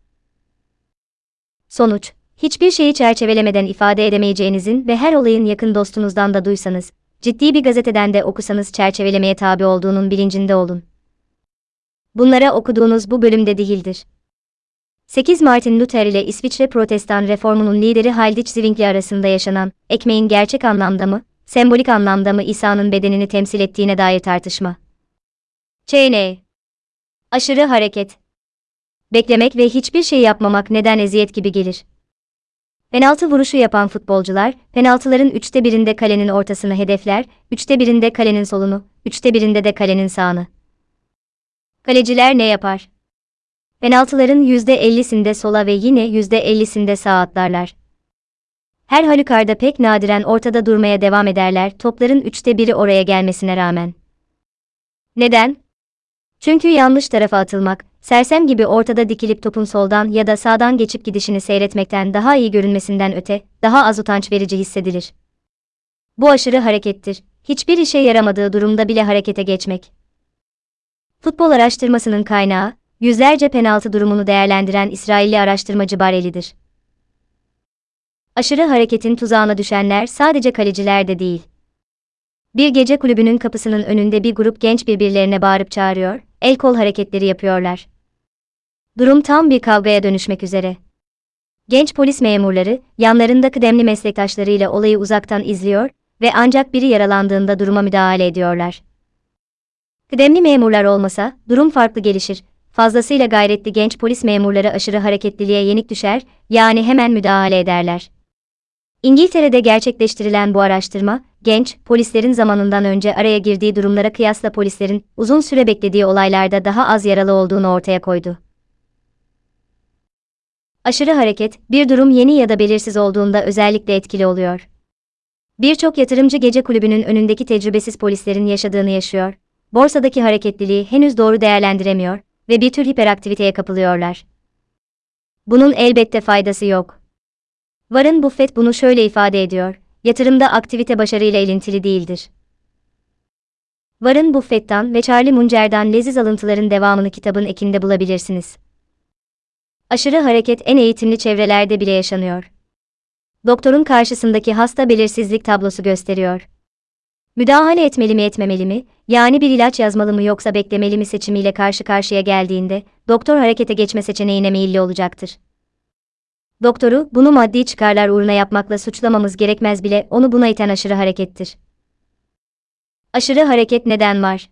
Sonuç, hiçbir şeyi çerçevelemeden ifade edemeyeceğinizin ve her olayın yakın dostunuzdan da duysanız, ciddi bir gazeteden de okusanız çerçevelemeye tabi olduğunun bilincinde olun. Bunlara okuduğunuz bu bölümde değildir. 8 Martin Luther ile İsviçre Protestan reformunun lideri Heinrich Zwingli arasında yaşanan, ekmeğin gerçek anlamda mı, sembolik anlamda mı İsa'nın bedenini temsil ettiğine dair tartışma. ÇN Aşırı hareket Beklemek ve hiçbir şey yapmamak neden eziyet gibi gelir. Penaltı vuruşu yapan futbolcular, penaltıların üçte birinde kalenin ortasını hedefler, üçte birinde kalenin solunu, üçte birinde de kalenin sağını. Kaleciler ne yapar? Penaltıların %50'sinde sola ve yine %50'sinde sağa atlarlar. Her halükarda pek nadiren ortada durmaya devam ederler topların üçte biri oraya gelmesine rağmen. Neden? Çünkü yanlış tarafa atılmak, sersem gibi ortada dikilip topun soldan ya da sağdan geçip gidişini seyretmekten daha iyi görünmesinden öte, daha az utanç verici hissedilir. Bu aşırı harekettir. Hiçbir işe yaramadığı durumda bile harekete geçmek. Futbol araştırmasının kaynağı, yüzlerce penaltı durumunu değerlendiren İsrailli araştırmacı Bareli'dir. Aşırı hareketin tuzağına düşenler sadece kaleciler de değil. Bir gece kulübünün kapısının önünde bir grup genç birbirlerine bağırıp çağırıyor, el kol hareketleri yapıyorlar. Durum tam bir kavgaya dönüşmek üzere. Genç polis memurları, yanlarında kıdemli meslektaşlarıyla olayı uzaktan izliyor ve ancak biri yaralandığında duruma müdahale ediyorlar. Kıdemli memurlar olmasa, durum farklı gelişir. Fazlasıyla gayretli genç polis memurları aşırı hareketliliğe yenik düşer, yani hemen müdahale ederler. İngiltere'de gerçekleştirilen bu araştırma, genç, polislerin zamanından önce araya girdiği durumlara kıyasla polislerin uzun süre beklediği olaylarda daha az yaralı olduğunu ortaya koydu. Aşırı hareket, bir durum yeni ya da belirsiz olduğunda özellikle etkili oluyor. Birçok yatırımcı gece kulübünün önündeki tecrübesiz polislerin yaşadığını yaşıyor. Borsadaki hareketliliği henüz doğru değerlendiremiyor ve bir tür hiperaktiviteye kapılıyorlar. Bunun elbette faydası yok. Warren Buffett bunu şöyle ifade ediyor. Yatırımda aktivite başarıyla ilintili değildir. Warren Buffett'tan ve Charlie Munger'dan leziz alıntıların devamını kitabın ekinde bulabilirsiniz. Aşırı hareket en eğitimli çevrelerde bile yaşanıyor. Doktorun karşısındaki hasta belirsizlik tablosu gösteriyor. Müdahale etmeli mi etmemeli mi, yani bir ilaç yazmalı mı yoksa beklemeli mi seçimiyle karşı karşıya geldiğinde, doktor harekete geçme seçeneğine meyilli olacaktır. Doktoru, bunu maddi çıkarlar uğruna yapmakla suçlamamız gerekmez bile, onu buna iten aşırı harekettir. Aşırı hareket neden var?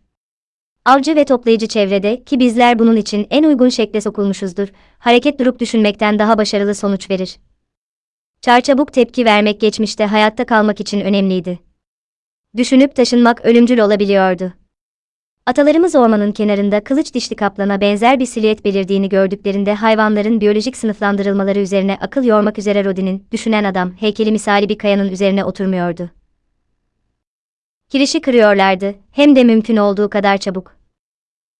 Avcı ve toplayıcı çevrede, ki bizler bunun için en uygun şekle sokulmuşuzdur, hareket durup düşünmekten daha başarılı sonuç verir. Çarçabuk tepki vermek geçmişte hayatta kalmak için önemliydi. Düşünüp taşınmak ölümcül olabiliyordu. Atalarımız ormanın kenarında kılıç dişli kaplana benzer bir silüet belirdiğini gördüklerinde hayvanların biyolojik sınıflandırılmaları üzerine akıl yormak üzere Rodin'in, düşünen adam, heykeli misali bir kayanın üzerine oturmuyordu. Kirişi kırıyorlardı, hem de mümkün olduğu kadar çabuk.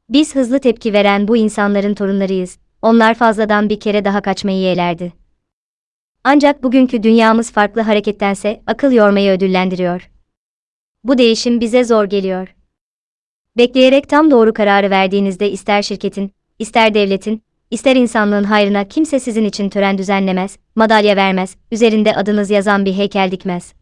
Biz hızlı tepki veren bu insanların torunlarıyız, onlar fazladan bir kere daha kaçmayı yeğlerdi. Ancak bugünkü dünyamız farklı harekettense akıl yormayı ödüllendiriyor. Bu değişim bize zor geliyor. Bekleyerek tam doğru kararı verdiğinizde ister şirketin, ister devletin, ister insanlığın hayrına kimse sizin için tören düzenlemez, madalya vermez, üzerinde adınız yazan bir heykel dikmez.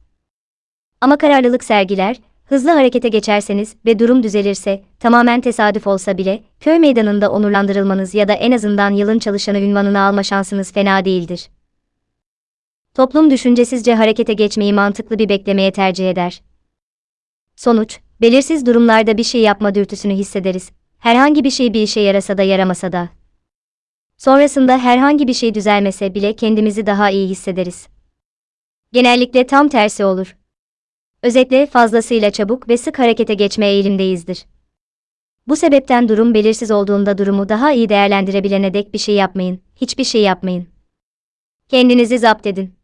Ama kararlılık sergiler, hızlı harekete geçerseniz ve durum düzelirse, tamamen tesadüf olsa bile, köy meydanında onurlandırılmanız ya da en azından yılın çalışanı ünvanını alma şansınız fena değildir. Toplum düşüncesizce harekete geçmeyi mantıklı bir beklemeye tercih eder. Sonuç, belirsiz durumlarda bir şey yapma dürtüsünü hissederiz. Herhangi bir şey bir işe yarasa da yaramasa da. Sonrasında herhangi bir şey düzelmese bile kendimizi daha iyi hissederiz. Genellikle tam tersi olur. Özetle fazlasıyla çabuk ve sık harekete geçme eğilimdeyizdir. Bu sebepten durum belirsiz olduğunda durumu daha iyi değerlendirebilene dek bir şey yapmayın, hiçbir şey yapmayın. Kendinizi zapt edin.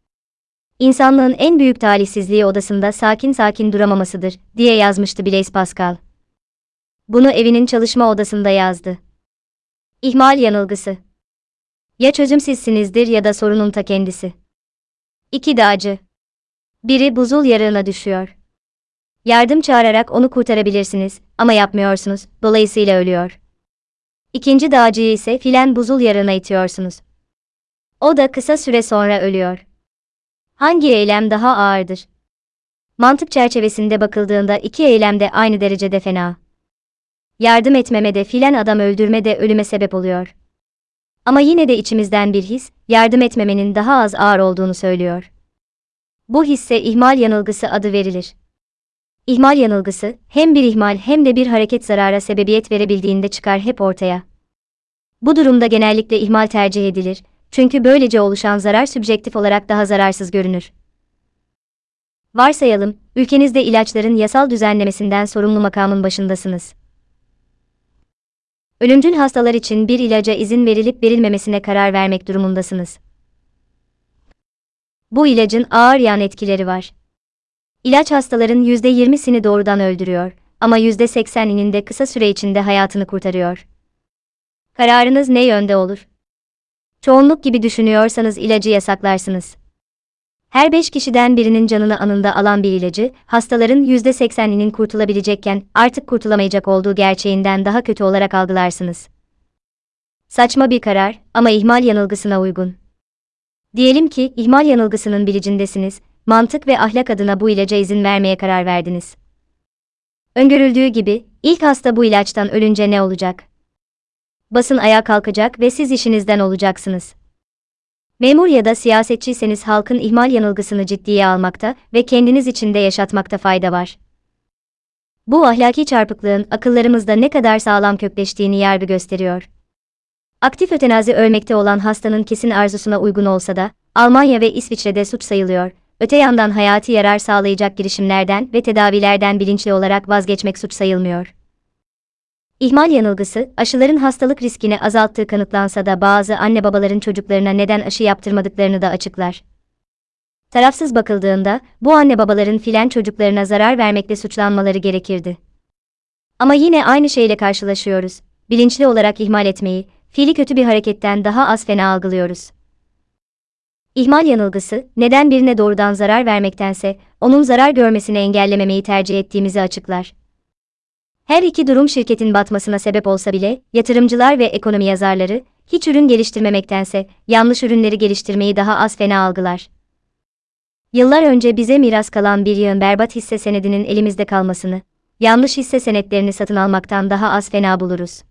İnsanlığın en büyük talihsizliği odasında sakin sakin duramamasıdır, diye yazmıştı Blaise Pascal. Bunu evinin çalışma odasında yazdı. İhmal yanılgısı. Ya çözüm sizsinizdir ya da sorunun ta kendisi. İki dağcı. Biri buzul yarığına düşüyor. Yardım çağırarak onu kurtarabilirsiniz ama yapmıyorsunuz, dolayısıyla ölüyor. İkinci dağcıyı ise filen buzul yarığına itiyorsunuz. O da kısa süre sonra ölüyor. Hangi eylem daha ağırdır? Mantık çerçevesinde bakıldığında iki eylem de aynı derecede fena. Yardım etmeme de filan adam öldürme de ölüme sebep oluyor. Ama yine de içimizden bir his, yardım etmemenin daha az ağır olduğunu söylüyor. Bu hisse ihmal yanılgısı adı verilir. İhmal yanılgısı, hem bir ihmal hem de bir hareket zarara sebebiyet verebildiğinde çıkar hep ortaya. Bu durumda genellikle ihmal tercih edilir, çünkü böylece oluşan zarar sübjektif olarak daha zararsız görünür. Varsayalım, ülkenizde ilaçların yasal düzenlemesinden sorumlu makamın başındasınız. Ölümcül hastalar için bir ilaca izin verilip verilmemesine karar vermek durumundasınız. Bu ilacın ağır yan etkileri var. İlaç hastaların %20'sini doğrudan öldürüyor ama %80'inin de kısa süre içinde hayatını kurtarıyor. Kararınız ne yönde olur? Çoğunluk gibi düşünüyorsanız ilacı yasaklarsınız. Her 5 kişiden birinin canını anında alan bir ilacı, hastaların %80'inin kurtulabilecekken artık kurtulamayacak olduğu gerçeğinden daha kötü olarak algılarsınız. Saçma bir karar ama ihmal yanılgısına uygun. Diyelim ki ihmal yanılgısının bilicindesiniz, mantık ve ahlak adına bu ilaca izin vermeye karar verdiniz. Öngörüldüğü gibi ilk hasta bu ilaçtan ölünce ne olacak? Basın ayağa kalkacak ve siz işinizden olacaksınız. Memur ya da siyasetçiyseniz halkın ihmal yanılgısını ciddiye almakta ve kendiniz için de yaşatmakta fayda var. Bu ahlaki çarpıklığın akıllarımızda ne kadar sağlam kökleştiğini yargı gösteriyor. Aktif ötenazi ölmekte olan hastanın kesin arzusuna uygun olsa da, Almanya ve İsviçre'de suç sayılıyor. Öte yandan hayati yarar sağlayacak girişimlerden ve tedavilerden bilinçli olarak vazgeçmek suç sayılmıyor. İhmal yanılgısı, aşıların hastalık riskini azalttığı kanıtlansa da bazı anne babaların çocuklarına neden aşı yaptırmadıklarını da açıklar. Tarafsız bakıldığında, bu anne babaların filan çocuklarına zarar vermekle suçlanmaları gerekirdi. Ama yine aynı şeyle karşılaşıyoruz. Bilinçli olarak ihmal etmeyi, fiili kötü bir hareketten daha az fena algılıyoruz. İhmal yanılgısı, neden birine doğrudan zarar vermektense, onun zarar görmesini engellememeyi tercih ettiğimizi açıklar. Her iki durum şirketin batmasına sebep olsa bile, yatırımcılar ve ekonomi yazarları, hiç ürün geliştirmemektense, yanlış ürünleri geliştirmeyi daha az fena algılar. Yıllar önce bize miras kalan bir yığın berbat hisse senedinin elimizde kalmasını, yanlış hisse senetlerini satın almaktan daha az fena buluruz.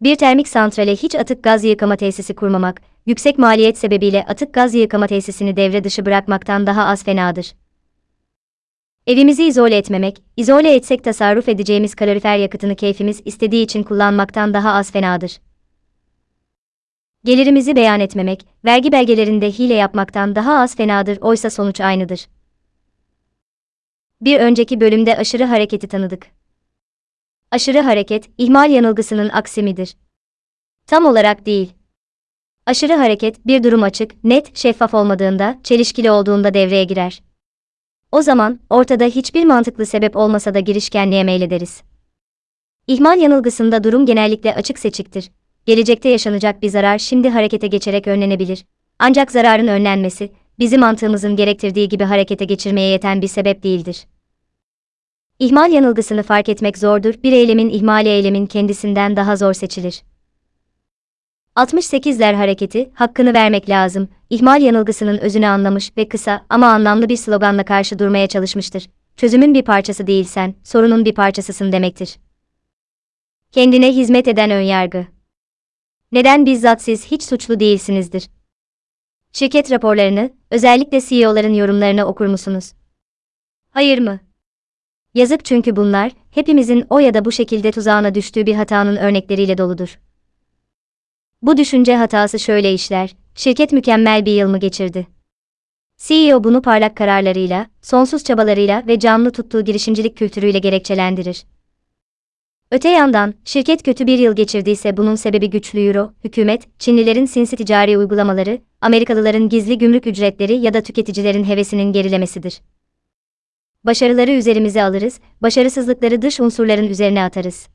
Bir termik santrale hiç atık gaz yıkama tesisi kurmamak, yüksek maliyet sebebiyle atık gaz yıkama tesisini devre dışı bırakmaktan daha az fenadır. Evimizi izole etmemek, izole etsek tasarruf edeceğimiz kalorifer yakıtını keyfimiz istediği için kullanmaktan daha az fenadır. Gelirimizi beyan etmemek, vergi belgelerinde hile yapmaktan daha az fenadır oysa sonuç aynıdır. Bir önceki bölümde aşırı hareketi tanıdık. Aşırı hareket, ihmal yanılgısının aksimidir. Tam olarak değil. Aşırı hareket, bir durum açık, net, şeffaf olmadığında, çelişkili olduğunda devreye girer. O zaman, ortada hiçbir mantıklı sebep olmasa da girişkenliğe meylederiz. İhmal yanılgısında durum genellikle açık seçiktir. Gelecekte yaşanacak bir zarar şimdi harekete geçerek önlenebilir. Ancak zararın önlenmesi, bizi mantığımızın gerektirdiği gibi harekete geçirmeye yeten bir sebep değildir. İhmal yanılgısını fark etmek zordur. Bir eylemin ihmali eylemin kendisinden daha zor seçilir. 68'ler hareketi, hakkını vermek lazım, ihmal yanılgısının özünü anlamış ve kısa ama anlamlı bir sloganla karşı durmaya çalışmıştır. Çözümün bir parçası değilsen, sorunun bir parçasısın demektir. Kendine hizmet eden önyargı. Neden bizzat siz hiç suçlu değilsinizdir? Şirket raporlarını, özellikle CEO'ların yorumlarını okur musunuz? Hayır mı? Yazık çünkü bunlar, hepimizin o ya da bu şekilde tuzağına düştüğü bir hatanın örnekleriyle doludur. Bu düşünce hatası şöyle işler, şirket mükemmel bir yıl mı geçirdi? CEO bunu parlak kararlarıyla, sonsuz çabalarıyla ve canlı tuttuğu girişimcilik kültürüyle gerekçelendirir. Öte yandan, şirket kötü bir yıl geçirdiyse bunun sebebi güçlü euro, hükümet, Çinlilerin sinsi ticari uygulamaları, Amerikalıların gizli gümrük ücretleri ya da tüketicilerin hevesinin gerilemesidir. Başarıları üzerimize alırız, başarısızlıkları dış unsurların üzerine atarız.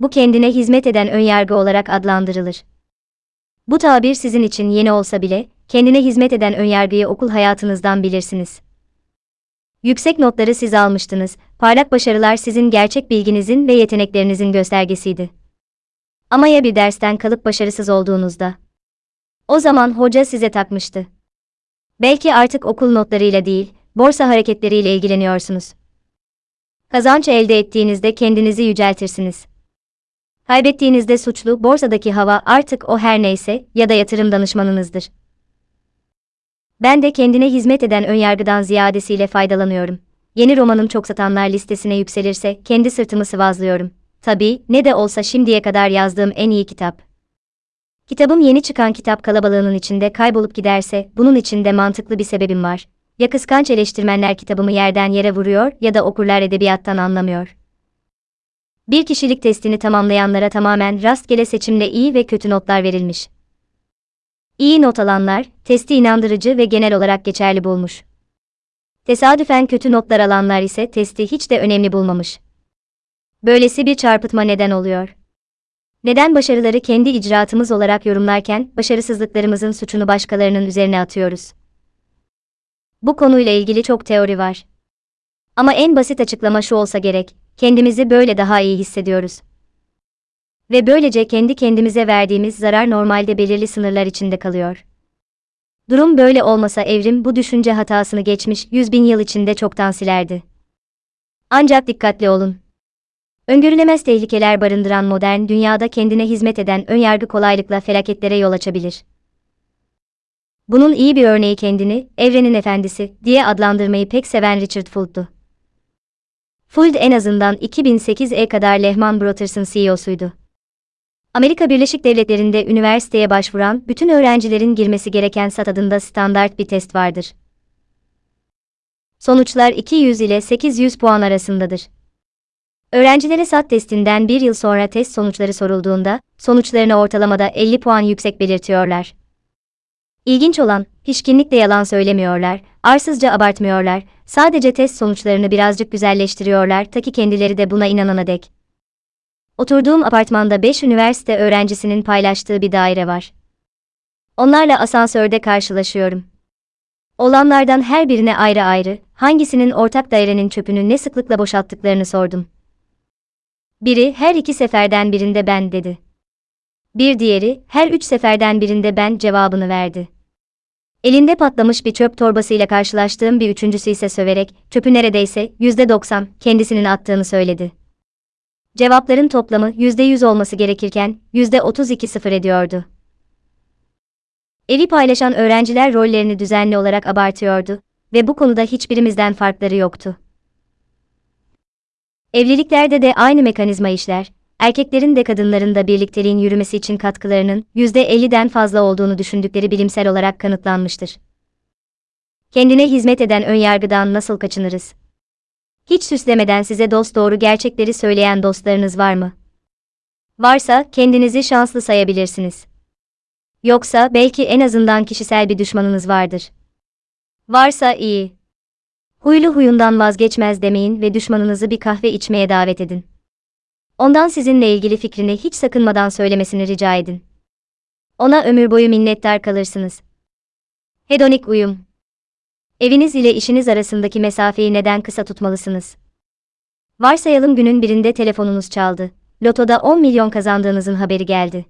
Bu kendine hizmet eden önyargı olarak adlandırılır. Bu tabir sizin için yeni olsa bile, kendine hizmet eden önyargıyı okul hayatınızdan bilirsiniz. Yüksek notları siz almıştınız, parlak başarılar sizin gerçek bilginizin ve yeteneklerinizin göstergesiydi. Ama ya bir dersten kalıp başarısız olduğunuzda? O zaman hoca size takmıştı. Belki artık okul notlarıyla değil, borsa hareketleriyle ilgileniyorsunuz. Kazanç elde ettiğinizde kendinizi yüceltirsiniz. Kaybettiğinizde suçlu borsadaki hava artık o her neyse ya da yatırım danışmanınızdır. Ben de kendine hizmet eden önyargıdan ziyadesiyle faydalanıyorum. Yeni romanım çok satanlar listesine yükselirse kendi sırtımı sıvazlıyorum. Tabii, ne de olsa şimdiye kadar yazdığım en iyi kitap. Kitabım yeni çıkan kitap kalabalığının içinde kaybolup giderse, bunun içinde mantıklı bir sebebim var. Ya kıskanç eleştirmenler kitabımı yerden yere vuruyor ya da okurlar edebiyattan anlamıyor. Bir kişilik testini tamamlayanlara tamamen rastgele seçimle iyi ve kötü notlar verilmiş. İyi not alanlar, testi inandırıcı ve genel olarak geçerli bulmuş. Tesadüfen kötü notlar alanlar ise testi hiç de önemli bulmamış. Böylesi bir çarpıtma neden oluyor. Neden başarıları kendi icraatımız olarak yorumlarken başarısızlıklarımızın suçunu başkalarının üzerine atıyoruz? Bu konuyla ilgili çok teori var. Ama en basit açıklama şu olsa gerek, kendimizi böyle daha iyi hissediyoruz. Ve böylece kendi kendimize verdiğimiz zarar normalde belirli sınırlar içinde kalıyor. Durum böyle olmasa evrim bu düşünce hatasını geçmiş 100 bin yıl içinde çoktan silerdi. Ancak dikkatli olun. Öngörülemez tehlikeler barındıran modern dünyada kendine hizmet eden önyargı kolaylıkla felaketlere yol açabilir. Bunun iyi bir örneği kendini, evrenin efendisi diye adlandırmayı pek seven Richard Fould'du. Fould en azından 2008'e kadar Lehman Brothers'ın CEO'suydu. Amerika Birleşik Devletleri'nde üniversiteye başvuran bütün öğrencilerin girmesi gereken SAT adında standart bir test vardır. Sonuçlar 200 ile 800 puan arasındadır. Öğrencilere SAT testinden bir yıl sonra test sonuçları sorulduğunda, sonuçlarını ortalamada 50 puan yüksek belirtiyorlar. İlginç olan, pişkinlikle yalan söylemiyorlar, arsızca abartmıyorlar, sadece test sonuçlarını birazcık güzelleştiriyorlar ta ki kendileri de buna inanana dek. Oturduğum apartmanda 5 üniversite öğrencisinin paylaştığı bir daire var. Onlarla asansörde karşılaşıyorum. Olanlardan her birine ayrı ayrı, hangisinin ortak dairenin çöpünü ne sıklıkla boşalttıklarını sordum. Biri her iki seferden birinde ben dedi. Bir diğeri her üç seferden birinde ben cevabını verdi. Elinde patlamış bir çöp torbasıyla karşılaştığım bir üçüncüsü ise söverek, çöpü neredeyse yüzde doksan kendisinin attığını söyledi. Cevapların toplamı yüzde yüz olması gerekirken, yüzde otuz iki sıfır ediyordu. Evi paylaşan öğrenciler rollerini düzenli olarak abartıyordu ve bu konuda hiçbirimizden farkları yoktu. Evliliklerde de aynı mekanizma işler, erkeklerin de kadınların da birlikteliğin yürümesi için katkılarının %50'den fazla olduğunu düşündükleri bilimsel olarak kanıtlanmıştır. Kendine hizmet eden önyargıdan nasıl kaçınırız? Hiç süslemeden size dost doğru gerçekleri söyleyen dostlarınız var mı? Varsa kendinizi şanslı sayabilirsiniz. Yoksa belki en azından kişisel bir düşmanınız vardır. Varsa iyi. Huylu huyundan vazgeçmez demeyin ve düşmanınızı bir kahve içmeye davet edin. Ondan sizinle ilgili fikrini hiç sakınmadan söylemesini rica edin. Ona ömür boyu minnettar kalırsınız. Hedonik uyum. Eviniz ile işiniz arasındaki mesafeyi neden kısa tutmalısınız? Varsayalım günün birinde telefonunuz çaldı. Lotoda 10 milyon kazandığınızın haberi geldi.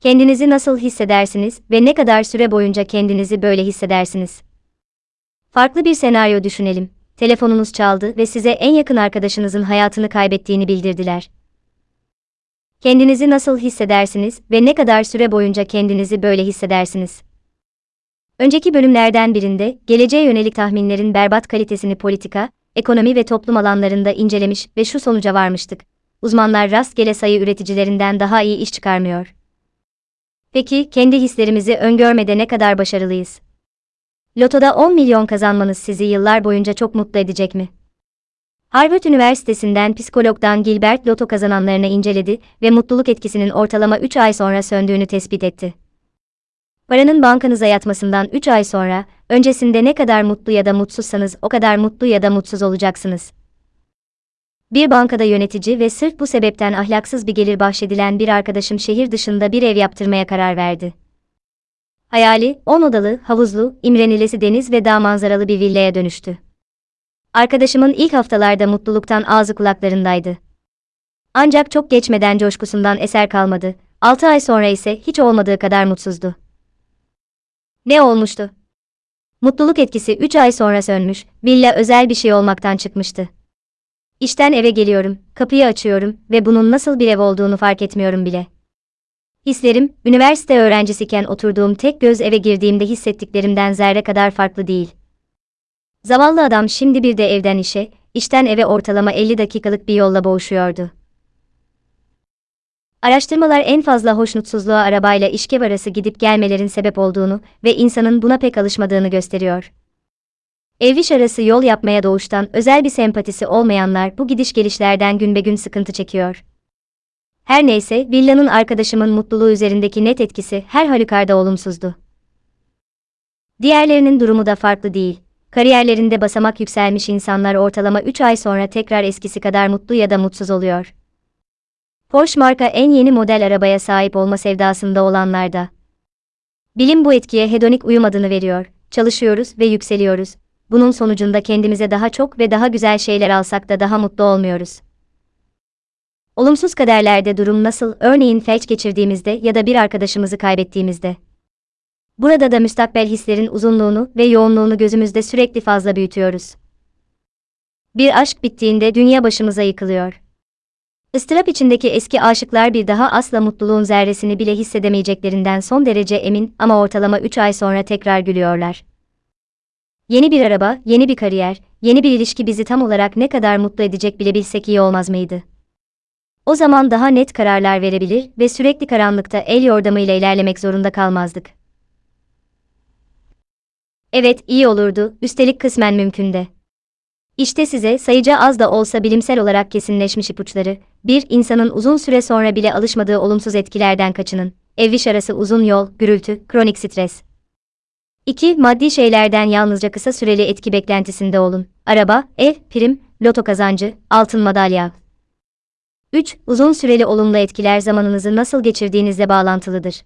Kendinizi nasıl hissedersiniz ve ne kadar süre boyunca kendinizi böyle hissedersiniz? Farklı bir senaryo düşünelim. Telefonunuz çaldı ve size en yakın arkadaşınızın hayatını kaybettiğini bildirdiler. Kendinizi nasıl hissedersiniz ve ne kadar süre boyunca kendinizi böyle hissedersiniz? Önceki bölümlerden birinde geleceğe yönelik tahminlerin berbat kalitesini politika, ekonomi ve toplum alanlarında incelemiş ve şu sonuca varmıştık. Uzmanlar rastgele sayı üreticilerinden daha iyi iş çıkarmıyor. Peki kendi hislerimizi öngörmede ne kadar başarılıyız? Lotoda 10 milyon kazanmanız sizi yıllar boyunca çok mutlu edecek mi? Harvard Üniversitesi'nden psikologdan Gilbert loto kazananlarını inceledi ve mutluluk etkisinin ortalama 3 ay sonra söndüğünü tespit etti. Paranın bankanıza yatmasından 3 ay sonra, öncesinde ne kadar mutlu ya da mutsuzsanız o kadar mutlu ya da mutsuz olacaksınız. Bir bankada yönetici ve sırf bu sebepten ahlaksız bir gelir bahşedilen bir arkadaşım şehir dışında bir ev yaptırmaya karar verdi. Hayali, 10 odalı, havuzlu, imrenilesi deniz ve dağ manzaralı bir villaya dönüştü. Arkadaşımın ilk haftalarda mutluluktan ağzı kulaklarındaydı. Ancak çok geçmeden coşkusundan eser kalmadı. 6 ay sonra ise hiç olmadığı kadar mutsuzdu. Ne olmuştu? Mutluluk etkisi 3 ay sonra sönmüş, villa özel bir şey olmaktan çıkmıştı. İşten eve geliyorum, kapıyı açıyorum ve bunun nasıl bir ev olduğunu fark etmiyorum bile. Hislerim, üniversite öğrencisiyken oturduğum tek göz eve girdiğimde hissettiklerimden zerre kadar farklı değil. Zavallı adam şimdi bir de evden işe, işten eve ortalama 50 dakikalık bir yolla boğuşuyordu. Araştırmalar en fazla hoşnutsuzluğa arabayla işkev arası gidip gelmelerin sebep olduğunu ve insanın buna pek alışmadığını gösteriyor. Ev-iş arası yol yapmaya doğuştan özel bir sempatisi olmayanlar bu gidiş gelişlerden gün be gün sıkıntı çekiyor. Her neyse, villanın arkadaşımın mutluluğu üzerindeki net etkisi her halükarda olumsuzdu. Diğerlerinin durumu da farklı değil. Kariyerlerinde basamak yükselmiş insanlar ortalama 3 ay sonra tekrar eskisi kadar mutlu ya da mutsuz oluyor. Porsche marka en yeni model arabaya sahip olma sevdasında olanlarda. Bilim bu etkiye hedonik uyum adını veriyor. Çalışıyoruz ve yükseliyoruz. Bunun sonucunda kendimize daha çok ve daha güzel şeyler alsak da daha mutlu olmuyoruz. Olumsuz kaderlerde durum nasıl? Örneğin felç geçirdiğimizde ya da bir arkadaşımızı kaybettiğimizde. Burada da müstakbel hislerin uzunluğunu ve yoğunluğunu gözümüzde sürekli fazla büyütüyoruz. Bir aşk bittiğinde dünya başımıza yıkılıyor. Istırap içindeki eski aşıklar bir daha asla mutluluğun zerresini bile hissedemeyeceklerinden son derece emin ama ortalama 3 ay sonra tekrar gülüyorlar. Yeni bir araba, yeni bir kariyer, yeni bir ilişki bizi tam olarak ne kadar mutlu edecek bile bilsek iyi olmaz mıydı? O zaman daha net kararlar verebilir ve sürekli karanlıkta el yordamıyla ilerlemek zorunda kalmazdık. Evet, iyi olurdu, üstelik kısmen mümkün de. İşte size sayıca az da olsa bilimsel olarak kesinleşmiş ipuçları, bir insanın uzun süre sonra bile alışmadığı olumsuz etkilerden kaçının. Ev arası uzun yol, gürültü, kronik stres. 2. Maddi şeylerden yalnızca kısa süreli etki beklentisinde olun. Araba, ev, prim, loto kazancı, altın madalya. 3. Uzun süreli olumlu etkiler zamanınızı nasıl geçirdiğinizle bağlantılıdır.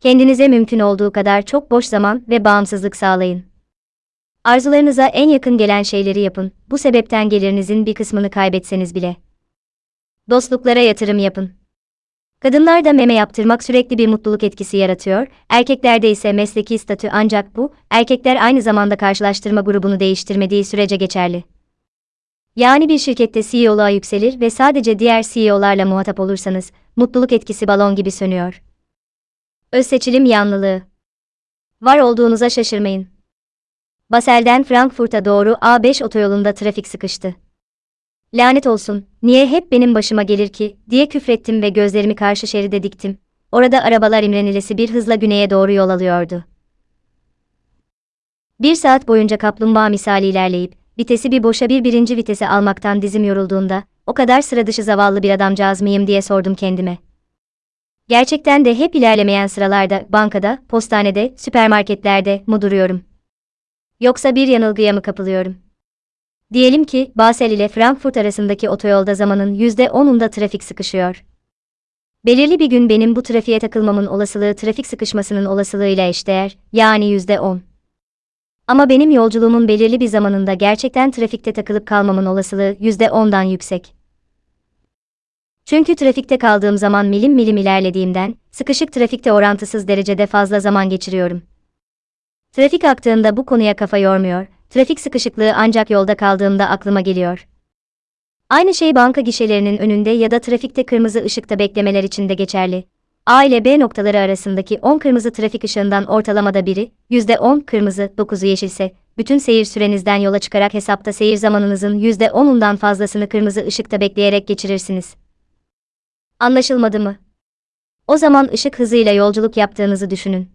Kendinize mümkün olduğu kadar çok boş zaman ve bağımsızlık sağlayın. Arzularınıza en yakın gelen şeyleri yapın, bu sebepten gelirinizin bir kısmını kaybetseniz bile. Dostluklara yatırım yapın. Kadınlarda meme yaptırmak sürekli bir mutluluk etkisi yaratıyor, erkeklerde ise mesleki statü ancak bu, erkekler aynı zamanda karşılaştırma grubunu değiştirmediği sürece geçerli. Yani bir şirkette CEO'luğa yükselir ve sadece diğer CEO'larla muhatap olursanız, mutluluk etkisi balon gibi sönüyor. Öz seçilim yanlılığı. Var olduğunuza şaşırmayın. Basel'den Frankfurt'a doğru A5 otoyolunda trafik sıkıştı. Lanet olsun, niye hep benim başıma gelir ki, diye küfrettim ve gözlerimi karşı şeride diktim. Orada arabalar imrenilesi bir hızla güneye doğru yol alıyordu. Bir saat boyunca kaplumbağa misali ilerleyip, vitesi bir boşa bir birinci vitese almaktan dizim yorulduğunda, o kadar sıra dışı zavallı bir adamcağız mıyım diye sordum kendime. Gerçekten de hep ilerlemeyen sıralarda, bankada, postanede, süpermarketlerde mu duruyorum? Yoksa bir yanılgıya mı kapılıyorum? Diyelim ki, Basel ile Frankfurt arasındaki otoyolda zamanın %10'unda trafik sıkışıyor. Belirli bir gün benim bu trafiğe takılmamın olasılığı trafik sıkışmasının olasılığıyla eşdeğer, yani %10. Ama benim yolculuğumun belirli bir zamanında gerçekten trafikte takılıp kalmamın olasılığı %10'dan yüksek. Çünkü trafikte kaldığım zaman milim milim ilerlediğimden, sıkışık trafikte orantısız derecede fazla zaman geçiriyorum. Trafik aktığında bu konuya kafa yormuyor, trafik sıkışıklığı ancak yolda kaldığımda aklıma geliyor. Aynı şey banka gişelerinin önünde ya da trafikte kırmızı ışıkta beklemeler için de geçerli. A ile B noktaları arasındaki 10 kırmızı trafik ışığından ortalamada biri, %10 kırmızı, 9'u yeşilse, bütün seyir sürenizden yola çıkarak hesapta seyir zamanınızın %10'undan fazlasını kırmızı ışıkta bekleyerek geçirirsiniz. Anlaşılmadı mı? O zaman ışık hızıyla yolculuk yaptığınızı düşünün.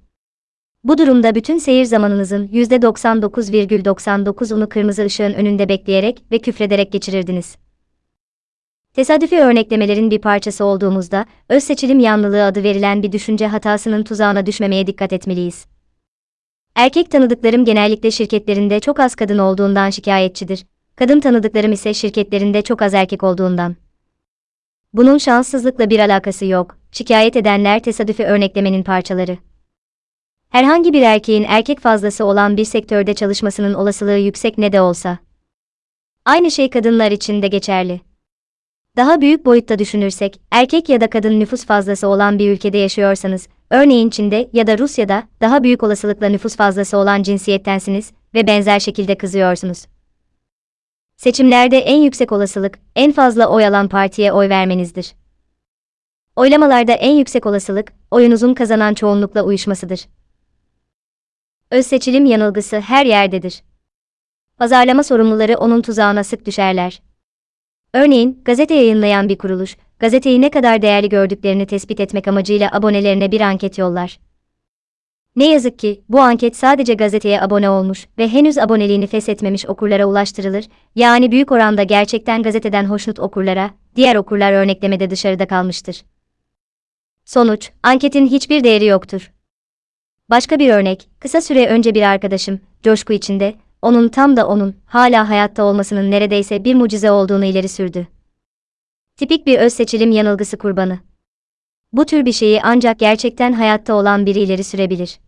Bu durumda bütün seyir zamanınızın %99,99'unu kırmızı ışığın önünde bekleyerek ve küfrederek geçirirdiniz. Tesadüfi örneklemelerin bir parçası olduğumuzda, öz seçilim yanlılığı adı verilen bir düşünce hatasının tuzağına düşmemeye dikkat etmeliyiz. Erkek tanıdıklarım genellikle şirketlerinde çok az kadın olduğundan şikayetçidir. Kadın tanıdıklarım ise şirketlerinde çok az erkek olduğundan. Bunun şanssızlıkla bir alakası yok. Şikayet edenler tesadüfi örneklemenin parçaları. Herhangi bir erkeğin erkek fazlası olan bir sektörde çalışmasının olasılığı yüksek ne de olsa. Aynı şey kadınlar için de geçerli. Daha büyük boyutta düşünürsek, erkek ya da kadın nüfus fazlası olan bir ülkede yaşıyorsanız, örneğin Çin'de ya da Rusya'da daha büyük olasılıkla nüfus fazlası olan cinsiyettensiniz ve benzer şekilde kızıyorsunuz. Seçimlerde en yüksek olasılık, en fazla oy alan partiye oy vermenizdir. Oylamalarda en yüksek olasılık, oyunuzun kazanan çoğunlukla uyuşmasıdır. Öz seçilim yanılgısı her yerdedir. Pazarlama sorumluları onun tuzağına sık düşerler. Örneğin, gazete yayınlayan bir kuruluş, gazeteyi ne kadar değerli gördüklerini tespit etmek amacıyla abonelerine bir anket yollar. Ne yazık ki, bu anket sadece gazeteye abone olmuş ve henüz aboneliğini feshetmemiş okurlara ulaştırılır, yani büyük oranda gerçekten gazeteden hoşnut okurlara, diğer okurlar örneklemede dışarıda kalmıştır. Sonuç, anketin hiçbir değeri yoktur. Başka bir örnek, kısa süre önce bir arkadaşım, coşku içinde, onun tam da onun, hala hayatta olmasının neredeyse bir mucize olduğunu ileri sürdü. Tipik bir öz seçilim yanılgısı kurbanı. Bu tür bir şeyi ancak gerçekten hayatta olan biri ileri sürebilir.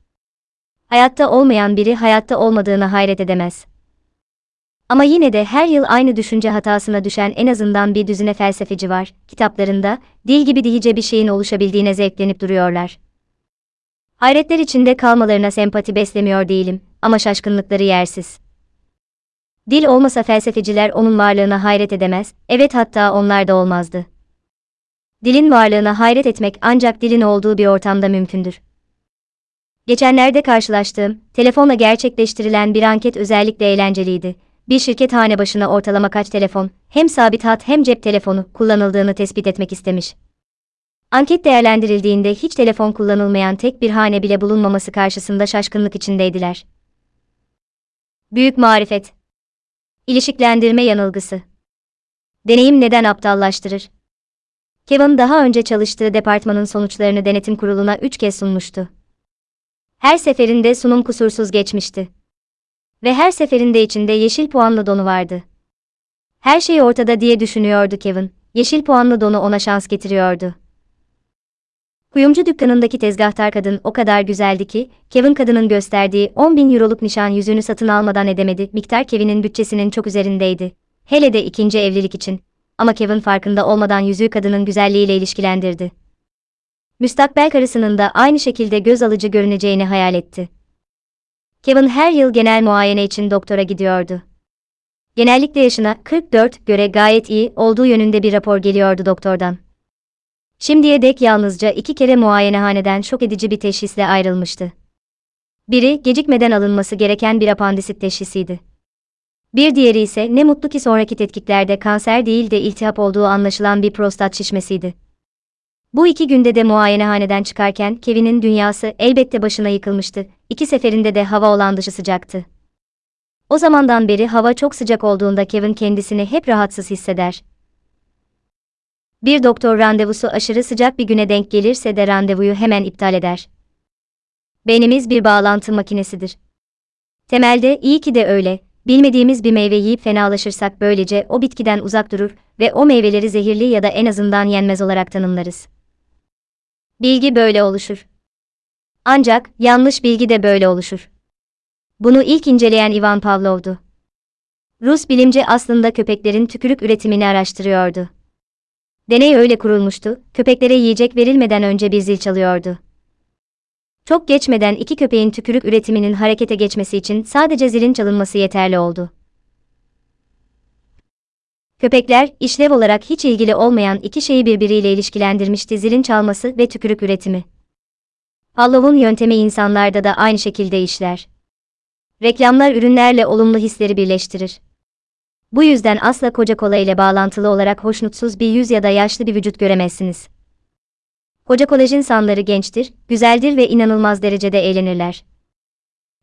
Hayatta olmayan biri hayatta olmadığına hayret edemez. Ama yine de her yıl aynı düşünce hatasına düşen en azından bir düzine felsefeci var, kitaplarında, dil gibi dihice bir şeyin oluşabildiğine zevklenip duruyorlar. Hayretler içinde kalmalarına sempati beslemiyor değilim ama şaşkınlıkları yersiz. Dil olmasa felsefeciler onun varlığına hayret edemez, evet hatta onlar da olmazdı. Dilin varlığına hayret etmek ancak dilin olduğu bir ortamda mümkündür. Geçenlerde karşılaştığım, telefonla gerçekleştirilen bir anket özellikle eğlenceliydi. Bir şirket hane başına ortalama kaç telefon, hem sabit hat hem cep telefonu kullanıldığını tespit etmek istemiş. Anket değerlendirildiğinde hiç telefon kullanılmayan tek bir hane bile bulunmaması karşısında şaşkınlık içindeydiler. Büyük marifet. İlişiklendirme yanılgısı. Deneyim neden aptallaştırır? Kevin daha önce çalıştığı departmanın sonuçlarını denetim kuruluna üç kez sunmuştu. Her seferinde sunum kusursuz geçmişti. Ve her seferinde içinde yeşil puanlı donu vardı. Her şey ortada diye düşünüyordu Kevin. Yeşil puanlı donu ona şans getiriyordu. Kuyumcu dükkanındaki tezgahtar kadın o kadar güzeldi ki, Kevin kadının gösterdiği 10 bin euroluk nişan yüzüğünü satın almadan edemedi. Miktar Kevin'in bütçesinin çok üzerindeydi. Hele de ikinci evlilik için. Ama Kevin farkında olmadan yüzüğü kadının güzelliğiyle ilişkilendirdi. Müstakbel karısının da aynı şekilde göz alıcı görüneceğini hayal etti. Kevin her yıl genel muayene için doktora gidiyordu. Genellikle yaşına 44 göre gayet iyi olduğu yönünde bir rapor geliyordu doktordan. Şimdiye dek yalnızca iki kere muayenehaneden şok edici bir teşhisle ayrılmıştı. Biri, gecikmeden alınması gereken bir apandisit teşhisiydi. Bir diğeri ise ne mutlu ki sonraki tetkiklerde kanser değil de iltihap olduğu anlaşılan bir prostat şişmesiydi. Bu iki günde de muayenehaneden çıkarken Kevin'in dünyası elbette başına yıkılmıştı. İki seferinde de hava olan dışı sıcaktı. O zamandan beri hava çok sıcak olduğunda Kevin kendisini hep rahatsız hisseder. Bir doktor randevusu aşırı sıcak bir güne denk gelirse de randevuyu hemen iptal eder. Beynimiz bir bağlantı makinesidir. Temelde iyi ki de öyle, bilmediğimiz bir meyve yiyip fenalaşırsak böylece o bitkiden uzak durur ve o meyveleri zehirli ya da en azından yenmez olarak tanımlarız. Bilgi böyle oluşur. Ancak yanlış bilgi de böyle oluşur. Bunu ilk inceleyen Ivan Pavlov'du. Rus bilimci aslında köpeklerin tükürük üretimini araştırıyordu. Deney öyle kurulmuştu, köpeklere yiyecek verilmeden önce bir zil çalıyordu. Çok geçmeden iki köpeğin tükürük üretiminin harekete geçmesi için sadece zilin çalınması yeterli oldu. Köpekler, işlev olarak hiç ilgili olmayan iki şeyi birbiriyle ilişkilendirmişti zilin çalması ve tükürük üretimi. Pavlov'un yöntemi insanlarda da aynı şekilde işler. Reklamlar ürünlerle olumlu hisleri birleştirir. Bu yüzden asla koca kola ile bağlantılı olarak hoşnutsuz bir yüz ya da yaşlı bir vücut göremezsiniz. Koca kolaj insanları gençtir, güzeldir ve inanılmaz derecede eğlenirler.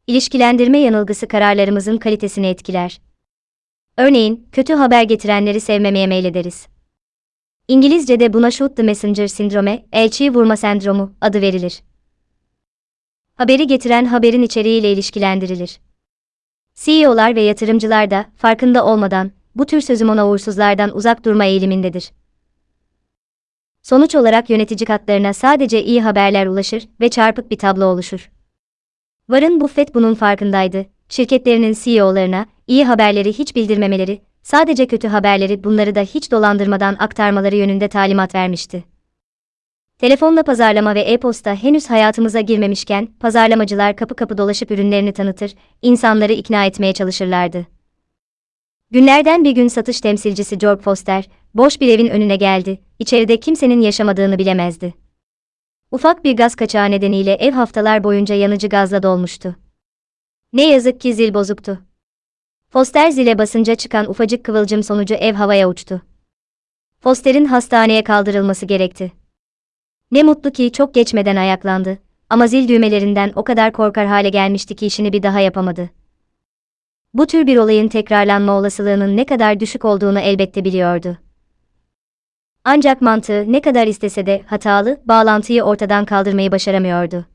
İlişkilendirme yanılgısı kararlarımızın kalitesini etkiler. Örneğin, kötü haber getirenleri sevmemeye meylederiz. İngilizce'de buna shoot the messenger sindrome, elçiyi vurma sendromu adı verilir. Haberi getiren haberin içeriğiyle ilişkilendirilir. CEO'lar ve yatırımcılar da farkında olmadan bu tür sözümona uğursuzlardan uzak durma eğilimindedir. Sonuç olarak yönetici katlarına sadece iyi haberler ulaşır ve çarpık bir tablo oluşur. Warren Buffett bunun farkındaydı. Şirketlerinin CEO'larına iyi haberleri hiç bildirmemeleri, sadece kötü haberleri bunları da hiç dolandırmadan aktarmaları yönünde talimat vermişti. Telefonla pazarlama ve e-posta henüz hayatımıza girmemişken, pazarlamacılar kapı kapı dolaşıp ürünlerini tanıtır, insanları ikna etmeye çalışırlardı. Günlerden bir gün satış temsilcisi George Foster, boş bir evin önüne geldi, içeride kimsenin yaşamadığını bilemezdi. Ufak bir gaz kaçağı nedeniyle ev haftalar boyunca yanıcı gazla dolmuştu. Ne yazık ki zil bozuktu. Foster zile basınca çıkan ufacık kıvılcım sonucu ev havaya uçtu. Foster'in hastaneye kaldırılması gerekti. Ne mutlu ki çok geçmeden ayaklandı ama zil düğmelerinden o kadar korkar hale gelmişti ki işini bir daha yapamadı. Bu tür bir olayın tekrarlanma olasılığının ne kadar düşük olduğunu elbette biliyordu. Ancak mantığı ne kadar istese de hatalı bağlantıyı ortadan kaldırmayı başaramıyordu.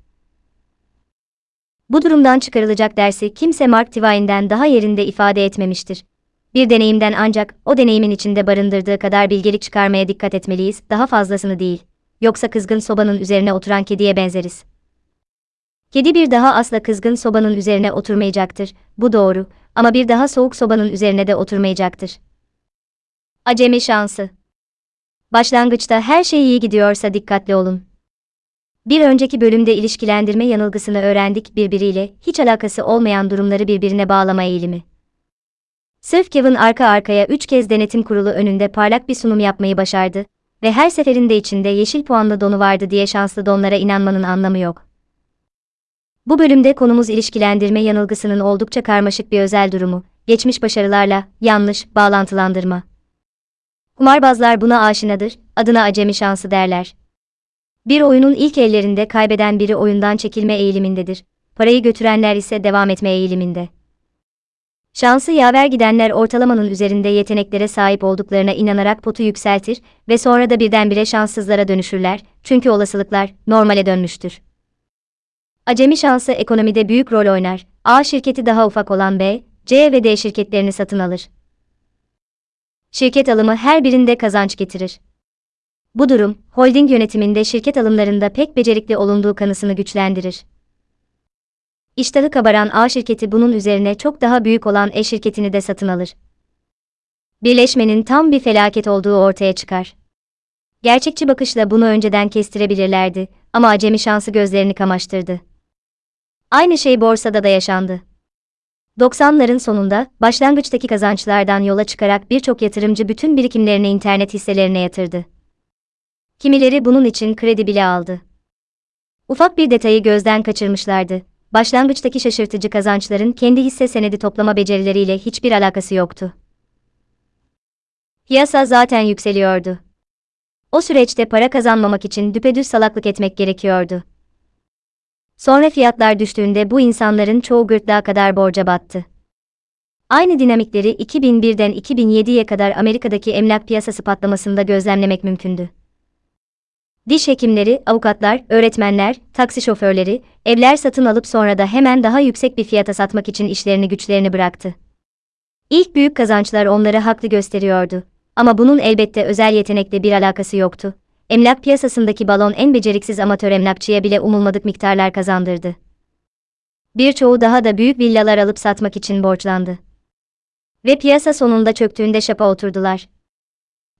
Bu durumdan çıkarılacak dersi kimse Mark Twain'den daha yerinde ifade etmemiştir. Bir deneyimden ancak o deneyimin içinde barındırdığı kadar bilgelik çıkarmaya dikkat etmeliyiz, daha fazlasını değil. Yoksa kızgın sobanın üzerine oturan kediye benzeriz. Kedi bir daha asla kızgın sobanın üzerine oturmayacaktır, bu doğru, ama bir daha soğuk sobanın üzerine de oturmayacaktır. Acemi şansı Başlangıçta her şey iyi gidiyorsa dikkatli olun. Bir önceki bölümde ilişkilendirme yanılgısını öğrendik birbiriyle, hiç alakası olmayan durumları birbirine bağlama eğilimi. Sırf Kevin arka arkaya üç kez denetim kurulu önünde parlak bir sunum yapmayı başardı ve her seferinde içinde yeşil puanlı donu vardı diye şanslı donlara inanmanın anlamı yok. Bu bölümde konumuz ilişkilendirme yanılgısının oldukça karmaşık bir özel durumu, geçmiş başarılarla yanlış bağlantılandırma. Kumarbazlar buna aşinadır, adına acemi şansı derler. Bir oyunun ilk ellerinde kaybeden biri oyundan çekilme eğilimindedir. Parayı götürenler ise devam etme eğiliminde. Şansı yaver gidenler ortalamanın üzerinde yeteneklere sahip olduklarına inanarak potu yükseltir ve sonra da birdenbire şanssızlara dönüşürler çünkü olasılıklar normale dönmüştür. Acemi şansı ekonomide büyük rol oynar. A şirketi daha ufak olan B, C ve D şirketlerini satın alır. Şirket alımı her birinde kazanç getirir. Bu durum, holding yönetiminde şirket alımlarında pek becerikli olunduğu kanısını güçlendirir. İştahı kabaran A şirketi bunun üzerine çok daha büyük olan E şirketini de satın alır. Birleşmenin tam bir felaket olduğu ortaya çıkar. Gerçekçi bakışla bunu önceden kestirebilirlerdi ama acemi şansı gözlerini kamaştırdı. Aynı şey borsada da yaşandı. 90'ların sonunda başlangıçtaki kazançlardan yola çıkarak birçok yatırımcı bütün birikimlerini internet hisselerine yatırdı. Kimileri bunun için kredi bile aldı. Ufak bir detayı gözden kaçırmışlardı. Başlangıçtaki şaşırtıcı kazançların kendi hisse senedi toplama becerileriyle hiçbir alakası yoktu. Piyasa zaten yükseliyordu. O süreçte para kazanmamak için düpedüz salaklık etmek gerekiyordu. Sonra fiyatlar düştüğünde bu insanların çoğu gırtlağa kadar borca battı. Aynı dinamikleri 2001'den 2007'ye kadar Amerika'daki emlak piyasası patlamasında gözlemlemek mümkündü. Diş hekimleri, avukatlar, öğretmenler, taksi şoförleri, evler satın alıp sonra da hemen daha yüksek bir fiyata satmak için işlerini güçlerini bıraktı. İlk büyük kazançlar onları haklı gösteriyordu. Ama bunun elbette özel yetenekle bir alakası yoktu. Emlak piyasasındaki balon en beceriksiz amatör emlakçıya bile umulmadık miktarlar kazandırdı. Birçoğu daha da büyük villalar alıp satmak için borçlandı. Ve piyasa sonunda çöktüğünde şapa oturdular.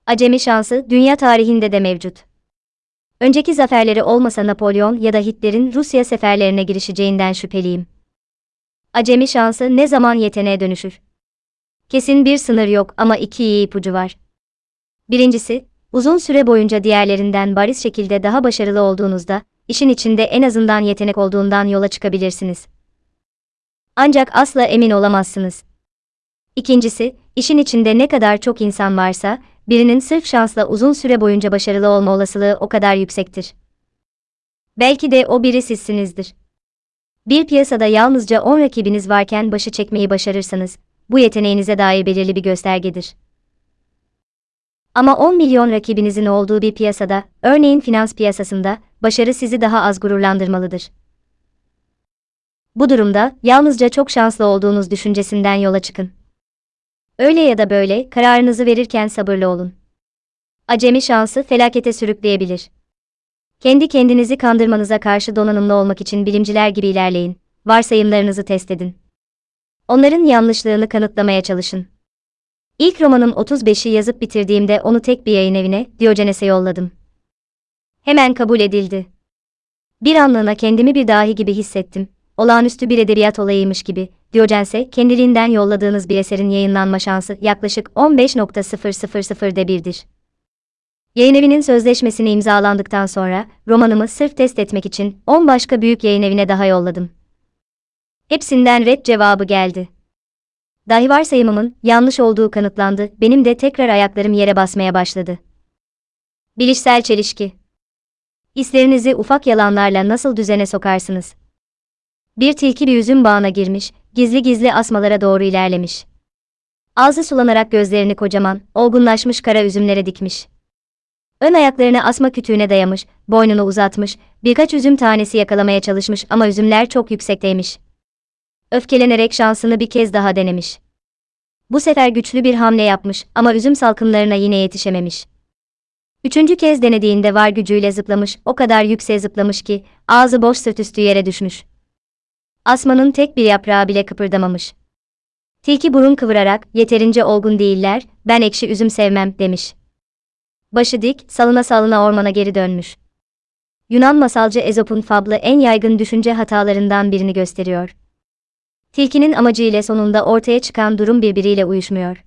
Acemi şansı dünya tarihinde de mevcut. Önceki zaferleri olmasa Napolyon ya da Hitler'in Rusya seferlerine girişeceğinden şüpheliyim. Acemi şansı ne zaman yeteneğe dönüşür? Kesin bir sınır yok ama iki iyi ipucu var. Birincisi, uzun süre boyunca diğerlerinden bariz şekilde daha başarılı olduğunuzda, işin içinde en azından yetenek olduğundan yola çıkabilirsiniz. Ancak asla emin olamazsınız. İkincisi, işin içinde ne kadar çok insan varsa, birinin sırf şansla uzun süre boyunca başarılı olma olasılığı o kadar yüksektir. Belki de o biri sizsinizdir. Bir piyasada yalnızca 10 rakibiniz varken başı çekmeyi başarırsanız, bu yeteneğinize dair belirli bir göstergedir. Ama 10 milyon rakibinizin olduğu bir piyasada, örneğin finans piyasasında, başarı sizi daha az gururlandırmalıdır. Bu durumda, yalnızca çok şanslı olduğunuz düşüncesinden yola çıkın. Öyle ya da böyle, kararınızı verirken sabırlı olun. Acemi şansı felakete sürükleyebilir. Kendi kendinizi kandırmanıza karşı donanımlı olmak için bilimciler gibi ilerleyin. Varsayımlarınızı test edin. Onların yanlışlığını kanıtlamaya çalışın. İlk romanım 35'i yazıp bitirdiğimde onu tek bir yayın evine, Diyogenes'e yolladım. Hemen kabul edildi. Bir anlığına kendimi bir dahi gibi hissettim. Olağanüstü bir edebiyat olayıymış gibi. Diyogenes'e kendiliğinden yolladığınız bir eserin yayınlanma şansı yaklaşık 15.000'de birdir. Yayın evinin sözleşmesini imzalandıktan sonra romanımı sırf test etmek için 10 başka büyük yayın evine daha yolladım. Hepsinden red cevabı geldi. Dahi varsayımımın yanlış olduğu kanıtlandı, benim de tekrar ayaklarım yere basmaya başladı. Bilişsel çelişki. Hislerinizi ufak yalanlarla nasıl düzene sokarsınız? Bir tilki bir üzüm bağına girmiş, gizli gizli asmalara doğru ilerlemiş. Ağzı sulanarak gözlerini kocaman, olgunlaşmış kara üzümlere dikmiş. Ön ayaklarını asma kütüğüne dayamış, boynunu uzatmış, birkaç üzüm tanesi yakalamaya çalışmış ama üzümler çok yüksekteymiş. Öfkelenerek şansını bir kez daha denemiş. Bu sefer güçlü bir hamle yapmış ama üzüm salkımlarına yine yetişememiş. Üçüncü kez denediğinde var gücüyle zıplamış, o kadar yükseğe zıplamış ki, ağzı boş sırt üstü yere düşmüş. Asmanın tek bir yaprağı bile kıpırdamamış. Tilki burun kıvırarak, yeterince olgun değiller, ben ekşi üzüm sevmem, demiş. Başı dik, salına salına ormana geri dönmüş. Yunan masalcı Ezop'un fablı en yaygın düşünce hatalarından birini gösteriyor. Tilkinin amacı ile sonunda ortaya çıkan durum birbiriyle uyuşmuyor.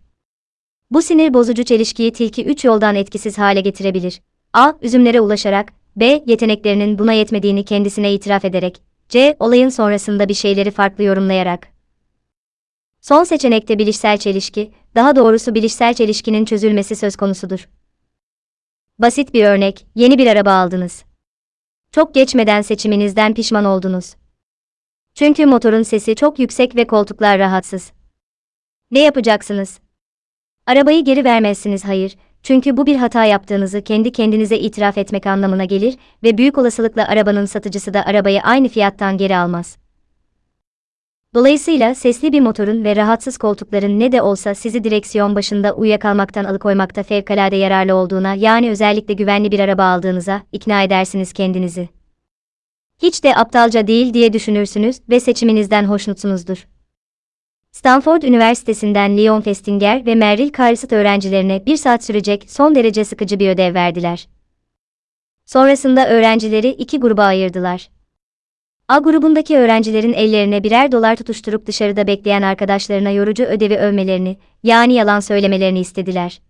Bu sinir bozucu çelişkiyi tilki üç yoldan etkisiz hale getirebilir. A. Üzümlere ulaşarak, B. Yeteneklerinin buna yetmediğini kendisine itiraf ederek, C. Olayın sonrasında bir şeyleri farklı yorumlayarak. Son seçenekte bilişsel çelişki, daha doğrusu bilişsel çelişkinin çözülmesi söz konusudur. Basit bir örnek, yeni bir araba aldınız. Çok geçmeden seçiminizden pişman oldunuz. Çünkü motorun sesi çok yüksek ve koltuklar rahatsız. Ne yapacaksınız? Arabayı geri vermezsiniz hayır, çünkü bu bir hata yaptığınızı kendi kendinize itiraf etmek anlamına gelir ve büyük olasılıkla arabanın satıcısı da arabayı aynı fiyattan geri almaz. Dolayısıyla sesli bir motorun ve rahatsız koltukların ne de olsa sizi direksiyon başında uyuyakalmaktan alıkoymakta fevkalade yararlı olduğuna yani özellikle güvenli bir araba aldığınıza ikna edersiniz kendinizi. Hiç de aptalca değil diye düşünürsünüz ve seçiminizden hoşnutsunuzdur. Stanford Üniversitesi'nden Leon Festinger ve Merrill Carsat öğrencilerine bir saat sürecek son derece sıkıcı bir ödev verdiler. Sonrasında öğrencileri iki gruba ayırdılar. A grubundaki öğrencilerin ellerine birer dolar tutuşturup dışarıda bekleyen arkadaşlarına yorucu ödevi övmelerini, yani yalan söylemelerini istediler.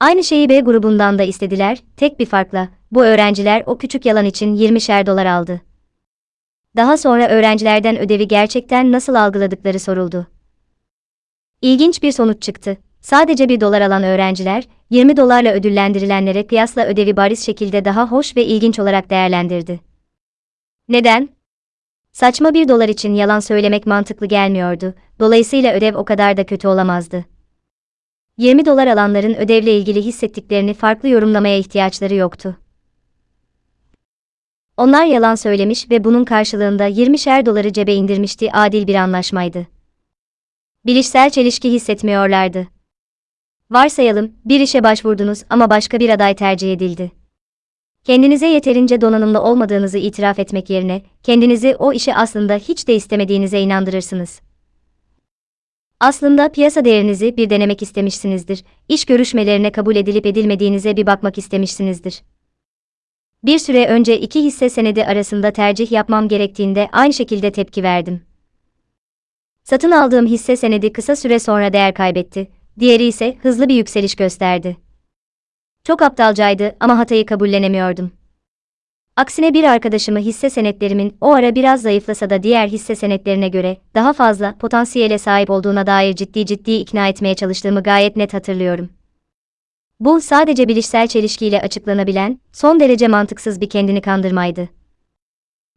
Aynı şeyi B grubundan da istediler, tek bir farkla, bu öğrenciler o küçük yalan için 20'şer dolar aldı. Daha sonra öğrencilerden ödevi gerçekten nasıl algıladıkları soruldu. İlginç bir sonuç çıktı. Sadece bir dolar alan öğrenciler, 20 dolarla ödüllendirilenlere kıyasla ödevi bariz şekilde daha hoş ve ilginç olarak değerlendirdi. Neden? Saçma bir dolar için yalan söylemek mantıklı gelmiyordu, dolayısıyla ödev o kadar da kötü olamazdı. 20 dolar alanların ödevle ilgili hissettiklerini farklı yorumlamaya ihtiyaçları yoktu. Onlar yalan söylemiş ve bunun karşılığında 20'şer doları cebe indirmişti adil bir anlaşmaydı. Bilişsel çelişki hissetmiyorlardı. Varsayalım, bir işe başvurdunuz ama başka bir aday tercih edildi. Kendinize yeterince donanımlı olmadığınızı itiraf etmek yerine, kendinizi o işi aslında hiç de istemediğinize inandırırsınız. Aslında piyasa değerinizi bir denemek istemişsinizdir, iş görüşmelerine kabul edilip edilmediğinize bir bakmak istemişsinizdir. Bir süre önce iki hisse senedi arasında tercih yapmam gerektiğinde aynı şekilde tepki verdim. Satın aldığım hisse senedi kısa süre sonra değer kaybetti, diğeri ise hızlı bir yükseliş gösterdi. Çok aptalcaydı ama hatayı kabullenemiyordum. Aksine bir arkadaşımı hisse senetlerimin o ara biraz zayıflasa da diğer hisse senetlerine göre daha fazla potansiyele sahip olduğuna dair ciddi ciddi ikna etmeye çalıştığımı gayet net hatırlıyorum. Bu sadece bilişsel çelişkiyle açıklanabilen, son derece mantıksız bir kendini kandırmaydı.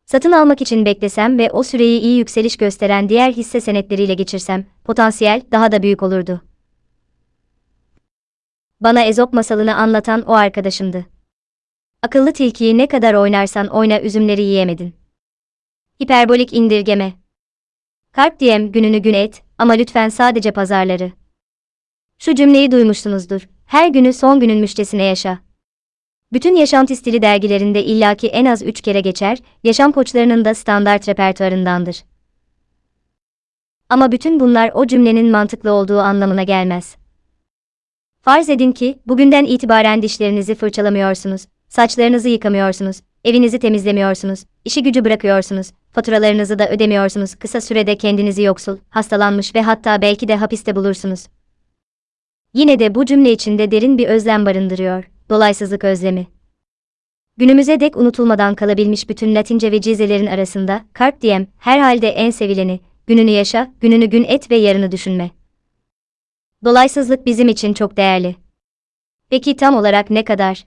Satın almak için beklesem ve o süreyi iyi yükseliş gösteren diğer hisse senetleriyle geçirsem, potansiyel daha da büyük olurdu. Bana Ezop masalını anlatan o arkadaşımdı. Akıllı tilkiyi ne kadar oynarsan oyna üzümleri yiyemedin. Hiperbolik indirgeme. Kalp diyem gününü gün et ama lütfen sadece pazarları. Şu cümleyi duymuşsunuzdur. Her günü son günün müştesine yaşa. Bütün yaşantı stili dergilerinde illaki en az üç kere geçer, yaşam koçlarının da standart repertuarındandır. Ama bütün bunlar o cümlenin mantıklı olduğu anlamına gelmez. Farz edin ki, bugünden itibaren dişlerinizi fırçalamıyorsunuz, saçlarınızı yıkamıyorsunuz, evinizi temizlemiyorsunuz, işi gücü bırakıyorsunuz, faturalarınızı da ödemiyorsunuz, kısa sürede kendinizi yoksul, hastalanmış ve hatta belki de hapiste bulursunuz. Yine de bu cümle içinde derin bir özlem barındırıyor, dolaysızlık özlemi. Günümüze dek unutulmadan kalabilmiş bütün Latince ve cizelerin arasında, carpe diem, herhalde en sevileni, gününü yaşa, gününü gün et ve yarını düşünme. Dolaysızlık bizim için çok değerli. Peki tam olarak ne kadar?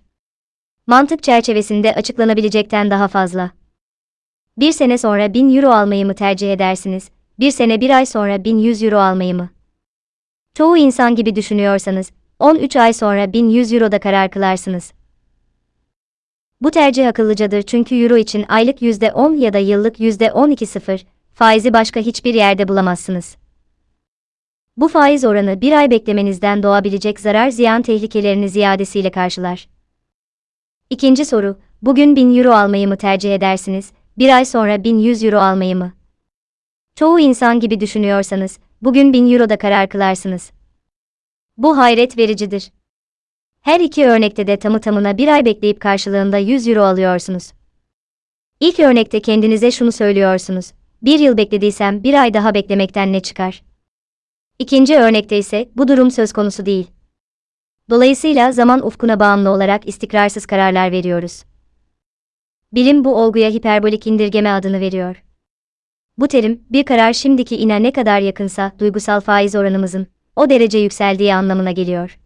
Mantık çerçevesinde açıklanabilecekten daha fazla. Bir sene sonra 1000 euro almayı mı tercih edersiniz, bir sene bir ay sonra 1100 euro almayı mı? Çoğu insan gibi düşünüyorsanız, 13 ay sonra 1100 euroda karar kılarsınız. Bu tercih akıllıcadır çünkü euro için aylık %10 ya da yıllık %12 sıfır, faizi başka hiçbir yerde bulamazsınız. Bu faiz oranı bir ay beklemenizden doğabilecek zarar ziyan tehlikelerini ziyadesiyle karşılar. İkinci soru, bugün 1000 euro almayı mı tercih edersiniz, bir ay sonra 1100 euro almayı mı? Çoğu insan gibi düşünüyorsanız, bugün 1000 euroda karar kılarsınız. Bu hayret vericidir. Her iki örnekte de tamı tamına bir ay bekleyip karşılığında 100 euro alıyorsunuz. İlk örnekte kendinize şunu söylüyorsunuz. Bir yıl beklediysem bir ay daha beklemekten ne çıkar? İkinci örnekte ise bu durum söz konusu değil. Dolayısıyla zaman ufkuna bağımlı olarak istikrarsız kararlar veriyoruz. Bilim bu olguya hiperbolik indirgeme adını veriyor. Bu terim, bir karar şimdiki ine ne kadar yakınsa duygusal faiz oranımızın o derece yükseldiği anlamına geliyor.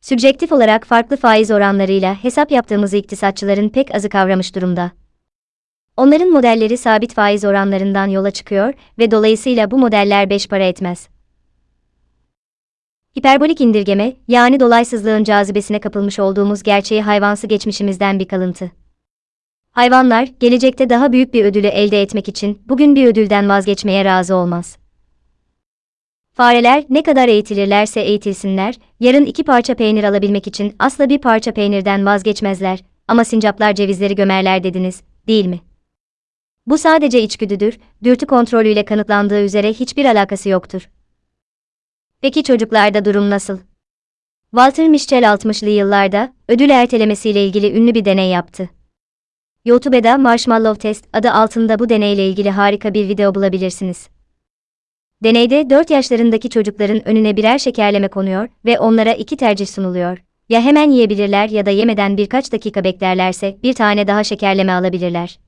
Sübjektif olarak farklı faiz oranlarıyla hesap yaptığımızı iktisatçıların pek azı kavramış durumda. Onların modelleri sabit faiz oranlarından yola çıkıyor ve dolayısıyla bu modeller beş para etmez. Hiperbolik indirgeme, yani dolaysızlığın cazibesine kapılmış olduğumuz gerçeği hayvansı geçmişimizden bir kalıntı. Hayvanlar, gelecekte daha büyük bir ödülü elde etmek için bugün bir ödülden vazgeçmeye razı olmaz. Fareler ne kadar eğitilirlerse eğitilsinler, yarın iki parça peynir alabilmek için asla bir parça peynirden vazgeçmezler. Ama sincaplar cevizleri gömerler dediniz, değil mi? Bu sadece içgüdüdür, dürtü kontrolüyle kanıtlandığı üzere hiçbir alakası yoktur. Peki çocuklarda durum nasıl? Walter Mischel 60'lı yıllarda ödül ertelemesiyle ilgili ünlü bir deney yaptı. YouTube'da Marshmallow Test adı altında bu deneyle ilgili harika bir video bulabilirsiniz. Deneyde 4 yaşlarındaki çocukların önüne birer şekerleme konuyor ve onlara iki tercih sunuluyor. Ya hemen yiyebilirler ya da yemeden birkaç dakika beklerlerse bir tane daha şekerleme alabilirler.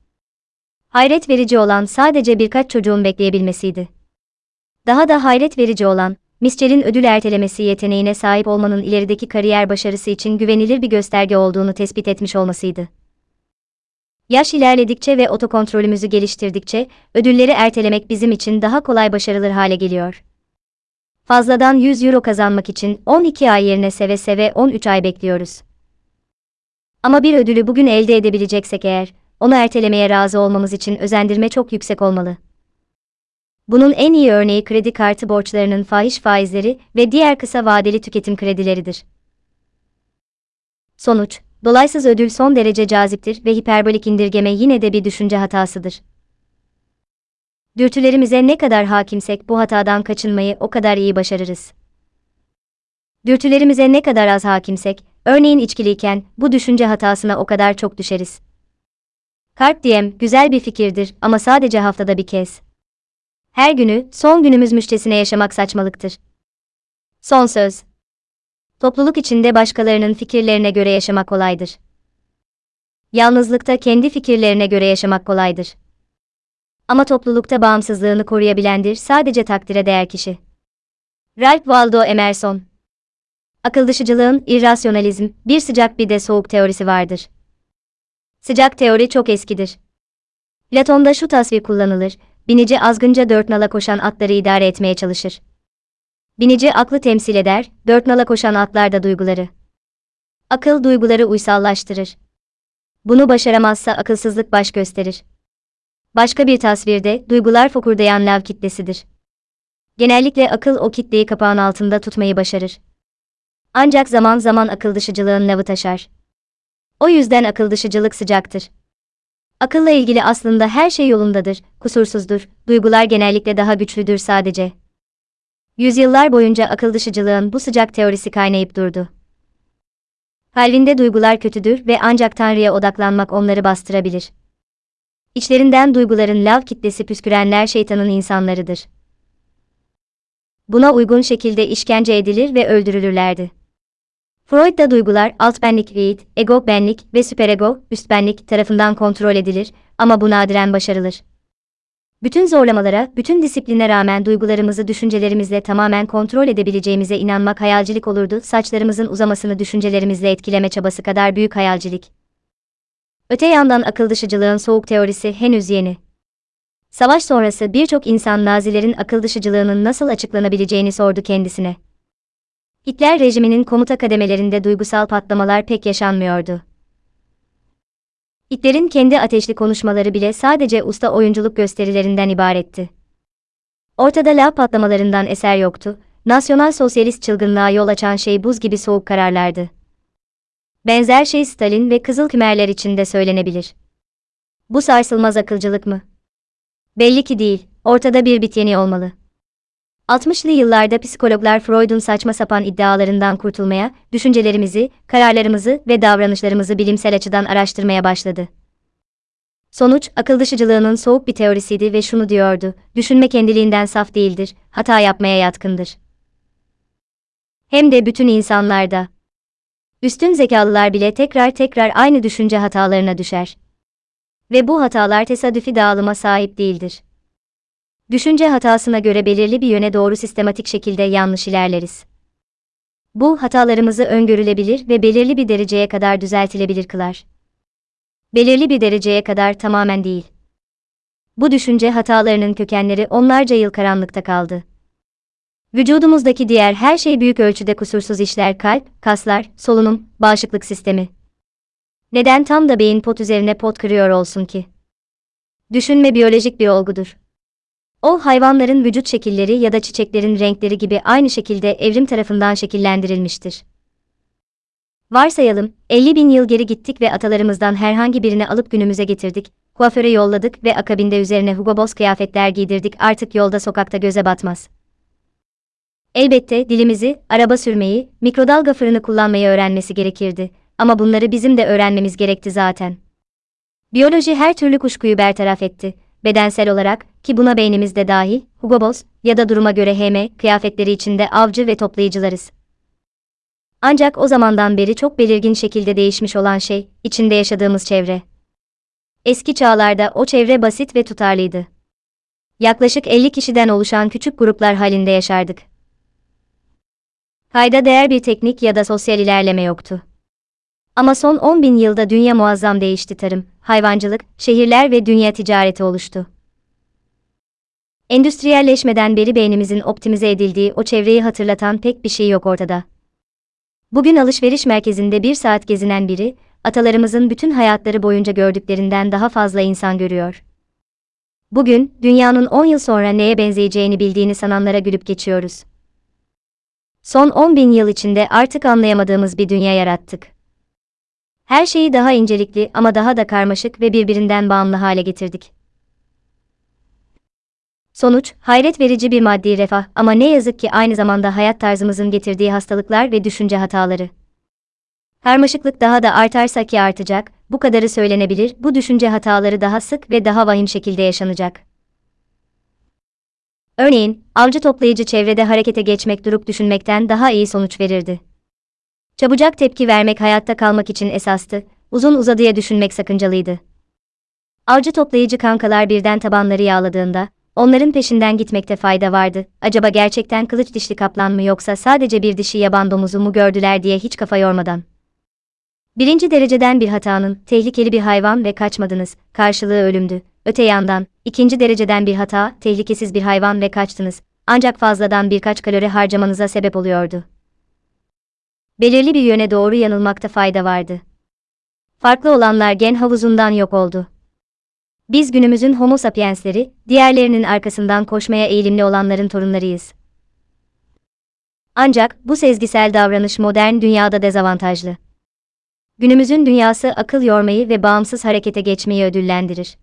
Hayret verici olan sadece birkaç çocuğun bekleyebilmesiydi. Daha da hayret verici olan, Mischel'in ödül ertelemesi yeteneğine sahip olmanın ilerideki kariyer başarısı için güvenilir bir gösterge olduğunu tespit etmiş olmasıydı. Yaş ilerledikçe ve otokontrolümüzü geliştirdikçe, ödülleri ertelemek bizim için daha kolay başarılır hale geliyor. Fazladan 100 euro kazanmak için 12 ay yerine seve seve 13 ay bekliyoruz. Ama bir ödülü bugün elde edebileceksek eğer, onu ertelemeye razı olmamız için özendirme çok yüksek olmalı. Bunun en iyi örneği kredi kartı borçlarının fahiş faizleri ve diğer kısa vadeli tüketim kredileridir. Sonuç, dolaysız ödül son derece caziptir ve hiperbolik indirgeme yine de bir düşünce hatasıdır. Dürtülerimize ne kadar hakimsek bu hatadan kaçınmayı o kadar iyi başarırız. Dürtülerimize ne kadar az hakimsek, örneğin içkiliyken bu düşünce hatasına o kadar çok düşeriz. Kalp diyem güzel bir fikirdir ama sadece haftada bir kez. Her günü son günümüz müştesine yaşamak saçmalıktır. Son söz. Topluluk içinde başkalarının fikirlerine göre yaşamak kolaydır. Yalnızlıkta kendi fikirlerine göre yaşamak kolaydır. Ama toplulukta bağımsızlığını koruyabilendir sadece takdire değer kişi. Ralph Waldo Emerson Akıl dışıcılığın irrasyonalizm, bir sıcak bir de soğuk teorisi vardır. Sıcak teori çok eskidir. Platon'da şu tasvir kullanılır, binici azgınca dört nala koşan atları idare etmeye çalışır. Binici aklı temsil eder, dört nala koşan atlar da duyguları. Akıl duyguları uysallaştırır. Bunu başaramazsa akılsızlık baş gösterir. Başka bir tasvirde, duygular fokurdayan lav kitlesidir. Genellikle akıl o kitleyi kapağın altında tutmayı başarır. Ancak zaman zaman akıl dışıcılığın lavı taşar. O yüzden akıl dışıcılık sıcaktır. Akılla ilgili aslında her şey yolundadır, kusursuzdur, duygular genellikle daha güçlüdür sadece. Yüzyıllar boyunca akıl dışıcılığın bu sıcak teorisi kaynayıp durdu. Kalbinde duygular kötüdür ve ancak Tanrı'ya odaklanmak onları bastırabilir. İçlerinden duyguların lav kitlesi püskürenler şeytanın insanlarıdır. Buna uygun şekilde işkence edilir ve öldürülürlerdi. Freud'da duygular alt benlik id, ego benlik ve süperego üst benlik tarafından kontrol edilir ama bu nadiren başarılır. Bütün zorlamalara, bütün disipline rağmen duygularımızı düşüncelerimizle tamamen kontrol edebileceğimize inanmak hayalcilik olurdu. Saçlarımızın uzamasını düşüncelerimizle etkileme çabası kadar büyük hayalcilik. Öte yandan akıl dışıcılığın soğuk teorisi henüz yeni. Savaş sonrası birçok insan Nazilerin akıl dışıcılığının nasıl açıklanabileceğini sordu kendisine. Hitler rejiminin komuta kademelerinde duygusal patlamalar pek yaşanmıyordu. Hitler'in kendi ateşli konuşmaları bile sadece usta oyunculuk gösterilerinden ibaretti. Ortada lav patlamalarından eser yoktu, nasyonal sosyalist çılgınlığa yol açan şey buz gibi soğuk kararlardı. Benzer şey Stalin ve Kızıl Kümerler için de söylenebilir. Bu sarsılmaz akılcılık mı? Belli ki değil, ortada bir bityeni olmalı. 60'lı yıllarda psikologlar Freud'un saçma sapan iddialarından kurtulmaya, düşüncelerimizi, kararlarımızı ve davranışlarımızı bilimsel açıdan araştırmaya başladı. Sonuç, akıl dışıcılığının soğuk bir teorisiydi ve şunu diyordu, düşünme kendiliğinden saf değildir, hata yapmaya yatkındır. Hem de bütün insanlarda. Üstün zekalılar bile tekrar tekrar aynı düşünce hatalarına düşer. Ve bu hatalar tesadüfi dağılıma sahip değildir. Düşünce hatasına göre belirli bir yöne doğru sistematik şekilde yanlış ilerleriz. Bu hatalarımızı öngörülebilir ve belirli bir dereceye kadar düzeltilebilir kılar. Belirli bir dereceye kadar tamamen değil. Bu düşünce hatalarının kökenleri onlarca yıl karanlıkta kaldı. Vücudumuzdaki diğer her şey büyük ölçüde kusursuz işler kalp, kaslar, solunum, bağışıklık sistemi. Neden tam da beyin pot üzerine pot kırıyor olsun ki? Düşünme biyolojik bir olgudur. O hayvanların vücut şekilleri ya da çiçeklerin renkleri gibi aynı şekilde evrim tarafından şekillendirilmiştir. Varsayalım, 50 bin yıl geri gittik ve atalarımızdan herhangi birini alıp günümüze getirdik, kuaföre yolladık ve akabinde üzerine Hugo Boss kıyafetler giydirdik artık yolda sokakta göze batmaz. Elbette dilimizi, araba sürmeyi, mikrodalga fırını kullanmayı öğrenmesi gerekirdi ama bunları bizim de öğrenmemiz gerekti zaten. Biyoloji her türlü kuşkuyu bertaraf etti bedensel olarak ki buna beynimiz de dahil, Hugo Boss ya da duruma göre HM kıyafetleri içinde avcı ve toplayıcılarız. Ancak o zamandan beri çok belirgin şekilde değişmiş olan şey, içinde yaşadığımız çevre. Eski çağlarda o çevre basit ve tutarlıydı. Yaklaşık 50 kişiden oluşan küçük gruplar halinde yaşardık. Kayda değer bir teknik ya da sosyal ilerleme yoktu. Ama son 10 bin yılda dünya muazzam değişti tarım, hayvancılık, şehirler ve dünya ticareti oluştu. Endüstriyelleşmeden beri beynimizin optimize edildiği o çevreyi hatırlatan pek bir şey yok ortada. Bugün alışveriş merkezinde bir saat gezinen biri, atalarımızın bütün hayatları boyunca gördüklerinden daha fazla insan görüyor. Bugün, dünyanın 10 yıl sonra neye benzeyeceğini bildiğini sananlara gülüp geçiyoruz. Son 10 bin yıl içinde artık anlayamadığımız bir dünya yarattık. Her şeyi daha incelikli ama daha da karmaşık ve birbirinden bağımlı hale getirdik. Sonuç, hayret verici bir maddi refah ama ne yazık ki aynı zamanda hayat tarzımızın getirdiği hastalıklar ve düşünce hataları. Karmaşıklık daha da artarsa ki artacak, bu kadarı söylenebilir, bu düşünce hataları daha sık ve daha vahim şekilde yaşanacak. Örneğin, avcı toplayıcı çevrede harekete geçmek durup düşünmekten daha iyi sonuç verirdi. Çabucak tepki vermek hayatta kalmak için esastı, uzun uzadıya düşünmek sakıncalıydı. Avcı toplayıcı kankalar birden tabanları yağladığında, onların peşinden gitmekte fayda vardı. Acaba gerçekten kılıç dişli kaplan mı yoksa sadece bir dişi yaban domuzu mu gördüler diye hiç kafa yormadan. Birinci dereceden bir hatanın, tehlikeli bir hayvan ve kaçmadınız, karşılığı ölümdü. Öte yandan, ikinci dereceden bir hata, tehlikesiz bir hayvan ve kaçtınız. ancak fazladan birkaç kalori harcamanıza sebep oluyordu. Belirli bir yöne doğru yanılmakta fayda vardı. Farklı olanlar gen havuzundan yok oldu. Biz günümüzün homo sapiensleri, diğerlerinin arkasından koşmaya eğilimli olanların torunlarıyız. Ancak bu sezgisel davranış modern dünyada dezavantajlı. Günümüzün dünyası akıl yormayı ve bağımsız harekete geçmeyi ödüllendirir.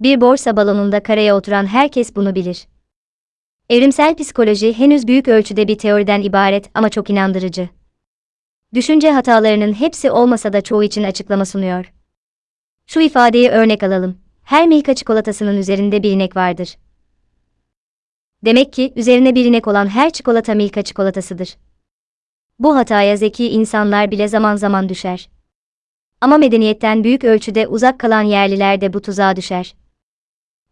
Bir borsa balonunda karaya oturan herkes bunu bilir. Evrimsel psikoloji henüz büyük ölçüde bir teoriden ibaret ama çok inandırıcı. Düşünce hatalarının hepsi olmasa da çoğu için açıklama sunuyor. Şu ifadeyi örnek alalım. Her Milka çikolatasının üzerinde bir inek vardır. Demek ki üzerine bir inek olan her çikolata Milka çikolatasıdır. Bu hataya zeki insanlar bile zaman zaman düşer. Ama medeniyetten büyük ölçüde uzak kalan yerliler de bu tuzağa düşer.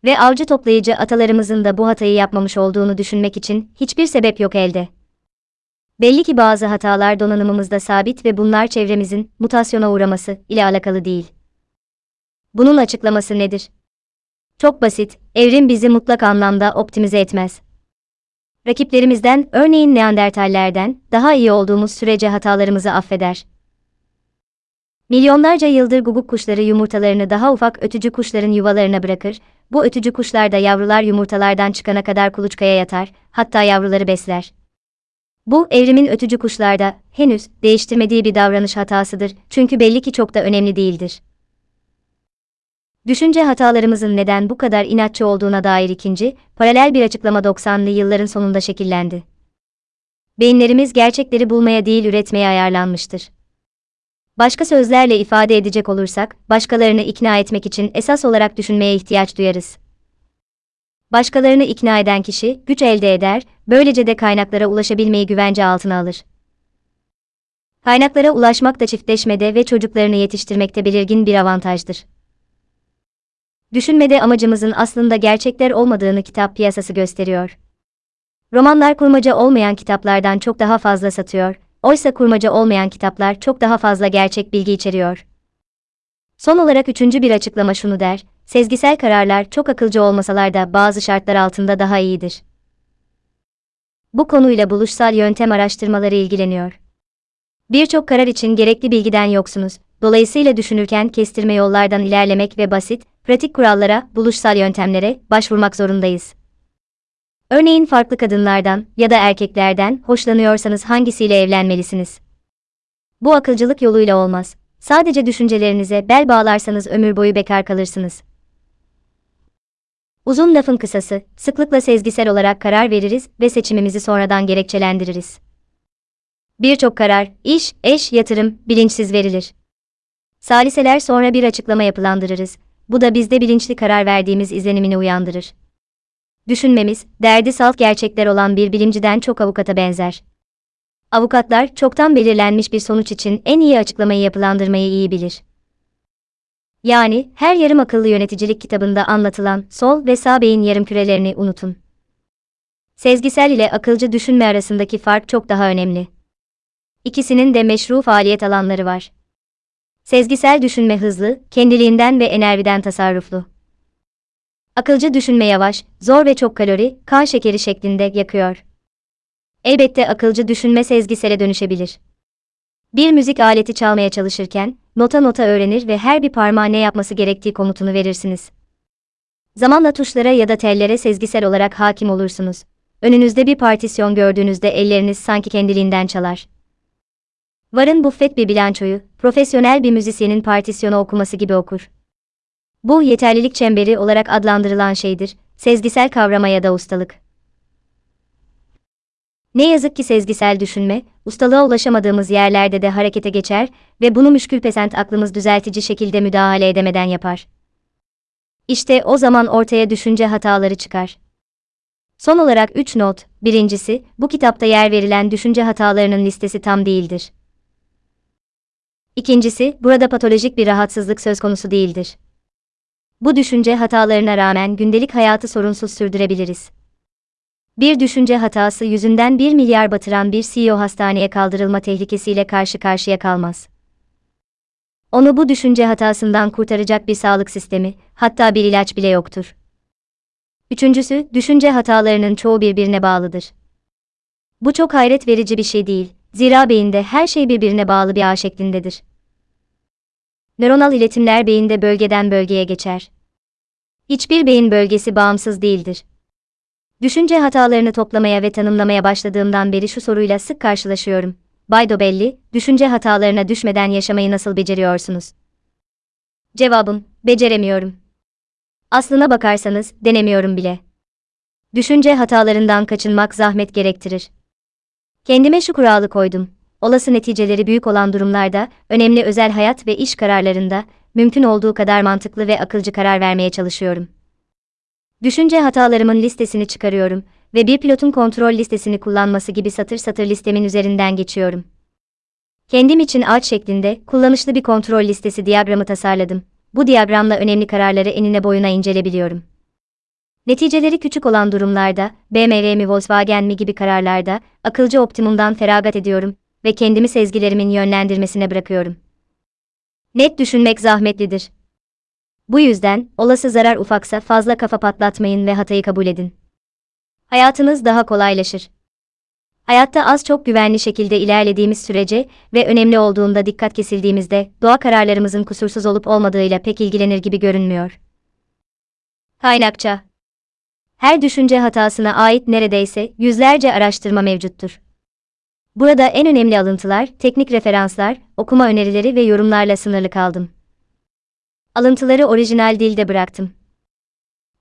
Ve avcı toplayıcı atalarımızın da bu hatayı yapmamış olduğunu düşünmek için hiçbir sebep yok elde. Belli ki bazı hatalar donanımımızda sabit ve bunlar çevremizin mutasyona uğraması ile alakalı değil. Bunun açıklaması nedir? Çok basit, evrim bizi mutlak anlamda optimize etmez. Rakiplerimizden, örneğin Neandertallerden, daha iyi olduğumuz sürece hatalarımızı affeder. Milyonlarca yıldır guguk kuşları yumurtalarını daha ufak ötücü kuşların yuvalarına bırakır, bu ötücü kuşlar da yavrular yumurtalardan çıkana kadar kuluçkaya yatar, hatta yavruları besler. Bu, evrimin ötücü kuşlarda, henüz, değiştirmediği bir davranış hatasıdır, çünkü belli ki çok da önemli değildir. Düşünce hatalarımızın neden bu kadar inatçı olduğuna dair ikinci, paralel bir açıklama 90'lı yılların sonunda şekillendi. Beyinlerimiz gerçekleri bulmaya değil üretmeye ayarlanmıştır. Başka sözlerle ifade edecek olursak, başkalarını ikna etmek için esas olarak düşünmeye ihtiyaç duyarız. Başkalarını ikna eden kişi, güç elde eder, böylece de kaynaklara ulaşabilmeyi güvence altına alır. Kaynaklara ulaşmak da çiftleşmede ve çocuklarını yetiştirmekte belirgin bir avantajdır. Düşünmede amacımızın aslında gerçekler olmadığını kitap piyasası gösteriyor. Romanlar kurmaca olmayan kitaplardan çok daha fazla satıyor, oysa kurmaca olmayan kitaplar çok daha fazla gerçek bilgi içeriyor. Son olarak üçüncü bir açıklama şunu der, sezgisel kararlar çok akılcı olmasalar da bazı şartlar altında daha iyidir. Bu konuyla buluşsal yöntem araştırmaları ilgileniyor. Birçok karar için gerekli bilgiden yoksunuz, dolayısıyla düşünürken kestirme yollardan ilerlemek ve basit, pratik kurallara, buluşsal yöntemlere başvurmak zorundayız. Örneğin farklı kadınlardan ya da erkeklerden hoşlanıyorsanız hangisiyle evlenmelisiniz? Bu akılcılık yoluyla olmaz. Sadece düşüncelerinize bel bağlarsanız ömür boyu bekar kalırsınız. Uzun lafın kısası, sıklıkla sezgisel olarak karar veririz ve seçimimizi sonradan gerekçelendiririz. Birçok karar, iş, eş, yatırım, bilinçsiz verilir. Saliseler sonra bir açıklama yapılandırırız. Bu da bizde bilinçli karar verdiğimiz izlenimini uyandırır. Düşünmemiz, derdi salt gerçekler olan bir bilimciden çok avukata benzer. Avukatlar, çoktan belirlenmiş bir sonuç için en iyi açıklamayı yapılandırmayı iyi bilir. Yani, her yarım akıllı yöneticilik kitabında anlatılan sol ve sağ beyin yarım kürelerini unutun. Sezgisel ile akılcı düşünme arasındaki fark çok daha önemli. İkisinin de meşru faaliyet alanları var. Sezgisel düşünme hızlı, kendiliğinden ve enerjiden tasarruflu. Akılcı düşünme yavaş, zor ve çok kalori, kan şekeri şeklinde yakıyor. Elbette akılcı düşünme sezgisele dönüşebilir. Bir müzik aleti çalmaya çalışırken, nota nota öğrenir ve her bir parmağa ne yapması gerektiği komutunu verirsiniz. Zamanla tuşlara ya da tellere sezgisel olarak hakim olursunuz. Önünüzde bir partisyon gördüğünüzde elleriniz sanki kendiliğinden çalar. Warren Buffett bir bilançoyu, profesyonel bir müzisyenin partisyonu okuması gibi okur. Bu yeterlilik çemberi olarak adlandırılan şeydir, sezgisel kavrama ya da ustalık. Ne yazık ki sezgisel düşünme, ustalığa ulaşamadığımız yerlerde de harekete geçer ve bunu müşkül pesent aklımız düzeltici şekilde müdahale edemeden yapar. İşte o zaman ortaya düşünce hataları çıkar. Son olarak 3 not. Birincisi, bu kitapta yer verilen düşünce hatalarının listesi tam değildir. İkincisi, burada patolojik bir rahatsızlık söz konusu değildir. Bu düşünce hatalarına rağmen gündelik hayatı sorunsuz sürdürebiliriz. Bir düşünce hatası yüzünden 1 milyar batıran bir CEO hastaneye kaldırılma tehlikesiyle karşı karşıya kalmaz. Onu bu düşünce hatasından kurtaracak bir sağlık sistemi, hatta bir ilaç bile yoktur. Üçüncüsü, düşünce hatalarının çoğu birbirine bağlıdır. Bu çok hayret verici bir şey değil. Zira beyinde her şey birbirine bağlı bir ağ şeklindedir. Nöronal iletimler beyinde bölgeden bölgeye geçer. Hiçbir beyin bölgesi bağımsız değildir. Düşünce hatalarını toplamaya ve tanımlamaya başladığımdan beri şu soruyla sık karşılaşıyorum. Bay Dobelli, düşünce hatalarına düşmeden yaşamayı nasıl beceriyorsunuz? Cevabım, beceremiyorum. Aslına bakarsanız, denemiyorum bile. Düşünce hatalarından kaçınmak zahmet gerektirir. Kendime şu kuralı koydum. Olası neticeleri büyük olan durumlarda, önemli özel hayat ve iş kararlarında, mümkün olduğu kadar mantıklı ve akılcı karar vermeye çalışıyorum. Düşünce hatalarımın listesini çıkarıyorum ve bir pilotun kontrol listesini kullanması gibi satır satır listemin üzerinden geçiyorum. Kendim için ağaç şeklinde, kullanışlı bir kontrol listesi diyagramı tasarladım. Bu diyagramla önemli kararları enine boyuna incelebiliyorum. Neticeleri küçük olan durumlarda, BMW mi Volkswagen mi gibi kararlarda, akılcı optimumdan feragat ediyorum ve kendimi sezgilerimin yönlendirmesine bırakıyorum. Net düşünmek zahmetlidir. Bu yüzden, olası zarar ufaksa fazla kafa patlatmayın ve hatayı kabul edin. Hayatınız daha kolaylaşır. Hayatta az çok güvenli şekilde ilerlediğimiz sürece ve önemli olduğunda dikkat kesildiğimizde doğa kararlarımızın kusursuz olup olmadığıyla pek ilgilenir gibi görünmüyor. Kaynakça Her düşünce hatasına ait neredeyse yüzlerce araştırma mevcuttur. Burada en önemli alıntılar, teknik referanslar, okuma önerileri ve yorumlarla sınırlı kaldım. Alıntıları orijinal dilde bıraktım.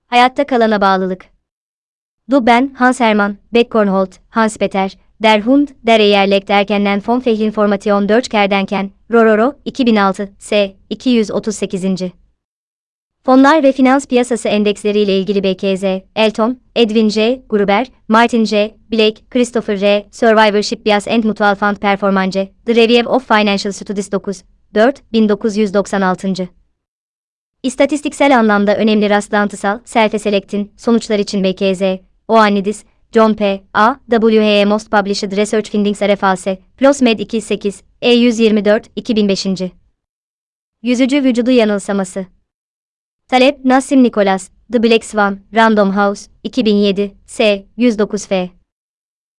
Hayatta kalana bağlılık. Dubben, Hans Hermann, Beckkornholt, Hans Peter, Der Hund, Der Eierlek derkenden von Fehlinformation Dörçkerdenken, Rororo, 2006, S. 238. Fonlar ve finans piyasası endeksleriyle ilgili BKZ, Elton, Edwin J. Gruber, Martin J. Blake, Christopher R. Survivorship Bias and Mutual Fund Performance, The Review of Financial Studies 9, 4, 1996. İstatistiksel anlamda önemli rastlantısal, self-select'in sonuçlar için BKZ, Oanidis, John P. A. WHE Most Published Research Findings RFAS, PLOSMED 28, E124, 2005. Yüzücü vücudu yanılsaması. Talep Nassim Nicholas, The Black Swan, Random House, 2007, S. 109F.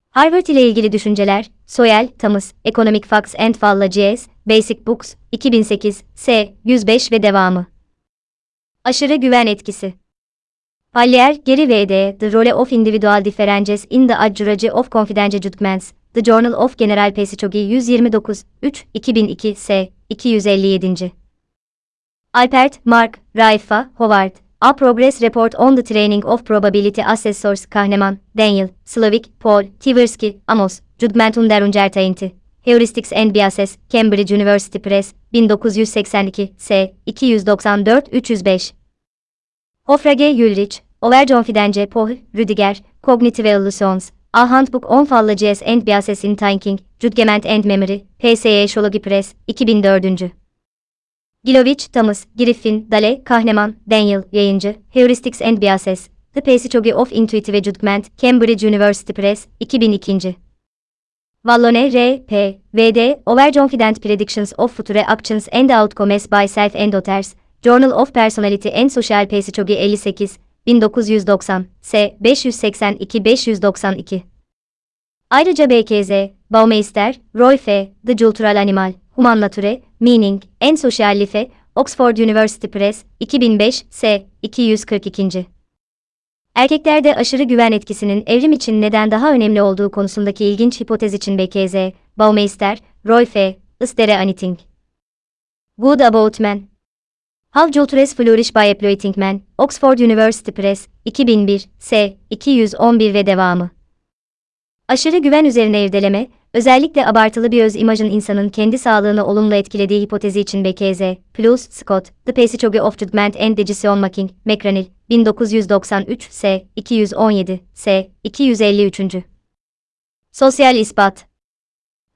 Harvard ile ilgili düşünceler, Soyal, Thomas, Economic Facts and Falla G.S., Basic Books, 2008, S. 105 ve devamı. Aşırı güven etkisi. Pallier, Gary V.D. The Role of Individual Differences in the Adjuracy of Confidential Judgments, The Journal of General Psychology 129, 3, 2002, S. 257. Alpert, Mark, Raifa, Howard, A Progress Report on the Training of Probability Assessors Kahneman, Daniel, Slavik, Paul, Tversky, Amos, Judgment under Uncertainty, Heuristics and Biases, Cambridge University Press, 1982, S. 294-305. Hofrage Ulrich, Overconfidence Paul, Rüdiger, Cognitive Illusions, A Handbook on Fallacies and Biases in Thinking, Judgment and Memory, PSE Şologi Press, 2004. Gilovich, Thomas, Griffin, Dale, Kahneman, Daniel, yayıncı, Heuristics and Biases, The Psychology of Intuitive Judgment, Cambridge University Press, 2002. Vallone, R. P. V.D. Overconfident Predictions of Future Actions and Outcomes by Self and Others, Journal of Personality and Social Psychology 58, 1990, S. 582-592. Ayrıca BKZ, Baumeister, Roy F., The Cultural Animal, Human Nature, Meaning, and Social Life, Oxford University Press, 2005, S. 242. Erkeklerde aşırı güven etkisinin evrim için neden daha önemli olduğu konusundaki ilginç hipotez için BKZ, Baumeister, Roy F., Istere Anything. Good About Men. How Cultures Flourish by Exploiting Men, Oxford University Press, 2001, S. 211 ve devamı. Aşırı güven üzerine irdeleme, özellikle abartılı bir öz imajın insanın kendi sağlığını olumlu etkilediği hipotezi için BKZ, Plus, Scott, The Psychology of Judgment and Decision Making, McRanil, 1993, S. 217, S. 253. Sosyal ispat.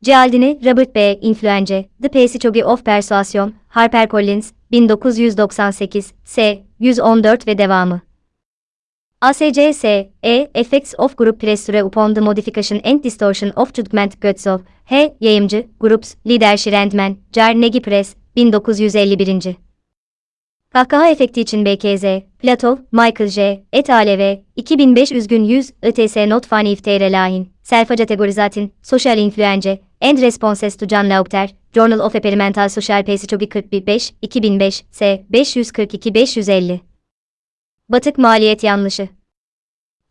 Cialdini, Robert B. Influence, The Psychology of Persuasion, HarperCollins, 1998, S. 114 ve devamı. ASCS, E, Effects of Group Pressure upon the Modification and Distortion of Judgment Götzov, H. Yayımcı, Groups, Leader Şirendmen, Jar Negi Press, 1951. Kahkaha efekti için BKZ, Platov, Michael J., et ALV, 2005 üzgün 100, ITS not funny if lahin, self categorizatin, social influence, and responses to John Lauter, Journal of Experimental Social Psychology 45, 2005, S. 542-550. Batık maliyet yanlışı.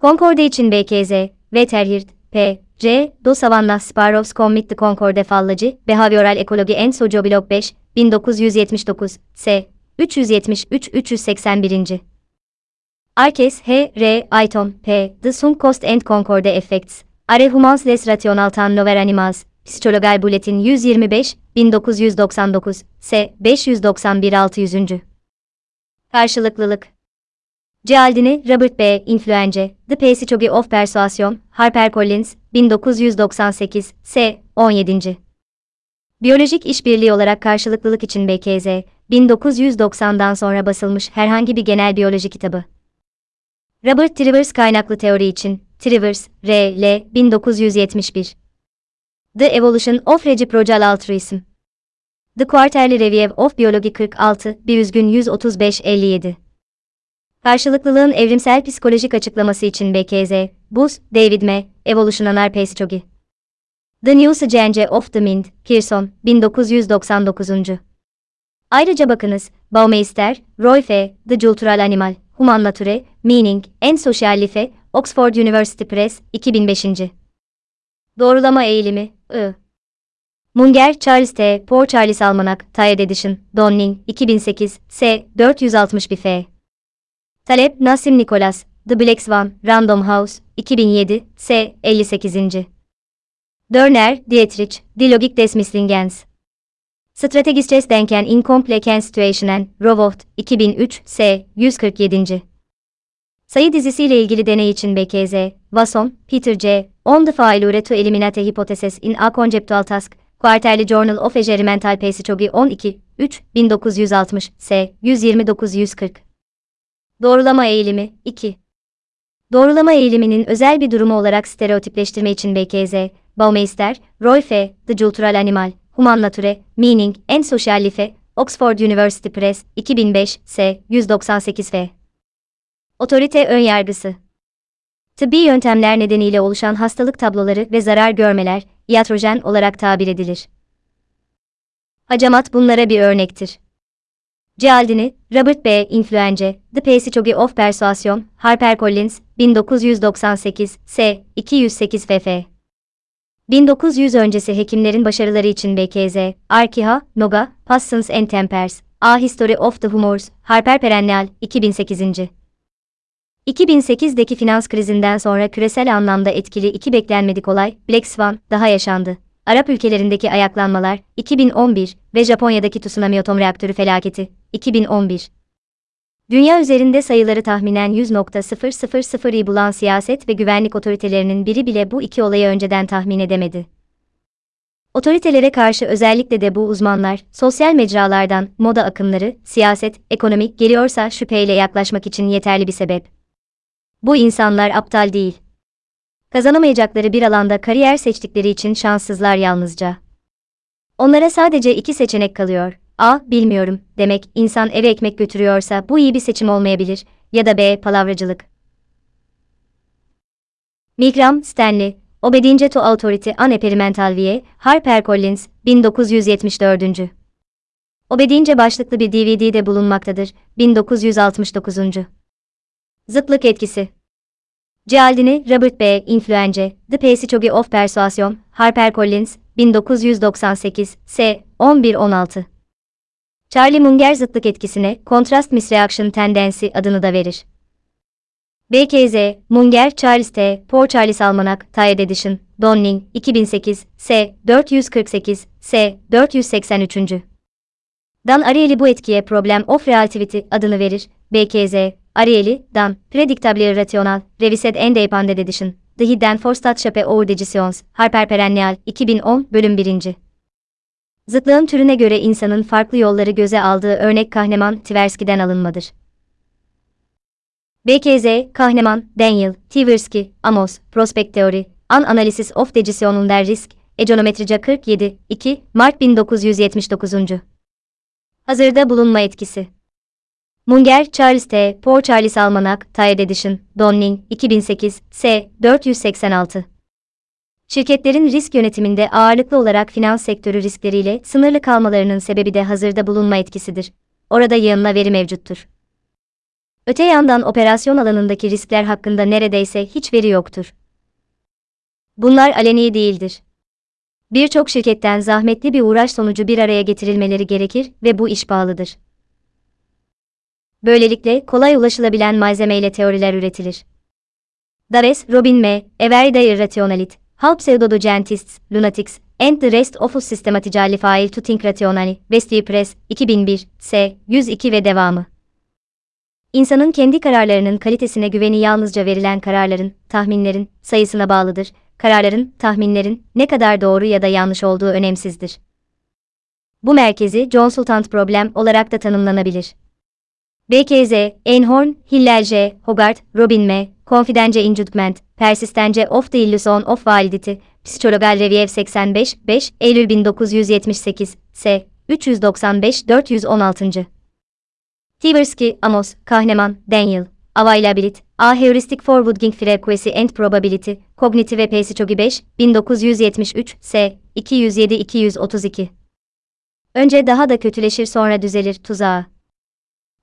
Concorde için BKZ, Wetterhirt, P. C. Do Savannah Sparrows Commit the Concorde Fallacı, Behavioral Ekoloji and Socioblog 5, 1979, S. 373-381. Arkes, H. R. Ayton, P. The Sunk Cost and Concorde Effects. Are Humans Les Rational Tan Lover Animals. Psikologal Bulletin 125, 1999, S. 591 600. Karşılıklılık Cialdini, Robert B. Influence, The Psychology of Persuasion, HarperCollins, 1998, S. 17. Biyolojik işbirliği olarak karşılıklılık için BKZ, 1990'dan sonra basılmış herhangi bir genel biyoloji kitabı. Robert Trivers kaynaklı teori için, Trivers, R. L. 1971. The Evolution of Reciprocal Altruism. The Quarterly Review of Biology 46, bir üzgün 135 57. Karşılıklılığın evrimsel psikolojik açıklaması için BKZ, Bus, David M., Evolution Anar Psychology. The New Science of the Mind, Pearson, 1999. Ayrıca bakınız, Baumeister, Roy F., The Cultural Animal, Human Nature, Meaning, and Social Life, Oxford University Press, 2005. Doğrulama eğilimi, I. Munger, Charles T. Poor Charles Almanak, Tired Edition, Donning, 2008, S. 461 F. Talep, Nasim Nicholas, The Black Swan, Random House, 2007, S. 58. Dörner, Dietrich, Die Logik des Misslingens. Strategisches Denken in Komplexen Situationen, Rowoht, 2003, S. 147. Sayı dizisiyle ilgili deney için BKZ, Wasson, Peter C., On the Failure to Eliminate Hypothesis in a Conceptual Task, Quarterly Journal of Experimental Psychology 12, 3, 1960, S. 129-140. Doğrulama eğilimi, 2. Doğrulama eğiliminin özel bir durumu olarak stereotipleştirme için BKZ, Baumeister, Roy F., The Cultural Animal, Human Nature, Meaning and Social Life, Oxford University Press, 2005, S. 198 F. Otorite önyargısı. Tıbbi yöntemler nedeniyle oluşan hastalık tabloları ve zarar görmeler, iatrojen olarak tabir edilir. Hacamat bunlara bir örnektir. Cialdini, Robert B. Influence, The Psychology of Persuasion, HarperCollins, 1998, S. 208 ff. 1900 öncesi hekimlerin başarıları için BKZ, Arkiha, Noga, Passions and Tempers, A History of the Humors, Harper Perennial, 2008. 2008'deki finans krizinden sonra küresel anlamda etkili iki beklenmedik olay, Black Swan, daha yaşandı. Arap ülkelerindeki ayaklanmalar, 2011 ve Japonya'daki tsunami atom reaktörü felaketi, 2011. Dünya üzerinde sayıları tahminen 100.000'i bulan siyaset ve güvenlik otoritelerinin biri bile bu iki olayı önceden tahmin edemedi. Otoritelere karşı özellikle de bu uzmanlar, sosyal mecralardan, moda akımları, siyaset, ekonomik geliyorsa şüpheyle yaklaşmak için yeterli bir sebep. Bu insanlar aptal değil. Kazanamayacakları bir alanda kariyer seçtikleri için şanssızlar yalnızca. Onlara sadece iki seçenek kalıyor. A. Bilmiyorum demek insan eve ekmek götürüyorsa bu iyi bir seçim olmayabilir ya da B. Palavracılık. Milgram, Stanley, Obedience to Authority an Experimental Vie, HarperCollins, 1974. Obedience başlıklı bir DVD'de bulunmaktadır, 1969. Zıtlık etkisi Cialdini, Robert B. Influence, The Psychology of Persuasion, HarperCollins, 1998, S. 11-16. Charlie Munger zıtlık etkisine Contrast Misreaction Tendency adını da verir. BKZ, Munger, Charles T. Poor Charles Almanak, Tired Edition, Donning, 2008, S. 448, S. 483. Dan Ariely bu etkiye Problem of Relativity adını verir. BKZ, Ariely, Dan, Predictably Rational, Revised and Expanded Edition, The Hidden Force Over Decisions, Harper Perennial, 2010, bölüm 1. Zıtlığın türüne göre insanın farklı yolları göze aldığı örnek Kahneman, Tversky'den alınmadır. BKZ, Kahneman, Daniel, Tversky, Amos, Prospect Theory, An Analysis of Decision der Risk, Econometrica 47, 2, Mart 1979. Hazırda bulunma etkisi Munger, Charles T. Poor Charles Almanak, Tired Edition, Donning, 2008, S. 486. Şirketlerin risk yönetiminde ağırlıklı olarak finans sektörü riskleriyle sınırlı kalmalarının sebebi de hazırda bulunma etkisidir. Orada yığınla veri mevcuttur. Öte yandan operasyon alanındaki riskler hakkında neredeyse hiç veri yoktur. Bunlar aleni değildir. Birçok şirketten zahmetli bir uğraş sonucu bir araya getirilmeleri gerekir ve bu iş pahalıdır. Böylelikle kolay ulaşılabilen malzemeyle teoriler üretilir. Dares, Robin M., Everyday Irrationalit, Halp Pseudogentists, Lunatics, and the Rest of Us Systematically Fail to Think Rationally, Westview Press, 2001, S. 102 ve devamı. İnsanın kendi kararlarının kalitesine güveni yalnızca verilen kararların, tahminlerin sayısına bağlıdır. Kararların, tahminlerin ne kadar doğru ya da yanlış olduğu önemsizdir. Bu merkezi John Sultan problem olarak da tanımlanabilir. BKZ, Einhorn, Hillel J., Hogarth, Robin M., Confidence Inducement, Persistence of the Illusion of Validity, Psikologal Review 85, 5, Eylül 1978, S. 395-416. Tversky, Amos, Kahneman, Daniel, Availability, A Heuristic for Woodging Frequency and Probability, Cognitive Physiology 5, 1973, S. 207-232. Önce daha da kötüleşir sonra düzelir tuzağı.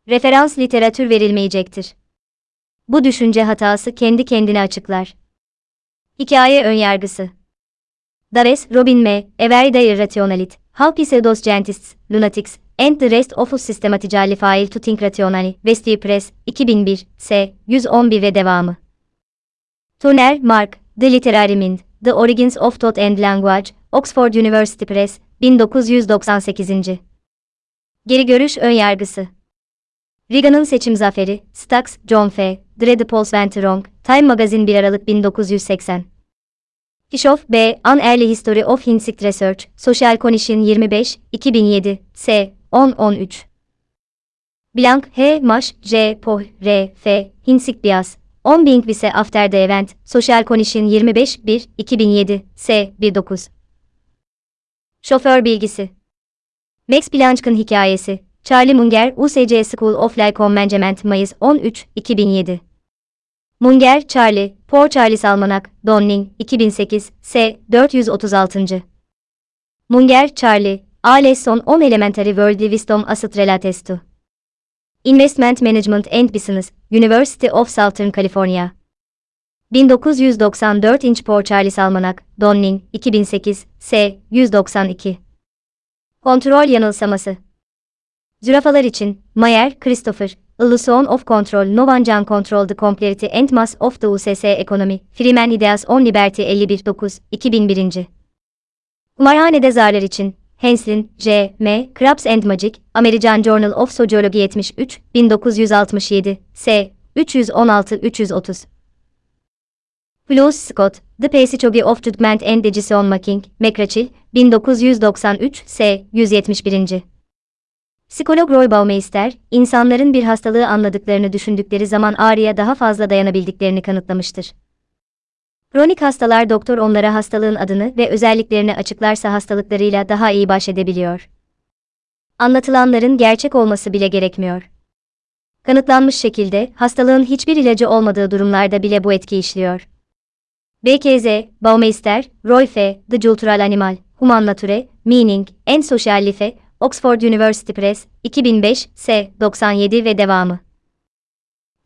Referans literatür verilmeyecektir. Bu düşünce hatası kendi kendine açıklar. Hikaye önyargısı. Daves, Robin M., Everyday Irrationalit, How Pseudoscientists, Lunatics, and the Rest of Us Systematically Fail to Think Rationally, Westview Press, 2001, S. 111 ve devamı. Turner, Mark, The Literary Mind, The Origins of Thought and Language, Oxford University Press, 1998. Geri görüş önyargısı. Reagan'ın seçim zaferi, Stax, John F., Went Wrong, Time Magazine 1 Aralık 1980. Fischoff B. An Early History of Insect Research, Social Cognition 25, 2007, S. 10-13. Blank, H. Mash, J. Poh, R. F. Hinsik Bias, 10 Being Vise After the Event, Social Cognition 25, 1, 2007, S. 19. Şoför bilgisi. Max Planck'ın hikayesi, Charlie Munger, UCC School of Life Management Mayıs 13, 2007. Munger, Charlie, Poor Charles Almanak, Donning, 2008, S. 436. Munger, Charlie, A Lesson on Elementary Worldly Wisdom as it relates to Investment Management and Business, University of Southern California. 1994 inç Poor Charles Almanak, Donning, 2008, S. 192. Kontrol yanılsaması Zürafalar için, Mayer, Christopher, Illusion of Control No One Can Control the Complexity and Mass of the USS Economy, Freeman Ideas on Liberty 51-9, 2001. Kumarhanede zarlar için, Henslin, J. M. Krabs and Magic, American Journal of Sociology 73, 1967, S. 316-330. Fluss Scott, The Psychology of Judgment and Decision Making, McRachel, 1993, S. 171. Psikolog Roy Baumeister, insanların bir hastalığı anladıklarını düşündükleri zaman ağrıya daha fazla dayanabildiklerini kanıtlamıştır. Kronik hastalar doktor onlara hastalığın adını ve özelliklerini açıklarsa hastalıklarıyla daha iyi baş edebiliyor. Anlatılanların gerçek olması bile gerekmiyor. Kanıtlanmış şekilde hastalığın hiçbir ilacı olmadığı durumlarda bile bu etki işliyor. BKZ, Baumeister, Roy F., The Cultural Animal, Human Nature, Meaning, and Social Life, Oxford University Press, 2005, S. 97 ve devamı.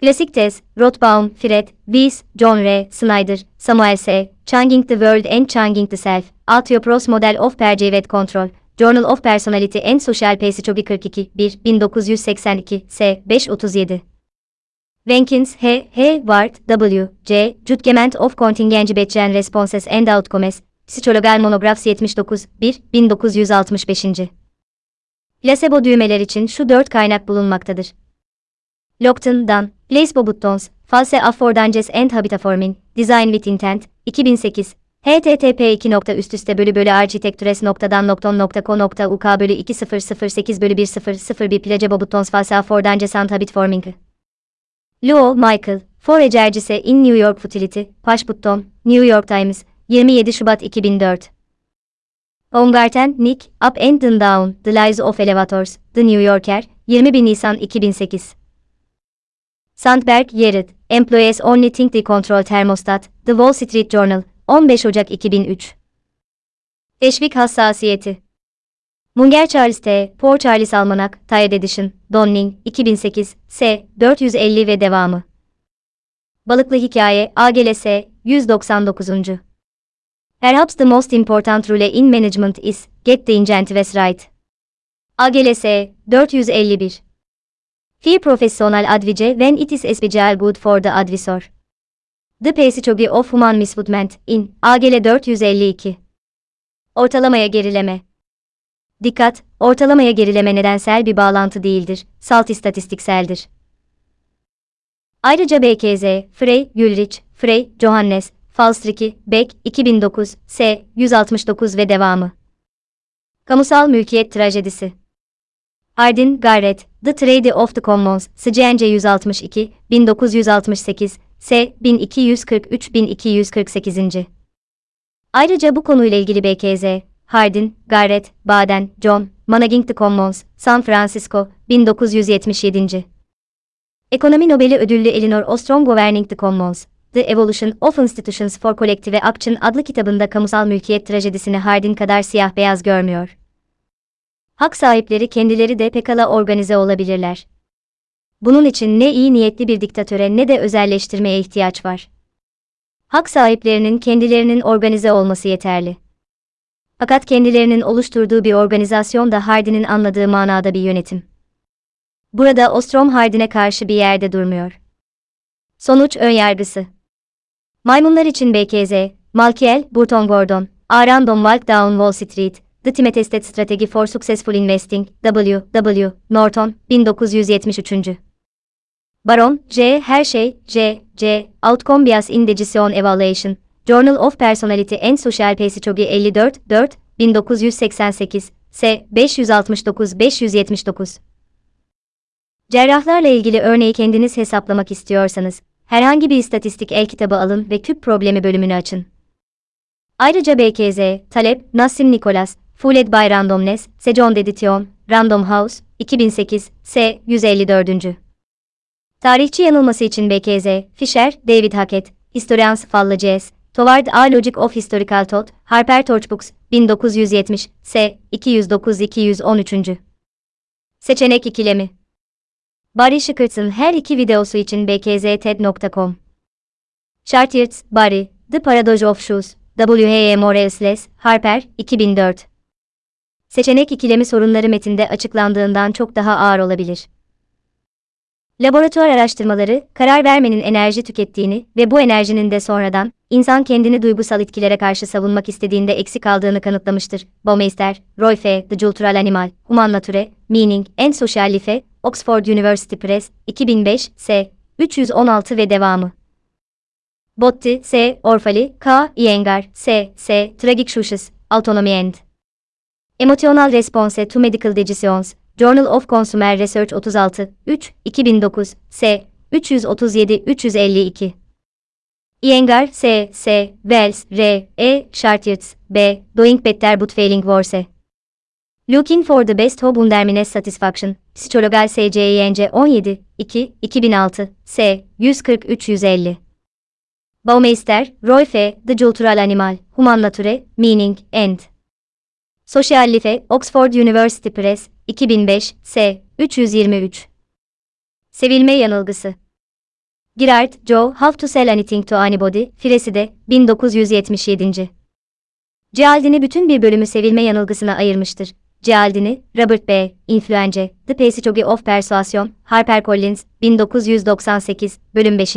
Klasik tez, Rothbaum, Fred, Weiss, John R. Snyder, Samuel S. Changing the World and Changing the Self, Altiopros Model of Perceived Control, Journal of Personality and Social Psychology 42, 1, 1982, S. 537. Rankins, H. H. Ward, W. C. Judgment of Contingent Betchen Responses and Outcomes, Psikologal Monographs 79, 1, 1965. Placebo düğmeler için şu dört kaynak bulunmaktadır. Lockton, Dan, Placebo Buttons, False Affordances and Habitaforming, Design with Intent, 2008, http 2 üst üste bölü bölü architectures noktadan nokton nokta ko nokta uk bölü 2008 bölü 1001 Placebo Buttons False Affordances and Habitaforming. Luo, Michael, For Ecercise in New York Futility, Paş Button, New York Times, 27 Şubat 2004. Baumgarten, Nick, Up and Down, The Lies of Elevators, The New Yorker, 21 Nisan 2008. Sandberg, Jared, Employees Only Think the Control Thermostat, The Wall Street Journal, 15 Ocak 2003. Teşvik hassasiyeti. Munger Charles T. Poor Charles Almanak, Tired Edition, Donning, 2008, S. 450 ve devamı. Balıklı Hikaye, AGLS, 199. Perhaps the most important rule in management is, get the incentives right. AGLS, 451. Fear professional advice when it is especially good for the advisor. The Psychology of Human Misfootment, in, AGL 452. Ortalamaya gerileme. Dikkat, ortalamaya gerileme nedensel bir bağlantı değildir, salt istatistikseldir. Ayrıca BKZ, Frey, Gülrich, Frey, Johannes, Falstriki, Beck, 2009, S, 169 ve devamı. Kamusal mülkiyet trajedisi. Hardin, Garrett, The Trade of the Commons, SCNC 162, 1968, S, 1243-1248. Ayrıca bu konuyla ilgili BKZ, Hardin, Garrett, Baden, John, Managing the Commons, San Francisco, 1977. Ekonomi Nobeli ödüllü Elinor Ostrom Governing the Commons, The Evolution of Institutions for Collective Action adlı kitabında kamusal mülkiyet trajedisini Hardin kadar siyah beyaz görmüyor. Hak sahipleri kendileri de pekala organize olabilirler. Bunun için ne iyi niyetli bir diktatöre ne de özelleştirmeye ihtiyaç var. Hak sahiplerinin kendilerinin organize olması yeterli. Fakat kendilerinin oluşturduğu bir organizasyon da Hardin'in anladığı manada bir yönetim. Burada Ostrom Hardin'e karşı bir yerde durmuyor. Sonuç önyargısı. Maymunlar için BKZ, Malkiel, Burton Gordon, A Random Walk Down Wall Street, The Time-Tested Strategy for Successful Investing, W. W. Norton, 1973. Baron, J. Her şey, J. J. Outcome Bias Evaluation, Journal of Personality and Social Psychology 54, 4, 1988, S. 569-579. Cerrahlarla ilgili örneği kendiniz hesaplamak istiyorsanız, herhangi bir istatistik el kitabı alın ve küp problemi bölümünü açın. Ayrıca BKZ, Talep, Nassim Nicholas, Fooled by Randomness, Sejon Dedition, Random House, 2008, S. 154. Tarihçi yanılması için BKZ, Fisher, David Hackett, Historians Fallacies, Toward a Logic of Historical Thought, Harper Torchbooks, 1970, S. 209-213. Seçenek ikilemi. Barry Schickert'ın her iki videosu için bkzted.com. Chartiers, Barry, The Paradox of Shoes, W.H.E. Morales, Harper, 2004. Seçenek ikilemi sorunları metinde açıklandığından çok daha ağır olabilir. Laboratuvar araştırmaları, karar vermenin enerji tükettiğini ve bu enerjinin de sonradan, insan kendini duygusal etkilere karşı savunmak istediğinde eksik kaldığını kanıtlamıştır. Baumeister, Roy F. The Cultural Animal, Human Nature, Meaning and Social Life, Oxford University Press, 2005, S. 316 ve devamı. Botti, S. Orfali, K. Iyengar, S. S. Tragic Shushes, Autonomy and Emotional Response to Medical Decisions, Journal of Consumer Research 36, 3, 2009, S. 337-352. Iyengar, S. S. Wells, R. E. Chartiers, B. Doing Better But Failing Worse. Looking for the Best Hope Undermines Satisfaction, Psikologal SCINC 17, 2, 2006, S. 143-150. Baumeister, Roy F. The Cultural Animal, Human Nature, Meaning, and Social Life, Oxford University Press, 2005, S. 323. Sevilme yanılgısı. Girard, Joe, How to Sell Anything to Anybody, Fireside, 1977. Cialdini bütün bir bölümü sevilme yanılgısına ayırmıştır. Cialdini, Robert B., Influence, The Psychology of Persuasion, HarperCollins, 1998, bölüm 5.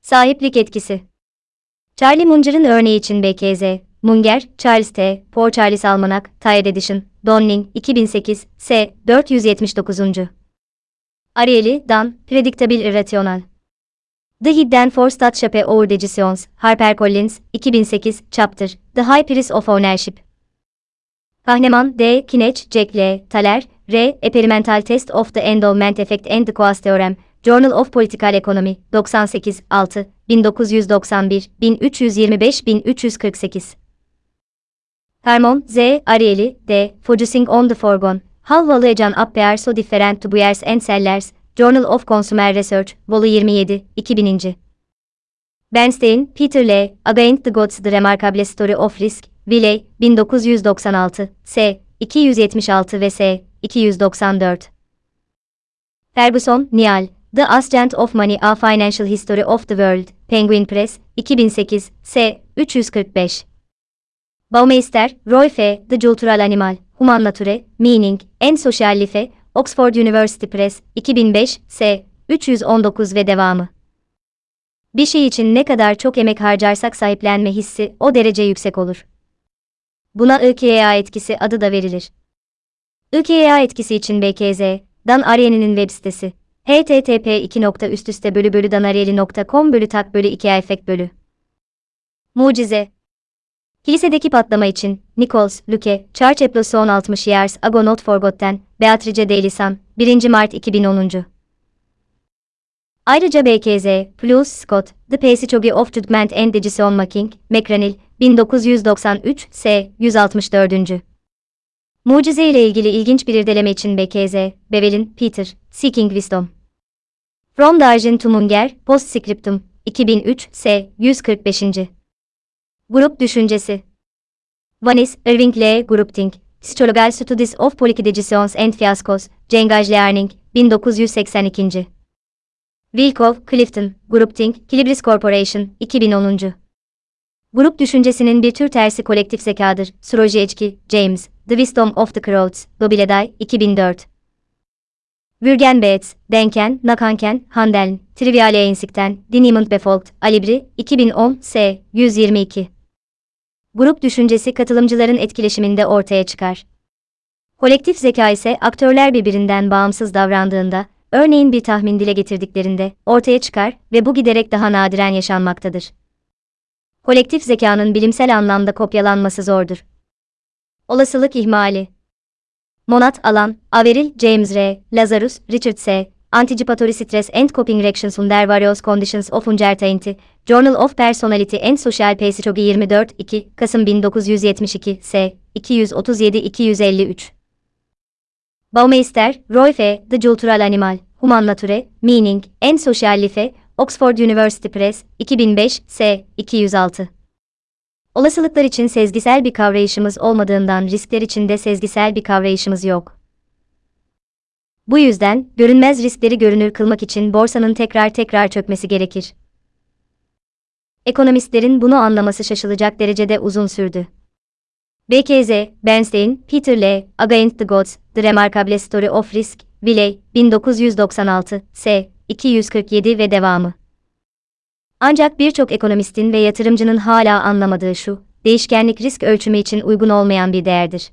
Sahiplik etkisi. Charlie Munger'ın örneği için BKZ, Munger, Charles T. Poor Charles Almanak, Tired Edition, Donning, 2008, S. 479. Ariely, Dan, Predictable Irrational. The Hidden Force That Shape Our Decisions, HarperCollins, 2008, Chapter, The High Price of Ownership. Kahneman, D. Kinech, Jack L. Thaler, R. Experimental Test of the Endowment Effect and the Coase Theorem, Journal of Political Economy, 98, 6, 1991, 1325, 1348. Hermon, Z. Ariely, D. Focusing on the Foregone, How Valuation Appears So Different to Buyers and Sellers, Journal of Consumer Research, Vol. 27, 2000. Bernstein, Peter L. Against the Gods The Remarkable Story of Risk, Willey, 1996, S. 276 ve S. 294. Ferguson, Niall, The Ascent of Money A Financial History of the World, Penguin Press, 2008, S. 345. Baumeister, Roy F. The Cultural Animal, Human Nature, Meaning, and Social Life, Oxford University Press, 2005, S. 319 ve devamı. Bir şey için ne kadar çok emek harcarsak sahiplenme hissi o derece yüksek olur. Buna IKEA etkisi adı da verilir. IKEA etkisi için BKZ, Dan Ariely'nin web sitesi. http 2. üst üste bölü bölü danariely.com bölü tak bölü 2 efekt bölü. Mucize. Kilisedeki patlama için, Nichols, Luke, Church Apples son 60 years ago not forgotten, Beatrice de Elisan, 1. Mart 2010. Ayrıca BKZ, Plus Scott, The Passage of Judgment and Decision Making, McRanil, 1993, S. 164. Mucize ile ilgili ilginç bir irdeleme için BKZ, Bevel'in, Peter, Seeking Wisdom. From Darjen to Munger, Postscriptum, 2003, S. 145. Grup Düşüncesi Vanis, Irving L. Groupthink, Psychological Studies of Political Decisions and Fiascos, Cengage Learning, 1982. Wilkov, Clifton, Groupthink, Kilibris Corporation, 2010. Grup düşüncesinin bir tür tersi kolektif zekadır. Surojecki, James, The Wisdom of the Crowds, Dobileday, 2004. Würgen Bates, Denken, Nakanken, Handeln, Triviale Einsikten, Dinimund Befolkt, Alibri, 2010, S. 122. Grup düşüncesi katılımcıların etkileşiminde ortaya çıkar. Kolektif zeka ise aktörler birbirinden bağımsız davrandığında, örneğin bir tahmin dile getirdiklerinde ortaya çıkar ve bu giderek daha nadiren yaşanmaktadır. Kolektif zekanın bilimsel anlamda kopyalanması zordur. Olasılık ihmali Monat Alan, Averil, James R., Lazarus, Richard S., Anticipatory Stress and Coping Reactions under Various Conditions of Uncertainty, Journal of Personality and Social Psychology 24, 2, Kasım 1972, S. 237-253. Baumeister, Roy F., The Cultural Animal, Human Nature, Meaning, and Social Life, Oxford University Press, 2005, S. 206. Olasılıklar için sezgisel bir kavrayışımız olmadığından riskler için de sezgisel bir kavrayışımız yok. Bu yüzden, görünmez riskleri görünür kılmak için borsanın tekrar tekrar çökmesi gerekir. Ekonomistlerin bunu anlaması şaşılacak derecede uzun sürdü. BKZ, Bernstein, Peter L., Against the Gods, The Remarkable Story of Risk, Willey, 1996, S. 247 ve devamı. Ancak birçok ekonomistin ve yatırımcının hala anlamadığı şu, değişkenlik risk ölçümü için uygun olmayan bir değerdir.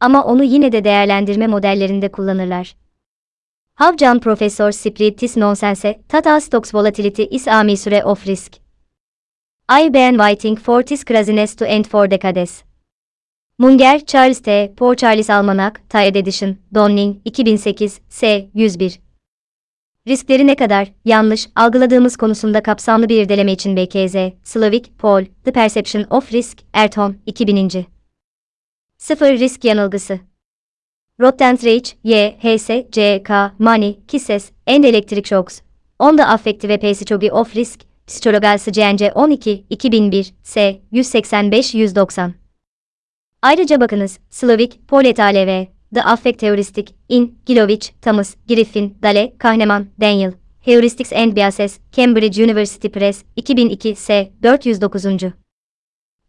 Ama onu yine de değerlendirme modellerinde kullanırlar. Havcan Profesör Spiritis Nonsense, Tata Stocks Volatility is a measure of risk. I been waiting for this craziness to end for decades. Munger, Charles T. Poor Charles Almanac, Tired Edition, Donning, 2008, S. 101. Riskleri ne kadar yanlış algıladığımız konusunda kapsamlı bir irdeleme için BKZ, Slavik, Paul, The Perception of Risk, Erton, 2000. Sıfır risk yanılgısı. Rottenreich, Y, HS, C, K, Money, Kisses, and Electric Shocks. On the Affective Psychology of Risk, Psikologası CNC 12, 2001, S, 185-190. Ayrıca bakınız, Slavik, Paul et al. The Affect Heuristic, In, Gilovich, Thomas, Griffin, Dale, Kahneman, Daniel, Heuristics and Biases, Cambridge University Press, 2002, S. 409.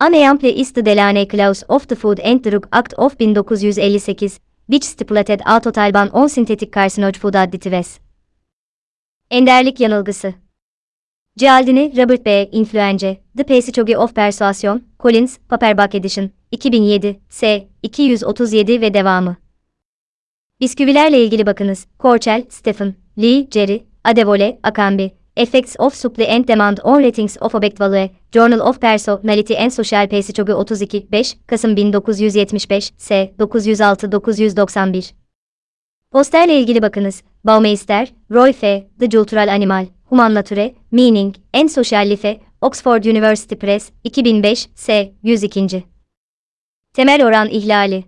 An example is the Delaney Clause of the Food and Drug Act of 1958, which stipulated a total ban on synthetic carcinogen food additives. Enderlik yanılgısı Cialdini, Robert B. Influence, The Psychology of Persuasion, Collins, Paperback Edition, 2007, S. 237 ve devamı. Bisküvilerle ilgili bakınız. Korçel, Stephen, Lee, Jerry, Adevole, Akambi, Effects of Supply and Demand on Ratings of Object Value, Journal of Personality and Social Psychology 32, 5, Kasım 1975, S. 906-991. Posterle ilgili bakınız. Baumeister, Roy F., The Cultural Animal, Human Nature, Meaning, and Social Life, Oxford University Press, 2005, S. 102. Temel oran ihlali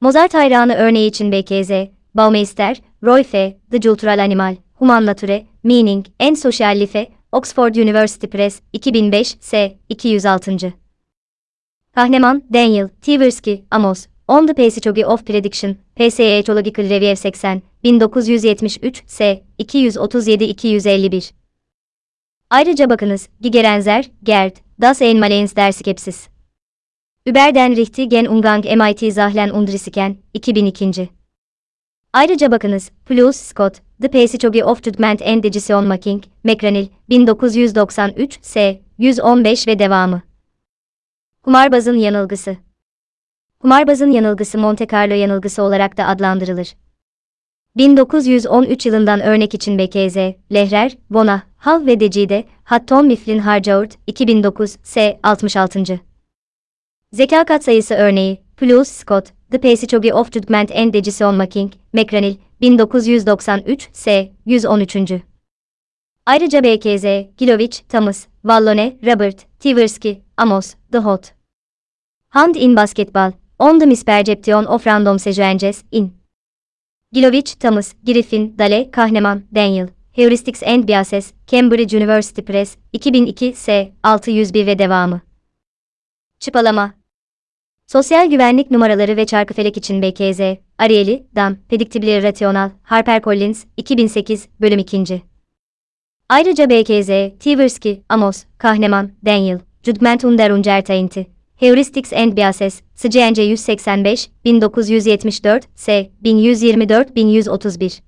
Mozart hayranı örneği için BKZ, Baumeister, Roy F., The Cultural Animal, Human Nature, Meaning, and Social Life, Oxford University Press, 2005, S. 206. Kahneman, Daniel, Tversky, Amos, On the Psychology of Prediction, Psychological Review 80, 1973, S. 237-251. Ayrıca bakınız, Gigerenzer, Gerd, Das Einmaleins der Skepsis. Über den richtigen Umgang MIT Zahlen und Risiken, 2002. Ayrıca bakınız, Plus Scott, The Psychology of Judgment and Decision Making, McRanil, 1993, S. 115 ve devamı. Kumarbazın yanılgısı. Kumarbazın yanılgısı Monte Carlo yanılgısı olarak da adlandırılır. 1913 yılından örnek için BKZ, Lehrer, Bona, Hal ve Decide, Hatton Mifflin Harcourt, 2009, S. 66. Zeka katsayısı örneği, Plus Scott, The Psychology of Judgment and Decision Making, McRanil, 1993, S. 113. Ayrıca BKZ, Gilovich, Thomas, Vallone, Robert, Tversky, Amos, The Hot. Hand in Basketball, On the Misperception of Random Sequences, in. Gilovich, Thomas, Griffin, Dale, Kahneman, Daniel, Heuristics and Biases, Cambridge University Press, 2002, S. 601 ve devamı. Çıpalama Sosyal güvenlik numaraları ve çarkıfelek için BKZ, Ariely, Dan, Predictably Rational, HarperCollins, 2008, bölüm 2. Ayrıca BKZ, Tversky, Amos, Kahneman, Daniel, Judgment under Uncertainty, Heuristics and Biases, SCNC 185, 1974, S. 1124-1131.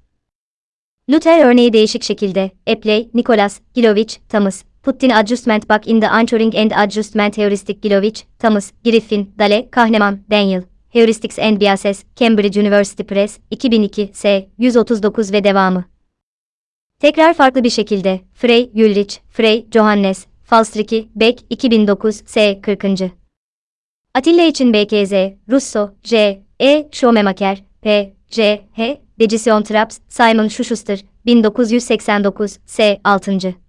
Luther örneği değişik şekilde, Epley, Nicholas, Gilovich, Thomas, Puttin Adjustment Back in the Anchoring and Adjustment Heuristic Gilovich, Thomas, Griffin, Dale, Kahneman, Daniel, Heuristics and Biases, Cambridge University Press, 2002, S. 139 ve devamı. Tekrar farklı bir şekilde, Frey, Ulrich, Frey, Johannes, Falstriki, Beck, 2009, S. 40. Atilla için BKZ, Russo, J. E. Schomemaker, P. J. H. Decision Traps, Simon Schuster, 1989, S. 6.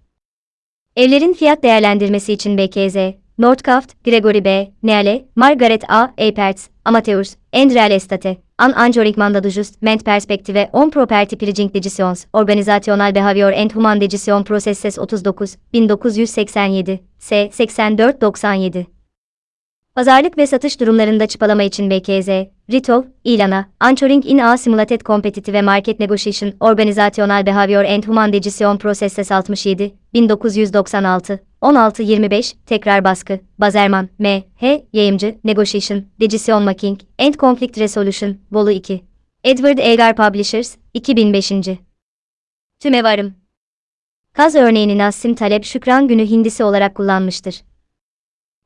Evlerin fiyat değerlendirmesi için BKZ, Nordkaft, Gregory B., Neale, Margaret A. Aperts, Amateurs, and Real Estate, An Anchoring Mandadujust, Ment Perspektive, On Property Pricing Decisions, Organizational Behavior and Human Decision Processes 39, 1987, S. 84-97. Pazarlık ve satış durumlarında çıpalama için BKZ, Ritov, İlana, Anchoring in a Simulated Competitive Market Negotiation, Organizational Behavior and Human Decision Processes 67, 1996, 16-25, tekrar baskı, Bazerman, M. H. Yayımcı, Negotiation, Decision Making, and Conflict Resolution, Bolu 2. Edward Elgar Publishers, 2005. Tümevarım. Kaz örneğini Nassim Taleb Şükran Günü Hindisi olarak kullanmıştır.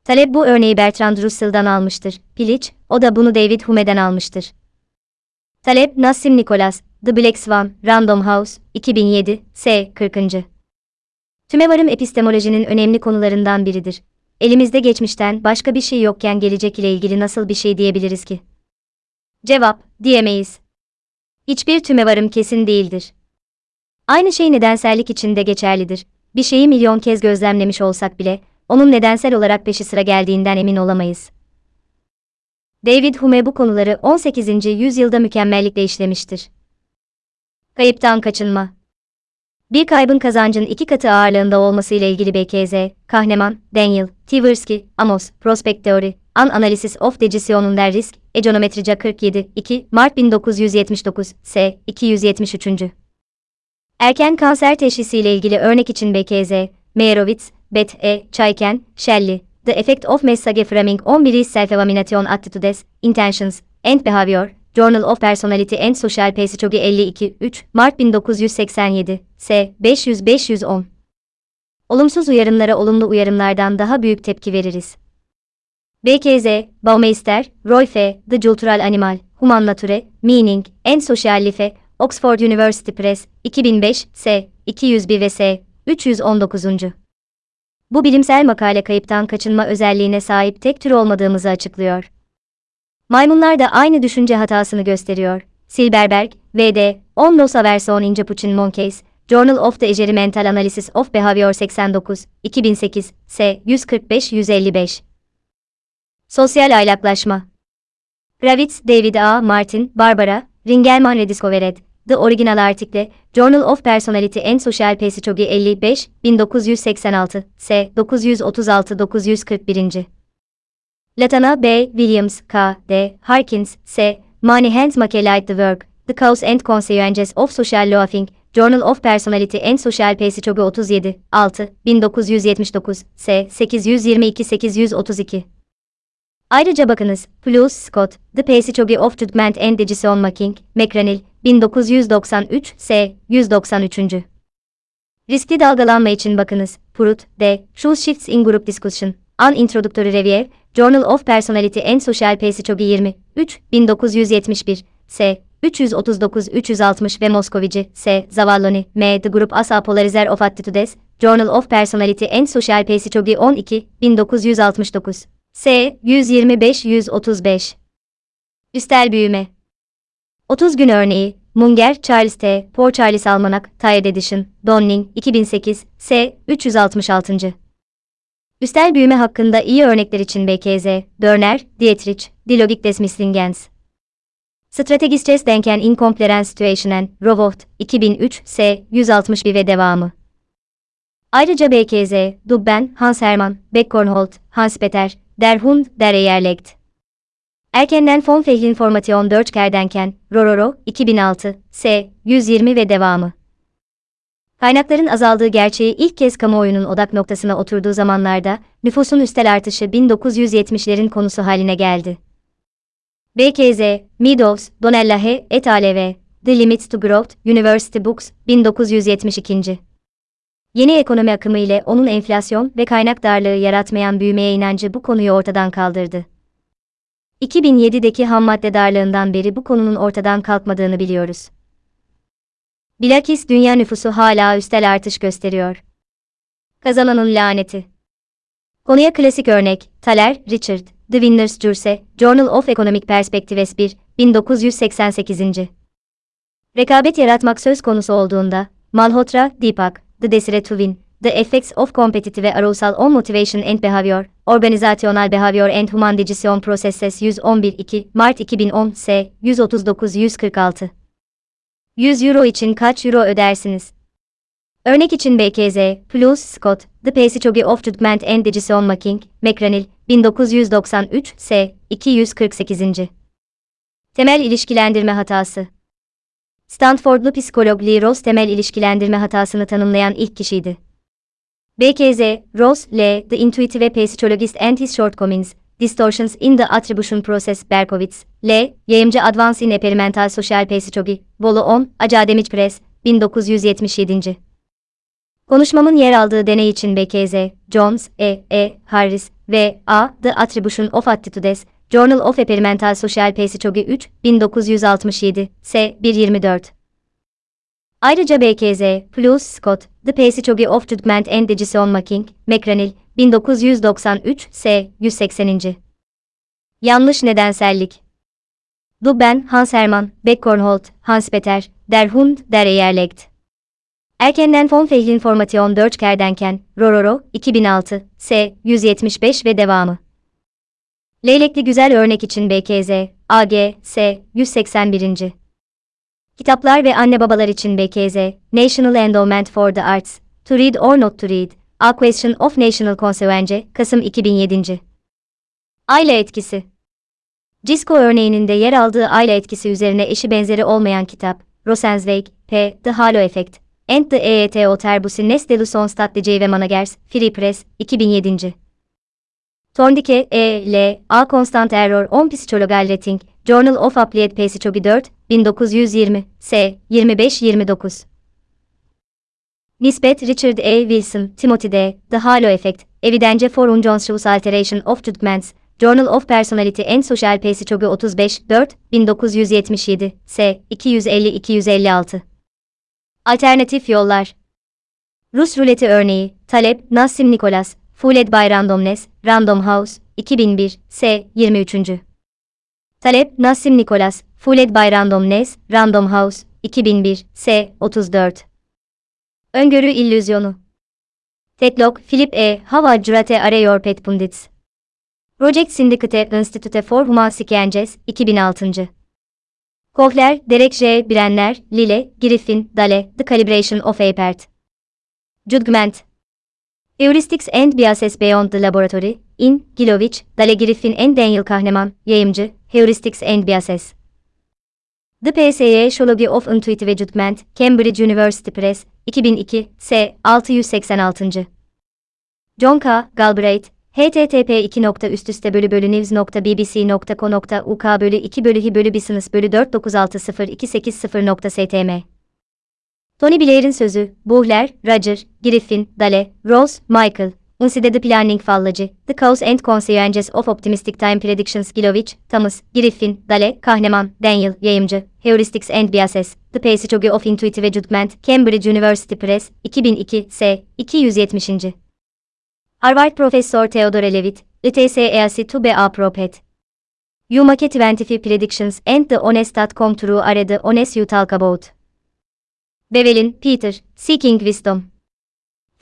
Talep bu örneği Bertrand Russell'dan almıştır. Piliç, o da bunu David Hume'den almıştır. Talep Nassim Nicholas, The Black Swan, Random House, 2007, S. 40. Tümevarım epistemolojinin önemli konularından biridir. Elimizde geçmişten başka bir şey yokken gelecek ile ilgili nasıl bir şey diyebiliriz ki? Cevap, diyemeyiz. Hiçbir tümevarım kesin değildir. Aynı şey nedensellik için de geçerlidir. Bir şeyi milyon kez gözlemlemiş olsak bile, onun nedensel olarak peşi sıra geldiğinden emin olamayız. David Hume bu konuları 18. yüzyılda mükemmellikle işlemiştir. Kayıptan kaçınma Bir kaybın kazancın iki katı ağırlığında olması ile ilgili BKZ, Kahneman, Daniel, Tversky, Amos, Prospect Theory, An Analysis of Decision der Risk, Econometrica 47, 2, Mart 1979, S. 273. Erken kanser teşhisi ile ilgili örnek için BKZ, Meyerowitz, Bet E. Chayken, Shelley, The Effect of Message Framing on Belief Self-Evaluation Attitudes, Intentions, and Behavior, Journal of Personality and Social Psychology 52, 3, Mart 1987, S. 500-510. Olumsuz uyarımlara olumlu uyarımlardan daha büyük tepki veririz. BKZ, Baumeister, Roy F., The Cultural Animal, Human Nature, Meaning, and Social Life, Oxford University Press, 2005, S. 201 ve S. 319. Bu bilimsel makale kayıptan kaçınma özelliğine sahip tek tür olmadığımızı açıklıyor. Maymunlar da aynı düşünce hatasını gösteriyor. Silberberg, V.D., On Los Averson in Capuchin Monkeys, Journal of the Experimental Analysis of Behavior 89, 2008, S. 145-155. Sosyal aylaklaşma Gravitz, David A. Martin, Barbara, Ringelmann rediscovered. The Original article, Journal of Personality and Social Psychology 55, 1986, S. 936-941. Latana B. Williams, K. D. Harkins, S. Manihans Makelite the Work, The Cause and Consequences of Social Loafing, Journal of Personality and Social Psychology 37, 6, 1979, S. 822-832. Ayrıca bakınız, Plus Scott, The Psychology of Judgment and Decision Making, McRanil, 1993, S. 193. Riskli dalgalanma için bakınız, Prut, D. Shoes Shifts in Group Discussion, An Introductory Review, Journal of Personality and Social Psychology 20, 3, 1971, S. 339-360 ve Moskovici, S. Zavalloni, M. The Group as a Polarizer of Attitudes, Journal of Personality and Social Psychology 12, 1969. S. 125-135. Üstel büyüme. 30 gün örneği, Munger, Charles T. Poor Charles Almanak, Tired Edition, Donning, 2008, S. 366. Üstel büyüme hakkında iyi örnekler için BKZ, Dörner, Dietrich, Dialogic Desmislingens. Strategisches Denken in Compliance Situationen, Rovoht, 2003, S. 161 ve devamı. Ayrıca BKZ, Dubben, Hans Hermann, Beckkornholt, Hans Peter, Der Hund, der Eierlegt. Erkenden von Fehlinformation 4 Kerdenken, Rororo, 2006, S. 120 ve devamı. Kaynakların azaldığı gerçeği ilk kez kamuoyunun odak noktasına oturduğu zamanlarda, nüfusun üstel artışı 1970'lerin konusu haline geldi. BKZ, Meadows, Donella H. et al. The Limits to Growth, University Books, 1972. Yeni ekonomi akımı ile onun enflasyon ve kaynak darlığı yaratmayan büyümeye inancı bu konuyu ortadan kaldırdı. 2007'deki ham madde darlığından beri bu konunun ortadan kalkmadığını biliyoruz. Bilakis dünya nüfusu hala üstel artış gösteriyor. Kazananın laneti. Konuya klasik örnek, Thaler, Richard, The Winner's Curse, Journal of Economic Perspectives 1, 1988. Rekabet yaratmak söz konusu olduğunda, Malhotra, Deepak, The Desire to Win, The Effects of Competitive Arousal on Motivation and Behavior, Organizational Behavior and Human Decision Processes 111-2, Mart 2010, S. 139-146. 100 euro için kaç euro ödersiniz? Örnek için BKZ, Plus Scott, The Psychology of Judgment and Decision Making, McRanil, 1993, S. 248. Temel ilişkilendirme hatası. Stanfordlu psikolog Lee Ross temel ilişkilendirme hatasını tanımlayan ilk kişiydi. BKZ, Ross, L. The Intuitive Psychologist and His Shortcomings, Distortions in the Attribution Process, Berkowitz, L. Yayımcı Advance in Experimental Social Psychology, Bolu 10, Academic Press, 1977. Konuşmamın yer aldığı deney için BKZ, Jones, E. E. Harris ve A. The Attribution of Attitudes, Journal of Experimental Social Psychology 3, 1967, S. 124. Ayrıca BKZ, Plus Scott, The Psychology of Judgment and Decision Making, McRanil, 1993, S. 180. Yanlış nedensellik. Dubben, Hans Hermann, Beckkornholt, Hans Peter, Der Hund, der Eierlegt. Erkenden von Fehlinformation 4 Kerdenken, Rororo, 2006, S. 175 ve devamı. Leylekli güzel örnek için BKZ, AG, S. 181. Kitaplar ve anne babalar için BKZ, National Endowment for the Arts, To Read or Not to Read, A Question of National Consequence, Kasım 2007. Aile etkisi. Cisco örneğinin de yer aldığı aile etkisi üzerine eşi benzeri olmayan kitap, Rosenzweig, P. The Halo Effect, and the EET Oterbusi Nestelu Sonstatlıcey ve Managers, Free Press, 2007. Tornike, E. L. A. Constant Error on Psychological Rating, Journal of Applied Psychology 4, 1920, S. 25-29. Nispet Richard E. Wilson, Timothy D. The Halo Effect, Evidence for Unconscious Alteration of Judgments, Journal of Personality and Social Psychology 35, 4, 1977, S. 250-256. Alternatif yollar. Rus ruleti örneği, Talep, Nassim Nikolas, Fooled by Randomness, Random House, 2001, S. 23. Talep, Nassim Nikolas, Fooled by Randomness, Random House, 2001, S. 34. Öngörü illüzyonu. Tetlock, Philip E. How Jurate Are Your Pet Pundits. Project Syndicate Institute for Human Sciences, 2006. Kohler, Derek J. Brenner, Lille, Griffin, Dale, The Calibration of Apert. Judgment. Heuristics and Biases Beyond the Laboratory, in, Gilovich, Dale Griffin and Daniel Kahneman, yayımcı, Heuristics and Biases. The PSA Shology of Intuitive Judgment, Cambridge University Press, 2002, S. 686. John K. Galbraith, http 2 üst üste bölü bölü news.bbc.co.uk bölü 2 bölü hi bölü business bölü 4960280.stm Tony Blair'in sözü, Buhler, Roger, Griffin, Dale, Rose, Michael, Unseated Planning Fallacı, The Cause and Consequences of Optimistic Time Predictions Gilovich, Thomas, Griffin, Dale, Kahneman, Daniel, Yayımcı, Heuristics and Biases, The Psychology of Intuitive Judgment, Cambridge University Press, 2002, S. 270. Harvard Professor Theodore Levitt, ITSEAC to be appropriate. You make 25 predictions and the honest.com true are the honest you talk about. Bevelin, Peter, Seeking Wisdom.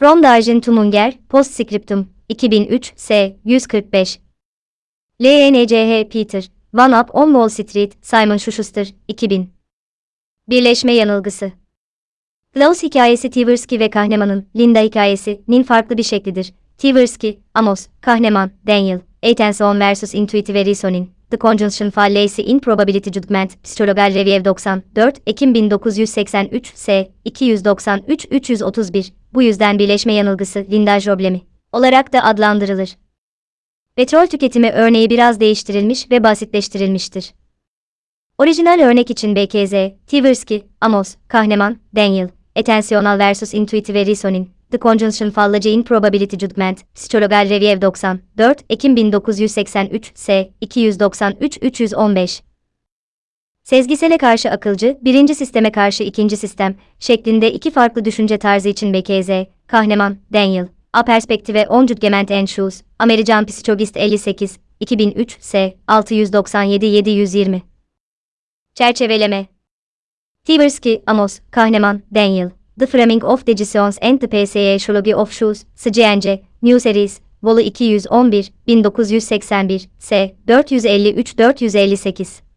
From Darjen to Munger, Postscriptum, 2003, S. 145. LNCH Peter, One Up on Wall Street, Simon Schuster, 2000. Birleşme yanılgısı. Klaus hikayesi Tversky ve Kahneman'ın Linda hikayesinin farklı bir şeklidir. Tversky, Amos, Kahneman, Daniel, Attention vs. Intuitive Reasoning, The Conjunction Fallacy in Probability Judgment, Psikologal Review 94, Ekim 1983, S. 293-331, bu yüzden birleşme yanılgısı, Lindaj problemi olarak da adlandırılır. Petrol tüketimi örneği biraz değiştirilmiş ve basitleştirilmiştir. Orijinal örnek için BKZ, Tversky, Amos, Kahneman, Daniel, Attentional vs. Intuitive Reasoning, The Conjunction Fallacy in Probability Judgment, Psikologal Review 94, Ekim 1983, S. 293-315. Sezgisele karşı akılcı, birinci sisteme karşı ikinci sistem, şeklinde iki farklı düşünce tarzı için BKZ, Kahneman, Daniel, A Perspektive on Judgment and Shoes, American Psychologist 58, 2003, S. 697-720. Çerçeveleme Tversky, Amos, Kahneman, Daniel, The Framing of Decisions and the Psychology of Shoes, SCNC, New Series, Vol 211, 1981, S. 453-458.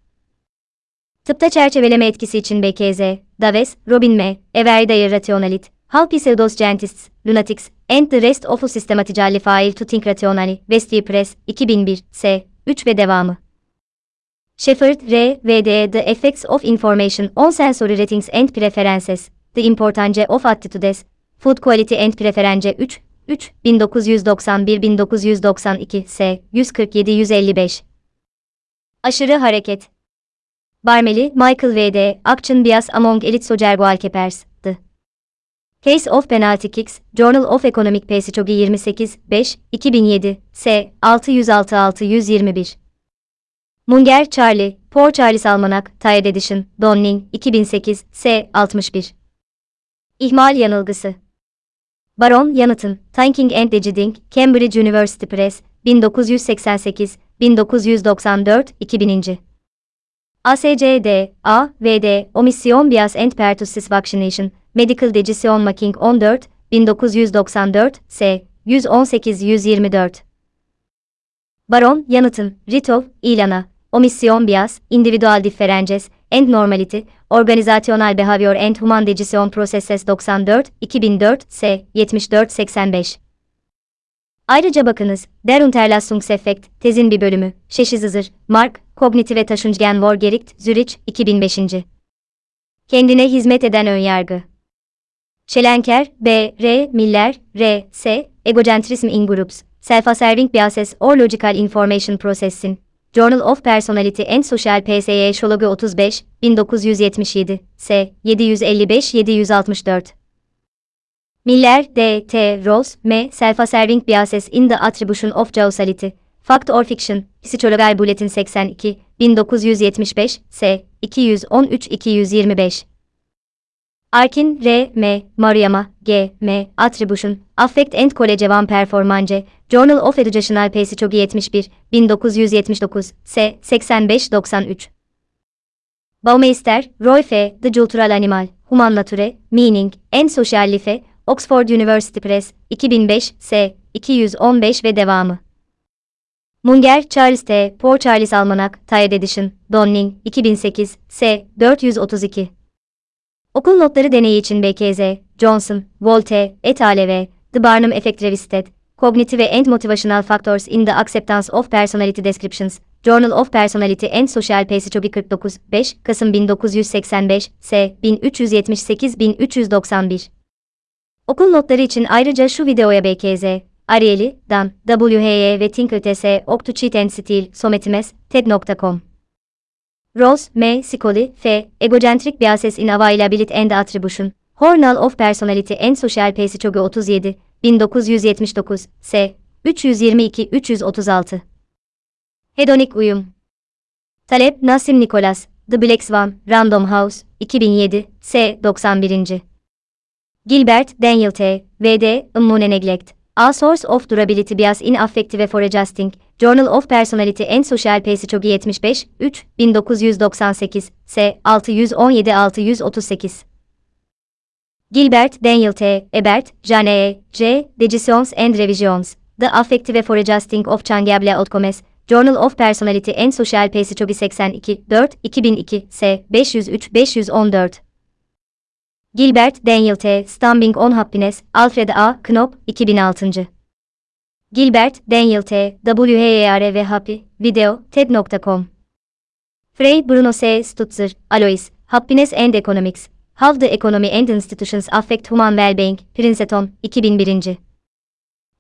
Tıpta çerçeveleme etkisi için BKZ, Daves, Robin M., Everyday Rationalit, How Pseudoscientists, Lunatics, and the Rest of Systematically Fail to Think Rationally, Westview Press, 2001, S. 3 ve devamı. Shepard, R. V.D. The Effects of Information on Sensory Ratings and Preferences, The Importance of Attitudes, Food Quality and Preference 3, 3, 1991-1992, S. 147-155. Aşırı hareket. Barmeli, Michael V.D. Action Bias Among Elite Social Goalkeepers, The Case of Penalty Kicks, Journal of Economic Psychology 28, 5, 2007, S. 606-621. Munger, Charlie, Poor Charles Almanak, Tired Edition, Donning, 2008, S. 61. İhmal yanılgısı. Baron, Yanıtın, Thinking and Deciding, Cambridge University Press, 1988, 1994, 2000. ASCD, A, VD, Omission Bias and Pertussis Vaccination, Medical Decision Making 14, 1994, S. 118-124. Baron, Yanıtın, Ritov, İlana, Omission Bias, Individual Differences, and Normality, Organizational Behavior and Human Decision Processes 94, 2004, S. 74-85. Ayrıca bakınız, Der Unterlassungseffekt, tezin bir bölümü, Şeşizizir, Mark, Kognitive Taşıngen Vorgericht, Zürich, 2005. Kendine hizmet eden önyargı. Şelenker, B. R. Miller, R. S. Egocentrism in Groups, Self-Serving Biases or Logical Information Processing, Journal of Personality and Social PSA Şologu 35, 1977, S. 755-764. Miller, D. T. Rose, M. Self-Serving Biases in the Attribution of Causality, Fact or Fiction, Psikologal Bulletin 82, 1975, S. 213-225. Arkin, R. M. Mariama, G. M. Attribution, Affect and College Performance, Journal of Educational Psychology 71, 1979, S. 85-93. Baumeister, Roy F. The Cultural Animal, Human Nature, Meaning, and Social Life, Oxford University Press, 2005, S. 215 ve devamı. Munger, Charles T. Poor Charles Almanak, Tired Edition, Donning, 2008, S. 432. Okul notları deneyi için BKZ, Johnson, Volte, et al. ve The Barnum Effect Revisted, Cognitive and Motivational Factors in the Acceptance of Personality Descriptions, Journal of Personality and Social Psychology 49, 5, Kasım 1985, S. 1378-1391. Okul notları için ayrıca şu videoya BKZ, Arieli, Dan, WHY ve TinkleTS, Octucheat and Steel, Sometimes, TED.com. Rose, M. Sicoli, F. Egocentrik Biases in Availability and Attribution, Journal of Personality and Social Psychology 37, 1979, S. 322-336. Hedonik Uyum Talep, Nasim Nicholas, The Black Swan, Random House, 2007, S. 91. Gilbert, Daniel T. V.D. Immune Neglect. A Source of Durability Bias in Affective for Adjusting, Journal of Personality and Social Psychology 75, 3, 1998, S. 617-638. Gilbert, Daniel T. Ebert, Jane E. J. Decisions and Revisions, The Affective for Adjusting of Changeable Outcomes, Journal of Personality and Social Psychology 82, 4, 2002, S. 503-514. Gilbert, Daniel T. Stumbling on Happiness, Alfred A. Knop, 2006. Gilbert, Daniel T. WHER ve Happy, Video, TED.com. Frey, Bruno S. Stutzer, Alois, Happiness and Economics, How the Economy and Institutions Affect Human Well-Being, Princeton, 2001.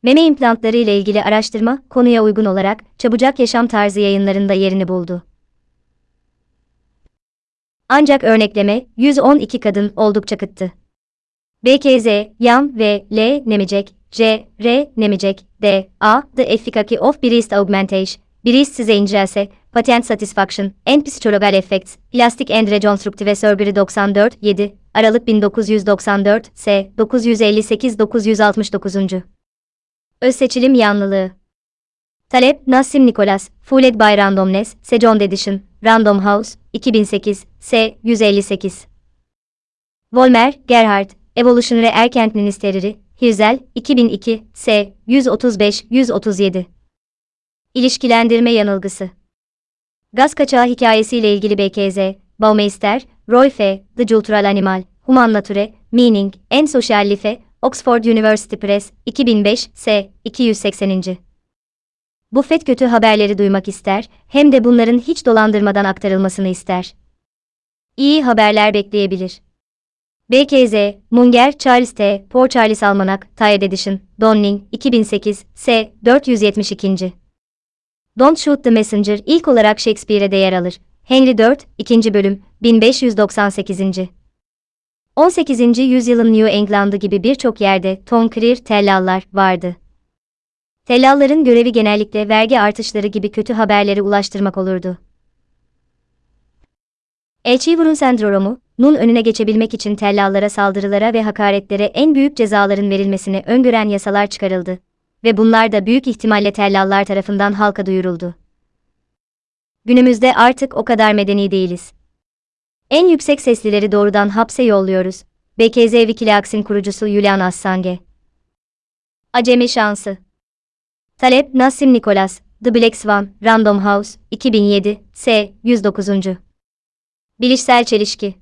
Meme implantları ile ilgili araştırma, konuya uygun olarak, çabucak yaşam tarzı yayınlarında yerini buldu. Ancak örnekleme, 112 kadın oldukça kıttı. BKZ, Yan ve L nemecek, C, R nemecek, D, A, The Efficacy of Breast Augmentation, Breast incelse, Patent Satisfaction, and Psychological Effects, Plastic and Reconstructive Surgery 94, 7, Aralık 1994, S, 958-969. Özseçilim yanlılığı. Talep, Nassim Nicholas, Fooled by Randomness, Sejong Edition, Random House, 2008, S. 158. Volmer, Gerhard, Evolutionary Erkenntnis Theory, Hirzel, 2002, S. 135-137. İlişkilendirme yanılgısı. Gaz kaçağı hikayesiyle ilgili BKZ, Baumeister, Roy F., The Cultural Animal, Human Nature, Meaning, and Social Life, Oxford University Press, 2005, S. 280. Buffett kötü haberleri duymak ister, hem de bunların hiç dolandırmadan aktarılmasını ister. İyi haberler bekleyebilir. BKZ, Munger, Charles T. Poor Charles Almanak, Tired Edition, Donning, 2008, S. 472. Don't Shoot the Messenger ilk olarak Shakespeare'de yer alır. Henry IV, 2. bölüm, 1598. 18. yüzyılın New England'ı gibi birçok yerde Tom Creer tellallar vardı. Tellalların görevi genellikle vergi artışları gibi kötü haberleri ulaştırmak olurdu. Elchiever'un sendromu, nun önüne geçebilmek için tellallara saldırılara ve hakaretlere en büyük cezaların verilmesini öngören yasalar çıkarıldı. Ve bunlar da büyük ihtimalle tellallar tarafından halka duyuruldu. Günümüzde artık o kadar medeni değiliz. En yüksek seslileri doğrudan hapse yolluyoruz. BKZ Wikileaks'in kurucusu Julian Assange. Acemi şansı. Talep Nassim Nicholas, The Black Swan, Random House, 2007, S. 109. Bilişsel çelişki.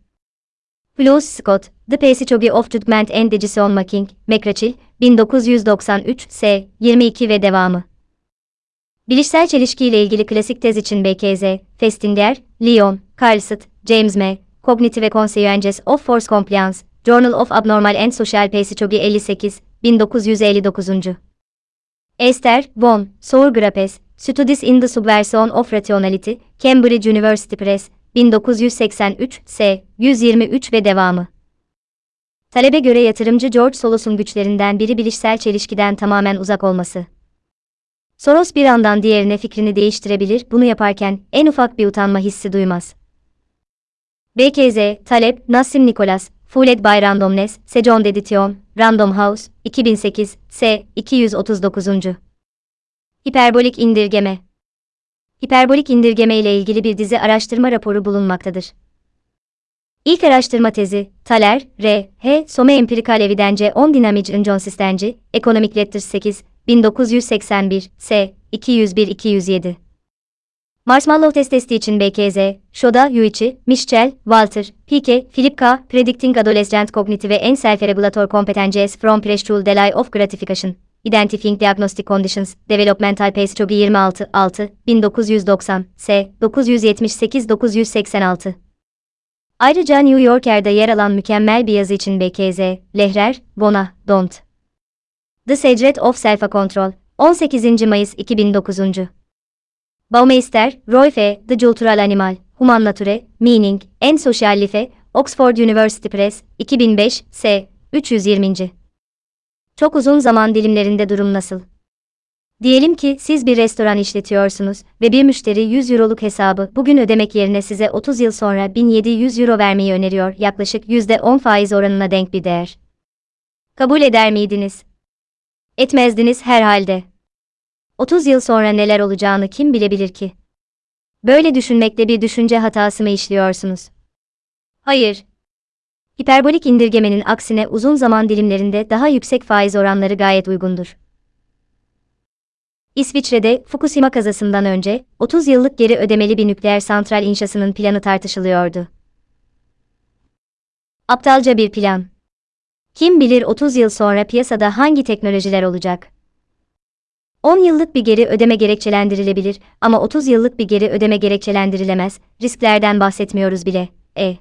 Fluss Scott, The Psychology of Judgment and Decision Making, McRachil, 1993, S. 22 ve devamı. Bilişsel çelişki ile ilgili klasik tez için BKZ, Festinger, Leon, Carlsett, James M. Cognitive Consequences of Force Compliance, Journal of Abnormal and Social Psychology 58, 1959. Esther, Von, Sour Grapes, Studies in the Subversion of Rationality, Cambridge University Press, 1983, S. 123 ve devamı. Talebe göre yatırımcı George Soros'un güçlerinden biri bilişsel çelişkiden tamamen uzak olması. Soros bir andan diğerine fikrini değiştirebilir, bunu yaparken en ufak bir utanma hissi duymaz. BKZ, Talep, Nassim Nicholas, Fooled by Randomness, Sejong Edition, Random House, 2008, S. 239. Hiperbolik indirgeme Hiperbolik indirgeme ile ilgili bir dizi araştırma raporu bulunmaktadır. İlk araştırma tezi, Thaler, R. H. Some Empirical Evidence on Dynamic in Consistency, Economic Letters 8, 1981, S. 201-207. Marshmallow test testi için BKZ, Shoda, Yuichi, Mischel, Walter, Pike, Philip K. Predicting Adolescent Cognitive and Self-Regulator Competencies from Pressure Delay of Gratification. Identifying Diagnostic Conditions, Developmental Pace Çogi 26, 6, 1990, S. 978-986. Ayrıca New Yorker'da yer alan mükemmel bir yazı için BKZ, Lehrer, Bona, Don't. The Secret of Self-Control, 18. Mayıs 2009. Baumeister, Roy F. The Cultural Animal, Human Nature, Meaning, and Social Life, Oxford University Press, 2005, S. 320. Çok uzun zaman dilimlerinde durum nasıl? Diyelim ki siz bir restoran işletiyorsunuz ve bir müşteri 100 euroluk hesabı bugün ödemek yerine size 30 yıl sonra 1700 euro vermeyi öneriyor yaklaşık %10 faiz oranına denk bir değer. Kabul eder miydiniz? Etmezdiniz herhalde. 30 yıl sonra neler olacağını kim bilebilir ki? Böyle düşünmekte bir düşünce hatası mı işliyorsunuz? Hayır. Hiperbolik indirgemenin aksine uzun zaman dilimlerinde daha yüksek faiz oranları gayet uygundur. İsviçre'de Fukushima kazasından önce 30 yıllık geri ödemeli bir nükleer santral inşasının planı tartışılıyordu. Aptalca bir plan. Kim bilir 30 yıl sonra piyasada hangi teknolojiler olacak? 10 yıllık bir geri ödeme gerekçelendirilebilir ama 30 yıllık bir geri ödeme gerekçelendirilemez. Risklerden bahsetmiyoruz bile. E.